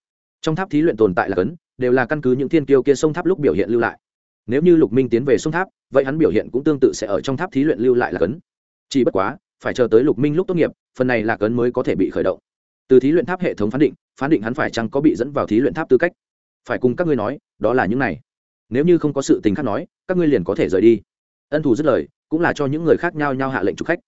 Trong tháp thí luyện tồn tại là cấn, đều là căn cứ những thiên kiêu kia sông tháp lúc biểu hiện lưu lại. Nếu như lục minh tiến về sông tháp, vậy hắn biểu hiện cũng tương tự sẽ ở trong tháp thí luyện lưu lại là cấn. Chỉ bất quá, phải chờ tới lục minh lúc tốt nghiệp, phần này là cấn mới có thể bị khởi động. Từ thí luyện tháp hệ thống phán định phán định hắn phải chăng có bị dẫn vào thí luyện tháp tư cách. Phải cùng các ngươi nói, đó là những này. Nếu như không có sự tình khác nói, các ngươi liền có thể rời đi. Ân thủ dứt lời cũng là cho những người khác nhau nhau hạ lệnh trục khách.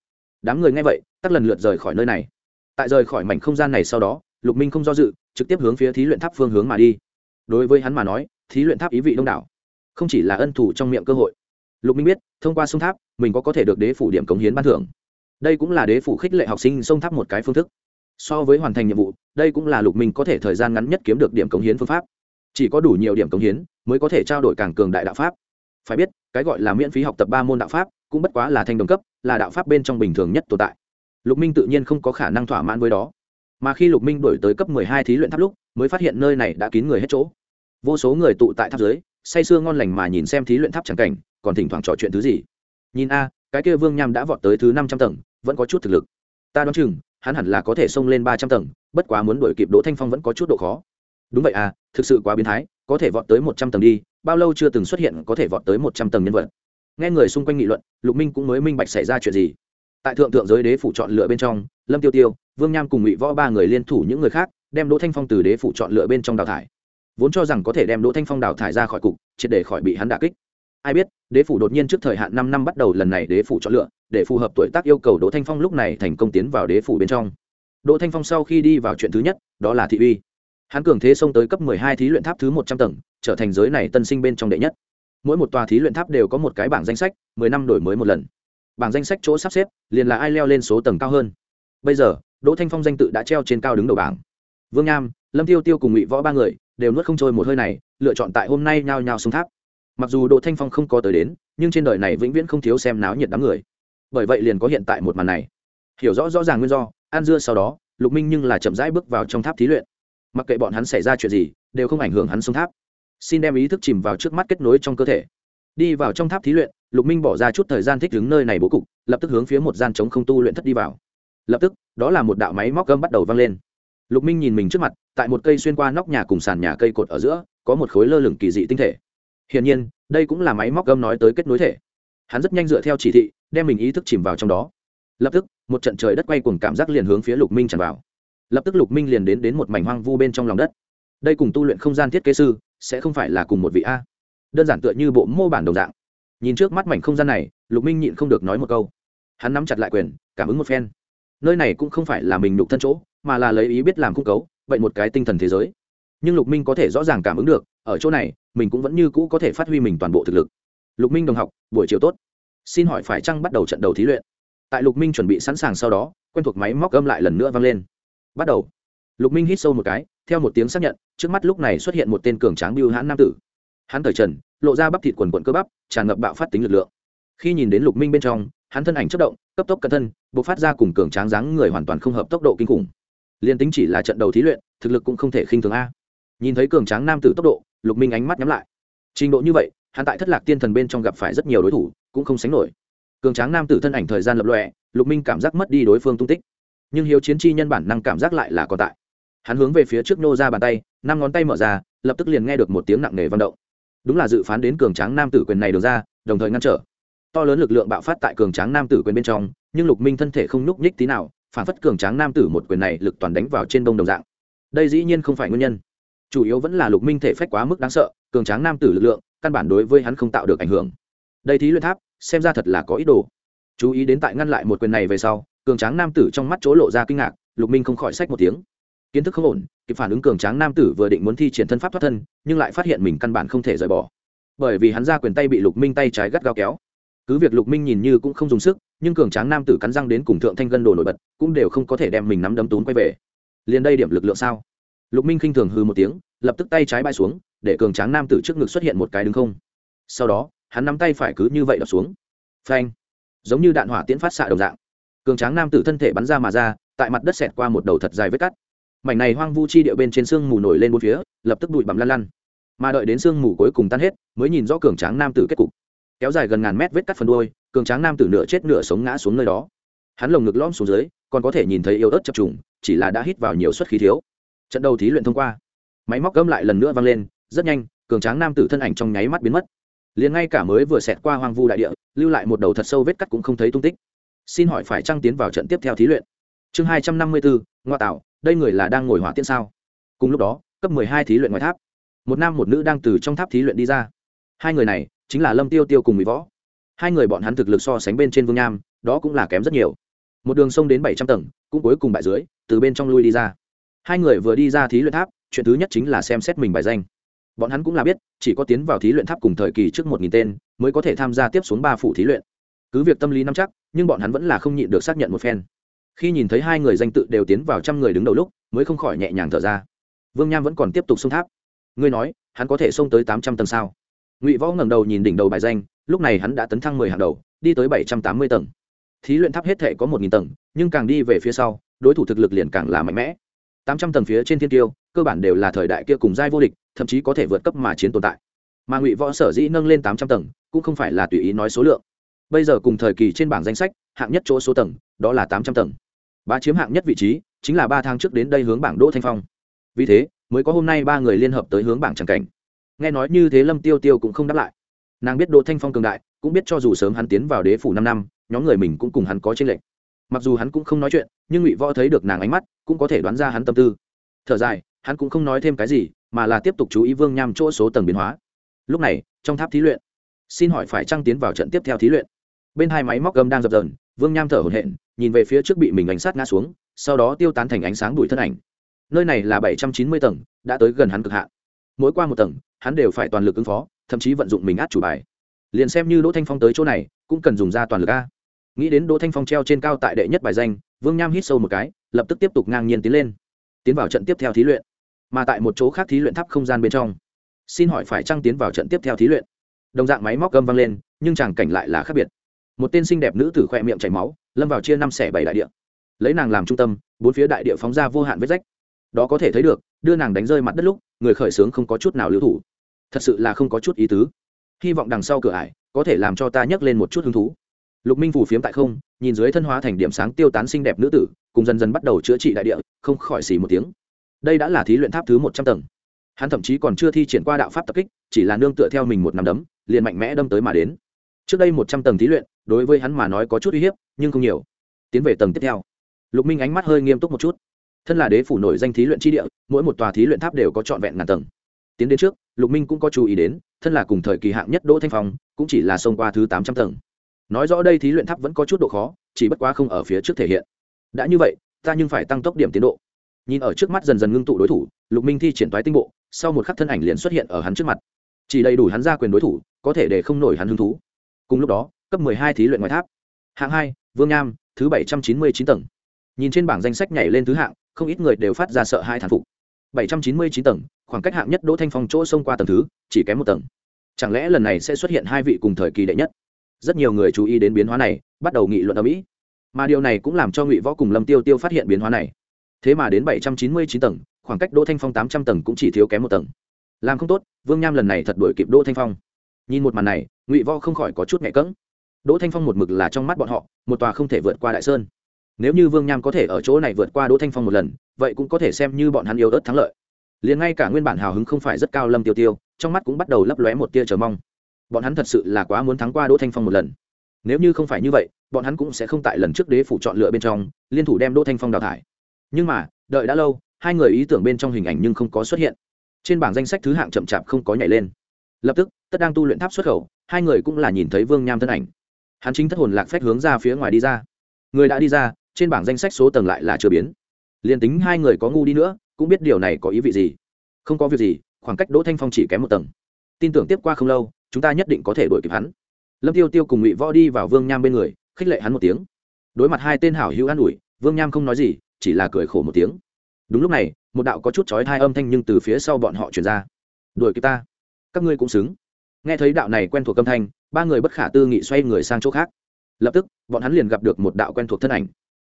Đám người nghe vậy, tắt lần lượt rời khỏi nơi này. Tại rời khỏi mảnh không gian này sau đó, lục minh không do dự, trực tiếp hướng phía thí luyện tháp phương hướng mà đi. Đối với hắn mà nói, thí luyện tháp ý vị đông đảo, không chỉ là ân thủ trong miệng cơ hội. Lục minh biết, thông qua sông tháp, mình có có thể được đế phủ điểm cống hiến ban thưởng. Đây cũng là đế phủ khích lệ học sinh sông tháp một cái phương thức. So với hoàn thành nhiệm vụ, đây cũng là lục minh có thể thời gian ngắn nhất kiếm được điểm cống hiến phương pháp. Chỉ có đủ nhiều điểm cống hiến, mới có thể trao đổi càng cường đại đạo pháp. Phải biết, cái gọi là miễn phí học tập ba môn đạo pháp cũng bất quá là thanh đồng cấp, là đạo pháp bên trong bình thường nhất tồn tại. Lục minh tự nhiên không có khả năng thỏa mãn với đó. Mà khi lục minh đổi tới cấp mười hai thí luyện tháp lúc, mới phát hiện nơi này đã kín người hết chỗ. Vô số người tụ tại tháp dưới, say sưa ngon lành mà nhìn xem thí luyện tháp chẳng cảnh, còn thỉnh thoảng trò chuyện thứ gì. Nhìn a, cái kia vương nham đã vọt tới thứ năm trăm tầng, vẫn có chút thực lực. Ta đoán chừng, hắn hẳn là có thể xông lên ba trăm tầng, bất quá muốn đuổi kịp đỗ thanh phong vẫn có chút độ khó. Đúng vậy à thực sự quá biến thái, có thể vọt tới một trăm tầng đi, bao lâu chưa từng xuất hiện có thể vọt tới một trăm tầng nhân vật nghe người xung quanh nghị luận, lục minh cũng mới minh bạch xảy ra chuyện gì. Tại thượng thượng giới đế phủ chọn lựa bên trong, lâm tiêu tiêu, vương nham cùng ngụy võ ba người liên thủ những người khác, đem đỗ thanh phong từ đế phủ chọn lựa bên trong đào thải. Vốn cho rằng có thể đem đỗ thanh phong đào thải ra khỏi cục, triệt để khỏi bị hắn đả kích. Ai biết, đế phủ đột nhiên trước thời hạn năm năm bắt đầu lần này đế phủ chọn lựa, để phù hợp tuổi tác yêu cầu đỗ thanh phong lúc này thành công tiến vào đế phủ bên trong. Đỗ thanh phong sau khi đi vào chuyện thứ nhất, đó là thị uy. Hắn cường thế xông tới cấp mười hai thí luyện tháp thứ một trăm tầng, trở thành giới này tân sinh bên trong đệ nhất mỗi một tòa thí luyện tháp đều có một cái bảng danh sách, mười năm đổi mới một lần. Bảng danh sách chỗ sắp xếp, liền là ai leo lên số tầng cao hơn. Bây giờ, đỗ thanh phong danh tự đã treo trên cao đứng đầu bảng. Vương nham, lâm tiêu tiêu cùng ngụy võ ba người đều nuốt không trôi một hơi này, lựa chọn tại hôm nay nhao nhao xuống tháp. Mặc dù đỗ thanh phong không có tới đến, nhưng trên đời này vĩnh viễn không thiếu xem náo nhiệt đám người. Bởi vậy liền có hiện tại một màn này. Hiểu rõ rõ ràng nguyên do an dưa sau đó, lục minh nhưng là chậm rãi bước vào trong tháp thí luyện. Mặc kệ bọn hắn xảy ra chuyện gì, đều không ảnh hưởng hắn xuống tháp xin đem ý thức chìm vào trước mắt kết nối trong cơ thể. Đi vào trong tháp thí luyện, lục minh bỏ ra chút thời gian thích đứng nơi này bố cục, lập tức hướng phía một gian chống không tu luyện thất đi vào. Lập tức, đó là một đạo máy móc gâm bắt đầu vang lên. Lục minh nhìn mình trước mặt, tại một cây xuyên qua nóc nhà cùng sàn nhà cây cột ở giữa, có một khối lơ lửng kỳ dị tinh thể. Hiển nhiên, đây cũng là máy móc gâm nói tới kết nối thể. Hắn rất nhanh dựa theo chỉ thị, đem mình ý thức chìm vào trong đó. Lập tức, một trận trời đất quay cùng cảm giác liền hướng phía lục minh tràn vào. Lập tức lục minh liền đến đến một mảnh hoang vu bên trong lòng đất. Đây cùng tu luyện không gian thiết kế sư sẽ không phải là cùng một vị a. Đơn giản tựa như bộ mô bản đồng dạng. Nhìn trước mắt mảnh không gian này, lục minh nhịn không được nói một câu. Hắn nắm chặt lại quyền, cảm ứng một phen. Nơi này cũng không phải là mình đục thân chỗ, mà là lấy ý biết làm cung cấu, vậy một cái tinh thần thế giới. Nhưng lục minh có thể rõ ràng cảm ứng được, ở chỗ này, mình cũng vẫn như cũ có thể phát huy mình toàn bộ thực lực. Lục minh đồng học, buổi chiều tốt. Xin hỏi phải chăng bắt đầu trận đầu thí luyện? Tại lục minh chuẩn bị sẵn sàng sau đó, quen thuộc máy móc âm lại lần nữa vang lên. Bắt đầu. Lục minh hít sâu một cái theo một tiếng xác nhận, trước mắt lúc này xuất hiện một tên cường tráng biêu hãn nam tử. Hắn thời trần, lộ ra bắp thịt quần quận cơ bắp, tràn ngập bạo phát tính lực lượng. Khi nhìn đến lục minh bên trong, hắn thân ảnh chất động, cấp tốc cẩn thân b ộ c phát ra cùng cường tráng dáng người hoàn toàn không hợp tốc độ kinh khủng. Liên tính chỉ là trận đầu thí luyện, thực lực cũng không thể khinh thường a. Nhìn thấy cường tráng nam tử tốc độ, lục minh ánh mắt nhắm lại. Trình độ như vậy, hắn tại thất lạc tiên thần bên trong gặp phải rất nhiều đối thủ, cũng không sánh nổi. Cường tráng nam tử thân ảnh thời gian lập lọe lục minh cảm giác mất đi đối phương tung tích. Nhưng hiếu chiến chi nhân bản năng cảm giác lại là còn tại hắn hướng về phía trước nô ra bàn tay, năm ngón tay mở ra, lập tức liền nghe được một tiếng nặng nề văn động. Đúng là dự phán đến cường tráng nam tử quyền này được ra, đồng thời ngăn trở. To lớn lực lượng bạo phát tại cường tráng nam tử quyền bên trong, nhưng lục minh thân thể không nhúc nhích tí nào, phản phất cường tráng nam tử một quyền này lực toàn đánh vào trên đông đồng dạng. Đây dĩ nhiên không phải nguyên nhân. Chủ yếu vẫn là lục minh thể phách quá mức đáng sợ, cường tráng nam tử lực lượng, căn bản đối với hắn không tạo được ảnh hưởng. Đây thí luyện tháp, xem ra thật là có ý đồ. Chú ý đến tại ngăn lại một quyền này về sau, cường tráng nam tử trong mắt chỗ lộ ra kinh ngạc, lục minh không khỏi sách một tiếng kiến thức không ổn, kịp phản ứng cường tráng nam tử vừa định muốn thi triển thân pháp thoát thân, nhưng lại phát hiện mình căn bản không thể rời bỏ. Bởi vì hắn ra quyền tay bị lục minh tay trái gắt gao kéo. Cứ việc lục minh nhìn như cũng không dùng sức, nhưng cường tráng nam tử cắn răng đến cùng thượng thanh gân đồ nổi bật, cũng đều không có thể đem mình nắm đấm tún quay về. Liền đây điểm lực lượng sao? Lục minh khinh thường hư một tiếng, lập tức tay trái bay xuống, để cường tráng nam tử trước ngực xuất hiện một cái đứng không. Sau đó, hắn nắm tay phải cứ như vậy đập xuống. Phanh! Giống như đạn hỏa tiễn phát xạ đồng dạng. Cường tráng nam tử thân thể bắn ra mà ra, tại mặt đất xẹt qua một đầu thật dài vết cắt mảnh này hoang vu chi địa bên trên sương mù nổi lên bốn phía lập tức bụi bặm lăn lăn. Mà đợi đến sương mù cuối cùng tan hết mới nhìn rõ cường tráng nam tử kết cục. Kéo dài gần ngàn mét vết cắt phần đuôi, cường tráng nam tử nửa chết nửa sống ngã xuống nơi đó. Hắn lồng ngực lõm xuống dưới còn có thể nhìn thấy yếu ớt chập trùng chỉ là đã hít vào nhiều suất khí thiếu. Trận đầu thí luyện thông qua. Máy móc gâm lại lần nữa vang lên rất nhanh cường tráng nam tử thân ảnh trong nháy mắt biến mất. Liền ngay cả mới vừa xẹt qua hoang vu đại địa lưu lại một đầu thật sâu vết cắt cũng không thấy tung tích. Xin hỏi phải trăng tiến vào trận tiếp theo thí luyện? Chương hai trăm năm mươi bốn ngoa tạo, đây người là đang ngồi hỏa tiễn sao? Cùng lúc đó, cấp mười hai thí luyện ngoài tháp. Một nam một nữ đang từ trong tháp thí luyện đi ra. Hai người này chính là lâm tiêu tiêu cùng mỹ võ. Hai người bọn hắn thực lực so sánh bên trên vương nham, đó cũng là kém rất nhiều. Một đường sông đến bảy trăm tầng, cũng cuối cùng bại dưới, từ bên trong lui đi ra. Hai người vừa đi ra thí luyện tháp, chuyện thứ nhất chính là xem xét mình bài danh. Bọn hắn cũng là biết, chỉ có tiến vào thí luyện tháp cùng thời kỳ trước một nghìn tên, mới có thể tham gia tiếp xuống ba phủ thí luyện. Cứ việc tâm lý nắm chắc, nhưng bọn hắn vẫn là không nhịn được xác nhận một phen khi nhìn thấy hai người danh tự đều tiến vào trăm người đứng đầu lúc, mới không khỏi nhẹ nhàng thở ra. Vương nham vẫn còn tiếp tục xông tháp. Ngươi nói, hắn có thể xông tới tám trăm tầng sao? Ngụy võ ngẩng đầu nhìn đỉnh đầu bài danh, lúc này hắn đã tấn thăng mười hàng đầu, đi tới bảy trăm tám mươi tầng. Thí luyện tháp hết thể có một nghìn tầng, nhưng càng đi về phía sau, đối thủ thực lực liền càng là mạnh mẽ. Tám trăm tầng phía trên thiên tiêu, cơ bản đều là thời đại kia cùng giai vô địch, thậm chí có thể vượt cấp mà chiến tồn tại. Mà ngụy võ sở dĩ nâng lên tám trăm tầng, cũng không phải là tùy ý nói số lượng. Bây giờ cùng thời kỳ trên bảng danh sách, hạng nhất chỗ số tầng, đó là tám trăm tầng ba chiếm hạng nhất vị trí, chính là ba tháng trước đến đây hướng bảng đỗ thanh phong. Vì thế, mới có hôm nay ba người liên hợp tới hướng bảng tràng cảnh. Nghe nói như thế lâm tiêu tiêu cũng không đáp lại. Nàng biết đỗ thanh phong cường đại, cũng biết cho dù sớm hắn tiến vào đế phủ năm năm, nhóm người mình cũng cùng hắn có tranh lệch. Mặc dù hắn cũng không nói chuyện, nhưng ngụy võ thấy được nàng ánh mắt, cũng có thể đoán ra hắn tâm tư. Thở dài, hắn cũng không nói thêm cái gì, mà là tiếp tục chú ý vương nham chỗ số tầng biến hóa. Lúc này, trong tháp thí luyện, xin hỏi phải trăng tiến vào trận tiếp theo thí luyện? Bên hai máy móc gầm đang dập dờn vương nham thở hổn hển, nhìn về phía trước bị mình ánh sát ngã xuống, sau đó tiêu tán thành ánh sáng đuổi thân ảnh. Nơi này là bảy trăm chín mươi tầng, đã tới gần hắn cực hạn. Mỗi qua một tầng, hắn đều phải toàn lực ứng phó, thậm chí vận dụng mình át chủ bài. Liền xem như đỗ thanh phong tới chỗ này, cũng cần dùng ra toàn lực a. Nghĩ đến đỗ thanh phong treo trên cao tại đệ nhất bài danh, vương nham hít sâu một cái, lập tức tiếp tục ngang nhiên tiến lên. Tiến vào trận tiếp theo thí luyện. Mà tại một chỗ khác thí luyện tháp không gian bên trong. Xin hỏi phải trăng tiến vào trận tiếp theo thí luyện? Đồng dạng máy móc gâm vang lên, nhưng chàng cảnh lại là khác biệt một tên xinh đẹp nữ tử khoe miệng chảy máu, lâm vào chia năm xẻ bảy đại địa. Lấy nàng làm trung tâm, bốn phía đại địa phóng ra vô hạn vết rách. Đó có thể thấy được, đưa nàng đánh rơi mặt đất lúc, người khởi xướng không có chút nào lưu thủ. Thật sự là không có chút ý tứ. Hy vọng đằng sau cửa ải, có thể làm cho ta nhấc lên một chút hứng thú. Lục minh phủ phiếm tại không, nhìn dưới thân hóa thành điểm sáng tiêu tán xinh đẹp nữ tử, cùng dần dần bắt đầu chữa trị đại địa, không khỏi xỉ một tiếng. Đây đã là thí luyện tháp thứ một trăm tầng. Hắn thậm chí còn chưa thi triển qua đạo pháp tập kích, chỉ là nương tựa theo mình một nắm đấm, liền mạnh mẽ đâm tới mà đến. Trước đây một trăm tầng thí luyện đối với hắn mà nói có chút uy hiếp, nhưng không nhiều. Tiến về tầng tiếp theo. Lục minh ánh mắt hơi nghiêm túc một chút. Thân là đế phủ nổi danh thí luyện tri địa, mỗi một tòa thí luyện tháp đều có trọn vẹn ngàn tầng. Tiến đến trước, lục minh cũng có chú ý đến, thân là cùng thời kỳ hạng nhất đỗ thanh phong, cũng chỉ là xông qua thứ tám trăm tầng. Nói rõ đây thí luyện tháp vẫn có chút độ khó, chỉ bất quá không ở phía trước thể hiện. Đã như vậy, ta nhưng phải tăng tốc điểm tiến độ. Nhìn ở trước mắt dần dần ngưng tụ đối thủ, lục minh thi triển toái tinh bộ, sau một khắc thân ảnh liền xuất hiện ở hắn trước mặt. Chỉ đầy đủ hắn ra quyền đối thủ, có thể để không nổi hắn hứng thú. Cùng lúc đó cấp mười hai thí luyện ngoài tháp. Hạng hai, vương nham, thứ bảy trăm chín mươi chín tầng. Nhìn trên bảng danh sách nhảy lên thứ hạng, không ít người đều phát ra sợ hai thản phục. Bảy trăm chín mươi chín tầng, khoảng cách hạng nhất đỗ thanh phong chỗ xông qua tầng thứ, chỉ kém một tầng. Chẳng lẽ lần này sẽ xuất hiện hai vị cùng thời kỳ đệ nhất? Rất nhiều người chú ý đến biến hóa này, bắt đầu nghị luận ở mỹ. Mà điều này cũng làm cho ngụy võ cùng lâm tiêu tiêu phát hiện biến hóa này. Thế mà đến bảy trăm chín mươi chín tầng, khoảng cách đỗ thanh phong tám trăm tầng cũng chỉ thiếu kém một tầng. Làm không tốt, vương nham lần này thật đuổi kịp đỗ thanh phong. Nhìn một màn này, ngụy võ không khỏi có chút nhẹ cỡng đỗ thanh phong một mực là trong mắt bọn họ, một tòa không thể vượt qua đại sơn. Nếu như vương nham có thể ở chỗ này vượt qua đỗ thanh phong một lần, vậy cũng có thể xem như bọn hắn yếu ớt thắng lợi. Liền ngay cả nguyên bản hào hứng không phải rất cao lâm tiêu tiêu, trong mắt cũng bắt đầu lấp lóe một tia chờ mong. Bọn hắn thật sự là quá muốn thắng qua đỗ thanh phong một lần. Nếu như không phải như vậy, bọn hắn cũng sẽ không tại lần trước đế phủ chọn lựa bên trong, liên thủ đem đỗ thanh phong đào thải. Nhưng mà, đợi đã lâu, hai người ý tưởng bên trong hình ảnh nhưng không có xuất hiện. Trên bảng danh sách thứ hạng chậm chạp không có nhảy lên. Lập tức, tất đang tu luyện tháp xuất khẩu, hai người cũng là nhìn thấy vương nham thân ảnh hắn chính thất hồn lạc phách hướng ra phía ngoài đi ra. Người đã đi ra, trên bảng danh sách số tầng lại là chưa biến. Liền tính hai người có ngu đi nữa, cũng biết điều này có ý vị gì. Không có việc gì, khoảng cách đỗ thanh phong chỉ kém một tầng. Tin tưởng tiếp qua không lâu, chúng ta nhất định có thể đuổi kịp hắn. Lâm tiêu tiêu cùng ngụy võ đi vào vương nham bên người, khích lệ hắn một tiếng. Đối mặt hai tên hảo hữu an ủi, vương nham không nói gì, chỉ là cười khổ một tiếng. Đúng lúc này, một đạo có chút chói hai âm thanh nhưng từ phía sau bọn họ truyền ra. Đuổi kịp ta. Các ngươi cũng xứng. Nghe thấy đạo này quen thuộc âm thanh ba người bất khả tư nghị xoay người sang chỗ khác. Lập tức, bọn hắn liền gặp được một đạo quen thuộc thân ảnh.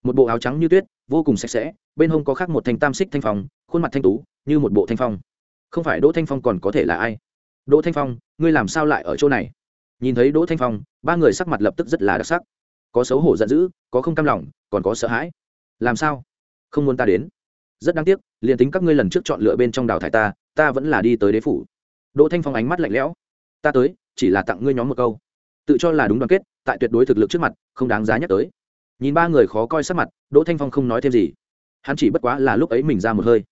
Một bộ áo trắng như tuyết, vô cùng sạch sẽ, bên hông có khác một thanh tam xích thanh phong, khuôn mặt thanh tú, như một bộ thanh phong. Không phải đỗ thanh phong còn có thể là ai? Đỗ thanh phong, ngươi làm sao lại ở chỗ này? Nhìn thấy đỗ thanh phong, ba người sắc mặt lập tức rất là đặc sắc. Có xấu hổ giận dữ, có không cam lòng, còn có sợ hãi. Làm sao? Không muốn ta đến. Rất đáng tiếc, liền tính các ngươi lần trước chọn lựa bên trong đào thải ta ta vẫn là đi tới đế phủ. Đỗ thanh phong ánh mắt lạnh lẽo. Ta tới chỉ là tặng ngươi nhóm một câu. Tự cho là đúng đoàn kết, tại tuyệt đối thực lực trước mặt, không đáng giá nhắc tới. Nhìn ba người khó coi sắc mặt, đỗ thanh phong không nói thêm gì. Hắn chỉ bất quá là lúc ấy mình ra một hơi.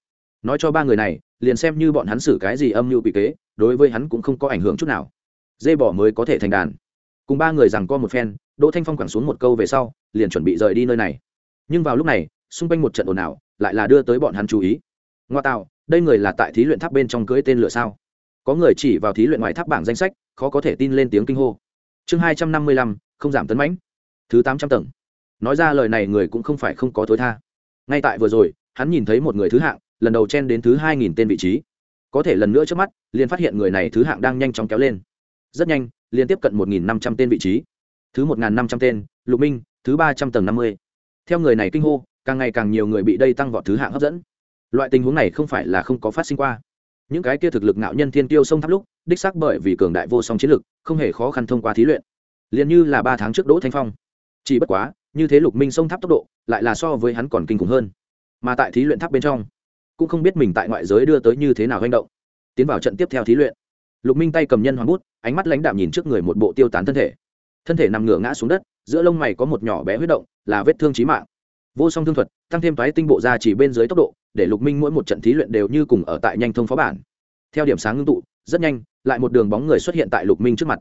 Nói cho ba người này, liền xem như bọn hắn xử cái gì âm mưu bị kế, đối với hắn cũng không có ảnh hưởng chút nào. Dê bỏ mới có thể thành đàn. Cùng ba người rằng co một phen, đỗ thanh phong quẳng xuống một câu về sau, liền chuẩn bị rời đi nơi này. Nhưng vào lúc này, xung quanh một trận ồn ào, lại là đưa tới bọn hắn chú ý. Ngoa tạo, đây người là tại thí luyện tháp bên trong cưới tên lửa sao? Có người chỉ vào thí luyện ngoài tháp bảng danh sách khó có thể tin lên tiếng kinh hô. Chương hai trăm năm mươi lăm, không giảm tấn mãnh. Thứ tám trăm tầng. Nói ra lời này người cũng không phải không có tối tha. Ngay tại vừa rồi, hắn nhìn thấy một người thứ hạng, lần đầu chen đến thứ hai nghìn tên vị trí. Có thể lần nữa trước mắt, liền phát hiện người này thứ hạng đang nhanh chóng kéo lên. Rất nhanh liên tiếp cận một nghìn năm trăm tên vị trí. Thứ một nghìn năm trăm tên, lục minh, thứ ba trăm tầng năm mươi. Theo người này kinh hô, càng ngày càng nhiều người bị đây tăng vọt thứ hạng hấp dẫn. Loại tình huống này không phải là không có phát sinh qua. Những cái kia thực lực ngạo nhân thiên tiêu sông tháp lúc đích xác bởi vì cường đại vô song chiến lực, không hề khó khăn thông qua thí luyện. Liên như là ba tháng trước đỗ thanh phong. Chỉ bất quá, như thế lục minh sông tháp tốc độ, lại là so với hắn còn kinh khủng hơn. Mà tại thí luyện tháp bên trong, cũng không biết mình tại ngoại giới đưa tới như thế nào hành động. Tiến vào trận tiếp theo thí luyện, lục minh tay cầm nhân hoàng bút, ánh mắt lãnh đạm nhìn trước người một bộ tiêu tán thân thể. Thân thể nằm ngửa ngã xuống đất, giữa lông mày có một nhỏ bé huyết động, là vết thương chí mạng. Vô song thương thuật, tăng thêm toái tinh bộ ra chỉ bên dưới tốc độ, để lục minh mỗi một trận thí luyện đều như cùng ở tại nhanh thông phó bản. Theo điểm sáng ngưng tụ rất nhanh, lại một đường bóng người xuất hiện tại lục minh trước mặt.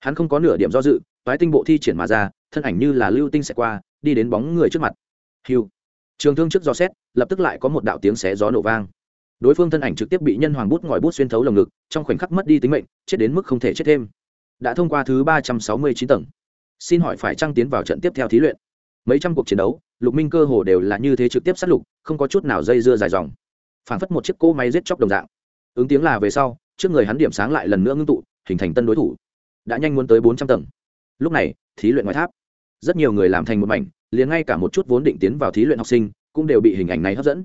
Hắn không có nửa điểm do dự toái tinh bộ thi triển mà ra, thân ảnh như là lưu tinh xẻ qua, đi đến bóng người trước mặt. Hiu. Trường thương trước gió xét, lập tức lại có một đạo tiếng xé gió nổ vang. Đối phương thân ảnh trực tiếp bị nhân hoàng bút ngòi bút xuyên thấu lồng ngực, trong khoảnh khắc mất đi tính mệnh, chết đến mức không thể chết thêm. Đã thông qua thứ ba trăm sáu mươi chín tầng. Xin hỏi phải trăng tiến vào trận tiếp theo thí luyện? Mấy trăm cuộc chiến đấu, lục minh cơ hồ đều là như thế trực tiếp sát lục, không có chút nào dây dưa dài dòng. Phảng phất một chiếc cỗ máy giết chóc đồng dạng. Ứng tiếng là về sau trước người hắn điểm sáng lại lần nữa ngưng tụ, hình thành tân đối thủ. Đã nhanh muốn tới bốn trăm tầng. Lúc này, thí luyện ngoại tháp. Rất nhiều người làm thành một mảnh, liền ngay cả một chút vốn định tiến vào thí luyện học sinh, cũng đều bị hình ảnh này hấp dẫn.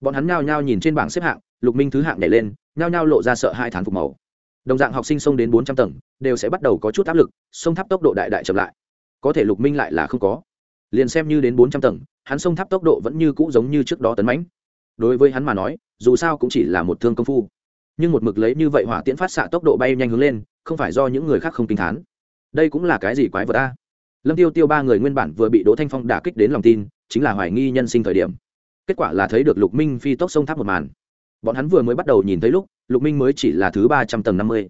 Bọn hắn nhao nhao nhìn trên bảng xếp hạng, lục minh thứ hạng nhảy lên, nhao nhao lộ ra sợ hai thán phục màu. Đồng dạng học sinh xông đến bốn trăm tầng, đều sẽ bắt đầu có chút áp lực, xông tháp tốc độ đại đại chậm lại. Có thể lục minh lại là không có. Liền xem như đến bốn trăm tầng, hắn xông tháp tốc độ vẫn như cũ giống như trước đó tấn mãnh. Đối với hắn mà nói, dù sao cũng chỉ là một thương công phu nhưng một mực lấy như vậy hỏa tiễn phát xạ tốc độ bay nhanh hướng lên, không phải do những người khác không kinh thán. Đây cũng là cái gì quái vật ta lâm tiêu tiêu ba người nguyên bản vừa bị đỗ thanh phong đả kích đến lòng tin, chính là hoài nghi nhân sinh thời điểm. Kết quả là thấy được lục minh phi tốc sông tháp một màn. Bọn hắn vừa mới bắt đầu nhìn thấy lúc, lục minh mới chỉ là thứ ba trăm tầng năm mươi.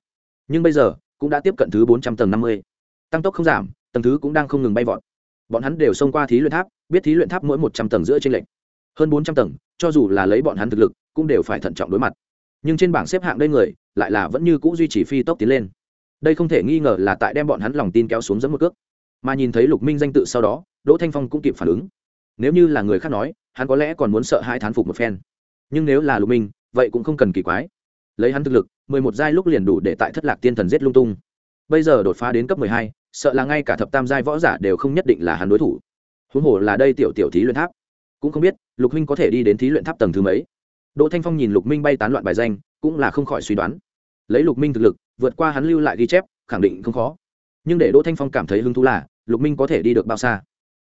Nhưng bây giờ, cũng đã tiếp cận thứ bốn trăm tầng năm mươi. Tăng tốc không giảm, tầng thứ cũng đang không ngừng bay vọt. Bọn hắn đều xông qua thí luyện tháp, biết thí luyện tháp mỗi một trăm tầng giữa trên lệnh hơn bốn trăm tầng, cho dù là lấy bọn hắn thực lực, cũng đều phải thận trọng đối mặt nhưng trên bảng xếp hạng đây người lại là vẫn như c ũ duy trì phi tốc tiến lên. Đây không thể nghi ngờ là tại đem bọn hắn lòng tin kéo xuống dẫn một cước. Mà nhìn thấy lục minh danh tự sau đó, đỗ thanh phong cũng kịp phản ứng. Nếu như là người khác nói, hắn có lẽ còn muốn sợ hai thán phục một phen. Nhưng nếu là lục minh, vậy cũng không cần kỳ quái. Lấy hắn thực lực, mười một giai lúc liền đủ để tại thất lạc tiên thần giết lung tung. Bây giờ đột phá đến cấp mười hai, sợ là ngay cả thập tam giai võ giả đều không nhất định là hắn đối thủ. Huống hồ là đây tiểu tiểu thí luyện tháp. Cũng không biết, lục minh có thể đi đến thí luyện tháp tầng thứ mấy đỗ thanh phong nhìn lục minh bay tán loạn bài danh, cũng là không khỏi suy đoán. Lấy lục minh thực lực, vượt qua hắn lưu lại ghi chép, khẳng định không khó. Nhưng để đỗ thanh phong cảm thấy hứng thú là, lục minh có thể đi được bao xa.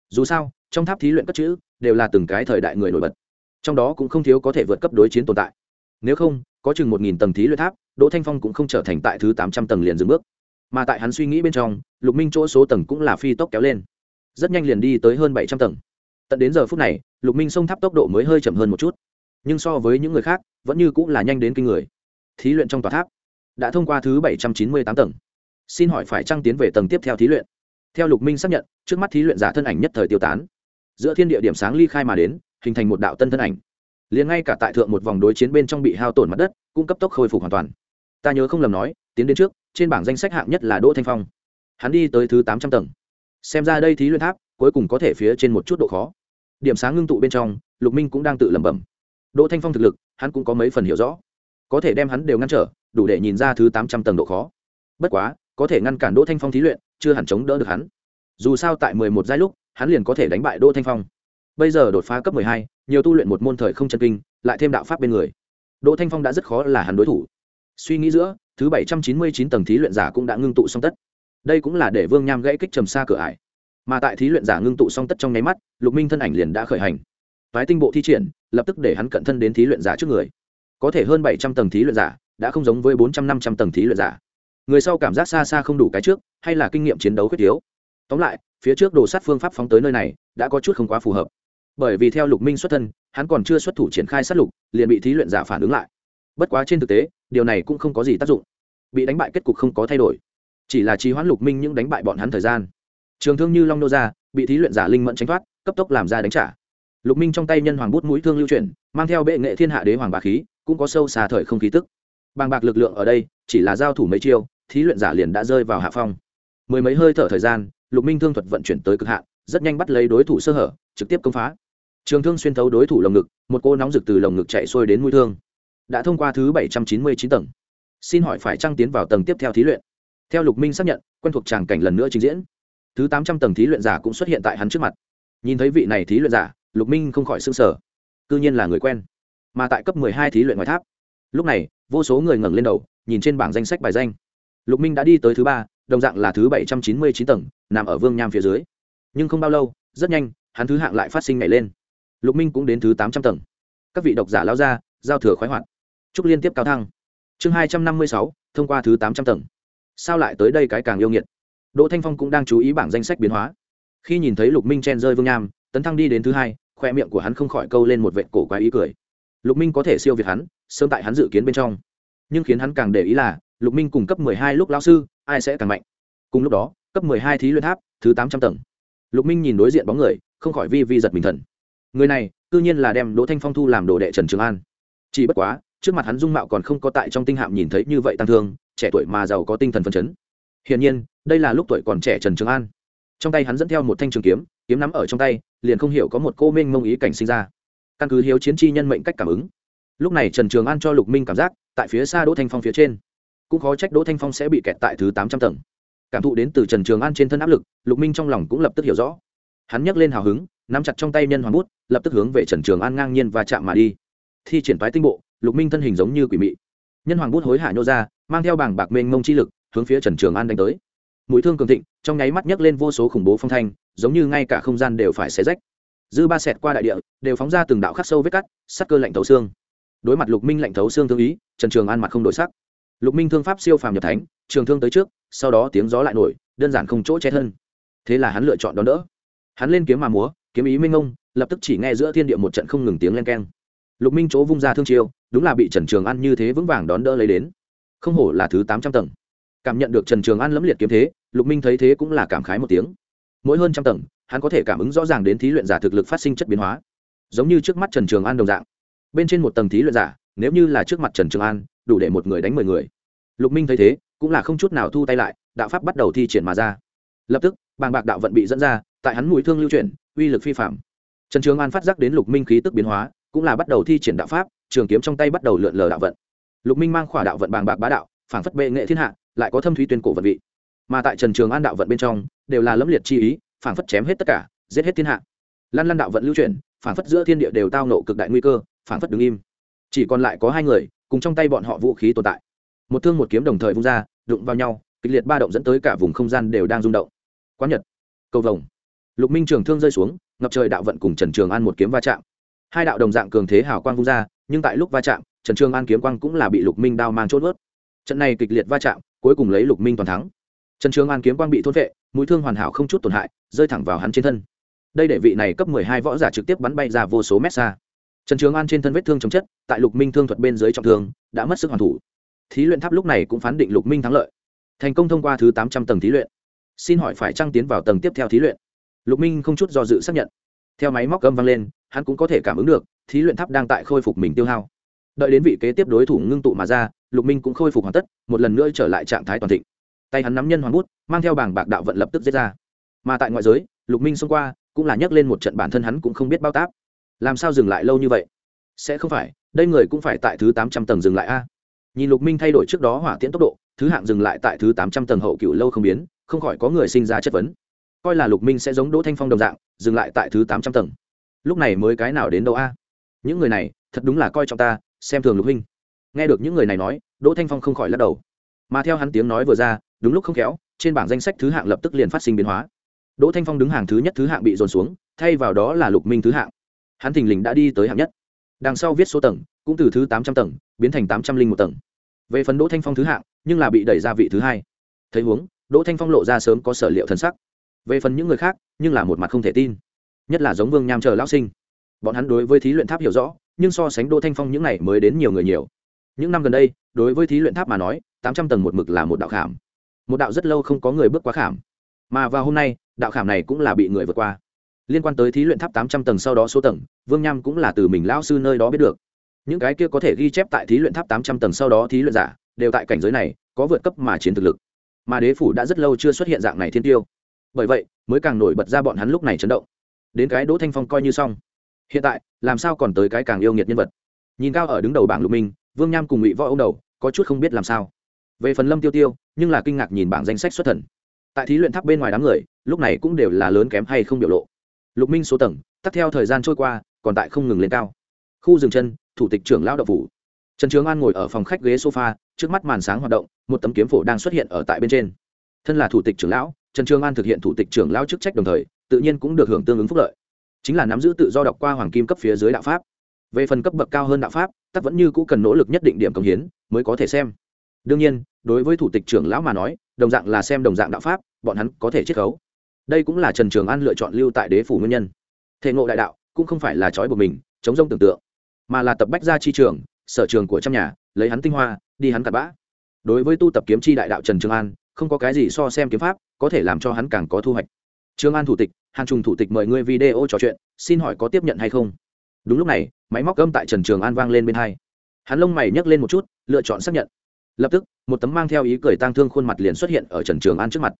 Dù sao, trong tháp thí luyện cất chữ, đều là từng cái thời đại người nổi bật. Trong đó cũng không thiếu có thể vượt cấp đối chiến tồn tại. Nếu không, có chừng một nghìn tầng thí luyện tháp, đỗ thanh phong cũng không trở thành tại thứ tám trăm tầng liền dừng bước. Mà tại hắn suy nghĩ bên trong, lục minh chỗ số tầng cũng là phi tốc kéo lên. Rất nhanh liền đi tới hơn bảy trăm tầng. Tận đến giờ phút này, lục minh xông tháp tốc độ mới hơi chậm hơn một chút nhưng so với những người khác, vẫn như cũng là nhanh đến kinh người. Thí luyện trong tòa tháp, đã thông qua thứ bảy trăm chín mươi tám tầng. Xin hỏi phải trăng tiến về tầng tiếp theo thí luyện? Theo lục minh xác nhận, trước mắt thí luyện giả thân ảnh nhất thời tiêu tán. Giữa thiên địa điểm sáng ly khai mà đến, hình thành một đạo tân thân ảnh. Liền ngay cả tại thượng một vòng đối chiến bên trong bị hao tổn mặt đất, cũng cấp tốc khôi phục hoàn toàn. Ta nhớ không lầm nói, tiến đến trước, trên bảng danh sách hạng nhất là đỗ thanh phong. Hắn đi tới thứ tám trăm tầng. Xem ra đây thí luyện tháp, cuối cùng có thể phía trên một chút độ khó. Điểm sáng ngưng tụ bên trong, lục minh cũng đang tự lẩm bẩm đỗ thanh phong thực lực, hắn cũng có mấy phần hiểu rõ. Có thể đem hắn đều ngăn trở, đủ để nhìn ra thứ tám trăm tầng độ khó. Bất quá, có thể ngăn cản đỗ thanh phong thí luyện, chưa hẳn chống đỡ được hắn. Dù sao tại mười một giai lúc, hắn liền có thể đánh bại đỗ thanh phong. Bây giờ đột phá cấp mười hai, nhiều tu luyện một môn thời không chân kinh, lại thêm đạo pháp bên người. Đỗ thanh phong đã rất khó là hắn đối thủ. Suy nghĩ giữa, thứ bảy trăm chín mươi chín tầng thí luyện giả cũng đã ngưng tụ xong tất. Đây cũng là để vương nham gãy kích trầm xa cửa ải. Mà tại thí luyện giả ngưng tụ song tất trong nháy mắt, lục minh thân ảnh liền đã khởi hành. Phái tinh bộ thi triển lập tức để hắn cận thân đến thí luyện giả trước người. Có thể hơn bảy trăm tầng thí luyện giả, đã không giống với bốn trăm năm trăm tầng thí luyện giả. Người sau cảm giác xa xa không đủ cái trước, hay là kinh nghiệm chiến đấu khuyết yếu tóm lại, phía trước đồ sát phương pháp phóng tới nơi này, đã có chút không quá phù hợp. Bởi vì theo lục minh xuất thân, hắn còn chưa xuất thủ triển khai sát lục, liền bị thí luyện giả phản ứng lại. Bất quá trên thực tế, điều này cũng không có gì tác dụng. Bị đánh bại kết cục không có thay đổi. Chỉ là trì hoãn lục minh những đánh bại bọn hắn thời gian. Trường thương như long nô ra, bị thí luyện giả linh mẫn tránh thoát, cấp tốc làm ra đánh trả lục minh trong tay nhân hoàng bút mũi thương lưu chuyển, mang theo bệ nghệ thiên hạ đế hoàng bà khí, cũng có sâu xa thời không khí tức. Bàng bạc lực lượng ở đây, chỉ là giao thủ mấy chiêu, thí luyện giả liền đã rơi vào hạ phong. Mười mấy hơi thở thời gian, lục minh thương thuật vận chuyển tới cực hạn, rất nhanh bắt lấy đối thủ sơ hở, trực tiếp công phá. Trường thương xuyên thấu đối thủ lồng ngực, một cô nóng rực từ lồng ngực chạy xuôi đến mũi thương. Đã thông qua thứ bảy trăm chín mươi chín tầng. Xin hỏi phải trăng tiến vào tầng tiếp theo thí luyện? Theo lục minh xác nhận, quen thuộc tràng cảnh lần nữa trình diễn. Thứ tám trăm tầng thí luyện giả cũng xuất hiện tại hắn trước mặt. Nhìn thấy vị này thí luyện giả lục minh không khỏi s ư n g sở c nhiên là người quen, mà tại cấp mười hai thí luyện ngoài tháp. Lúc này, vô số người ngẩng lên đầu, nhìn trên bảng danh sách bài danh. Lục minh đã đi tới thứ ba, đồng dạng là thứ bảy trăm chín mươi chín tầng, nằm ở vương nham phía dưới. Nhưng không bao lâu, rất nhanh, hắn thứ hạng lại phát sinh nhảy lên. Lục minh cũng đến thứ tám trăm tầng. Các vị độc giả lao ra, giao thừa khoái hoạt. Chúc liên tiếp cao thăng. Chương hai trăm năm mươi sáu, thông qua thứ tám trăm tầng. Sao lại tới đây cái càng yêu nghiệt? Đỗ thanh phong cũng đang chú ý bảng danh sách biến hóa. Khi nhìn thấy lục minh chen rơi vương nham, tấn thăng đi đến thứ hai khoe miệng của hắn không khỏi câu lên một vệt cổ quái ý cười. Lục minh có thể siêu việt hắn, sớm tại hắn dự kiến bên trong. Nhưng khiến hắn càng để ý là, lục minh cùng cấp mười hai lúc lao sư, ai sẽ càng mạnh? Cùng lúc đó, cấp mười hai thí luyện tháp, thứ tám trăm tầng. Lục minh nhìn đối diện bóng người, không khỏi vi vi giật mình thần. Người này tự nhiên là đem đỗ thanh phong thu làm đồ đệ trần trường an. Chỉ bất quá, trước mặt hắn dung mạo còn không có tại trong tinh hạm nhìn thấy như vậy tăng thương, trẻ tuổi mà giàu có tinh thần phấn chấn. Hiển nhiên, đây là lúc tuổi còn trẻ trần trường an. Trong tay hắn dẫn theo một thanh trường kiếm kiếm nắm ở trong tay, liền không hiểu có một cô minh mông ý cảnh sinh ra. Căn cứ hiếu chiến chi nhân mệnh cách cảm ứng. Lúc này trần trường an cho lục minh cảm giác, tại phía xa đỗ thanh phong phía trên. Cũng khó trách đỗ thanh phong sẽ bị kẹt tại thứ tám trăm tầng. Cảm thụ đến từ trần trường an trên thân áp lực, lục minh trong lòng cũng lập tức hiểu rõ. Hắn nhấc lên hào hứng, nắm chặt trong tay nhân hoàng bút, lập tức hướng về trần trường an ngang nhiên và chạm mà đi. Thi triển toái tinh bộ, lục minh thân hình giống như quỷ mị. Nhân hoàng bút hối hả nhô ra, mang theo bảng bạc mênh mông chi lực, hướng phía trần trường an đánh tới mũi thương cường thịnh, trong nháy mắt nhấc lên vô số khủng bố phong thanh, giống như ngay cả không gian đều phải xé rách. Dư ba xẹt qua đại địa, đều phóng ra từng đạo khắc sâu vết cắt, sắc cơ lạnh thấu xương. Đối mặt lục minh lạnh thấu xương thương ý, trần trường an mặt không đổi sắc. Lục minh thương pháp siêu phàm nhập thánh, trường thương tới trước, sau đó tiếng gió lại nổi, đơn giản không chỗ che thân. Thế là hắn lựa chọn đón đỡ. Hắn lên kiếm mà múa, kiếm ý minh ông lập tức chỉ nghe giữa thiên địa một trận không ngừng tiếng len keng. Lục minh chỗ vung ra thương chiêu, đúng là bị trần trường an như thế vững vàng đón đỡ lấy đến. Không hổ là thứ tám trăm tầng cảm nhận được trần trường an lẫm liệt kiếm thế, lục minh thấy thế cũng là cảm khái một tiếng. Mỗi hơn trăm tầng, hắn có thể cảm ứng rõ ràng đến thí luyện giả thực lực phát sinh chất biến hóa. Giống như trước mắt trần trường an đồng dạng. Bên trên một tầng thí luyện giả, nếu như là trước mặt trần trường an, đủ để một người đánh mười người. Lục minh thấy thế, cũng là không chút nào thu tay lại, đạo pháp bắt đầu thi triển mà ra. Lập tức, bàng bạc đạo vận bị dẫn ra, tại hắn mũi thương lưu chuyển, uy lực phi phạm. Trần trường an phát giác đến lục minh khí tức biến hóa, cũng là bắt đầu thi triển đạo pháp, trường kiếm trong tay bắt đầu lượn lờ đạo vận. Lục minh mang khỏa đạo vận bàng bạc bá đạo phản phất bệ nghệ thiên hạ lại có thâm thúy tuyên cổ vận vị. Mà tại trần trường an đạo vận bên trong, đều là lẫm liệt chi ý, phảng phất chém hết tất cả, giết hết thiên hạ. Lan lan đạo vận lưu chuyển, phảng phất giữa thiên địa đều tao nộ cực đại nguy cơ, phảng phất đứng im. Chỉ còn lại có hai người, cùng trong tay bọn họ vũ khí tồn tại. Một thương một kiếm đồng thời vung ra, đụng vào nhau, kịch liệt ba động dẫn tới cả vùng không gian đều đang rung động. Quán nhật, cầu vồng. Lục minh trường thương rơi xuống, ngập trời đạo vận cùng trần trường an một kiếm va chạm. Hai đạo đồng dạng cường thế hào quang vung ra, nhưng tại lúc va chạm, trần trường an kiếm quang cũng là bị lục minh đao mang chốt vớt. trận này kịch liệt va chạm cuối cùng lấy lục minh toàn thắng. Trần trường an kiếm quang bị thôn vệ, mũi thương hoàn hảo không chút tổn hại, rơi thẳng vào hắn trên thân. Đây để vị này cấp mười hai võ giả trực tiếp bắn bay ra vô số mét xa. Trần trường an trên thân vết thương chống chất, tại lục minh thương thuật bên dưới trọng thương, đã mất sức hoàn thủ. Thí luyện tháp lúc này cũng phán định lục minh thắng lợi. Thành công thông qua thứ tám trăm tầng thí luyện. Xin hỏi phải trăng tiến vào tầng tiếp theo thí luyện? Lục minh không chút do dự xác nhận. Theo máy móc gâm vang lên, hắn cũng có thể cảm ứng được, thí luyện tháp đang tại khôi phục mình tiêu hao. Đợi đến vị kế tiếp đối thủ ngưng tụ mà ra lục minh cũng khôi phục hoàn tất, một lần nữa trở lại trạng thái toàn thịnh. Tay hắn nắm nhân hoàng bút, mang theo bảng bạc đạo vận lập tức giết ra. Mà tại ngoại giới, lục minh xông qua, cũng là nhắc lên một trận bản thân hắn cũng không biết bao táp. Làm sao dừng lại lâu như vậy? Sẽ không phải, đây người cũng phải tại thứ tám trăm tầng dừng lại a. Nhìn lục minh thay đổi trước đó hỏa tiễn tốc độ, thứ hạng dừng lại tại thứ tám trăm tầng hậu cựu lâu không biến, không khỏi có người sinh ra chất vấn. Coi là lục minh sẽ giống đỗ thanh phong đồng dạng, dừng lại tại thứ tám trăm tầng. Lúc này mới cái nào đến đâu a? Những người này, thật đúng là coi trọng ta, xem thường lục minh nghe được những người này nói, đỗ thanh phong không khỏi lắc đầu. Mà theo hắn tiếng nói vừa ra, đúng lúc không khéo, trên bảng danh sách thứ hạng lập tức liền phát sinh biến hóa. Đỗ thanh phong đứng hàng thứ nhất thứ hạng bị dồn xuống, thay vào đó là lục minh thứ hạng. Hắn thình lình đã đi tới hạng nhất. Đằng sau viết số tầng, cũng từ thứ tám trăm tầng, biến thành tám trăm linh một tầng. Về phần đỗ thanh phong thứ hạng, nhưng là bị đẩy ra vị thứ hai. Thấy huống, đỗ thanh phong lộ ra sớm có sở liệu thân sắc. Về phần những người khác, nhưng là một mặt không thể tin. Nhất là giống vương nham chờ lão sinh. Bọn hắn đối với thí luyện tháp hiểu rõ, nhưng so sánh đỗ thanh phong những n à y mới đến nhiều người nhiều những năm gần đây, đối với thí luyện tháp mà nói, tám trăm tầng một mực là một đạo khảm. Một đạo rất lâu không có người bước qua khảm. Mà vào hôm nay, đạo khảm này cũng là bị người vượt qua. Liên quan tới thí luyện tháp tám trăm tầng sau đó số tầng, vương nham cũng là từ mình lão sư nơi đó biết được. Những cái kia có thể ghi chép tại thí luyện tháp tám trăm tầng sau đó thí luyện giả, đều tại cảnh giới này, có vượt cấp mà chiến thực lực. Mà đế phủ đã rất lâu chưa xuất hiện dạng này thiên tiêu. Bởi vậy, mới càng nổi bật ra bọn hắn lúc này chấn động. Đến cái đỗ thanh phong coi như xong. Hiện tại, làm sao còn tới cái càng yêu nghiệt nhân vật? Nhìn cao ở đứng đầu bảng lục minh vương nham cùng ngụy võ ông đầu, có chút không biết làm sao. Về phần lâm tiêu tiêu, nhưng là kinh ngạc nhìn bảng danh sách xuất thần. Tại thí luyện tháp bên ngoài đám người, lúc này cũng đều là lớn kém hay không biểu lộ. Lục minh số tầng, tắt theo thời gian trôi qua, còn tại không ngừng lên cao. Khu rừng chân, thủ tịch trưởng lão đậu phủ. Trần trướng an ngồi ở phòng khách ghế sofa, trước mắt màn sáng hoạt động, một tấm kiếm phổ đang xuất hiện ở tại bên trên. Thân là thủ tịch trưởng lão, trần Trương an thực hiện thủ tịch trưởng lão chức trách đồng thời, tự nhiên cũng được hưởng tương ứng phúc lợi. Chính là nắm giữ tự do đọc qua hoàng kim cấp phía dưới đạo pháp. Về phần cấp bậc cao hơn đạo pháp tắc vẫn như cũ cần nỗ lực nhất định điểm công hiến mới có thể xem. Đương nhiên, đối với thủ tịch trưởng lão mà nói, đồng dạng là xem đồng dạng đạo pháp, bọn hắn có thể chiết khấu. Đây cũng là trần trường an lựa chọn lưu tại đế phủ nguyên nhân. Thể ngộ đại đạo cũng không phải là trói buộc mình, chống rông tưởng tượng, mà là tập bách ra chi trường, sở trường của trong nhà, lấy hắn tinh hoa, đi hắn cặn bã. Đối với tu tập kiếm chi đại đạo trần trường an, không có cái gì so xem kiếm pháp có thể làm cho hắn càng có thu hoạch. Trường an thủ tịch hàng trùng thủ tịch mời ngươi video trò chuyện, xin hỏi có tiếp nhận hay không? Đúng lúc này, máy móc gâm tại trần trường an vang lên bên hai. Hắn lông mày nhấc lên một chút, lựa chọn xác nhận. Lập tức, một tấm mang theo ý cười tang thương khuôn mặt liền xuất hiện ở trần trường an trước mặt.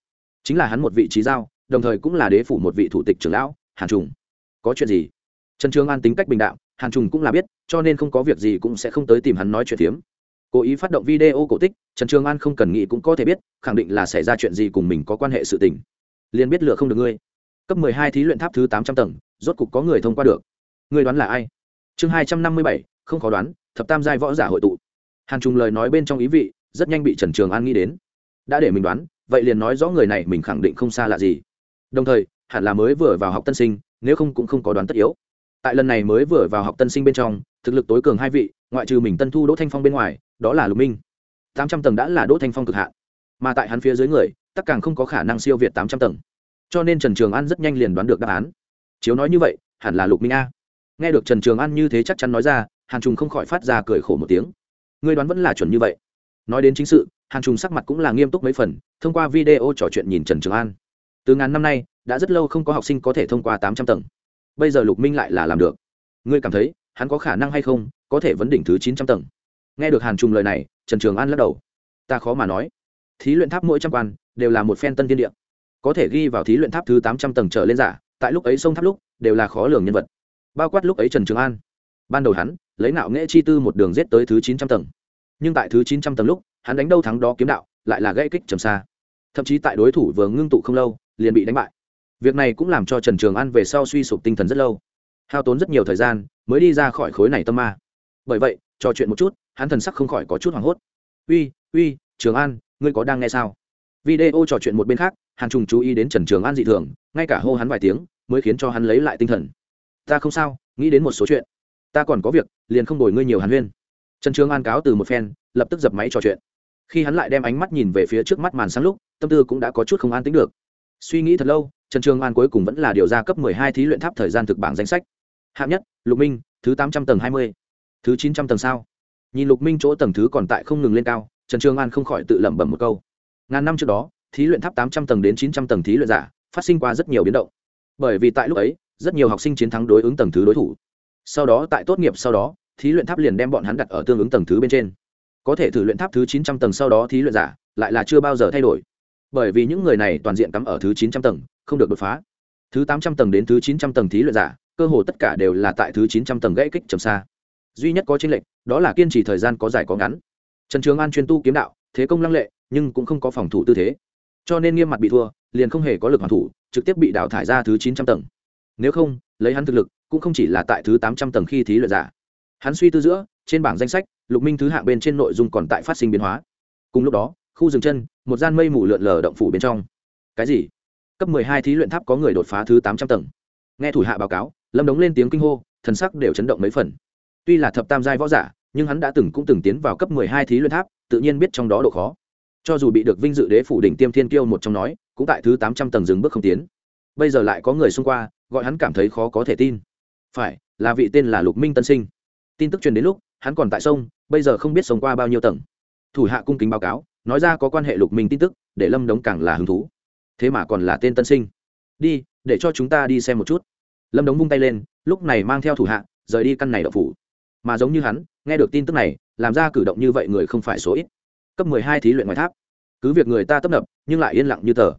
Chính là hắn một vị trí giao, đồng thời cũng là đế phủ một vị thủ tịch trưởng lão, hàn trùng. Có chuyện gì? Trần trường an tính cách bình đạo hàn trùng cũng là biết, cho nên không có việc gì cũng sẽ không tới tìm hắn nói chuyện phiếm. Cố ý phát động video cổ tích, trần trường an không cần nghĩ cũng có thể biết, khẳng định là xảy ra chuyện gì cùng mình có quan hệ sự tình. Liền biết lựa không được ngươi. Cấp mười hai thí luyện tháp thứ tám trăm tầng, rốt cục có người thông qua được ngươi đoán là ai? Chương hai trăm năm mươi bảy, không khó đoán, thập tam giai võ giả hội tụ. Hàn trùng lời nói bên trong ý vị, rất nhanh bị trần trường an nghĩ đến. Đã để mình đoán, vậy liền nói rõ người này mình khẳng định không xa lạ gì. Đồng thời, hẳn là mới vừa vào học tân sinh, nếu không cũng không có đoán tất yếu. Tại lần này mới vừa vào học tân sinh bên trong, thực lực tối cường hai vị, ngoại trừ mình tân thu đỗ thanh phong bên ngoài, đó là lục minh. tám trăm tầng đã là đỗ thanh phong cực hạn. Mà tại hắn phía dưới người tất càng không có khả năng siêu việt tám trăm tầng. Cho nên trần trường an rất nhanh liền đoán được đáp án. Chiếu nói như vậy, hẳn là lục minh a nghe được trần trường an như thế chắc chắn nói ra, hàn trùng không khỏi phát ra cười khổ một tiếng. Người đoán vẫn là chuẩn như vậy. Nói đến chính sự, hàn trùng sắc mặt cũng là nghiêm túc mấy phần, thông qua video trò chuyện nhìn trần trường an. Từ ngàn năm nay, đã rất lâu không có học sinh có thể thông qua tám trăm tầng. Bây giờ lục minh lại là làm được. Ngươi cảm thấy, hắn có khả năng hay không, có thể vấn đỉnh thứ chín trăm tầng? Nghe được hàn trùng lời này, trần trường an lắc đầu. Ta khó mà nói. Thí luyện tháp mỗi trăm quan, đều là một phen tân tiên địa. Có thể ghi vào thí luyện tháp thứ tám trăm tầng trở lên giả, tại lúc ấy sông tháp lúc, đều là khó lường nhân vật bao quát lúc ấy trần trường an ban đầu hắn lấy nạo nghệ chi tư một đường rết tới thứ chín trăm tầng nhưng tại thứ chín trăm tầng lúc hắn đánh đâu thắng đó kiếm đạo lại là gây kích trầm xa thậm chí tại đối thủ vừa ngưng tụ không lâu liền bị đánh bại việc này cũng làm cho trần trường an về sau suy sụp tinh thần rất lâu hao tốn rất nhiều thời gian mới đi ra khỏi khối này tâm ma bởi vậy trò chuyện một chút hắn thần sắc không khỏi có chút hoảng hốt uy uy trường an ngươi có đang nghe sao video trò chuyện một bên khác hàn trùng chú ý đến trần trường an dị thường ngay cả hô hắn vài tiếng mới khiến cho hắn lấy lại tinh thần ta không sao, nghĩ đến một số chuyện. Ta còn có việc, liền không đổi ngươi nhiều hàn huyên. Trần Trương an cáo từ một phen, lập tức dập máy trò chuyện. Khi hắn lại đem ánh mắt nhìn về phía trước mắt màn sáng lúc, tâm tư cũng đã có chút không an tính được. Suy nghĩ thật lâu, trần Trương an cuối cùng vẫn là điều ra cấp hai thí luyện tháp thời gian thực bảng danh sách. Hạng nhất, lục minh, thứ tám trăm tầng hai mươi. Thứ chín trăm tầng sao? Nhìn lục minh chỗ tầng thứ còn tại không ngừng lên cao, trần Trương an không khỏi tự lẩm bẩm một câu. Ngàn năm trước đó, thí luyện tháp tám trăm tầng đến chín trăm tầng thí luyện giả, phát sinh qua rất nhiều biến động. Bởi vì tại lúc ấy rất nhiều học sinh chiến thắng đối ứng tầng thứ đối thủ. Sau đó tại tốt nghiệp sau đó, thí luyện tháp liền đem bọn hắn đặt ở tương ứng tầng thứ bên trên. Có thể thử luyện tháp thứ chín trăm tầng sau đó thí luyện giả lại là chưa bao giờ thay đổi. Bởi vì những người này toàn diện cắm ở thứ chín trăm tầng, không được đột phá. Thứ tám trăm tầng đến thứ chín trăm tầng thí luyện giả, cơ hồ tất cả đều là tại thứ chín trăm tầng gãy kích trầm xa. Duy nhất có chênh lệch, đó là kiên trì thời gian có dài có ngắn. Trần trường an chuyên tu kiếm đạo, thế công lăng lệ, nhưng cũng không có phòng thủ tư thế. Cho nên nghiêm mặt bị thua, liền không hề có lực hoàn thủ, trực tiếp bị đào thải ra thứ chín trăm tầng nếu không, lấy hắn thực lực, cũng không chỉ là tại thứ tám trăm tầng khi thí luyện giả. Hắn suy tư giữa, trên bảng danh sách, lục minh thứ hạng bên trên nội dung còn tại phát sinh biến hóa. Cùng lúc đó, khu rừng chân, một gian mây mù lượn lờ động phủ bên trong. Cái gì? Cấp mười hai thí luyện tháp có người đột phá thứ tám trăm tầng. Nghe thủ hạ báo cáo, lâm đống lên tiếng kinh hô, thần sắc đều chấn động mấy phần. Tuy là thập tam giai võ giả, nhưng hắn đã từng cũng từng tiến vào cấp mười hai thí luyện tháp, tự nhiên biết trong đó độ khó. Cho dù bị được vinh dự đế phủ đỉnh tiêm thiên kiêu một trong nói, cũng tại thứ tám trăm tầng dừng bước không tiến bây giờ lại có người xung qua, gọi hắn cảm thấy khó có thể tin. Phải, là vị tên là lục minh tân sinh. Tin tức truyền đến lúc, hắn còn tại sông, bây giờ không biết sống qua bao nhiêu tầng. Thủ hạ cung kính báo cáo, nói ra có quan hệ lục minh tin tức, để lâm đống càng là hứng thú. Thế mà còn là tên tân sinh. Đi, để cho chúng ta đi xem một chút. Lâm đống vung tay lên, lúc này mang theo thủ hạ, rời đi căn này đậu phủ. Mà giống như hắn, nghe được tin tức này, làm ra cử động như vậy người không phải số ít. Cấp mười hai thí luyện ngoài tháp. Cứ việc người ta tấp nập, nhưng lại yên lặng như tờ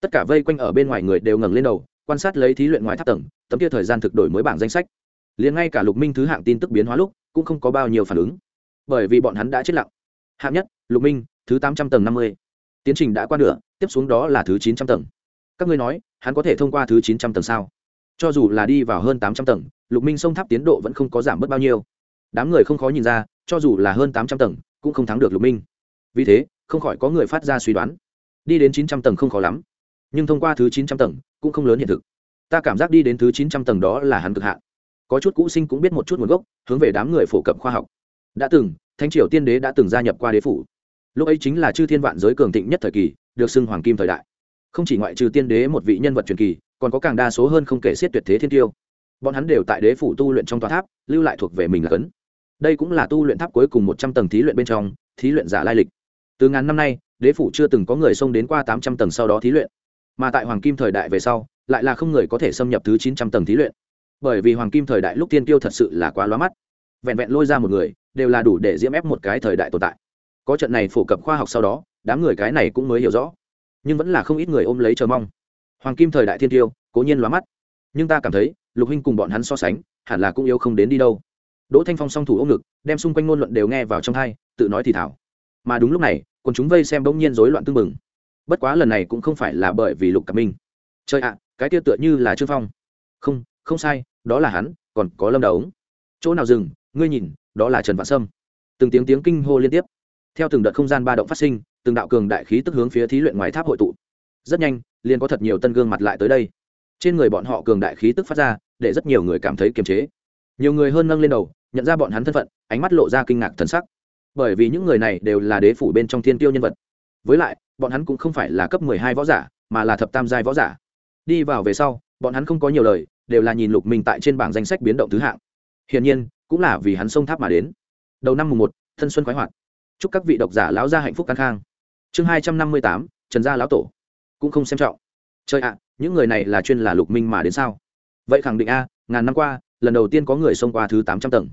tất cả vây quanh ở bên ngoài người đều ngẩng lên đầu, quan sát lấy thí luyện ngoài tháp tầng, tấm kia thời gian thực đổi mới bảng danh sách. Liền ngay cả lục minh thứ hạng tin tức biến hóa lúc, cũng không có bao nhiêu phản ứng. Bởi vì bọn hắn đã chết lặng. Hạng nhất, lục minh, thứ tám trăm tầng năm mươi. Tiến trình đã qua nửa, tiếp xuống đó là thứ chín trăm tầng. Các ngươi nói, hắn có thể thông qua thứ chín trăm tầng sao? Cho dù là đi vào hơn tám trăm tầng, lục minh sông tháp tiến độ vẫn không có giảm bớt bao nhiêu. Đám người không khó nhìn ra, cho dù là hơn tám trăm tầng, cũng không thắng được lục minh. Vì thế, không khỏi có người phát ra suy đoán. Đi đến chín trăm tầng không khó lắm nhưng thông qua thứ chín trăm tầng cũng không lớn hiện thực. Ta cảm giác đi đến thứ chín trăm tầng đó là hắn cực hạn. Có chút cũ sinh cũng biết một chút nguồn gốc, hướng về đám người phổ cập khoa học. Đã từng thanh triều tiên đế đã từng gia nhập qua đế phủ. Lúc ấy chính là chư thiên vạn giới cường thịnh nhất thời kỳ, được xưng hoàng kim thời đại. Không chỉ ngoại trừ tiên đế một vị nhân vật truyền kỳ, còn có càng đa số hơn không kể xiết tuyệt thế thiên tiêu. Bọn hắn đều tại đế phủ tu luyện trong tòa tháp, lưu lại thuộc về mình là cấn. Đây cũng là tu luyện tháp cuối cùng một trăm tầng thí luyện bên trong, thí luyện giả lai lịch. Từ ngàn năm nay, đế phủ chưa từng có người xông đến qua tám trăm tầng sau đó thí luyện mà tại hoàng kim thời đại về sau, lại là không người có thể xâm nhập thứ chín trăm tầng thí luyện. Bởi vì hoàng kim thời đại lúc tiên tiêu thật sự là quá lóa mắt. Vẹn vẹn lôi ra một người, đều là đủ để diễm ép một cái thời đại tồn tại. Có trận này phổ cập khoa học sau đó, đám người cái này cũng mới hiểu rõ. Nhưng vẫn là không ít người ôm lấy chờ mong. Hoàng kim thời đại thiên tiêu cố nhiên lóa mắt. Nhưng ta cảm thấy, lục huynh cùng bọn hắn so sánh, hẳn là cũng yêu không đến đi đâu. Đỗ thanh phong song thủ ôm ngực, đem xung quanh ngôn luận đều nghe vào trong thai tự nói thì thảo. Mà đúng lúc này còn chúng vây xem bỗng nhiên rối loạn tưng bừng bất quá lần này cũng không phải là bởi vì lục cẩm minh. Trời ạ, cái kia tựa như là trương phong. Không không sai, đó là hắn, còn có lâm đấu chỗ nào dừng, ngươi nhìn, đó là trần vạn sâm. Từng tiếng tiếng kinh hô liên tiếp. Theo từng đợt không gian ba động phát sinh, từng đạo cường đại khí tức hướng phía thí luyện ngoài tháp hội tụ. Rất nhanh, liền có thật nhiều tân gương mặt lại tới đây. Trên người bọn họ cường đại khí tức phát ra, để rất nhiều người cảm thấy kiềm chế. Nhiều người hơn nâng lên đầu, nhận ra bọn hắn thân phận, ánh mắt lộ ra kinh ngạc thần sắc. Bởi vì những người này đều là đế phủ bên trong thiên tiêu nhân vật với lại, bọn hắn cũng không phải là cấp mười hai võ giả, mà là thập tam giai võ giả. Đi vào về sau, bọn hắn không có nhiều lời, đều là nhìn lục minh tại trên bảng danh sách biến động thứ hạng. Hiển nhiên, cũng là vì hắn sông tháp mà đến. Đầu năm mùng một, thân xuân khoái hoạt. Chúc các vị độc giả lão gia hạnh phúc căng khang. Chương hai trăm năm mươi tám, trần gia lão tổ. Cũng không xem trọng. Chơi ạ, những người này là chuyên là lục minh mà đến sao? Vậy khẳng định a, ngàn năm qua, lần đầu tiên có người xông qua thứ tám trăm tầng.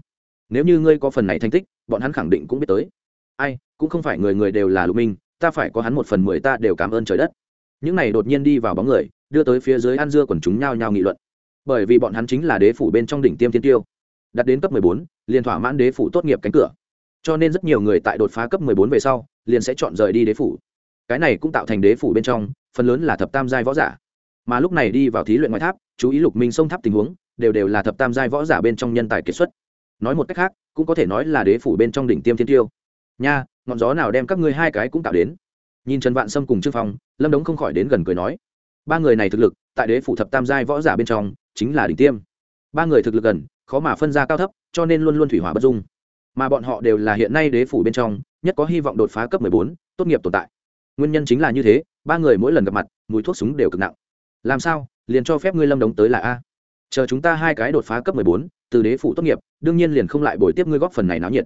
Nếu như ngươi có phần này thành tích, bọn hắn khẳng định cũng biết tới. Ai, cũng không phải người người đều là lục minh ta phải có hắn một phần mười ta đều cảm ơn trời đất. Những này đột nhiên đi vào bóng người, đưa tới phía dưới ăn dưa quần chúng nhao nhao nghị luận. Bởi vì bọn hắn chính là đế phủ bên trong đỉnh tiêm thiên tiêu. Đặt đến cấp mười bốn, liền thỏa mãn đế phủ tốt nghiệp cánh cửa. Cho nên rất nhiều người tại đột phá cấp mười bốn về sau, liền sẽ chọn rời đi đế phủ. Cái này cũng tạo thành đế phủ bên trong, phần lớn là thập tam giai võ giả. Mà lúc này đi vào thí luyện ngoại tháp, chú ý lục minh sông tháp tình huống, đều đều là thập tam giai võ giả bên trong nhân tài kiệt xuất. Nói một cách khác, cũng có thể nói là đế phủ bên trong đỉnh tiêm thiên tiêu. Nha ngọn gió nào đem các ngươi hai cái cũng tạo đến. Nhìn trần vạn sâm cùng trương phong, lâm đống không khỏi đến gần cười nói, ba người này thực lực, tại đế phủ thập tam giai võ giả bên trong, chính là đỉnh tiêm. Ba người thực lực gần, khó mà phân ra cao thấp, cho nên luôn luôn thủy hỏa bất dung. Mà bọn họ đều là hiện nay đế phủ bên trong, nhất có hy vọng đột phá cấp mười bốn, tốt nghiệp tồn tại. Nguyên nhân chính là như thế, ba người mỗi lần gặp mặt, mùi thuốc súng đều cực nặng. Làm sao, liền cho phép ngươi lâm đống tới là a? Chờ chúng ta hai cái đột phá cấp mười bốn, từ đế phủ tốt nghiệp, đương nhiên liền không lại bồi tiếp ngươi góp phần này náo nhiệt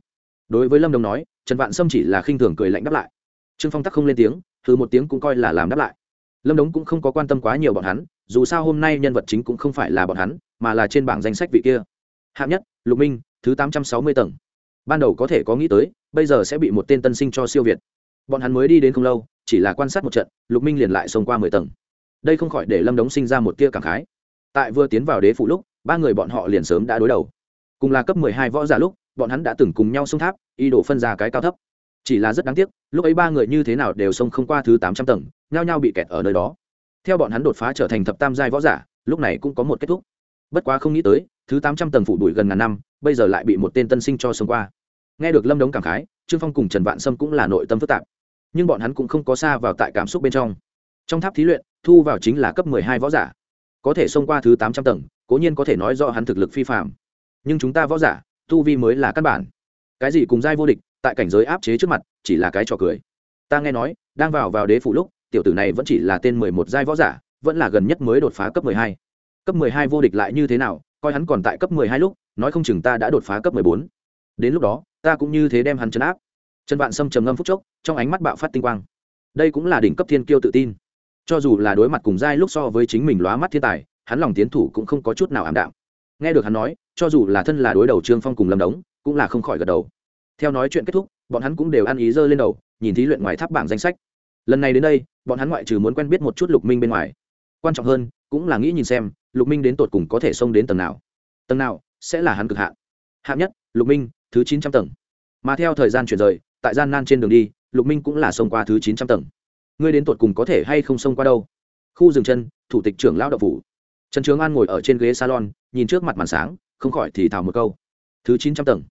đối với lâm đồng nói, trần vạn sâm chỉ là khinh thường cười lạnh đáp lại. Trương phong tắc không lên tiếng thứ một tiếng cũng coi là làm đáp lại. Lâm đống cũng không có quan tâm quá nhiều bọn hắn, dù sao hôm nay nhân vật chính cũng không phải là bọn hắn, mà là trên bảng danh sách vị kia. Hạng nhất, lục minh, thứ tám trăm sáu mươi tầng. Ban đầu có thể có nghĩ tới, bây giờ sẽ bị một tên tân sinh cho siêu việt. Bọn hắn mới đi đến không lâu, chỉ là quan sát một trận, lục minh liền lại xông qua mười tầng. Đây không khỏi để lâm đống sinh ra một tia cảm khái. Tại vừa tiến vào đế phủ lúc, ba người bọn họ liền sớm đã đối đầu. Cùng là cấp mười hai võ giả lúc bọn hắn đã từng cùng nhau xông tháp y đổ phân ra cái cao thấp. Chỉ là rất đáng tiếc, lúc ấy ba người như thế nào đều xông không qua thứ tám trăm tầng, nhao nhao bị kẹt ở nơi đó. Theo bọn hắn đột phá trở thành thập tam giai võ giả, lúc này cũng có một kết thúc. Bất quá không nghĩ tới, thứ tám trăm tầng phủ đuổi gần ngàn năm, bây giờ lại bị một tên tân sinh cho xông qua. Nghe được lâm đống cảm khái, trương phong cùng trần vạn sâm cũng là nội tâm phức tạp. Nhưng bọn hắn cũng không có xa vào tại cảm xúc bên trong. Trong tháp thí luyện, thu vào chính là cấp mười hai võ giả. Có thể xông qua thứ tám trăm tầng, cố nhiên có thể nói do hắn thực lực phi phạm nhưng chúng ta võ giả tu vi mới là căn bản. Cái gì cùng giai vô địch, tại cảnh giới áp chế trước mặt, chỉ là cái trò cười. Ta nghe nói, đang vào vào đế phủ lúc, tiểu tử này vẫn chỉ là tên mười một giai võ giả, vẫn là gần nhất mới đột phá cấp mười hai. Cấp mười hai vô địch lại như thế nào, coi hắn còn tại cấp mười hai lúc, nói không chừng ta đã đột phá cấp mười bốn. Đến lúc đó, ta cũng như thế đem hắn chấn áp. Trần vạn sâm trầm ngâm phúc chốc, trong ánh mắt bạo phát tinh quang. Đây cũng là đỉnh cấp thiên kiêu tự tin. Cho dù là đối mặt cùng giai lúc so với chính mình lóa mắt thiên tài, hắn lòng tiến thủ cũng không có chút nào ảm đạm nghe được hắn nói, cho dù là thân là đối đầu trương phong cùng lâm đống, cũng là không khỏi gật đầu. Theo nói chuyện kết thúc, bọn hắn cũng đều ăn ý dơ lên đầu, nhìn thí luyện ngoài tháp bảng danh sách. Lần này đến đây, bọn hắn ngoại trừ muốn quen biết một chút lục minh bên ngoài. Quan trọng hơn, cũng là nghĩ nhìn xem, lục minh đến tột cùng có thể xông đến tầng nào. Tầng nào, sẽ là hắn cực hạn. Hạng nhất, lục minh, thứ chín trăm tầng. Mà theo thời gian chuyển rời, tại gian nan trên đường đi, lục minh cũng là xông qua thứ chín trăm tầng. Ngươi đến tột cùng có thể hay không xông qua đâu? Khu rừng chân, thủ tịch trưởng lão đậu phủ trần trường an ngồi ở trên ghế salon, nhìn trước mặt màn sáng, không khỏi thì thào một câu. Thứ chín trăm tầng.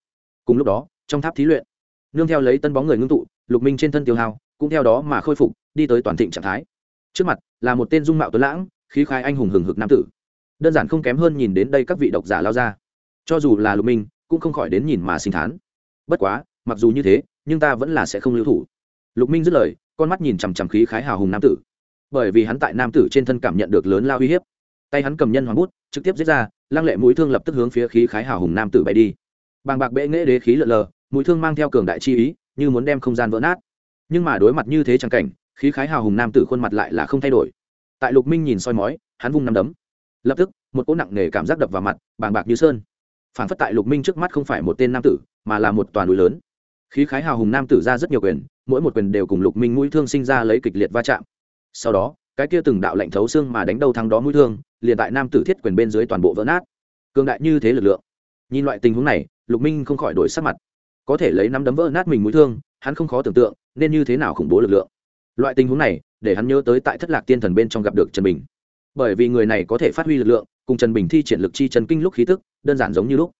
Cùng lúc đó, trong tháp thí luyện, nương theo lấy tân bóng người ngưng tụ, lục minh trên thân tiêu hao, cũng theo đó mà khôi phục, đi tới toàn thịnh trạng thái. Trước mặt, là một tên dung mạo tuấn lãng, khí khai anh hùng hừng hực nam tử. Đơn giản không kém hơn nhìn đến đây các vị độc giả lao ra. Cho dù là lục minh, cũng không khỏi đến nhìn mà sinh thán. Bất quá, mặc dù như thế, nhưng ta vẫn là sẽ không lưu thủ. Lục minh dứt lời, con mắt nhìn chằm chằm khí khái hào hùng nam tử. Bởi vì hắn tại nam tử trên thân cảm nhận được lớn lao uy hiếp tay hắn cầm nhân hoàng bút, trực tiếp giết ra, lăng lệ mũi thương lập tức hướng phía khí khái hào hùng nam tử bay đi. Bàng bạc bệ nghễ đế khí lợn lờ, mũi thương mang theo cường đại chi ý, như muốn đem không gian vỡ nát. Nhưng mà đối mặt như thế chẳng cảnh, khí khái hào hùng nam tử khuôn mặt lại là không thay đổi. Tại lục minh nhìn soi mói, hắn vung nắm đấm. Lập tức, một cỗ nặng nề cảm giác đập vào mặt, bàng bạc như sơn. Phản phất tại lục minh trước mắt không phải một tên nam tử, mà là một toàn núi lớn. Khí khái hào hùng nam tử ra rất nhiều quyền, mỗi một quyền đều cùng lục minh mũi thương sinh ra lấy kịch liệt va chạm. Sau đó, cái kia từng đạo lệnh thấu xương mà đánh đầu thắng đó mũi thương liền tại nam tử thiết quyền bên dưới toàn bộ vỡ nát. Cường đại như thế lực lượng. Nhìn loại tình huống này, lục minh không khỏi đổi sắc mặt. Có thể lấy nắm đấm vỡ nát mình mũi thương, hắn không khó tưởng tượng, nên như thế nào khủng bố lực lượng. Loại tình huống này, để hắn nhớ tới tại thất lạc tiên thần bên trong gặp được trần bình. Bởi vì người này có thể phát huy lực lượng, cùng trần bình thi triển lực chi trần kinh lúc khí tức, đơn giản giống như lúc.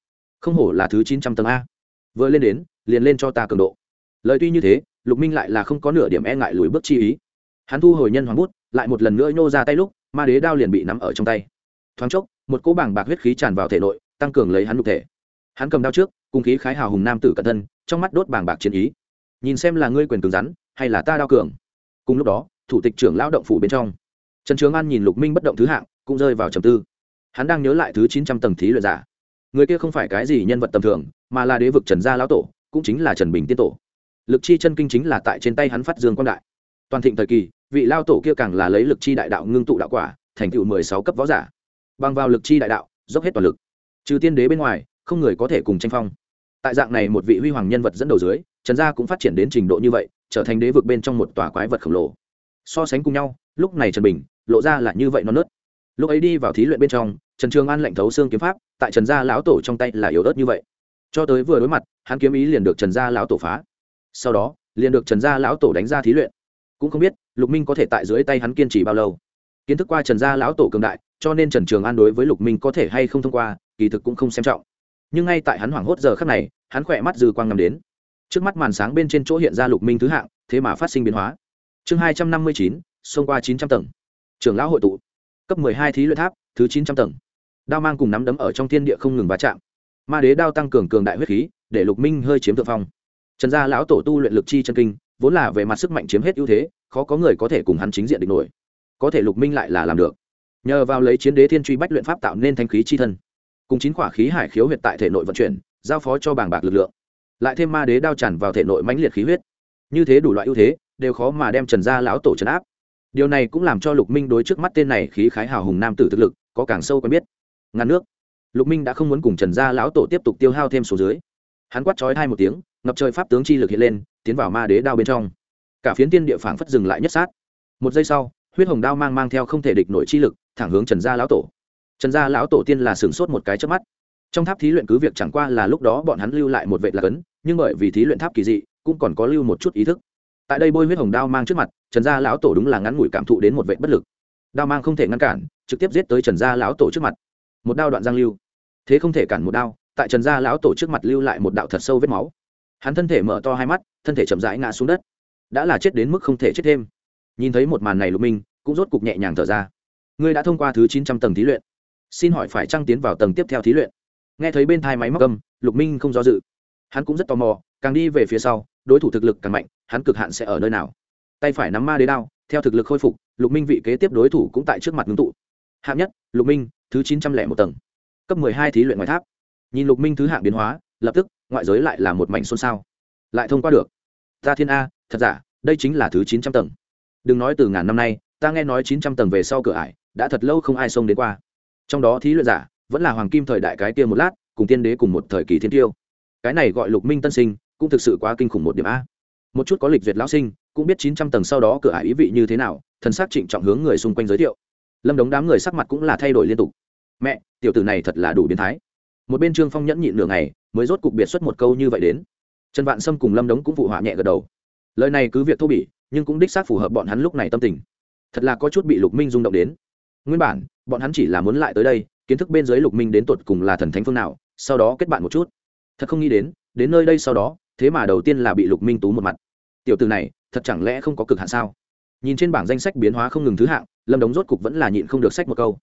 Không hổ là thứ chín trăm tầng a. Vừa lên đến, liền lên cho ta cường độ. Lời tuy như thế, lục minh lại là không có nửa điểm e ngại lùi bước chi ý. Hắn thu hồi nhân hoàng bút, lại một lần nữa nhô ra tay lúc ma đế đao liền bị nắm ở trong tay. Thoáng chốc, một cỗ bảng bạc huyết khí tràn vào thể nội, tăng cường lấy hắn nhục thể. Hắn cầm đao trước, cùng khí khái hào hùng nam tử cẩn thân, trong mắt đốt bảng bạc chiến ý. Nhìn xem là ngươi quyền cứng rắn, hay là ta đao cường. Cùng lúc đó, thủ tịch trưởng lao động phủ bên trong. Trần trường an nhìn lục minh bất động thứ hạng, cũng rơi vào trầm tư. Hắn đang nhớ lại thứ chín trăm tầng thí luyện giả. Người kia không phải cái gì nhân vật tầm thường, mà là đế vực trần gia lão tổ, cũng chính là trần bình tiên tổ. Lực chi chân kinh chính là tại trên tay hắn phát dương quang đại. Toàn thịnh thời kỳ vị lao tổ kia càng là lấy lực chi đại đạo ngưng tụ đạo quả, thành tựu mười sáu cấp võ giả. Bằng vào lực chi đại đạo, dốc hết toàn lực. Trừ tiên đế bên ngoài, không người có thể cùng tranh phong. Tại dạng này một vị huy hoàng nhân vật dẫn đầu dưới, trần gia cũng phát triển đến trình độ như vậy, trở thành đế vực bên trong một tòa quái vật khổng lồ. So sánh cùng nhau, lúc này trần bình, lộ ra là như vậy non nớt. Lúc ấy đi vào thí luyện bên trong, trần trường an lệnh thấu xương kiếm pháp, tại trần gia lão tổ trong tay là yếu ớt như vậy. Cho tới vừa đối mặt, hắn kiếm ý liền được trần gia lão tổ phá. Sau đó, liền được trần gia lão tổ đánh ra thí luyện cũng không biết lục minh có thể tại dưới tay hắn kiên trì bao lâu kiến thức qua trần gia lão tổ cường đại cho nên trần trường an đối với lục minh có thể hay không thông qua kỳ thực cũng không xem trọng nhưng ngay tại hắn hoảng hốt giờ khắc này hắn khỏe mắt dư quang ngắm đến trước mắt màn sáng bên trên chỗ hiện ra lục minh thứ hạng thế mà phát sinh biến hóa chương hai trăm năm mươi chín xông qua chín trăm tầng trường lão hội tụ cấp mười hai thí luyện tháp thứ chín trăm tầng đao mang cùng nắm đấm ở trong thiên địa không ngừng va chạm ma đế đao tăng cường cường đại huyết khí để lục minh hơi chiếm thượng phong trần gia lão tổ tu luyện lực chi chân kinh vốn là về mặt sức mạnh chiếm hết ưu thế, khó có người có thể cùng hắn chính diện địch nổi. Có thể lục minh lại là làm được. Nhờ vào lấy chiến đế thiên truy bách luyện pháp tạo nên thanh khí chi thân, cùng chín quả khí hải khiếu huyệt tại thể nội vận chuyển, giao phó cho bảng bạc lực lượng. Lại thêm ma đế đao tràn vào thể nội mãnh liệt khí huyết. Như thế đủ loại ưu thế, đều khó mà đem trần gia lão tổ trấn áp. Điều này cũng làm cho lục minh đối trước mắt tên này khí khái hào hùng nam tử thực lực có càng sâu quen biết. Ngăn nước. Lục minh đã không muốn cùng trần gia lão tổ tiếp tục tiêu hao thêm số dưới. Hắn quát trói hai một tiếng, ngập trời pháp tướng chi lực hiện lên tiến vào ma đế đao bên trong. Cả phiến tiên địa phảng phất dừng lại nhất sát. Một giây sau, huyết hồng đao mang mang theo không thể địch nổi chi lực, thẳng hướng trần gia lão tổ. Trần gia lão tổ tiên là sửng sốt một cái trước mắt. Trong tháp thí luyện cứ việc chẳng qua là lúc đó bọn hắn lưu lại một vệ lạc ấn nhưng bởi vì thí luyện tháp kỳ dị, cũng còn có lưu một chút ý thức. Tại đây bôi huyết hồng đao mang trước mặt, trần gia lão tổ đúng là ngắn ngủi cảm thụ đến một vệ bất lực. Đao mang không thể ngăn cản, trực tiếp giết tới trần gia lão tổ trước mặt. Một đao đoạn giang lưu. Thế không thể cản một đao, tại trần gia lão tổ trước mặt lưu lại một đạo thật sâu vết máu hắn thân thể mở to hai mắt, thân thể chậm rãi ngã xuống đất. Đã là chết đến mức không thể chết thêm. Nhìn thấy một màn này lục minh, cũng rốt cục nhẹ nhàng thở ra. Ngươi đã thông qua thứ chín trăm tầng thí luyện. Xin hỏi phải trăng tiến vào tầng tiếp theo thí luyện. Nghe thấy bên thai máy móc âm, lục minh không do dự. Hắn cũng rất tò mò, càng đi về phía sau, đối thủ thực lực càng mạnh, hắn cực hạn sẽ ở nơi nào? Tay phải nắm ma đế đao, theo thực lực khôi phục, lục minh vị kế tiếp đối thủ cũng tại trước mặt ngưng tụ. Hạng nhất, lục minh, thứ chín trăm lẻ một tầng. Cấp mười hai thí luyện ngoài tháp. Nhìn lục minh thứ hạng biến hóa, lập tức ngoại giới lại là một mảnh xôn xao. Lại thông qua được. Ta thiên a, thật giả, đây chính là thứ chín trăm tầng. Đừng nói từ ngàn năm nay, ta nghe nói chín trăm tầng về sau cửa ải, đã thật lâu không ai xông đến qua. Trong đó thí luyện giả, vẫn là hoàng kim thời đại cái kia một lát, cùng tiên đế cùng một thời kỳ thiên tiêu. Cái này gọi lục minh tân sinh, cũng thực sự quá kinh khủng một điểm a. Một chút có lịch duyệt lão sinh, cũng biết chín trăm tầng sau đó cửa ải ý vị như thế nào, thần sắc trịnh trọng hướng người xung quanh giới thiệu. Lâm đống đám người sắc mặt cũng là thay đổi liên tục. Mẹ, tiểu tử này thật là đủ biến thái. Một bên trương phong nhẫn nhịn nửa ngày mới rốt cục biệt xuất một câu như vậy đến. Trần vạn sâm cùng lâm đống cũng phụ họa nhẹ gật đầu. Lời này cứ việc thô bỉ, nhưng cũng đích xác phù hợp bọn hắn lúc này tâm tình. Thật là có chút bị lục minh rung động đến. Nguyên bản, bọn hắn chỉ là muốn lại tới đây, kiến thức bên dưới lục minh đến tột cùng là thần thánh phương nào, sau đó kết bạn một chút. Thật không nghĩ đến đến nơi đây sau đó, thế mà đầu tiên là bị lục minh tú một mặt. Tiểu từ này, thật chẳng lẽ không có cực hạn sao? Nhìn trên bảng danh sách biến hóa không ngừng thứ hạng, lâm đống rốt cục vẫn là nhịn không được sách một câu.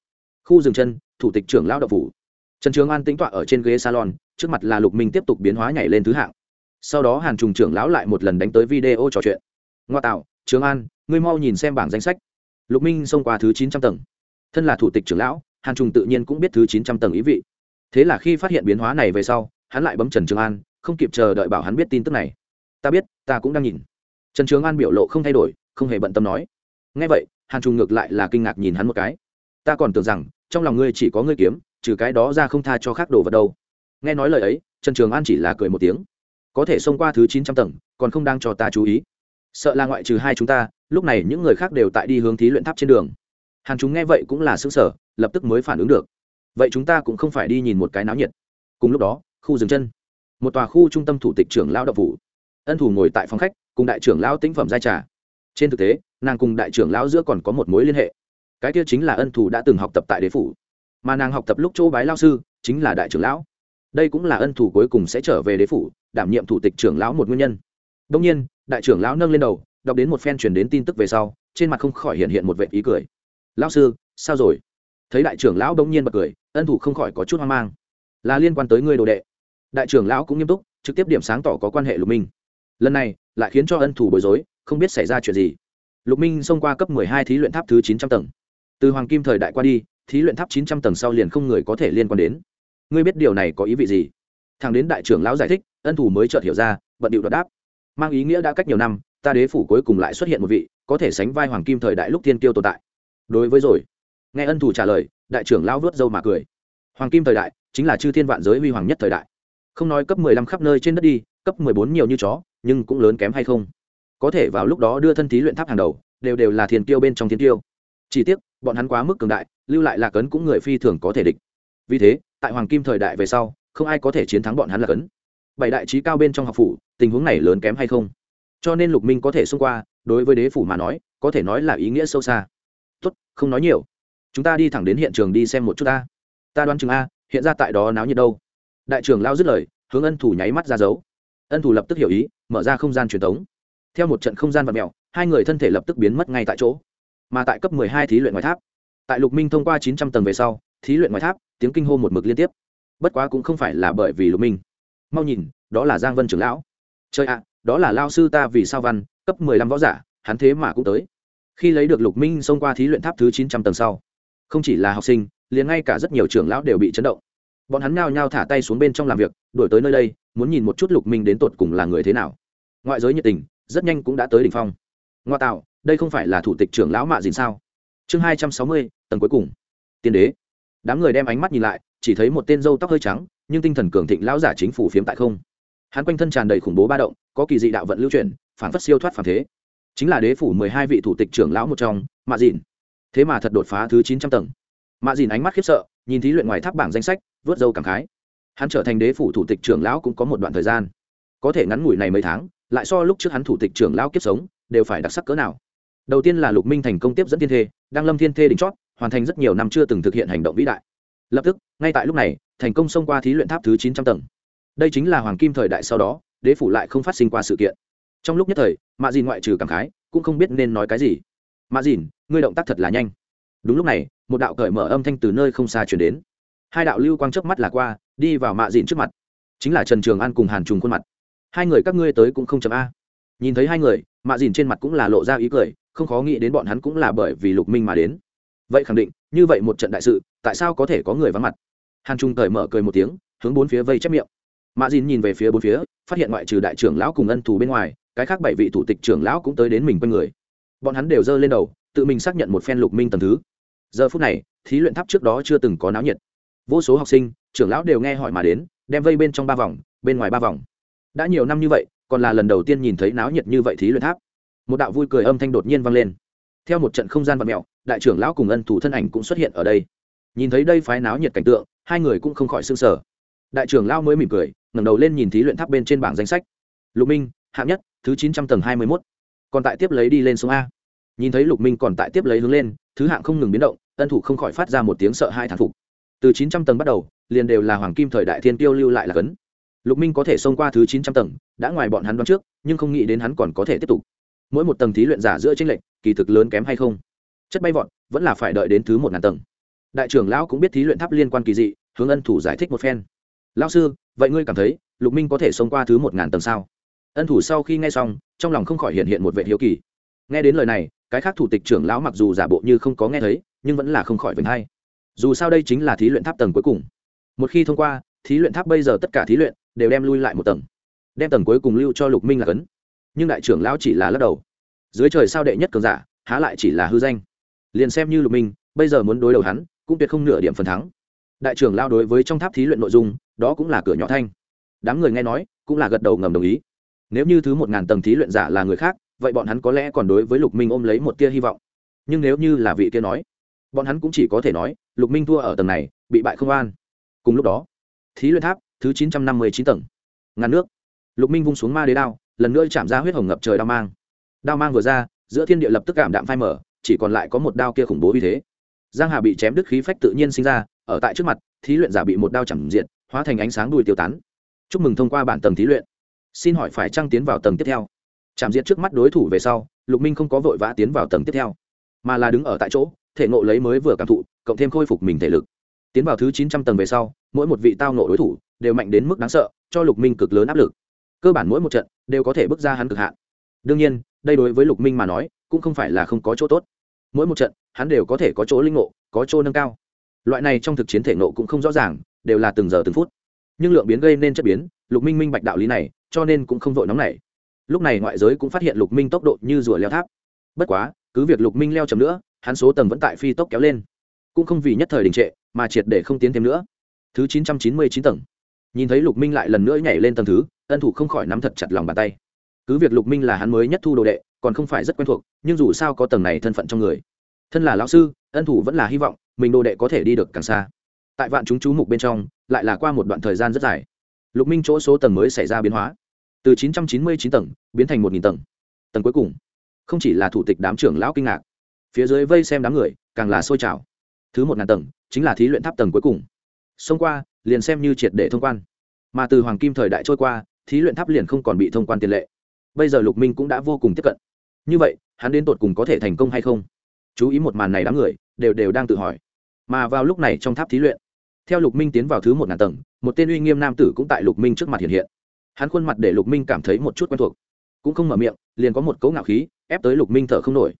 Khu rừng chân, thủ tịch trưởng lao đậu phủ. Trần trường an tĩnh tọa ở trên ghế salon trước mặt là lục minh tiếp tục biến hóa nhảy lên thứ hạng sau đó hàn trùng trưởng lão lại một lần đánh tới video trò chuyện ngoa tạo trường an ngươi mau nhìn xem bảng danh sách lục minh xông qua thứ chín trăm tầng thân là thủ tịch trưởng lão hàn trùng tự nhiên cũng biết thứ chín trăm tầng ý vị thế là khi phát hiện biến hóa này về sau hắn lại bấm trần trường an không kịp chờ đợi bảo hắn biết tin tức này ta biết ta cũng đang nhìn trần trường an biểu lộ không thay đổi không hề bận tâm nói ngay vậy hàn trùng ngược lại là kinh ngạc nhìn hắn một cái ta còn tưởng rằng trong lòng ngươi chỉ có ngươi kiếm trừ cái đó ra không tha cho khác đồ vật đâu nghe nói lời ấy trần trường an chỉ là cười một tiếng. Có thể xông qua thứ chín trăm tầng còn không đang cho ta chú ý. Sợ là ngoại trừ hai chúng ta lúc này những người khác đều tại đi hướng thí luyện tháp trên đường. Hàn chúng nghe vậy cũng là xứng sở lập tức mới phản ứng được. Vậy chúng ta cũng không phải đi nhìn một cái náo nhiệt. Cùng lúc đó khu dừng chân. Một tòa khu trung tâm thủ tịch trưởng lão đậu vụ, ân thủ ngồi tại phòng khách cùng đại trưởng lão tĩnh phẩm giai trà. Trên thực tế nàng cùng đại trưởng lão giữa còn có một mối liên hệ. Cái kia chính là ân thủ đã từng học tập tại đế phủ. Mà nàng học tập lúc chỗ bái lao sư chính là đại trưởng lão đây cũng là ân thủ cuối cùng sẽ trở về đế phủ, đảm nhiệm thủ tịch trưởng lão một nguyên nhân. Đông nhiên, đại trưởng lão nâng lên đầu, đọc đến một phen truyền đến tin tức về sau, trên mặt không khỏi hiện hiện một vệ ý cười. Lão sư, sao rồi? Thấy đại trưởng lão đông nhiên bật cười, ân thủ không khỏi có chút hoang mang. Là liên quan tới ngươi đồ đệ. Đại trưởng lão cũng nghiêm túc, trực tiếp điểm sáng tỏ có quan hệ lục minh. Lần này, lại khiến cho ân thủ bối rối, không biết xảy ra chuyện gì. Lục minh xông qua cấp mười hai thí luyện tháp thứ chín trăm tầng. Từ hoàng kim thời đại qua đi, thí luyện tháp chín trăm tầng sau liền không người có thể liên quan đến ngươi biết điều này có ý vị gì? Thằng đến đại trưởng lão giải thích, ân thủ mới chợt hiểu ra, bận điệu đoạt đáp. Mang ý nghĩa đã cách nhiều năm, ta đế phủ cuối cùng lại xuất hiện một vị, có thể sánh vai hoàng kim thời đại lúc thiên tiêu tồn tại. Đối với rồi. Nghe ân thủ trả lời, đại trưởng lão vớt dâu mà cười. Hoàng kim thời đại chính là chư thiên vạn giới huy hoàng nhất thời đại. Không nói cấp mười lăm khắp nơi trên đất đi, cấp mười bốn nhiều như chó, nhưng cũng lớn kém hay không? Có thể vào lúc đó đưa thân thí luyện tháp hàng đầu, đều đều là thiên tiêu bên trong thiên tiêu chỉ tiếc, bọn hắn quá mức cường đại, lưu lại lạc ấn cũng người phi thường có thể địch. Vì thế tại hoàng kim thời đại về sau, không ai có thể chiến thắng bọn hắn là cấn. Bảy đại trí cao bên trong học phủ, tình huống này lớn kém hay không? Cho nên lục minh có thể xông qua, đối với đế phủ mà nói, có thể nói là ý nghĩa sâu xa. Tốt, không nói nhiều. Chúng ta đi thẳng đến hiện trường đi xem một chút ta. Ta đoán chừng a, hiện ra tại đó náo nhiệt đâu. Đại trưởng lao dứt lời, hướng ân thủ nháy mắt ra dấu. Ân thủ lập tức hiểu ý, mở ra không gian truyền thống theo một trận không gian vật mèo, hai người thân thể lập tức biến mất ngay tại chỗ. Mà tại cấp hai thí luyện ngoài tháp, tại lục minh thông qua chín trăm tầng về sau thí luyện ngoài tháp, tiếng kinh hô một mực liên tiếp. Bất quá cũng không phải là bởi vì lục minh. Mau nhìn, đó là giang vân trưởng lão. Trời ạ, đó là lao sư ta vì sao văn, cấp mười lăm võ giả, hắn thế mà cũng tới. Khi lấy được lục minh xông qua thí luyện tháp thứ chín trăm tầng sau, không chỉ là học sinh, liền ngay cả rất nhiều trưởng lão đều bị chấn động. Bọn hắn nao nhao thả tay xuống bên trong làm việc đổi tới nơi đây, muốn nhìn một chút lục minh đến tột cùng là người thế nào. Ngoại giới nhiệt tình, rất nhanh cũng đã tới đỉnh phong. Ngoa tạo, đây không phải là thủ tịch trưởng lão mạ dìn sao? Chương hai trăm sáu mươi, tầng cuối cùng. Tiên đế đám người đem ánh mắt nhìn lại, chỉ thấy một tên dâu tóc hơi trắng, nhưng tinh thần cường thịnh lão giả chính phủ phiếm tại không. Hắn quanh thân tràn đầy khủng bố ba động, có kỳ dị đạo vận lưu truyền phản phất siêu thoát phản thế. Chính là đế phủ mười hai vị thủ tịch trưởng lão một trong, mạ dìn. Thế mà thật đột phá thứ chín trăm tầng. Mạ dìn ánh mắt khiếp sợ, nhìn thí luyện ngoài tháp bảng danh sách, vớt dâu cảm khái. Hắn trở thành đế phủ thủ tịch trưởng lão cũng có một đoạn thời gian. Có thể ngắn ngủi này mấy tháng, lại so lúc trước hắn thủ tịch trưởng lão kiếp sống, đều phải đặc sắc cỡ nào. Đầu tiên là lục minh thành công tiếp dẫn thiên thê đang lâm thiên thê đỉnh chót hoàn thành rất nhiều năm chưa từng thực hiện hành động vĩ đại. Lập tức, ngay tại lúc này, thành công xông qua thí luyện tháp thứ chín trăm tầng. Đây chính là hoàng kim thời đại sau đó, đế phủ lại không phát sinh qua sự kiện. Trong lúc nhất thời, mạ dìn ngoại trừ cảm khái, cũng không biết nên nói cái gì. Mạ dìn, ngươi động tác thật là nhanh. Đúng lúc này, một đạo cởi mở âm thanh từ nơi không xa chuyển đến. Hai đạo lưu quang chớp mắt là qua, đi vào mạ dìn trước mặt. Chính là trần trường an cùng hàn trùng khuôn mặt. Hai người các ngươi tới cũng không chấm a. Nhìn thấy hai người, mạ dìn trên mặt cũng là lộ ra ý cười, không khó nghĩ đến bọn hắn cũng là bởi vì lục minh mà đến vậy khẳng định, như vậy một trận đại sự, tại sao có thể có người vắng mặt? Hàn trung cởi mở cười một tiếng, hướng bốn phía vây chép miệng. Mạ dìn nhìn về phía bốn phía, phát hiện ngoại trừ đại trưởng lão cùng ân thù bên ngoài, cái khác bảy vị thủ tịch trưởng lão cũng tới đến mình quanh người. Bọn hắn đều giơ lên đầu, tự mình xác nhận một phen lục minh tầm thứ. Giờ phút này, thí luyện tháp trước đó chưa từng có náo nhiệt. Vô số học sinh, trưởng lão đều nghe hỏi mà đến, đem vây bên trong ba vòng, bên ngoài ba vòng. Đã nhiều năm như vậy, còn là lần đầu tiên nhìn thấy náo nhiệt như vậy thí luyện tháp. Một đạo vui cười âm thanh đột nhiên vang lên theo một trận không gian vật mẹo đại trưởng lão cùng ân thủ thân ảnh cũng xuất hiện ở đây. Nhìn thấy đây phái náo nhiệt cảnh tượng, hai người cũng không khỏi s ư n g sở đại trưởng lão mới mỉm cười, ngẩng đầu lên nhìn thí luyện tháp bên trên bảng danh sách. Lục minh, hạng nhất, thứ chín trăm tầng hai mươi mốt. Còn tại tiếp lấy đi lên xuống a. Nhìn thấy lục minh còn tại tiếp lấy hướng lên, thứ hạng không ngừng biến động, ân thủ không khỏi phát ra một tiếng sợ hai thản phục. Từ chín trăm tầng bắt đầu, liền đều là hoàng kim thời đại thiên tiêu lưu lại là cấn. Lục minh có thể xông qua thứ chín trăm tầng, đã ngoài bọn hắn đoán trước, nhưng không nghĩ đến hắn còn có thể tiếp tục mỗi một tầng thí luyện giả giữa tranh lệch, kỳ thực lớn kém hay không? Chất bay vọt, vẫn là phải đợi đến thứ một ngàn tầng. Đại trưởng lão cũng biết thí luyện tháp liên quan kỳ dị, hướng ân thủ giải thích một phen. Lão sư, vậy ngươi cảm thấy, lục minh có thể xông qua thứ một ngàn tầng sao? Ân thủ sau khi nghe xong, trong lòng không khỏi hiện hiện một vệ hiếu kỳ. Nghe đến lời này, cái khác thủ tịch trưởng lão mặc dù giả bộ như không có nghe thấy, nhưng vẫn là không khỏi vinh hay dù sao đây chính là thí luyện tháp tầng cuối cùng. Một khi thông qua, thí luyện tháp bây giờ tất cả thí luyện đều đem lui lại một tầng. Đem tầng cuối cùng lưu cho lục minh là cấn nhưng đại trưởng lão chỉ là lắc đầu. Dưới trời sao đệ nhất cường giả, há lại chỉ là hư danh? Liền xem như lục minh, bây giờ muốn đối đầu hắn, cũng tuyệt không nửa điểm phần thắng. Đại trưởng lao đối với trong tháp thí luyện nội dung, đó cũng là cửa nhỏ thanh. Đám người nghe nói, cũng là gật đầu ngầm đồng ý. Nếu như thứ một ngàn tầng thí luyện giả là người khác, vậy bọn hắn có lẽ còn đối với lục minh ôm lấy một tia hy vọng. Nhưng nếu như là vị kia nói, bọn hắn cũng chỉ có thể nói, lục minh thua ở tầng này, bị bại không an. Cùng lúc đó, thí luyện tháp, thứ chín trăm năm mươi chín tầng. Ngàn nước. Lục minh vung xuống ma đế đao lần nữa chạm ra huyết hồng ngập trời đao mang. Đao mang vừa ra, giữa thiên địa lập tức cảm đạm phai mở chỉ còn lại có một đao kia khủng bố uy thế. Giang hà bị chém đứt khí phách tự nhiên sinh ra, ở tại trước mặt, thí luyện giả bị một đao chẳng diện hóa thành ánh sáng đuôi tiêu tán. Chúc mừng thông qua bản tầng thí luyện. Xin hỏi phải trăng tiến vào tầng tiếp theo? Chạm diện trước mắt đối thủ về sau, lục minh không có vội vã tiến vào tầng tiếp theo, mà là đứng ở tại chỗ, thể ngộ lấy mới vừa cảm thụ, cộng thêm khôi phục mình thể lực. Tiến vào thứ chín trăm tầng về sau, mỗi một vị tao nộ đối thủ đều mạnh đến mức đáng sợ, cho lục minh cực lớn áp lực. Cơ bản mỗi một trận đều có thể bước ra hắn cực hạn. Đương nhiên, đây đối với lục minh mà nói, cũng không phải là không có chỗ tốt. Mỗi một trận, hắn đều có thể có chỗ linh ngộ, có chỗ nâng cao. Loại này trong thực chiến thể nộ cũng không rõ ràng, đều là từng giờ từng phút. Nhưng lượng biến gây nên chất biến, lục minh minh bạch đạo lý này, cho nên cũng không vội nóng nảy. Lúc này ngoại giới cũng phát hiện lục minh tốc độ như rùa leo tháp. Bất quá, cứ việc lục minh leo chậm nữa, hắn số tầng vẫn tại phi tốc kéo lên. Cũng không vì nhất thời đình trệ, mà triệt để không tiến thêm nữa. Thứ chín trăm chín mươi chín tầng nhìn thấy lục minh lại lần nữa nhảy lên tầng thứ, ân thủ không khỏi nắm thật chặt lòng bàn tay. Cứ việc lục minh là hắn mới nhất thu đồ đệ, còn không phải rất quen thuộc, nhưng dù sao có tầng này thân phận trong người. Thân là lão sư, ân thủ vẫn là hy vọng mình đồ đệ có thể đi được càng xa. Tại vạn chúng chú mục bên trong, lại là qua một đoạn thời gian rất dài. Lục minh chỗ số tầng mới xảy ra biến hóa. Từ 999 tầng, biến thành 1.000 tầng. Tầng cuối cùng, không chỉ là thủ tịch đám trưởng lão kinh ngạc, phía dưới vây xem đám người, càng là sôi trào. Thứ một ngàn tầng, chính là thí luyện tháp tầng cuối cùng. Xông qua liền xem như triệt để thông quan. Mà từ hoàng kim thời đại trôi qua, thí luyện tháp liền không còn bị thông quan tiền lệ. Bây giờ lục minh cũng đã vô cùng tiếp cận. Như vậy, hắn đến tột cùng có thể thành công hay không? Chú ý một màn này đám người, đều đều đang tự hỏi. Mà vào lúc này trong tháp thí luyện, theo lục minh tiến vào thứ một ngàn tầng, một tên uy nghiêm nam tử cũng tại lục minh trước mặt hiện hiện. Hắn khuôn mặt để lục minh cảm thấy một chút quen thuộc. Cũng không mở miệng, liền có một cấu ngạo khí, ép tới lục minh thở không nổi.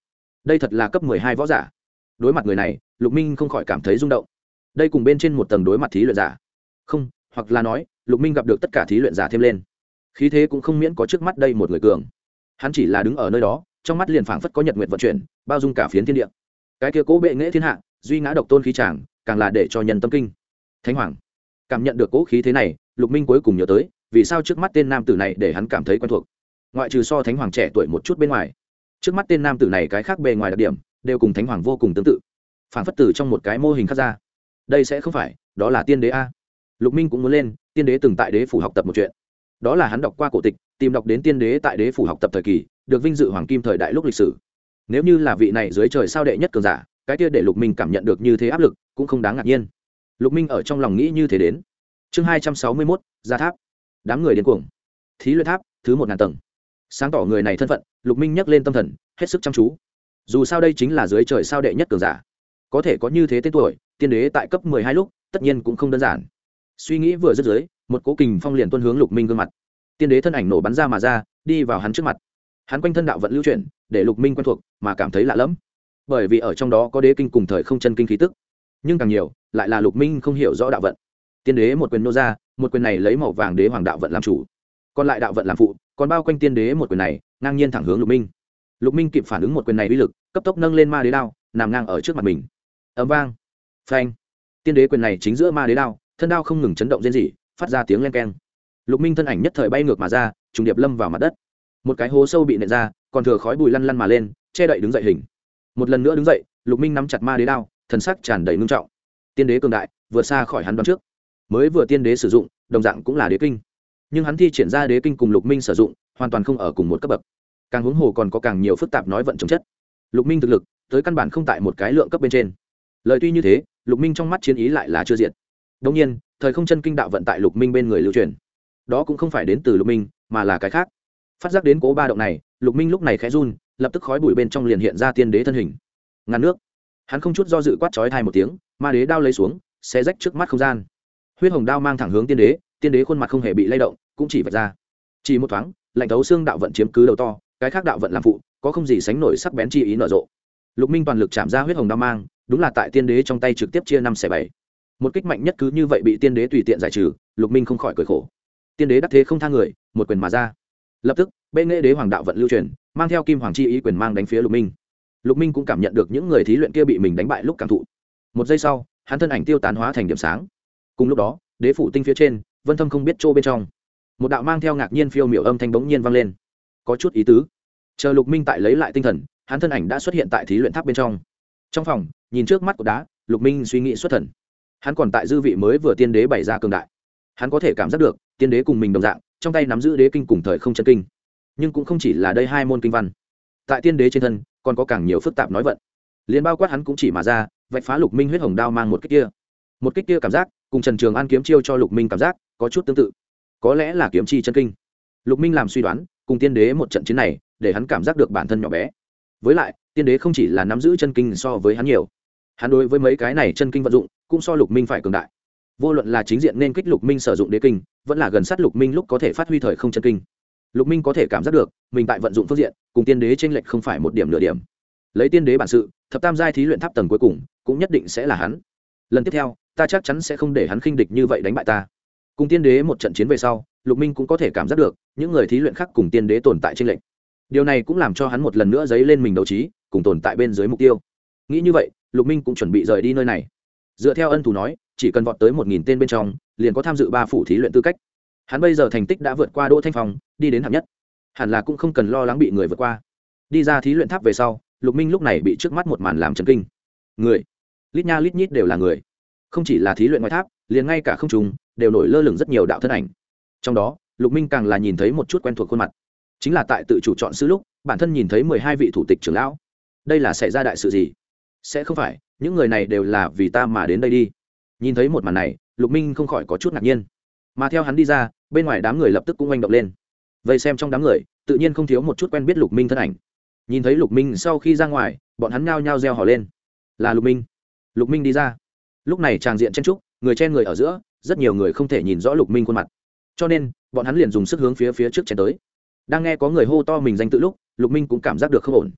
Đây thật là cấp mười hai võ giả. Đối mặt người này, lục minh không khỏi cảm thấy rung động. Đây cùng bên trên một tầng đối mặt thí luyện giả không, hoặc là nói, lục minh gặp được tất cả thí luyện giả thêm lên. Khí thế cũng không miễn có trước mắt đây một người cường. Hắn chỉ là đứng ở nơi đó, trong mắt liền phảng phất có nhật nguyệt vận chuyển, bao dung cả phiến thiên địa. Cái kia cố bệ nghệ thiên hạ, duy ngã độc tôn khí tràng càng là để cho nhân tâm kinh. Thánh hoàng, cảm nhận được cố khí thế này, lục minh cuối cùng nhớ tới, vì sao trước mắt tên nam tử này để hắn cảm thấy quen thuộc. Ngoại trừ so thánh hoàng trẻ tuổi một chút bên ngoài, trước mắt tên nam tử này cái khác bề ngoài đặc điểm, đều cùng thánh hoàng vô cùng tương tự. Phản phất tử trong một cái mô hình khác ra. Đây sẽ không phải, đó là tiên đế a lục minh cũng muốn lên, tiên đế từng tại đế phủ học tập một chuyện. Đó là hắn đọc qua cổ tịch, tìm đọc đến tiên đế tại đế phủ học tập thời kỳ, được vinh dự hoàng kim thời đại lúc lịch sử. Nếu như là vị này dưới trời sao đệ nhất cường giả, cái kia để lục minh cảm nhận được như thế áp lực, cũng không đáng ngạc nhiên. Lục minh ở trong lòng nghĩ như thế đến. Chương hai trăm sáu mươi mốt ra tháp. Đám người đến cuồng. Thí luyện tháp, thứ một ngàn tầng. Sáng tỏ người này thân phận, lục minh nhắc lên tâm thần, hết sức chăm chú. Dù sao đây chính là dưới trời sao đệ nhất cường giả. Có thể có như thế tên tuổi, tiên đế tại cấp mười hai lúc, tất nhiên cũng không đơn giản suy nghĩ vừa dứt dưới, một cố kình phong liền tuân hướng lục minh gương mặt. Tiên đế thân ảnh nổ bắn ra mà ra, đi vào hắn trước mặt. Hắn quanh thân đạo vận lưu chuyển, để lục minh quen thuộc, mà cảm thấy lạ lẫm. Bởi vì ở trong đó có đế kinh cùng thời không chân kinh khí tức. Nhưng càng nhiều, lại là lục minh không hiểu rõ đạo vận. Tiên đế một quyền nô ra, một quyền này lấy màu vàng đế hoàng đạo vận làm chủ. Còn lại đạo vận làm phụ, còn bao quanh tiên đế một quyền này, ngang nhiên thẳng hướng lục minh. Lục minh kịp phản ứng một quyền này uy lực, cấp tốc nâng lên ma đế đao, nằm ngang ở trước mặt mình. Ấm vang. Phanh. Tiên đế quyền này chính giữa ma đế đao thân đao không ngừng chấn động rên rỉ, phát ra tiếng len keng. Lục minh thân ảnh nhất thời bay ngược mà ra, trùng điệp lâm vào mặt đất. Một cái hố sâu bị nện ra, còn thừa khói bụi lăn lăn mà lên, che đậy đứng dậy hình. Một lần nữa đứng dậy, lục minh nắm chặt ma đế đao, thần sắc tràn đầy ngưng trọng. Tiên đế cường đại, vượt xa khỏi hắn đoán trước. Mới vừa tiên đế sử dụng, đồng dạng cũng là đế kinh. Nhưng hắn thi triển ra đế kinh cùng lục minh sử dụng, hoàn toàn không ở cùng một cấp bậc. Càng huống hồ còn có càng nhiều phức tạp nói vận trồng chất. Lục minh thực lực, tới căn bản không tại một cái lượng cấp bên trên. Lời tuy như thế, lục minh trong mắt chiến ý lại là chưa diệt đồng nhiên, thời không chân kinh đạo vận tại lục minh bên người lưu truyền. Đó cũng không phải đến từ lục minh, mà là cái khác. Phát giác đến cố ba động này, lục minh lúc này khẽ run, lập tức khói bụi bên trong liền hiện ra tiên đế thân hình. Ngàn nước. Hắn không chút do dự quát chói tai một tiếng, ma đế đao lấy xuống, xé rách trước mắt không gian. Huyết hồng đao mang thẳng hướng tiên đế tiên đế khuôn mặt không hề bị lay động, cũng chỉ vạch ra. Chỉ một thoáng, lạnh thấu xương đạo vận chiếm cứ đầu to, cái khác đạo vận làm phụ, có không gì sánh nổi sắc bén chi ý nở rộ. Lục minh toàn lực chạm ra huyết hồng đao mang, đúng là tại tiên đế trong tay trực tiếp chia năm xẻ bảy một kích mạnh nhất cứ như vậy bị tiên đế tùy tiện giải trừ, lục minh không khỏi cười khổ. Tiên đế đắc thế không tha người, một quyền mà ra. Lập tức, bệ nghệ đế hoàng đạo vận lưu truyền, mang theo kim hoàng chi ý quyền mang đánh phía lục minh. Lục minh cũng cảm nhận được những người thí luyện kia bị mình đánh bại lúc cảm thụ. Một giây sau, hắn thân ảnh tiêu tán hóa thành điểm sáng. Cùng lúc đó, đế phủ tinh phía trên, vân thâm không biết chỗ bên trong. Một đạo mang theo ngạc nhiên phiêu miểu âm thanh bỗng nhiên vang lên. Có chút ý tứ. Chờ lục minh tại lấy lại tinh thần, hắn thân ảnh đã xuất hiện tại thí luyện tháp bên trong. Trong phòng, nhìn trước mắt của đá, lục minh suy nghĩ xuất thần hắn còn tại dư vị mới vừa tiên đế bày ra cường đại. Hắn có thể cảm giác được, tiên đế cùng mình đồng dạng, trong tay nắm giữ đế kinh cùng thời không chân kinh. Nhưng cũng không chỉ là đây hai môn kinh văn. Tại tiên đế trên thân, còn có càng nhiều phức tạp nói vận. Liền bao quát hắn cũng chỉ mà ra, vạch phá lục minh huyết hồng đao mang một kích kia. Một kích kia cảm giác, cùng trần trường an kiếm chiêu cho lục minh cảm giác, có chút tương tự. Có lẽ là kiếm chi chân kinh. Lục minh làm suy đoán, cùng tiên đế một trận chiến này, để hắn cảm giác được bản thân nhỏ bé. Với lại, tiên đế không chỉ là nắm giữ chân kinh so với hắn nhiều. Hắn đối với mấy cái này chân kinh vận dụng cũng so lục minh phải cường đại. Vô luận là chính diện nên kích lục minh sử dụng đế kinh, vẫn là gần sát lục minh lúc có thể phát huy thời không chân kinh. Lục minh có thể cảm giác được, mình tại vận dụng phương diện, cùng tiên đế t r ê n lệch không phải một điểm nửa điểm. Lấy tiên đế bản sự, thập tam giai thí luyện tháp tầng cuối cùng, cũng nhất định sẽ là hắn. Lần tiếp theo, ta chắc chắn sẽ không để hắn khinh địch như vậy đánh bại ta. Cùng tiên đế một trận chiến về sau, lục minh cũng có thể cảm giác được, những người thí luyện khác cùng tiên đế tồn tại t r ê n lệch. Điều này cũng làm cho hắn một lần nữa dấy lên mình đấu trí, cùng tồn tại bên dưới mục tiêu. Nghĩ như vậy, lục minh cũng chuẩn bị rời đi nơi này dựa theo ân thủ nói, chỉ cần vọt tới một nghìn tên bên trong, liền có tham dự ba phủ thí luyện tư cách. Hắn bây giờ thành tích đã vượt qua đỗ thanh phong, đi đến hạng nhất. Hẳn là cũng không cần lo lắng bị người vượt qua. Đi ra thí luyện tháp về sau, lục minh lúc này bị trước mắt một màn làm trần kinh. Người? Lít nha lít nhít đều là người. Không chỉ là thí luyện ngoài tháp, liền ngay cả không trùng, đều nổi lơ lửng rất nhiều đạo thân ảnh. Trong đó, lục minh càng là nhìn thấy một chút quen thuộc khuôn mặt. Chính là tại tự chủ chọn sư lúc, bản thân nhìn thấy mười hai vị thủ tịch trưởng lão. Đây là xảy ra đại sự gì? Sẽ không phải, những người này đều là vì ta mà đến đây đi. Nhìn thấy một màn này, lục minh không khỏi có chút ngạc nhiên. Mà theo hắn đi ra, bên ngoài đám người lập tức cũng oanh động lên. Vậy xem trong đám người, tự nhiên không thiếu một chút quen biết lục minh thân ảnh. Nhìn thấy lục minh sau khi ra ngoài, bọn hắn nhao nhao reo hò lên. Là lục minh. Lục minh đi ra. Lúc này tràng diện chen trúc, người chen người ở giữa, rất nhiều người không thể nhìn rõ lục minh khuôn mặt. Cho nên, bọn hắn liền dùng sức hướng phía phía trước chen tới. Đang nghe có người hô to mình danh tự lúc, lục minh cũng cảm giác được không ổn.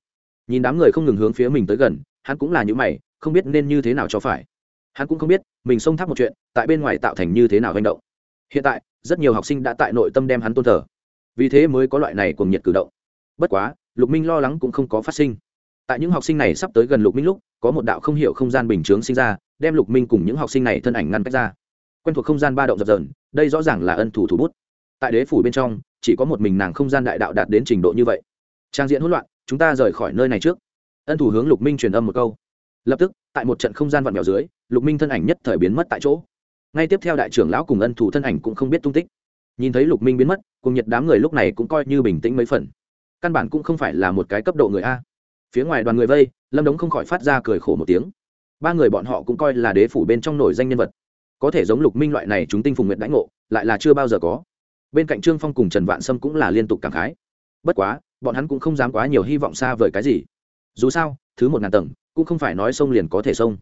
Nhìn đám người không ngừng hướng phía mình tới gần hắn cũng là những mày, không biết nên như thế nào cho phải. Hắn cũng không biết, mình xông tháp một chuyện, tại bên ngoài tạo thành như thế nào hành động. Hiện tại, rất nhiều học sinh đã tại nội tâm đem hắn tôn thờ. Vì thế mới có loại này cùng nhiệt cử động. Bất quá, lục minh lo lắng cũng không có phát sinh. Tại những học sinh này sắp tới gần lục minh lúc, có một đạo không hiểu không gian bình chướng sinh ra, đem lục minh cùng những học sinh này thân ảnh ngăn cách ra. Quen thuộc không gian ba động dập dờn, đây rõ ràng là ân thủ thủ bút. Tại đế phủ bên trong, chỉ có một mình nàng không gian đại đạo đạt đến trình độ như vậy. Trang diện hỗn loạn, chúng ta rời khỏi nơi này trước ân thủ hướng lục minh truyền âm một câu. Lập tức, tại một trận không gian vặn vẹo dưới, lục minh thân ảnh nhất thời biến mất tại chỗ. Ngay tiếp theo đại trưởng lão cùng ân thủ thân ảnh cũng không biết tung tích. Nhìn thấy lục minh biến mất, cùng nhiệt đám người lúc này cũng coi như bình tĩnh mấy phần. Căn bản cũng không phải là một cái cấp độ người a. Phía ngoài đoàn người vây, lâm đống không khỏi phát ra cười khổ một tiếng. Ba người bọn họ cũng coi là đế phủ bên trong nổi danh nhân vật. Có thể giống lục minh loại này chúng tinh phùng nguyện đãi ngộ, lại là chưa bao giờ có. Bên cạnh trương phong cùng trần vạn sâm cũng là liên tục cảm khái. Bất quá, bọn hắn cũng không dám quá nhiều hy vọng xa vời cái gì dù sao, thứ một ngàn tầng, cũng không phải nói sông liền có thể sông.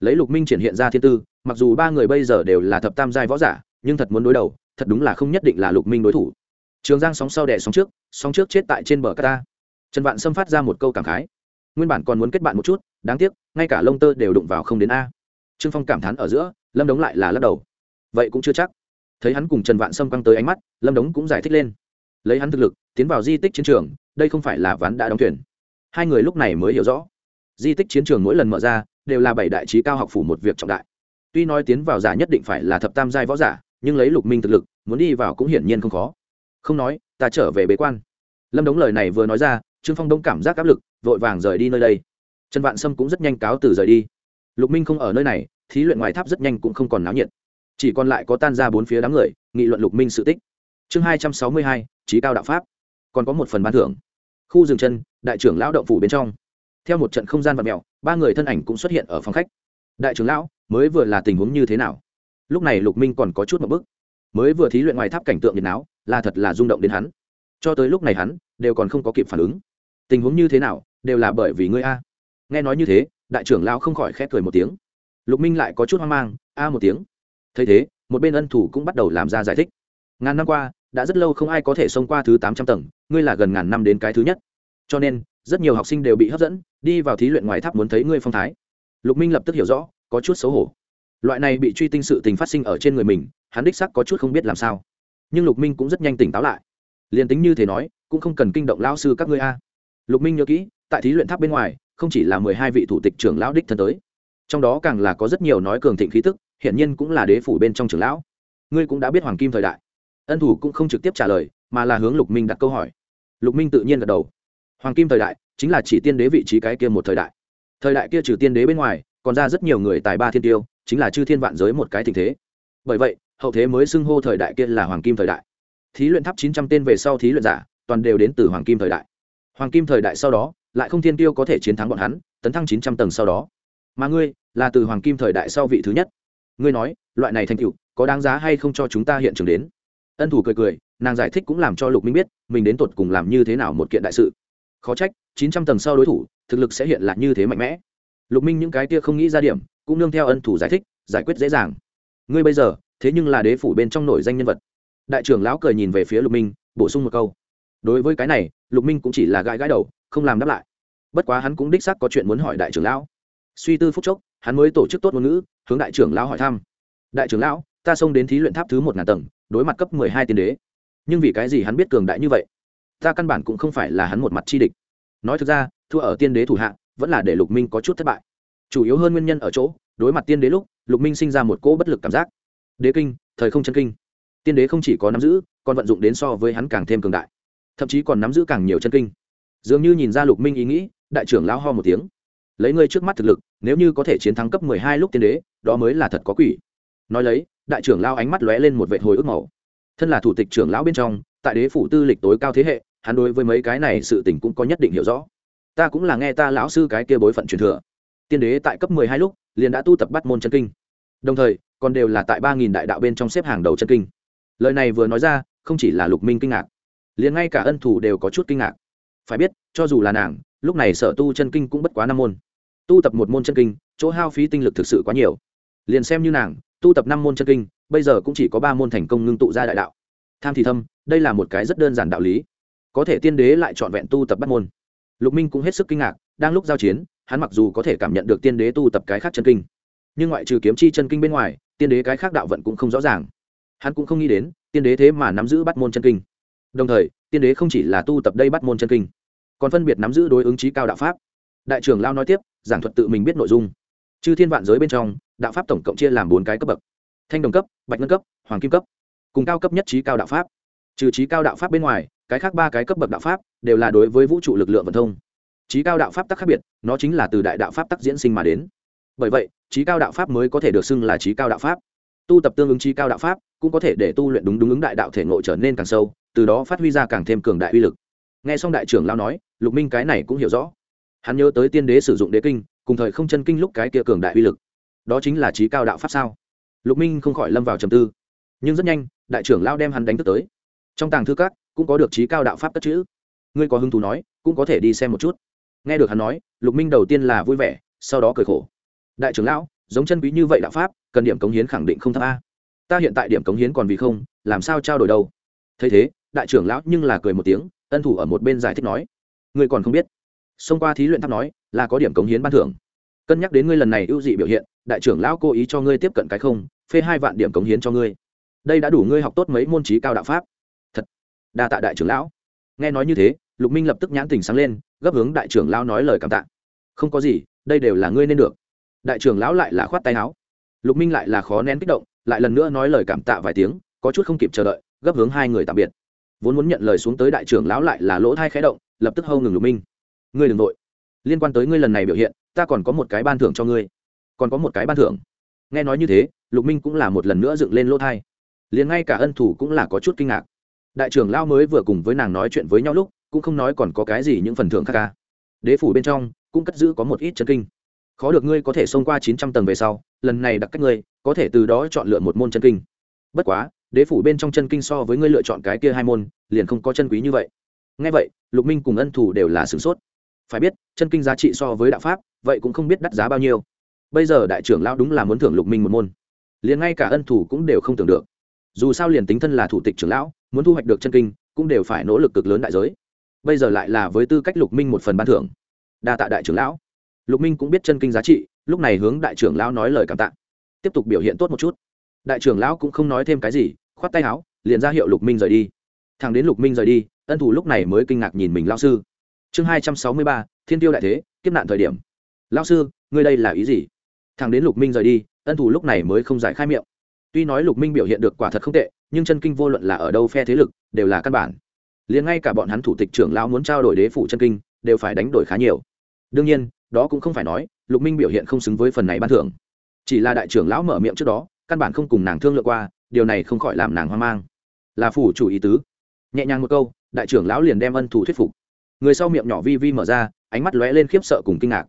Lấy lục minh triển hiện ra thiên tư, mặc dù ba người bây giờ đều là thập tam giai võ giả, nhưng thật muốn đối đầu, thật đúng là không nhất định là lục minh đối thủ. Trường giang sóng sau đẻ sóng trước sóng trước chết tại trên bờ ta. Trần vạn xâm phát ra một câu cảm khái. Nguyên bản còn muốn kết bạn một chút, đáng tiếc, ngay cả lông tơ đều đụng vào không đến a. Trương phong cảm thán ở giữa, lâm đống lại là lắc đầu. Vậy cũng chưa chắc. Thấy hắn cùng trần vạn sâm căng tới ánh mắt, lâm đống cũng giải thích lên. Lấy hắn thực lực, tiến vào di tích chiến trường, đây không phải là ván đã đóng thuyền hai người lúc này mới hiểu rõ. Di tích chiến trường mỗi lần mở ra, đều là bảy đại trí cao học phủ một việc trọng đại. Tuy nói tiến vào giả nhất định phải là thập tam giai võ giả, nhưng lấy lục minh thực lực, muốn đi vào cũng hiển nhiên không khó. Không nói, ta trở về bế quan. Lâm đống lời này vừa nói ra, trương phong đông cảm giác áp lực, vội vàng rời đi nơi đây. Trần vạn sâm cũng rất nhanh cáo từ rời đi. Lục minh không ở nơi này, thí luyện ngoài tháp rất nhanh cũng không còn náo nhiệt. Chỉ còn lại có tan ra bốn phía đám người, nghị luận lục minh sự tích. Chương hai trăm sáu mươi hai trí cao đạo pháp. Còn có một phần ban thưởng khu rừng chân đại trưởng lão động phủ bên trong. Theo một trận không gian vật mèo, ba người thân ảnh cũng xuất hiện ở phòng khách. Đại trưởng lão mới vừa là tình huống như thế nào? Lúc này lục minh còn có chút một bức mới vừa thí luyện ngoài tháp cảnh tượng nhiệt não là thật là rung động đến hắn. Cho tới lúc này hắn đều còn không có kịp phản ứng. Tình huống như thế nào đều là bởi vì ngươi a. Nghe nói như thế đại trưởng lão không khỏi khép cười một tiếng. Lục minh lại có chút hoang mang a một tiếng. Thấy thế một bên ân thủ cũng bắt đầu làm ra giải thích. Ngàn năm qua đã rất lâu không ai có thể xông qua thứ tám trăm tầng ngươi là gần ngàn năm đến cái thứ nhất. Cho nên, rất nhiều học sinh đều bị hấp dẫn, đi vào thí luyện ngoài tháp muốn thấy ngươi phong thái. Lục minh lập tức hiểu rõ, có chút xấu hổ. Loại này bị truy tinh sự tình phát sinh ở trên người mình, hắn đích sắc có chút không biết làm sao. Nhưng lục minh cũng rất nhanh tỉnh táo lại. Liền tính như thế nói, cũng không cần kinh động lao sư các ngươi a. Lục minh nhớ kỹ, tại thí luyện tháp bên ngoài, không chỉ là mười hai vị thủ tịch trưởng lão đích thân tới. Trong đó càng là có rất nhiều nói cường thịnh khí tức, hiển nhiên cũng là đế phủ bên trong trưởng lão. Ngươi cũng đã biết hoàng kim thời đại. Ân thủ cũng không trực tiếp trả lời, mà là hướng lục minh đặt câu hỏi lục minh tự nhiên gật đầu. Hoàng kim thời đại chính là chỉ tiên đế vị trí cái kia một thời đại. Thời đại kia trừ tiên đế bên ngoài, còn ra rất nhiều người tài ba thiên tiêu, chính là chư thiên vạn giới một cái tình thế. Bởi vậy, hậu thế mới xưng hô thời đại kia là hoàng kim thời đại. Thí luyện tháp chín trăm tên về sau thí luyện giả, toàn đều đến từ hoàng kim thời đại. Hoàng kim thời đại sau đó, lại không thiên tiêu có thể chiến thắng bọn hắn, tấn thăng chín trăm tầng sau đó. Mà ngươi, là từ hoàng kim thời đại sau vị thứ nhất. Ngươi nói, loại này thành tựu, có đáng giá hay không cho chúng ta hiện trường đến? Ân thủ cười cười nàng giải thích cũng làm cho lục minh biết mình đến tột cùng làm như thế nào một kiện đại sự. Khó trách, chín trăm tầng sau đối thủ, thực lực sẽ hiện là như thế mạnh mẽ. Lục minh những cái kia không nghĩ ra điểm, cũng nương theo ân thủ giải thích, giải quyết dễ dàng. Ngươi bây giờ, thế nhưng là đế phủ bên trong nổi danh nhân vật. Đại trưởng lão cười nhìn về phía lục minh, bổ sung một câu. Đối với cái này, lục minh cũng chỉ là gãi gãi đầu, không làm đáp lại. Bất quá hắn cũng đích xác có chuyện muốn hỏi đại trưởng lão. Suy tư phúc chốc, hắn mới tổ chức tốt ngôn ngữ, hướng đại trưởng lão hỏi thăm. Đại trưởng lão, ta xông đến thí luyện tháp thứ một ngàn tầng, đối mặt cấp mười hai tiên đế nhưng vì cái gì hắn biết cường đại như vậy? Ta căn bản cũng không phải là hắn một mặt chi địch. Nói thực ra, thua ở tiên đế thủ hạ, vẫn là để lục minh có chút thất bại. Chủ yếu hơn nguyên nhân ở chỗ, đối mặt tiên đế lúc, lục minh sinh ra một cỗ bất lực cảm giác. Đế kinh, thời không chân kinh. Tiên đế không chỉ có nắm giữ, còn vận dụng đến so với hắn càng thêm cường đại. Thậm chí còn nắm giữ càng nhiều chân kinh. Dường như nhìn ra lục minh ý nghĩ, đại trưởng lão ho một tiếng. Lấy ngươi trước mắt thực lực, nếu như có thể chiến thắng cấp mười hai lúc tiên đế, đó mới là thật có quỷ. Nói lấy, đại trưởng lao ánh mắt lóe lên một vệ hồi ức màu thân là thủ tịch trưởng lão bên trong, tại đế phủ tư lịch tối cao thế hệ, hắn đối với mấy cái này sự tình cũng có nhất định hiểu rõ. Ta cũng là nghe ta lão sư cái kia bối phận truyền thừa. Tiên đế tại cấp mười hai lúc, liền đã tu tập bắt môn chân kinh. Đồng thời, còn đều là tại ba nghìn đại đạo bên trong xếp hàng đầu chân kinh. Lời này vừa nói ra, không chỉ là lục minh kinh ngạc, liền ngay cả ân thủ đều có chút kinh ngạc. Phải biết, cho dù là nàng, lúc này sở tu chân kinh cũng bất quá năm môn. Tu tập một môn chân kinh, chỗ hao phí tinh lực thực sự quá nhiều. Liền xem như nàng, tu tập năm môn chân kinh bây giờ cũng chỉ có ba môn thành công ngưng tụ ra đại đạo. Tham thì thâm, đây là một cái rất đơn giản đạo lý. Có thể tiên đế lại trọn vẹn tu tập bắt môn. Lục minh cũng hết sức kinh ngạc, đang lúc giao chiến, hắn mặc dù có thể cảm nhận được tiên đế tu tập cái khác chân kinh, nhưng ngoại trừ kiếm chi chân kinh bên ngoài, tiên đế cái khác đạo vận cũng không rõ ràng. Hắn cũng không nghĩ đến, tiên đế thế mà nắm giữ bắt môn chân kinh. Đồng thời, tiên đế không chỉ là tu tập đây bắt môn chân kinh, còn phân biệt nắm giữ đối ứng trí cao đạo pháp. Đại trưởng lao nói tiếp, giảng thuật tự mình biết nội dung. Chư thiên vạn giới bên trong, đạo pháp tổng cộng chia làm bốn cái cấp bậc thanh đồng cấp, bạch ngân cấp, hoàng kim cấp, cùng cao cấp nhất trí cao đạo pháp. Trừ trí cao đạo pháp bên ngoài, cái khác ba cái cấp bậc đạo pháp đều là đối với vũ trụ lực lượng vận thông. Trí cao đạo pháp tắc khác biệt, nó chính là từ đại đạo pháp tắc diễn sinh mà đến. Bởi vậy, trí cao đạo pháp mới có thể được xưng là trí cao đạo pháp. Tu tập tương ứng trí cao đạo pháp cũng có thể để tu luyện đúng đúng ứng đại đạo thể ngộ trở nên càng sâu, từ đó phát huy ra càng thêm cường đại uy lực. N g h e xong đại trưởng lao nói, lục minh cái này cũng hiểu rõ. Hắn nhớ tới tiên đế sử dụng đế kinh, cùng thời không chân kinh lúc cái kia cường đại uy lực. Đó chính là trí cao đạo pháp sao? Lục minh không khỏi lâm vào trầm tư. Nhưng rất nhanh, đại trưởng lao đem hắn đánh thức tới. Trong tàng thư các, cũng có được trí cao đạo pháp cất chữ. Ngươi có hứng thú nói, cũng có thể đi xem một chút. Nghe được hắn nói, lục minh đầu tiên là vui vẻ, sau đó cười khổ. Đại trưởng lão, giống chân quý như vậy đạo pháp, cần điểm cống hiến khẳng định không thấp a. Ta hiện tại điểm cống hiến còn vì không, làm sao trao đổi đâu? Thấy thế, đại trưởng lão nhưng là cười một tiếng, ân thủ ở một bên giải thích nói. Ngươi còn không biết. Xông qua thí luyện tháp nói, là có điểm cống hiến ban thưởng. Cân nhắc đến ngươi lần này ưu dị biểu hiện, đại trưởng lão cố ý cho ngươi tiếp cận cái không phê hai vạn điểm cống hiến cho ngươi. Đây đã đủ ngươi học tốt mấy môn trí cao đạo pháp. Thật. Đa tạ đại trưởng lão. Nghe nói như thế, lục minh lập tức nhãn tình sáng lên, gấp hướng đại trưởng lão nói lời cảm tạ. Không có gì, đây đều là ngươi nên được. Đại trưởng lão lại là khoát tay áo. Lục minh lại là khó nén kích động, lại lần nữa nói lời cảm tạ vài tiếng, có chút không kịp chờ đợi, gấp hướng hai người tạm biệt. Vốn muốn nhận lời xuống tới đại trưởng lão lại là lỗ thai khẽ động, lập tức hâu ngừng lục minh. Ngươi đừng nội liên quan tới ngươi lần này biểu hiện, ta còn có một cái ban thưởng cho ngươi. Còn có một cái ban thưởng nghe nói như thế, lục minh cũng là một lần nữa dựng lên lỗ thai. Liền ngay cả ân thủ cũng là có chút kinh ngạc. Đại trưởng lao mới vừa cùng với nàng nói chuyện với nhau lúc, cũng không nói còn có cái gì những phần thưởng khác ca đế phủ bên trong, cũng cất giữ có một ít chân kinh. Khó được ngươi có thể xông qua chín trăm tầng về sau, lần này đặc cách ngươi, có thể từ đó chọn lựa một môn chân kinh. Bất quá, đế phủ bên trong chân kinh so với ngươi lựa chọn cái kia hai môn, liền không có chân quý như vậy. Ngay vậy, lục minh cùng ân thủ đều là sửng sốt. Phải biết, chân kinh giá trị so với đạo pháp, vậy cũng không biết đắt giá bao nhiêu bây giờ đại trưởng lão đúng là muốn thưởng lục minh một môn. Liền ngay cả ân thủ cũng đều không tưởng được. Dù sao liền tính thân là thủ tịch trưởng lão, muốn thu hoạch được chân kinh, cũng đều phải nỗ lực cực lớn đại giới. Bây giờ lại là với tư cách lục minh một phần ban thưởng. Đa tạ đại trưởng lão. Lục minh cũng biết chân kinh giá trị, lúc này hướng đại trưởng lão nói lời cảm tạ. Tiếp tục biểu hiện tốt một chút. Đại trưởng lão cũng không nói thêm cái gì, khoát tay áo, liền ra hiệu lục minh rời đi. Thằng đến lục minh rời đi, ân thủ lúc này mới kinh ngạc nhìn mình lao sư. Chương hai trăm sáu mươi ba, thiên tiêu đại thế, kiếp nạn thời điểm. Lao sư, ngươi đây là ý gì? Thằng đến lục minh rời đi, ân thủ lúc này mới không giải khai miệng. Tuy nói lục minh biểu hiện được quả thật không tệ, nhưng chân kinh vô luận là ở đâu phe thế lực, đều là căn bản. Liền ngay cả bọn hắn thủ tịch trưởng lão muốn trao đổi đế phủ chân kinh, đều phải đánh đổi khá nhiều. Đương nhiên, đó cũng không phải nói, lục minh biểu hiện không xứng với phần này ban thưởng. Chỉ là đại trưởng lão mở miệng trước đó, căn bản không cùng nàng thương lượng qua, điều này không khỏi làm nàng hoang mang. Là phủ chủ ý tứ. Nhẹ nhàng một câu, đại trưởng lão liền đem ân thủ thuyết phục. Người sau miệng nhỏ vi vi mở ra, ánh mắt lóe lên khiếp sợ cùng kinh ngạc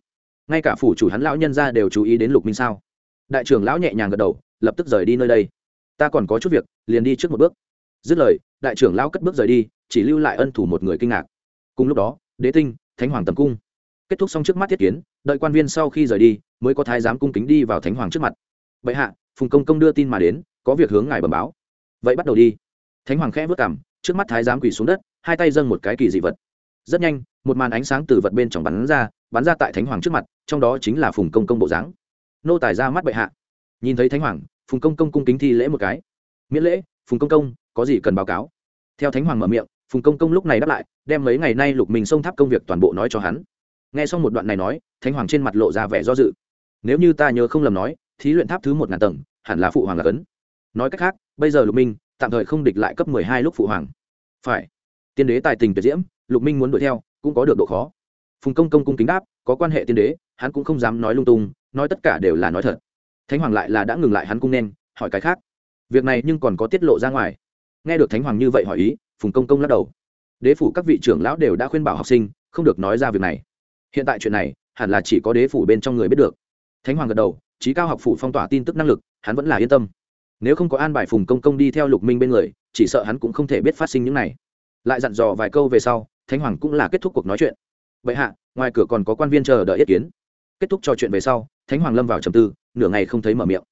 ngay cả phủ chủ hắn lão nhân ra đều chú ý đến lục minh sao? Đại trưởng lão nhẹ nhàng gật đầu, lập tức rời đi nơi đây. Ta còn có chút việc, liền đi trước một bước. Dứt lời, đại trưởng lão cất bước rời đi, chỉ lưu lại ân thủ một người kinh ngạc. Cùng lúc đó, đế tinh, thánh hoàng tầm cung. Kết thúc xong trước mắt thiết kiến, đợi quan viên sau khi rời đi, mới có thái giám cung kính đi vào thánh hoàng trước mặt. Vậy hạ, phùng công công đưa tin mà đến, có việc hướng ngài bẩm báo. Vậy bắt đầu đi. Thánh hoàng khẽ vất cảm trước mắt thái giám quỳ xuống đất, hai tay dâng một cái kỳ dị vật rất nhanh, một màn ánh sáng từ vật bên trong bắn ra bắn ra tại thánh hoàng trước mặt, trong đó chính là phùng công công bộ dáng. Nô tài ra mắt bệ hạ. Nhìn thấy thánh hoàng, phùng công công cung kính thi lễ một cái. Miễn lễ, phùng công công, có gì cần báo cáo? Theo thánh hoàng mở miệng, phùng công công lúc này đáp lại, đem mấy ngày nay lục mình xông tháp công việc toàn bộ nói cho hắn. Nghe xong một đoạn này nói, thánh hoàng trên mặt lộ ra vẻ do dự. Nếu như ta nhớ không lầm nói, thí luyện tháp thứ một ngàn tầng, hẳn là phụ hoàng là cấn. Nói cách khác, bây giờ lục minh tạm thời không địch lại cấp mười hai lúc phụ hoàng. Phải. Tiên đế tài tình tuyệt diễm lục minh muốn đuổi theo, cũng có được độ khó. Phùng công công cung kính đáp, có quan hệ tiên đế, hắn cũng không dám nói lung tung, nói tất cả đều là nói thật. Thánh hoàng lại là đã ngừng lại hắn cung nên, hỏi cái khác. Việc này nhưng còn có tiết lộ ra ngoài. Nghe được thánh hoàng như vậy hỏi ý, phùng công công lắc đầu. Đế phủ các vị trưởng lão đều đã khuyên bảo học sinh, không được nói ra việc này. Hiện tại chuyện này, hẳn là chỉ có đế phủ bên trong người biết được. Thánh hoàng gật đầu trí cao học phủ phong tỏa tin tức năng lực, hắn vẫn là yên tâm. Nếu không có an bài phùng công công đi theo lục minh bên người, chỉ sợ hắn cũng không thể biết phát sinh những này. Lại dặn dò vài câu về sau thánh hoàng cũng là kết thúc cuộc nói chuyện. Vậy hạ, ngoài cửa còn có quan viên chờ đợi ý kiến. Kết thúc trò chuyện về sau, thánh hoàng lâm vào trầm tư, nửa ngày không thấy mở miệng.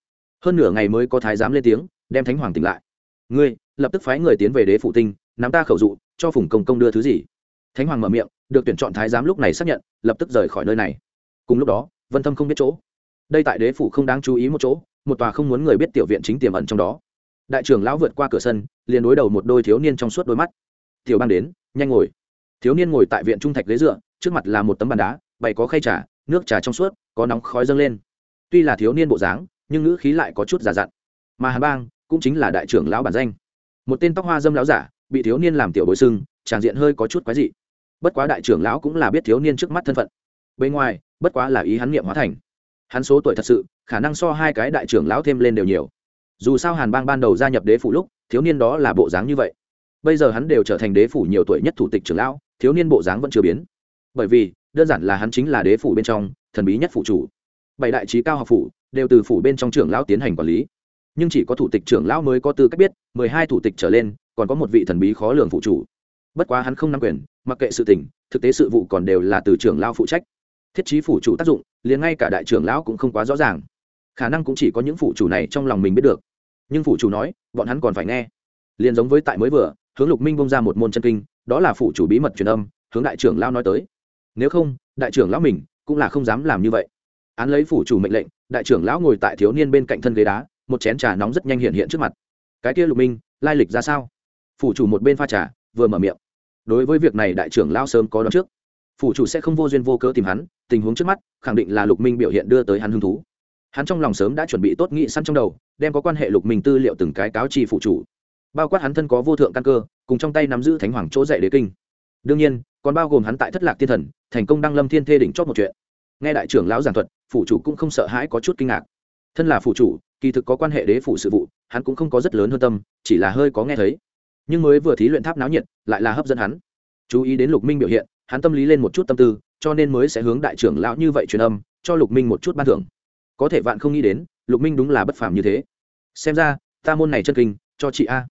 Hơn nửa ngày mới có thái giám lên tiếng, đem thánh hoàng tỉnh lại. Ngươi, lập tức phái người tiến về đế phụ tinh, nắm ta khẩu dụ, cho phùng công công đưa thứ gì? Thánh hoàng mở miệng, được tuyển chọn thái giám lúc này xác nhận, lập tức rời khỏi nơi này. Cùng lúc đó, vân thâm không biết chỗ. Đây tại đế phủ không đáng chú ý một chỗ, một tòa không muốn người biết tiểu viện chính tiềm ẩn trong đó. Đại trưởng lão vượt qua cửa sân, liền đối đầu một đôi thiếu niên trong suốt đôi mắt. Tiểu bang đến, nhanh ngồi thiếu niên ngồi tại viện trung thạch ghế dựa, trước mặt là một tấm bàn đá, bày có khay trà, nước trà trong suốt, có nóng khói dâng lên. Tuy là thiếu niên bộ dáng, nhưng ngữ khí lại có chút giả dặn. Mà hà bang cũng chính là đại trưởng lão bản danh. Một tên tóc hoa dâm lão giả, bị thiếu niên làm tiểu bối sưng, tràng diện hơi có chút quái dị. Bất quá đại trưởng lão cũng là biết thiếu niên trước mắt thân phận. Bên ngoài, bất quá là ý hắn nghiệm hóa thành. Hắn số tuổi thật sự, khả năng so hai cái đại trưởng lão thêm lên đều nhiều. Dù sao hàn bang ban đầu gia nhập đế phủ lúc, thiếu niên đó là bộ dáng như vậy. Bây giờ hắn đều trở thành đế phủ nhiều tuổi nhất thủ tịch trưởng lão thiếu niên bộ dáng vẫn chưa biến. Bởi vì, đơn giản là hắn chính là đế phủ bên trong, thần bí nhất phủ chủ. Bảy đại trí cao học phủ đều từ phủ bên trong trưởng lão tiến hành quản lý. Nhưng chỉ có thủ tịch trưởng lão mới có tư cách biết, mười hai thủ tịch trở lên, còn có một vị thần bí khó lường phụ chủ. Bất quá hắn không nắm quyền, mặc kệ sự tình, thực tế sự vụ còn đều là từ trưởng lão phụ trách. Thiết chí phủ chủ tác dụng, liền ngay cả đại trưởng lão cũng không quá rõ ràng. Khả năng cũng chỉ có những phụ chủ này trong lòng mình biết được. Nhưng phụ chủ nói, bọn hắn còn phải nghe. Liền giống với tại mới vừa, hướng lục minh bông ra một môn chân kinh đó là phụ chủ bí mật truyền âm, hướng đại trưởng lao nói tới. Nếu không, đại trưởng lão mình cũng là không dám làm như vậy. Án lấy phủ chủ mệnh lệnh, đại trưởng lão ngồi tại thiếu niên bên cạnh thân ghế đá, một chén trà nóng rất nhanh hiện hiện trước mặt. Cái kia lục minh, lai lịch ra sao? Phủ chủ một bên pha trà, vừa mở miệng. Đối với việc này đại trưởng lão sớm có đón trước. Phủ chủ sẽ không vô duyên vô cớ tìm hắn, tình huống trước mắt, khẳng định là lục minh biểu hiện đưa tới hắn hứng thú. Hắn trong lòng sớm đã chuẩn bị tốt nghị săn trong đầu, đem có quan hệ lục minh tư liệu từng cái cáo chi phủ chủ bao quát hắn thân có vô thượng căn cơ, cùng trong tay nắm giữ thánh hoàng chỗ dạy đế kinh. Đương nhiên, còn bao gồm hắn tại thất lạc thiên thần, thành công đăng lâm thiên thê đỉnh chót một chuyện. Nghe đại trưởng lão giảng thuật, phủ chủ cũng không sợ hãi có chút kinh ngạc. Thân là phủ chủ, kỳ thực có quan hệ đế phủ sự vụ, hắn cũng không có rất lớn hơn tâm, chỉ là hơi có nghe thấy. Nhưng mới vừa thí luyện tháp náo nhiệt, lại là hấp dẫn hắn. Chú ý đến lục minh biểu hiện, hắn tâm lý lên một chút tâm tư, cho nên mới sẽ hướng đại trưởng lão như vậy truyền âm, cho lục minh một chút ban thưởng. Có thể vạn không nghĩ đến, lục minh đúng là bất phàm như thế. Xem ra, ta môn này chân kinh, cho chị a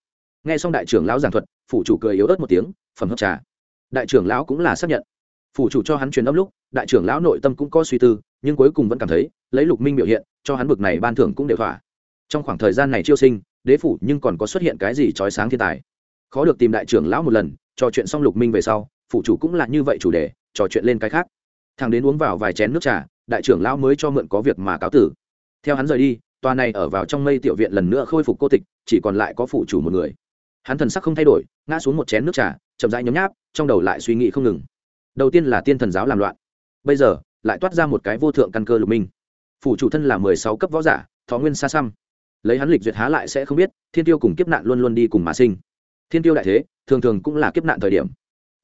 nghe xong đại trưởng lão giảng thuật, phủ chủ cười yếu ớt một tiếng, phẩm hấp trà. Đại trưởng lão cũng là xác nhận. Phủ chủ cho hắn truyền âm lúc, đại trưởng lão nội tâm cũng có suy tư, nhưng cuối cùng vẫn cảm thấy, lấy lục minh biểu hiện, cho hắn bực này ban thưởng cũng đều thỏa. Trong khoảng thời gian này chiêu sinh, đế phủ nhưng còn có xuất hiện cái gì trói sáng thiên tài? Khó được tìm đại trưởng lão một lần, trò chuyện xong lục minh về sau, phủ chủ cũng là như vậy chủ đề, trò chuyện lên cái khác. Thằng đến uống vào vài chén nước trà, đại trưởng lão mới cho mượn có việc mà cáo tử. Theo hắn rời đi, tòa này ở vào trong mây tiểu viện lần nữa khôi phục cô tịch, chỉ còn lại có phủ chủ một người hắn thần sắc không thay đổi, ngã xuống một chén nước trà, chậm rãi nhấm nháp, trong đầu lại suy nghĩ không ngừng. Đầu tiên là tiên thần giáo làm loạn. Bây giờ, lại toát ra một cái vô thượng căn cơ lục minh. Phủ chủ thân là mười sáu cấp võ giả, thọ nguyên xa xăm. Lấy hắn lịch duyệt há lại sẽ không biết, thiên tiêu cùng kiếp nạn luôn luôn đi cùng mà sinh. Thiên tiêu đại thế, thường thường cũng là kiếp nạn thời điểm.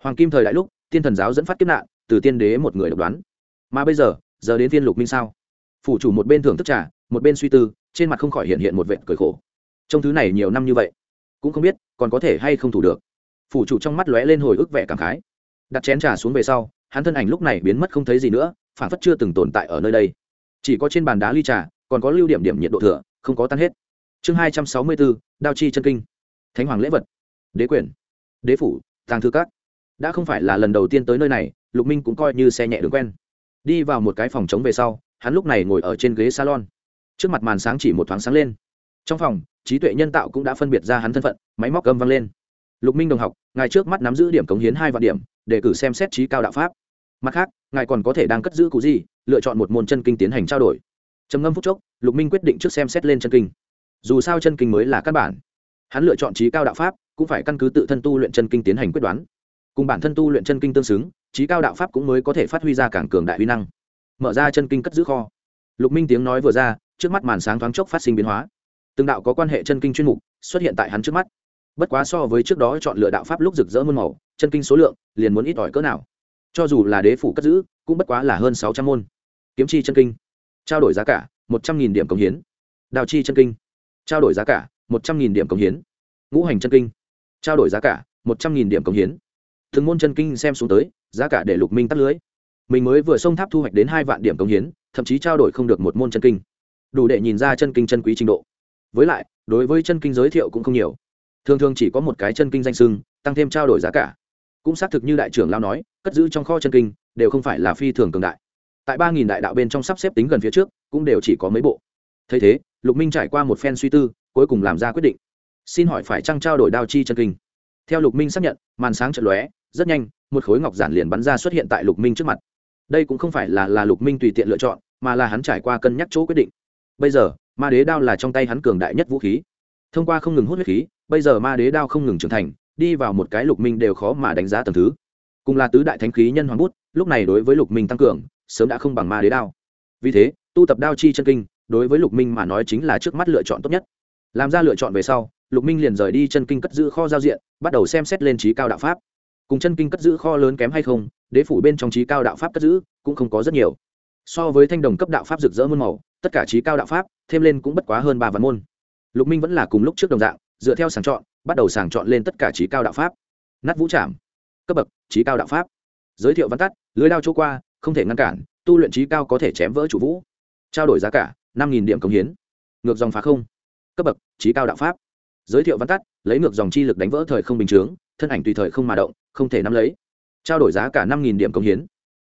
Hoàng kim thời đại lúc, tiên thần giáo dẫn phát kiếp nạn, từ tiên đế một người độc đoán. Mà bây giờ giờ đến tiên lục minh sao? Phủ chủ một bên thưởng thức trà, một bên suy tư, trên mặt không khỏi hiện hiện một vệ cười khổ. Trong thứ này nhiều năm như vậy, cũng không biết còn có thể hay không thủ được. Phủ chủ trong mắt lóe lên hồi ức vẻ cảm khái. Đặt chén trà xuống về sau, hắn thân ảnh lúc này biến mất không thấy gì nữa phản phất chưa từng tồn tại ở nơi đây. Chỉ có trên bàn đá ly trà, còn có lưu điểm điểm nhiệt độ thừa, không có tan hết. Chương hai trăm sáu mươi bốn, đao chi chân kinh. Thánh hoàng lễ vật. Đế quyền. Đế phủ, tàng thư các. Đã không phải là lần đầu tiên tới nơi này, lục minh cũng coi như xe nhẹ đường quen. Đi vào một cái phòng trống về sau, hắn lúc này ngồi ở trên ghế salon. Trước mặt màn sáng chỉ một thoáng sáng lên trong phòng, trí tuệ nhân tạo cũng đã phân biệt ra hắn thân phận, máy móc gầm vang lên. Lục minh đồng học, ngài trước mắt nắm giữ điểm cống hiến hai vạn điểm, để cử xem xét trí cao đạo pháp. Mặt khác, ngài còn có thể đang cất giữ cụ gì, lựa chọn một môn chân kinh tiến hành trao đổi. Trầm ngâm phút chốc, lục minh quyết định trước xem xét lên chân kinh. Dù sao chân kinh mới là căn bản. Hắn lựa chọn trí cao đạo pháp, cũng phải căn cứ tự thân tu luyện chân kinh tiến hành quyết đoán. Cùng bản thân tu luyện chân kinh tương xứng, trí cao đạo pháp cũng mới có thể phát huy ra cảng cường đại huy năng. Mở ra chân kinh cất giữ kho. Lục minh tiếng nói vừa ra, trước mắt màn sáng thoáng chốc phát sinh biến hóa từng đạo có quan hệ chân kinh chuyên mục xuất hiện tại hắn trước mắt. Bất quá so với trước đó chọn lựa đạo pháp lúc rực rỡ muôn màu, chân kinh số lượng liền muốn ít ỏi cỡ nào. Cho dù là đế phủ cất giữ, cũng bất quá là hơn sáu trăm môn. Kiếm chi chân kinh. Trao đổi giá cả, một trăm nghìn điểm cống hiến. Đào chi chân kinh. Trao đổi giá cả, một trăm nghìn điểm cống hiến. Ngũ hành chân kinh. Trao đổi giá cả, một trăm nghìn điểm cống hiến. Thường môn chân kinh xem xuống tới, giá cả để lục minh tắt lưới. Mình mới vừa xông tháp thu hoạch đến hai vạn điểm cống hiến, thậm chí trao đổi không được một môn chân kinh. Đủ để nhìn ra chân kinh chân quý trình độ với lại, đối với chân kinh giới thiệu cũng không nhiều. Thường thường chỉ có một cái chân kinh danh sưng tăng thêm trao đổi giá cả. Cũng xác thực như đại trưởng lao nói, cất giữ trong kho chân kinh, đều không phải là phi thường cường đại. Tại ba nghìn đại đạo bên trong sắp xếp tính gần phía trước, cũng đều chỉ có mấy bộ. Thấy thế, lục minh trải qua một phen suy tư, cuối cùng làm ra quyết định. Xin hỏi phải trăng trao đổi đao chi chân kinh? Theo lục minh xác nhận, màn sáng trận lóe, rất nhanh, một khối ngọc giản liền bắn ra xuất hiện tại lục minh trước mặt. Đây cũng không phải là là lục minh tùy tiện lựa chọn, mà là hắn trải qua cân nhắc chỗ quyết định. Bây giờ ma đế đao là trong tay hắn cường đại nhất vũ khí. Thông qua không ngừng hút huyết khí, bây giờ ma đế đao không ngừng trưởng thành, đi vào một cái lục minh đều khó mà đánh giá tầm thứ. Cùng là tứ đại thánh khí nhân hoàng bút, lúc này đối với lục minh tăng cường, sớm đã không bằng ma đế đao. Vì thế, tu tập đao chi chân kinh, đối với lục minh mà nói chính là trước mắt lựa chọn tốt nhất. Làm ra lựa chọn về sau, lục minh liền rời đi chân kinh cất giữ kho giao diện, bắt đầu xem xét lên trí cao đạo pháp. Cùng chân kinh cất giữ kho lớn kém hay không, đế phủ bên trong trí cao đạo pháp cất giữ cũng không có rất nhiều. So với thanh đồng cấp đạo pháp rực rỡ muôn màu tất cả trí cao đạo pháp, thêm lên cũng bất quá hơn ba vạn môn. Lục minh vẫn là cùng lúc trước đồng dạng, dựa theo sàng chọn, bắt đầu sàng chọn lên tất cả trí cao đạo pháp. Nát vũ trảm, cấp bậc, trí cao đạo pháp. Giới thiệu văn tắt, lưới đao chỗ qua, không thể ngăn cản, tu luyện trí cao có thể chém vỡ chủ vũ. Trao đổi giá cả, năm điểm công hiến. Ngược dòng phá không, cấp bậc, trí cao đạo pháp. Giới thiệu văn tắt, lấy ngược dòng chi lực đánh vỡ thời không bình chướng, thân ảnh tùy thời không mà động, không thể nắm lấy. Trao đổi giá cả năm điểm công hiến.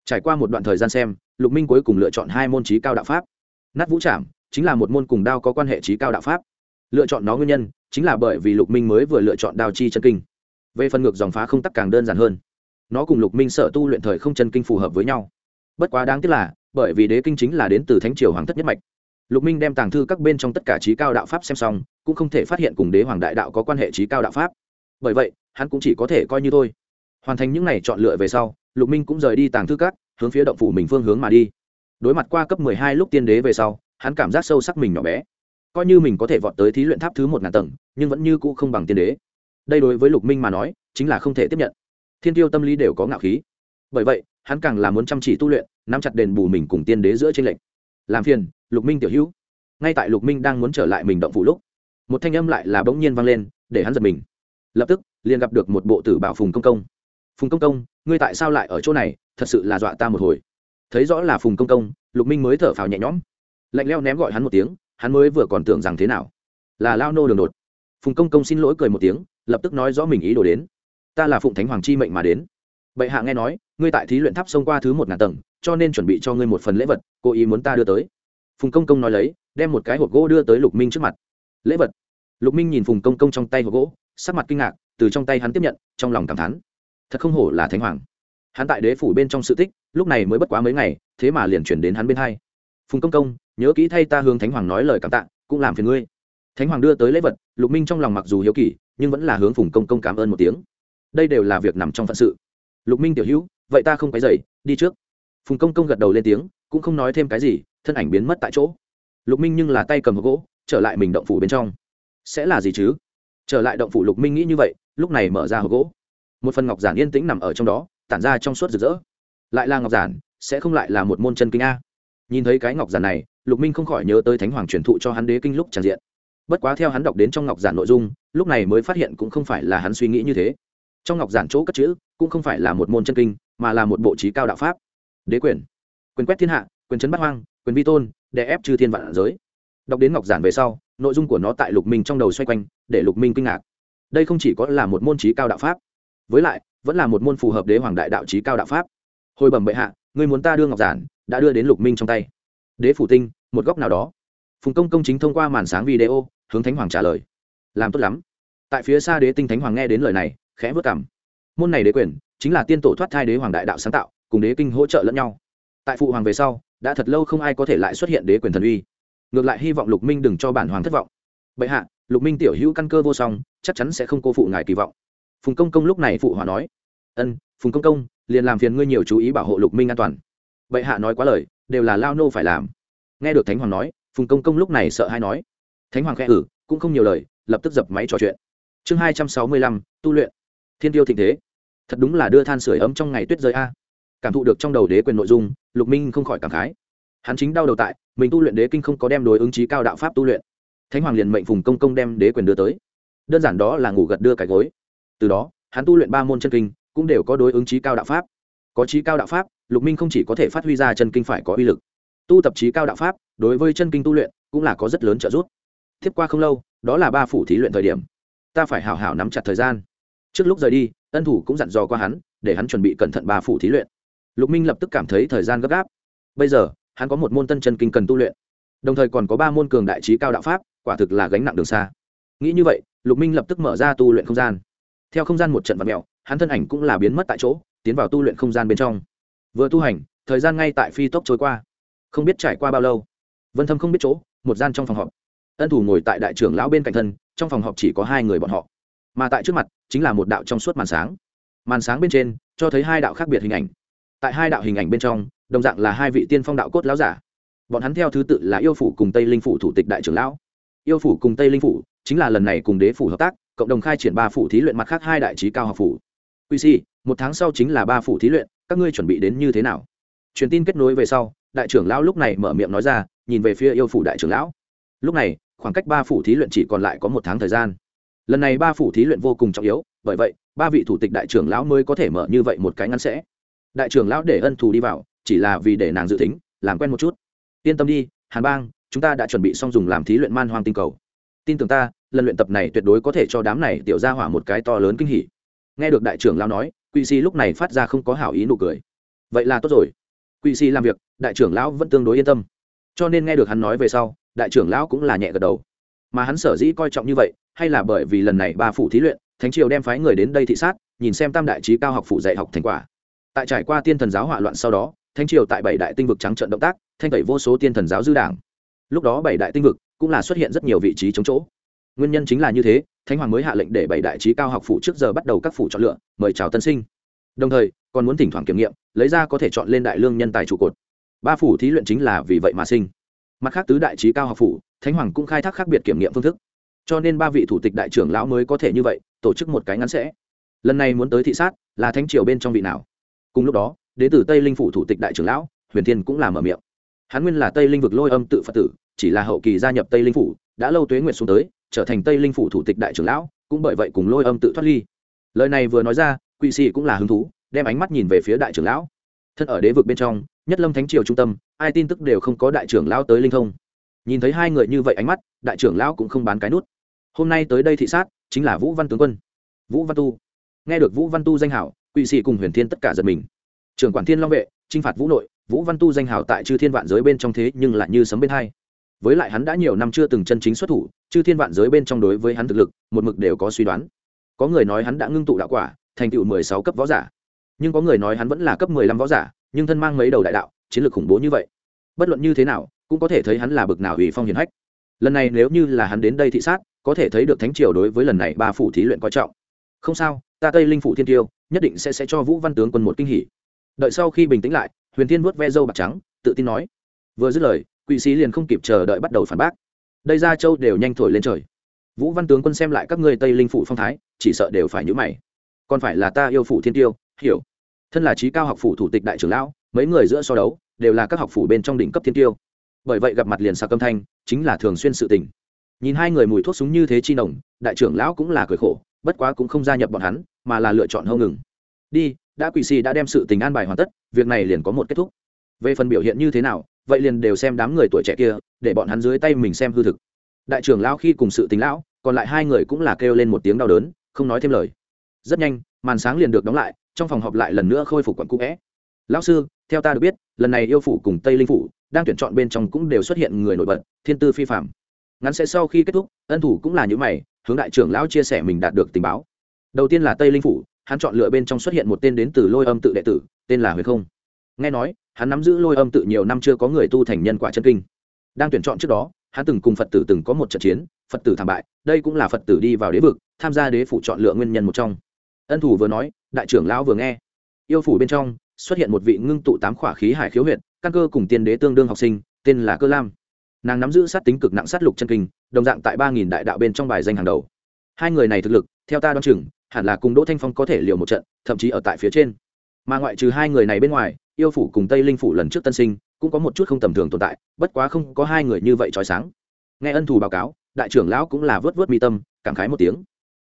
Trải qua một đoạn thời gian xem, lục minh cuối cùng lựa chọn hai môn trí cao đạo pháp nát vũ trảm chính là một môn cùng đao có quan hệ trí cao đạo pháp. Lựa chọn nó nguyên nhân chính là bởi vì lục minh mới vừa lựa chọn đao chi chân kinh. Về phần ngược dòng phá không tắc càng đơn giản hơn. Nó cùng lục minh sở tu luyện thời không chân kinh phù hợp với nhau. Bất quá đáng tiếc là, bởi vì đế kinh chính là đến từ thánh triều hoàng thất nhất mạch. Lục minh đem tàng thư các bên trong tất cả trí cao đạo pháp xem xong, cũng không thể phát hiện cùng đế hoàng đại đạo có quan hệ trí cao đạo pháp. Bởi vậy, hắn cũng chỉ có thể coi như thôi. Hoàn thành những n à y chọn lựa về sau, lục minh cũng rời đi tàng thư các, hướng phía động phủ mình phương hướng mà đi đối mặt qua cấp mười hai lúc tiên đế về sau, hắn cảm giác sâu sắc mình nhỏ bé. Coi như mình có thể vọt tới thí luyện tháp thứ một ngàn tầng, nhưng vẫn như cũ không bằng tiên đế. Đây đối với lục minh mà nói, chính là không thể tiếp nhận. Thiên tiêu tâm lý đều có ngạo khí. Bởi vậy, hắn càng là muốn chăm chỉ tu luyện, nắm chặt đền bù mình cùng tiên đế giữa trên lệnh làm phiền, lục minh tiểu hữu. Ngay tại lục minh đang muốn trở lại mình động phủ lúc, một thanh âm lại là bỗng nhiên vang lên, để hắn giật mình. Lập tức, liền gặp được một bộ tử bảo phùng công công. Phùng công công, ngươi tại sao lại ở chỗ này? Thật sự là dọa ta một hồi thấy rõ là phùng công công, lục minh mới thở phào nhẹ nhõm. Lạnh leo ném gọi hắn một tiếng, hắn mới vừa còn tưởng rằng thế nào. Là lao nô đường đột. Phùng công công xin lỗi cười một tiếng, lập tức nói rõ mình ý đồ đến. Ta là phụng thánh hoàng chi mệnh mà đến. Bệ hạ nghe nói, ngươi tại thí luyện tháp xông qua thứ một ngàn tầng, cho nên chuẩn bị cho ngươi một phần lễ vật, cố ý muốn ta đưa tới. Phùng công công nói lấy, đem một cái hộp gỗ đưa tới lục minh trước mặt. Lễ vật. Lục minh nhìn phùng công công trong tay hộp gỗ, sắc mặt kinh ngạc, từ trong tay hắn tiếp nhận, trong lòng cảm thán. Thật không hổ là thánh hoàng hắn tại đế phủ bên trong sự tích, lúc này mới bất quá mấy ngày, thế mà liền chuyển đến hắn bên hai. Phùng công công, nhớ kỹ thay ta hướng thánh hoàng nói lời cảm tạ, cũng làm phiền ngươi. Thánh hoàng đưa tới lễ vật, lục minh trong lòng mặc dù hiếu kỳ, nhưng vẫn là hướng phùng công công cảm ơn một tiếng. Đây đều là việc nằm trong phận sự. Lục minh tiểu hữu, vậy ta không cái dậy đi trước. Phùng công công gật đầu lên tiếng, cũng không nói thêm cái gì, thân ảnh biến mất tại chỗ. Lục minh nhưng là tay cầm hộp gỗ, trở lại mình động phủ bên trong. Sẽ là gì chứ? Trở lại động phủ lục minh nghĩ như vậy, lúc này mở ra hộp gỗ. Một phần ngọc giản yên tĩnh nằm ở trong đó tản ra trong suốt rực rỡ. Lại là ngọc giản, sẽ không lại là một môn chân kinh a. Nhìn thấy cái ngọc giản này, lục minh không khỏi nhớ tới thánh hoàng truyền thụ cho hắn đế kinh lúc tràn diện. Bất quá theo hắn đọc đến trong ngọc giản nội dung, lúc này mới phát hiện cũng không phải là hắn suy nghĩ như thế. Trong ngọc giản chỗ cất chữ, cũng không phải là một môn chân kinh, mà là một bộ trí cao đạo pháp. Đế quyền. Quyền quét thiên hạ, quyền chấn bắt hoang, quyền vi tôn, đè ép chư thiên vạn giới. Đọc đến ngọc giản về sau, nội dung của nó tại lục minh trong đầu xoay quanh, để lục minh kinh ngạc. Đây không chỉ có là một môn trí cao đạo pháp. Với lại vẫn là một môn phù hợp đế hoàng đại đạo trí cao đạo pháp. Hồi bẩm bệ hạ người muốn ta đưa ngọc giản, đã đưa đến lục minh trong tay. Đế phủ tinh, một góc nào đó. Phùng công công chính thông qua màn sáng video, hướng thánh hoàng trả lời. Làm tốt lắm. Tại phía xa đế tinh thánh hoàng nghe đến lời này, khẽ vất cảm. Môn này đế quyền, chính là tiên tổ thoát thai đế hoàng đại đạo sáng tạo, cùng đế kinh hỗ trợ lẫn nhau. Tại phụ hoàng về sau, đã thật lâu không ai có thể lại xuất hiện đế quyền thần uy. Ngược lại hy vọng lục minh đừng cho bản hoàng thất vọng. Bệ hạ, lục minh tiểu hữu căn cơ vô song, chắc chắn sẽ không cô phụ ngài kỳ vọng phùng công công lúc này phụ hòa nói, ân, phùng công công, liền làm phiền ngươi nhiều chú ý bảo hộ lục minh an toàn. Bệ hạ nói quá lời, đều là lao nô phải làm. Nghe được thánh hoàng nói, phùng công công lúc này sợ hay nói, thánh hoàng khẽ ử cũng không nhiều lời, lập tức dập máy trò chuyện. Chương hai trăm sáu mươi lăm, tu luyện. Thiên tiêu thịnh thế. Thật đúng là đưa than sửa ấm trong ngày tuyết rơi a. Cảm thụ được trong đầu đế quyền nội dung, lục minh không khỏi cảm khái. Hắn chính đau đầu tại, mình tu luyện đế kinh không có đem đối ứng trí cao đạo pháp tu luyện. Thánh hoàng liền mệnh phùng công công đem đế quyền đưa tới. Đơn giản đó là ngủ gật đưa cái gối từ đó, hắn tu luyện ba môn chân kinh, cũng đều có đối ứng trí cao đạo pháp. Có trí cao đạo pháp, lục minh không chỉ có thể phát huy ra chân kinh phải có uy lực, tu tập trí cao đạo pháp, đối với chân kinh tu luyện cũng là có rất lớn trợ giúp. Tiếp qua không lâu, đó là ba phủ thí luyện thời điểm. Ta phải hảo hảo nắm chặt thời gian. Trước lúc rời đi, ân thủ cũng dặn dò qua hắn, để hắn chuẩn bị cẩn thận ba phủ thí luyện. Lục minh lập tức cảm thấy thời gian gấp gáp. Bây giờ, hắn có một môn tân chân kinh cần tu luyện. Đồng thời còn có ba môn cường đại trí cao đạo pháp, quả thực là gánh nặng đường xa. Nghĩ như vậy, lục minh lập tức mở ra tu luyện không gian theo không gian một trận vật mèo, hắn thân ảnh cũng là biến mất tại chỗ tiến vào tu luyện không gian bên trong. Vừa tu hành thời gian ngay tại phi tốc trôi qua. Không biết trải qua bao lâu vân thâm không biết chỗ một gian trong phòng họp. Ân thủ ngồi tại đại trưởng lão bên cạnh thân trong phòng họp chỉ có hai người bọn họ. Mà tại trước mặt chính là một đạo trong suốt màn sáng. Màn sáng bên trên cho thấy hai đạo khác biệt hình ảnh. Tại hai đạo hình ảnh bên trong đồng dạng là hai vị tiên phong đạo cốt lão giả. Bọn hắn theo thứ tự là yêu phủ cùng tây linh phủ thủ tịch đại trưởng lão. Yêu phủ cùng tây linh phủ chính là lần này cùng đế phủ hợp tác cộng đồng khai triển ba phủ thí luyện mặt khác hai đại trí cao học phủ. Quy si, một tháng sau chính là ba phủ thí luyện, các ngươi chuẩn bị đến như thế nào? Truyền tin kết nối về sau, đại trưởng lão lúc này mở miệng nói ra, nhìn về phía yêu phủ đại trưởng lão. Lúc này, khoảng cách ba phủ thí luyện chỉ còn lại có một tháng thời gian. Lần này ba phủ thí luyện vô cùng trọng yếu, bởi vậy, ba vị thủ tịch đại trưởng lão mới có thể mở như vậy một cái ngăn sẽ. Đại trưởng lão để ân thù đi vào, chỉ là vì để nàng dự tính, làm quen một chút. Yên tâm đi, hàn bang, chúng ta đã chuẩn bị xong dùng làm thí luyện man hoang tinh cầu. Tin tưởng ta lần luyện tập này tuyệt đối có thể cho đám này tiểu ra hỏa một cái to lớn kinh hỉ. Nghe được đại trưởng lão nói quỵ sĩ lúc này phát ra không có hảo ý nụ cười. Vậy là tốt rồi. Quỵ sĩ làm việc, đại trưởng lão vẫn tương đối yên tâm. Cho nên nghe được hắn nói về sau, đại trưởng lão cũng là nhẹ gật đầu. Mà hắn sở dĩ coi trọng như vậy, hay là bởi vì lần này ba phủ thí luyện, thánh triều đem phái người đến đây thị sát, nhìn xem tam đại trí cao học phủ dạy học thành quả. Tại trải qua tiên thần giáo hỏa loạn sau đó, thánh triều tại bảy đại tinh vực trắng trận động tác, thanh tẩy vô số tiên thần giáo dư đảng. Lúc đó bảy đại tinh vực cũng là xuất hiện rất nhiều vị trí chống chỗ nguyên nhân chính là như thế, thánh hoàng mới hạ lệnh để bảy đại trí cao học phủ trước giờ bắt đầu các phủ chọn lựa, mời chào tân sinh. Đồng thời, còn muốn thỉnh thoảng kiểm nghiệm, lấy ra có thể chọn lên đại lương nhân tài trụ cột. Ba phủ thí luyện chính là vì vậy mà sinh. Mặt khác tứ đại trí cao học phủ, thánh hoàng cũng khai thác khác biệt kiểm nghiệm phương thức. Cho nên ba vị thủ tịch đại trưởng lão mới có thể như vậy, tổ chức một cái ngắn sẽ. Lần này muốn tới thị sát, là thánh triều bên trong vị nào? Cùng lúc đó đ ế từ tây linh phủ thủ tịch đại trưởng lão, huyền thiên cũng làm ở miệng. Hắn nguyên là tây linh vực lôi âm tự phật tử, chỉ là hậu kỳ gia nhập tây linh phủ, đã lâu tuế nguyện xuống tới trở thành tây linh phủ thủ tịch đại trưởng lão, cũng bởi vậy cùng lôi âm tự thoát ly. Lời này vừa nói ra quỵ sĩ cũng là hứng thú, đem ánh mắt nhìn về phía đại trưởng lão. Thân ở đế vực bên trong, nhất lâm thánh triều trung tâm, ai tin tức đều không có đại trưởng lão tới linh thông. Nhìn thấy hai người như vậy ánh mắt, đại trưởng lão cũng không bán cái nút. Hôm nay tới đây thị sát, chính là vũ văn tướng quân. Vũ văn tu. Nghe được vũ văn tu danh hảo quỵ sĩ cùng huyền thiên tất cả giật mình. Trưởng quản thiên long vệ t r i n h phạt vũ nội, vũ văn tu danh hảo tại chư thiên vạn giới bên trong thế nhưng lại như sấm bên hai với lại hắn đã nhiều năm chưa từng chân chính xuất thủ, chư thiên vạn giới bên trong đối với hắn thực lực, một mực đều có suy đoán. Có người nói hắn đã ngưng tụ đạo quả, thành tựu mười sáu cấp võ giả. Nhưng có người nói hắn vẫn là cấp mười lăm võ giả, nhưng thân mang mấy đầu đại đạo, chiến lược khủng bố như vậy. Bất luận như thế nào, cũng có thể thấy hắn là bực nào ủy phong hiền hách. Lần này nếu như là hắn đến đây thị sát, có thể thấy được thánh triều đối với lần này ba phủ thí luyện coi trọng. Không sao, ta tây linh phủ thiên tiêu, nhất định sẽ sẽ cho vũ văn tướng quân một kinh hỉ. Đợi sau khi bình tĩnh lại, huyền thiên vuốt ve dâu bạc trắng, tự tin nói. Vừa dứt lời quỵ sĩ liền không kịp chờ đợi bắt đầu phản bác. Đây ra châu đều nhanh thổi lên trời. Vũ văn tướng quân xem lại các ngươi tây linh phủ phong thái, chỉ sợ đều phải nhữ mày. Còn phải là ta yêu phủ thiên tiêu, hiểu. Thân là trí cao học phủ thủ tịch đại trưởng lão, mấy người giữa so đấu, đều là các học phủ bên trong đỉnh cấp thiên tiêu. Bởi vậy gặp mặt liền sạc âm thanh, chính là thường xuyên sự tình. Nhìn hai người mùi thuốc súng như thế chi nồng, đại trưởng lão cũng là cười khổ, bất quá cũng không gia nhập bọn hắn, mà là lựa chọn hâu ngừng. Đi, đã quỷ xì đã đem sự tình an bài hoàn tất, việc này liền có một kết thúc về phần biểu hiện như thế nào, vậy liền đều xem đám người tuổi trẻ kia, để bọn hắn dưới tay mình xem hư thực. Đại trưởng lão khi cùng sự tính lão, còn lại hai người cũng là kêu lên một tiếng đau đớn, không nói thêm lời. Rất nhanh, màn sáng liền được đóng lại, trong phòng họp lại lần nữa khôi phục quận cũ vẽ. Lão sư, theo ta được biết, lần này yêu phủ cùng tây linh phủ, đang tuyển chọn bên trong cũng đều xuất hiện người nổi bật, thiên tư phi phạm ngắn sẽ sau khi kết thúc, ân thủ cũng là những mày, hướng đại trưởng lão chia sẻ mình đạt được tình báo. Đầu tiên là tây linh phủ, hắn chọn lựa bên trong xuất hiện một tên đến từ lôi âm tự đệ tử, tên là huyền không. Nghe nói hắn nắm giữ lôi âm tự nhiều năm chưa có người tu thành nhân quả chân kinh. Đang tuyển chọn trước đó, hắn từng cùng phật tử từng có một trận chiến, phật tử thảm bại, đây cũng là phật tử đi vào đế vực, tham gia đế phủ chọn lựa nguyên nhân một trong. Ân thủ vừa nói, đại trưởng lão vừa nghe. Yêu phủ bên trong, xuất hiện một vị ngưng tụ tám khỏa khí hải khiếu huyện căn cơ cùng tiên đế tương đương học sinh, tên là cơ lam. Nàng nắm giữ sát tính cực nặng sát lục chân kinh, đồng dạng tại ba nghìn đại đạo bên trong bài danh hàng đầu. Hai người này thực lực, theo ta đoán chừng, hẳn là cùng đỗ thanh phong có thể liều một trận, thậm chí ở tại phía trên. Mà ngoại trừ hai người này bên ngoài yêu phủ cùng tây linh phủ lần trước tân sinh, cũng có một chút không tầm thường tồn tại, bất quá không có hai người như vậy trói sáng. Nghe ân thù báo cáo, đại trưởng lão cũng là vớt vớt mi tâm, cảm khái một tiếng.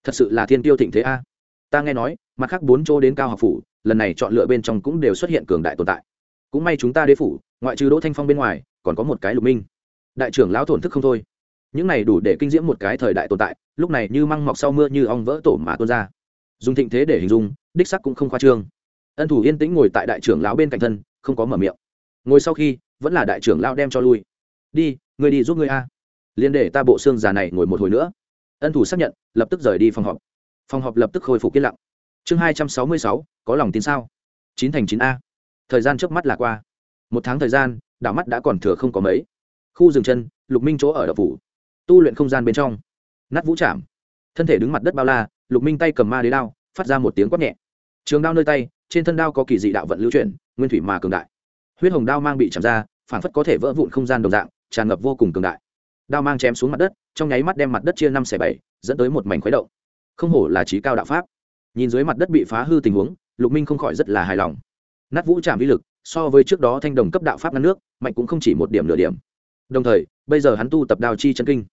Thật sự là thiên tiêu thịnh thế a. Ta nghe nói, mặt khác bốn chỗ đến cao học phủ, lần này chọn lựa bên trong cũng đều xuất hiện cường đại tồn tại. Cũng may chúng ta đế phủ, ngoại trừ đỗ thanh phong bên ngoài, còn có một cái lục minh. Đại trưởng lão thổn thức không thôi. Những này đủ để kinh diễm một cái thời đại tồn tại, lúc này như măng mọc sau mưa như ong vỡ tổ mà tuôn ra. Dùng thịnh thế để hình dung, đích sắc cũng không khoa trương ân thủ yên tĩnh ngồi tại đại trưởng lão bên cạnh thân, không có mở miệng. Ngồi sau khi, vẫn là đại trưởng lão đem cho lui. Đi người đi giúp người a. Liên để ta bộ xương già này ngồi một hồi nữa. Ân thủ xác nhận, lập tức rời đi phòng họp. Phòng họp lập tức khôi phục yên lặng. Chương hai trăm sáu mươi sáu, có lòng tin sao? Chín thành chín a. Thời gian trước mắt là qua. Một tháng thời gian, đảo mắt đã còn thừa không có mấy. Khu rừng chân, lục minh chỗ ở đậu phủ. Tu luyện không gian bên trong. Nát vũ chạm thân thể đứng mặt đất bao la, lục minh tay cầm ma đế đao, phát ra một tiếng quát nhẹ. Trường đao nơi tay trên thân đao có kỳ dị đạo vận lưu chuyển, nguyên thủy mà cường đại. Huyết hồng đao mang bị chạm ra, phản phất có thể vỡ vụn không gian đồng dạng, tràn ngập vô cùng cường đại. Đao mang chém xuống mặt đất, trong nháy mắt đem mặt đất chia năm xẻ bảy, dẫn tới một mảnh khuấy động. Không hổ là trí cao đạo pháp. Nhìn dưới mặt đất bị phá hư tình huống, lục minh không khỏi rất là hài lòng. Nát vũ trạm vi lực, so với trước đó thanh đồng cấp đạo pháp ngăn nước, mạnh cũng không chỉ một điểm nửa điểm. Đồng thời, bây giờ hắn tu tập đao chi chân kinh.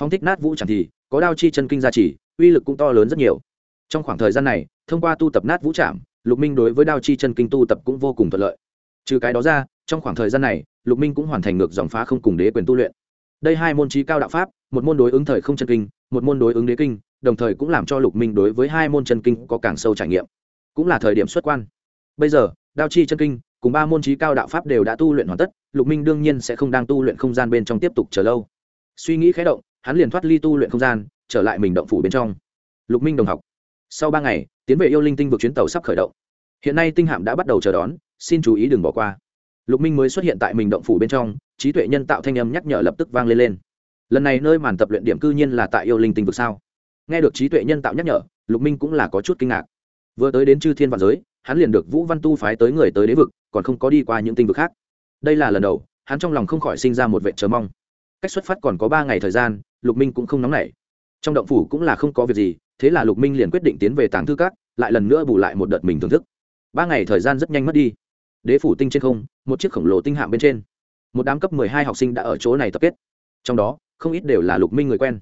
Phong thích nát vũ chẳng thì, có đao chi chân kinh gia trì, uy lực cũng to lớn rất nhiều. Trong khoảng thời gian này, thông qua tu tập nát vũ trạm lục minh đối với đao chi chân kinh tu tập cũng vô cùng thuận lợi. Trừ cái đó ra, trong khoảng thời gian này, lục minh cũng hoàn thành ngược dòng phá không cùng đế quyền tu luyện. Đây hai môn trí cao đạo pháp, một môn đối ứng thời không chân kinh, một môn đối ứng đế kinh, đồng thời cũng làm cho lục minh đối với hai môn chân kinh có càng sâu trải nghiệm. Cũng là thời điểm xuất quan. Bây giờ, đao chi chân kinh cùng ba môn trí cao đạo pháp đều đã tu luyện hoàn tất, lục minh đương nhiên sẽ không đang tu luyện không gian bên trong tiếp tục chờ lâu. Suy nghĩ khé động, hắn liền thoát ly tu luyện không gian, trở lại mình động phủ bên trong. Lục minh đồng học sau ba ngày, tiến về yêu linh tinh vực chuyến tàu sắp khởi động. Hiện nay tinh hạm đã bắt đầu chờ đón, xin chú ý đừng bỏ qua. Lục minh mới xuất hiện tại mình động phủ bên trong, trí tuệ nhân tạo thanh âm nhắc nhở lập tức vang lên lên. Lần này nơi màn tập luyện điểm cư nhiên là tại yêu linh tinh vực sao? Nghe được trí tuệ nhân tạo nhắc nhở, lục minh cũng là có chút kinh ngạc. Vừa tới đến chư thiên vạn giới, hắn liền được vũ văn tu phái tới người tới đế vực, còn không có đi qua những tinh vực khác. Đây là lần đầu, hắn trong lòng không khỏi sinh ra một vệ chờ mong. Cách xuất phát còn có ba ngày thời gian, lục minh cũng không nóng nảy. Trong động phủ cũng là không có việc gì thế là lục minh liền quyết định tiến về tàng thư các, lại lần nữa bù lại một đợt mình thưởng thức. Ba ngày thời gian rất nhanh mất đi. Đế phủ tinh trên không, một chiếc khổng lồ tinh hạm bên trên, một đám cấp mười hai học sinh đã ở chỗ này tập kết. Trong đó, không ít đều là lục minh người quen.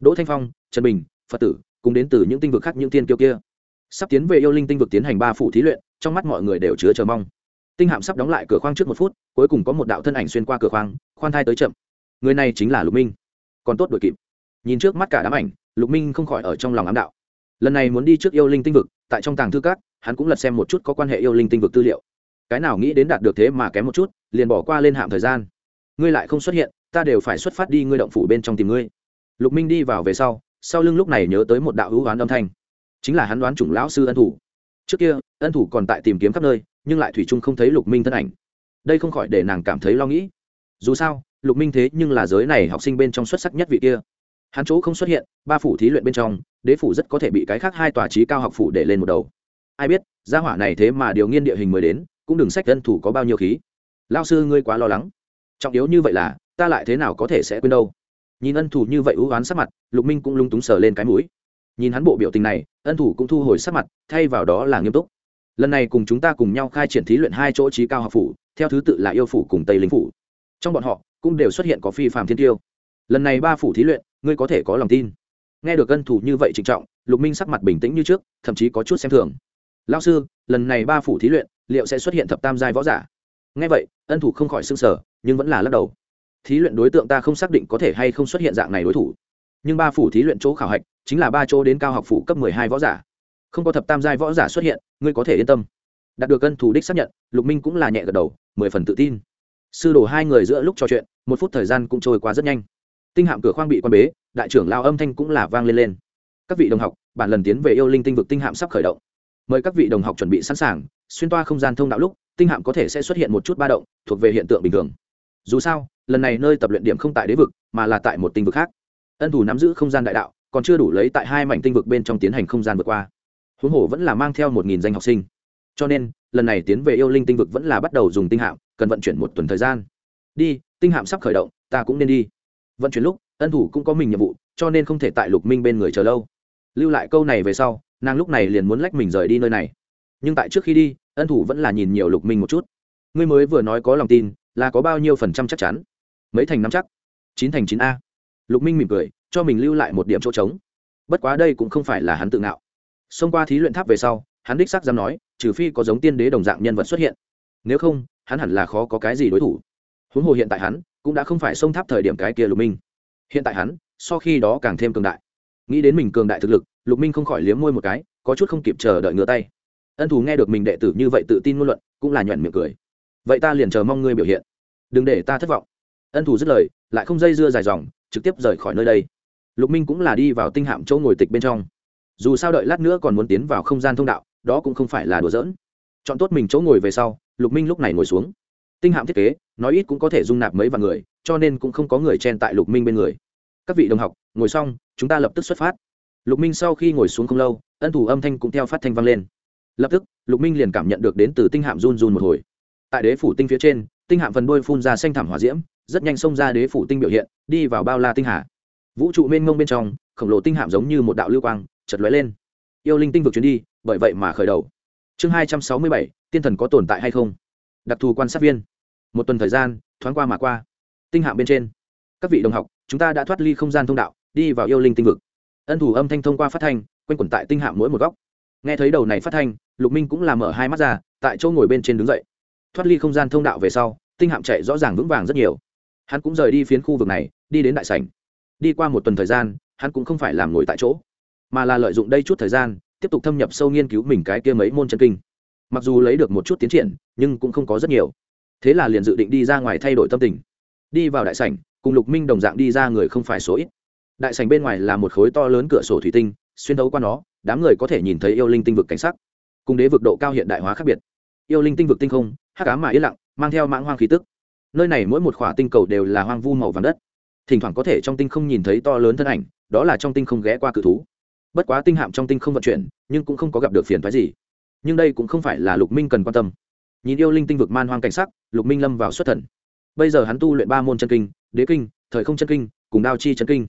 Đỗ thanh phong, trần bình, phật tử, cùng đến từ những tinh vực khác những tiên kiêu kia. Sắp tiến về yêu linh tinh vực tiến hành ba phủ thí luyện, trong mắt mọi người đều chứa chờ mong. Tinh hạm sắp đóng lại cửa khoang trước một phút, cuối cùng có một đạo thân ảnh xuyên qua cửa khoang, khoan thai tới chậm. Người này chính là lục minh. Còn tốt đuổi kịp. Nhìn trước mắt cả đám ảnh lục minh không khỏi ở trong lòng ám đạo. Lần này muốn đi trước yêu linh tinh vực, tại trong tàng thư cát hắn cũng lật xem một chút có quan hệ yêu linh tinh vực tư liệu. Cái nào nghĩ đến đạt được thế mà kém một chút, liền bỏ qua lên hạm thời gian. Ngươi lại không xuất hiện, ta đều phải xuất phát đi ngươi động phủ bên trong tìm ngươi. Lục minh đi vào về sau sau lưng lúc này nhớ tới một đạo hữu hoán âm thanh. Chính là hắn đoán chủng lão sư ân thủ. Trước kia, ân thủ còn tại tìm kiếm khắp nơi, nhưng lại thủy chung không thấy lục minh thân ảnh. Đây không khỏi để nàng cảm thấy lo nghĩ. Dù sao, lục minh thế nhưng là giới này học sinh bên trong xuất sắc nhất vị kia hắn chỗ không xuất hiện, ba phủ thí luyện bên trong, đế phủ rất có thể bị cái khác hai tòa trí cao học phủ để lên một đầu. Ai biết, gia hỏa này thế mà điều nghiên địa hình mới đến, cũng đừng sách ân thủ có bao nhiêu khí. Lao sư ngươi quá lo lắng. Trọng yếu như vậy là, ta lại thế nào có thể sẽ quên đâu. Nhìn ân thủ như vậy ưu oán sắc mặt, lục minh cũng lung túng sờ lên cái mũi. Nhìn hắn bộ biểu tình này, ân thủ cũng thu hồi sắc mặt, thay vào đó là nghiêm túc. Lần này cùng chúng ta cùng nhau khai triển thí luyện hai chỗ trí cao học phủ, theo thứ tự là yêu phủ cùng tây lính phủ. Trong bọn họ, cũng đều xuất hiện có phi phạm thiên tiêu lần này ba phủ thí luyện, ngươi có thể có lòng tin. Nghe được ân thủ như vậy trịnh trọng, lục minh sắc mặt bình tĩnh như trước, thậm chí có chút xem thường. Lao sư, lần này ba phủ thí luyện, liệu sẽ xuất hiện thập tam giai võ giả? Nghe vậy, ân thủ không khỏi s ư n g sở nhưng vẫn là lắc đầu. Thí luyện đối tượng ta không xác định có thể hay không xuất hiện dạng này đối thủ. Nhưng ba phủ thí luyện chỗ khảo hạch, chính là ba chỗ đến cao học phủ cấp mười hai võ giả. Không có thập tam giai võ giả xuất hiện, ngươi có thể yên tâm. Đạt được ân thủ đích xác nhận, lục minh cũng là nhẹ gật đầu, mười phần tự tin. Sư đổ hai người giữa lúc trò chuyện, một phút thời gian cũng trôi qua rất nhanh tinh hạm cửa khoang bị quan bế, đại trưởng lao âm thanh cũng là vang lên lên. Các vị đồng học, bản lần tiến về yêu linh tinh vực tinh hạm sắp khởi động. Mời các vị đồng học chuẩn bị sẵn sàng, xuyên toa không gian thông đạo lúc, tinh hạm có thể sẽ xuất hiện một chút ba động, thuộc về hiện tượng bình thường. Dù sao, lần này nơi tập luyện điểm không tại đế vực, mà là tại một tinh vực khác. Ân thủ nắm giữ không gian đại đạo, còn chưa đủ lấy tại hai mảnh tinh vực bên trong tiến hành không gian vượt qua. Huống hồ vẫn là mang theo một nghìn danh học sinh. Cho nên, lần này tiến về yêu linh tinh vực vẫn là bắt đầu dùng tinh hạm, cần vận chuyển một tuần thời gian. Đi, tinh hạm sắp khởi động, ta cũng nên đi vận chuyển lúc, ân thủ cũng có mình nhiệm vụ, cho nên không thể tại lục minh bên người chờ lâu. Lưu lại câu này về sau, nàng lúc này liền muốn lách mình rời đi nơi này. Nhưng tại trước khi đi, ân thủ vẫn là nhìn nhiều lục minh một chút. Ngươi mới vừa nói có lòng tin, là có bao nhiêu phần trăm chắc chắn? Mấy thành năm chắc? Chín thành chín a. Lục minh mỉm cười, cho mình lưu lại một điểm chỗ trống. Bất quá đây cũng không phải là hắn tự ngạo. Xông qua thí luyện tháp về sau, hắn đích xác dám nói, trừ phi có giống tiên đế đồng dạng nhân vật xuất hiện. Nếu không, hắn hẳn là khó có cái gì đối thủ huống hồ hiện tại hắn cũng đã không phải sông tháp thời điểm cái kia lục minh. Hiện tại hắn, so khi đó càng thêm cường đại. Nghĩ đến mình cường đại thực lực, lục minh không khỏi liếm môi một cái, có chút không kịp chờ đợi ngửa tay. Ân thù nghe được mình đệ tử như vậy tự tin ngôn luận, cũng là nhuận miệng cười. Vậy ta liền chờ mong ngươi biểu hiện. Đừng để ta thất vọng. Ân thù dứt lời, lại không dây dưa dài dòng, trực tiếp rời khỏi nơi đây. Lục minh cũng là đi vào tinh hạm chỗ ngồi tịch bên trong. Dù sao đợi lát nữa còn muốn tiến vào không gian thông đạo, đó cũng không phải là đùa giỡn. Chọn tốt mình chỗ ngồi về sau, lục minh lúc này ngồi xuống tinh hạm thiết kế, nói ít cũng có thể dung nạp mấy vạn người, cho nên cũng không có người chen tại lục minh bên người. Các vị đồng học, ngồi xong, chúng ta lập tức xuất phát. Lục minh sau khi ngồi xuống không lâu, ân thủ âm thanh cũng theo phát thanh vang lên. Lập tức, lục minh liền cảm nhận được đến từ tinh hạm run run một hồi. Tại đế phủ tinh phía trên, tinh hạm phần đôi phun ra xanh thảm hỏa diễm, rất nhanh xông ra đế phủ tinh biểu hiện, đi vào bao la tinh hà. Vũ trụ mênh mông bên trong, khổng lồ tinh hạm giống như một đạo lưu quang chật lóe lên. Yêu linh tinh vực chuyến đi, bởi vậy mà khởi đầu. Chương hai trăm sáu mươi bảy, tiên thần có tồn tại hay không? Đặc thù quan sát viên. Một tuần thời gian, thoáng qua mà qua. Tinh hạng bên trên. Các vị đồng học, chúng ta đã thoát ly không gian thông đạo, đi vào yêu linh tinh vực. Ân thủ âm thanh thông qua phát thanh, quanh quẩn tại tinh hạng mỗi một góc. Nghe thấy đầu này phát thanh, lục minh cũng làm mở hai mắt ra, tại chỗ ngồi bên trên đứng dậy. Thoát ly không gian thông đạo về sau, tinh hạm chạy rõ ràng vững vàng rất nhiều. Hắn cũng rời đi phiến khu vực này, đi đến đại sảnh. Đi qua một tuần thời gian, hắn cũng không phải làm ngồi tại chỗ, mà là lợi dụng đây chút thời gian, tiếp tục thâm nhập sâu nghiên cứu mình cái kia mấy môn chân kinh mặc dù lấy được một chút tiến triển, nhưng cũng không có rất nhiều. Thế là liền dự định đi ra ngoài thay đổi tâm tình. Đi vào đại sảnh, cùng lục minh đồng dạng đi ra người không phải số ít. Đại sảnh bên ngoài là một khối to lớn cửa sổ thủy tinh, xuyên thấu qua nó, đám người có thể nhìn thấy yêu linh tinh vực cảnh sắc. Cùng đế vực độ cao hiện đại hóa khác biệt. Yêu linh tinh vực tinh không, hắc ám mà yên lặng, mang theo mãng hoang khí tức. Nơi này mỗi một khỏa tinh cầu đều là hoang vu màu vàng đất. Thỉnh thoảng có thể trong tinh không nhìn thấy to lớn thân ảnh, đó là trong tinh không ghé qua cự thú. Bất quá tinh hạm trong tinh không vận chuyển, nhưng cũng không có gặp được phiền phái gì nhưng đây cũng không phải là lục minh cần quan tâm. Nhìn yêu linh tinh vực man hoang cảnh sắc, lục minh lâm vào xuất thần. Bây giờ hắn tu luyện ba môn chân kinh, đế kinh, thời không chân kinh, cùng đao chi chân kinh.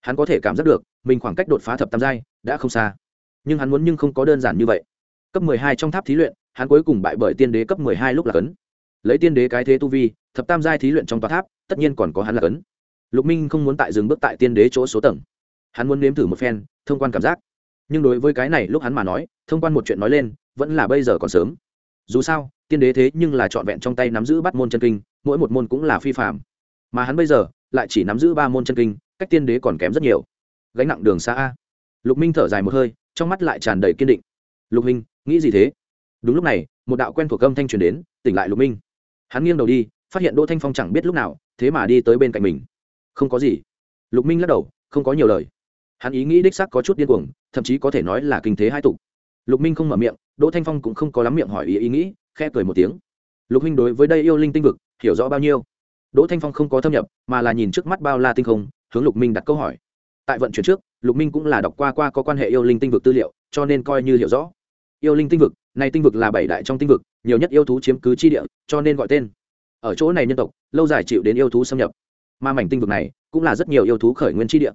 Hắn có thể cảm giác được, mình khoảng cách đột phá thập tam giai đã không xa. Nhưng hắn muốn nhưng không có đơn giản như vậy. Cấp mười hai trong tháp thí luyện, hắn cuối cùng bại bởi tiên đế cấp mười hai lúc là cấn. Lấy tiên đế cái thế tu vi, thập tam giai thí luyện trong tòa tháp, tất nhiên còn có hắn là cấn. Lục minh không muốn tại dừng bước tại tiên đế chỗ số tầng. Hắn muốn nếm thử một phen, thông quan cảm giác. Nhưng đối với cái này lúc hắn mà nói, thông quan một chuyện nói lên vẫn là bây giờ còn sớm. Dù sao, tiên đế thế nhưng là trọn vẹn trong tay nắm giữ bắt môn chân kinh, mỗi một môn cũng là phi phạm mà hắn bây giờ lại chỉ nắm giữ ba môn chân kinh, cách tiên đế còn kém rất nhiều. Gánh nặng đường xa a. Lục minh thở dài một hơi, trong mắt lại tràn đầy kiên định. Lục minh, nghĩ gì thế? Đúng lúc này, một đạo quen thuộc âm thanh truyền đến, tỉnh lại lục minh. Hắn nghiêng đầu đi, phát hiện đỗ thanh phong chẳng biết lúc nào, thế mà đi tới bên cạnh mình. Không có gì. Lục minh lắc đầu, không có nhiều lời. Hắn ý nghĩ đích sắc có chút điên cuồng, thậm chí có thể nói là kinh thế hai tục lục minh không mở miệng đỗ thanh phong cũng không có lắm miệng hỏi ý ý nghĩ khe cười một tiếng. Lục minh đối với đây yêu linh tinh vực, hiểu rõ bao nhiêu? Đỗ thanh phong không có thâm nhập, mà là nhìn trước mắt bao la tinh không, hướng lục minh đặt câu hỏi. Tại vận chuyển trước, lục minh cũng là đọc qua qua có quan hệ yêu linh tinh vực tư liệu, cho nên coi như hiểu rõ. Yêu linh tinh vực này tinh vực là bảy đại trong tinh vực, nhiều nhất yêu thú chiếm cứ chi địa, cho nên gọi tên. Ở chỗ này nhân tộc, lâu dài chịu đến yêu thú xâm nhập. Mà mảnh tinh vực này, cũng là rất nhiều yêu thú khởi nguyên chi địa.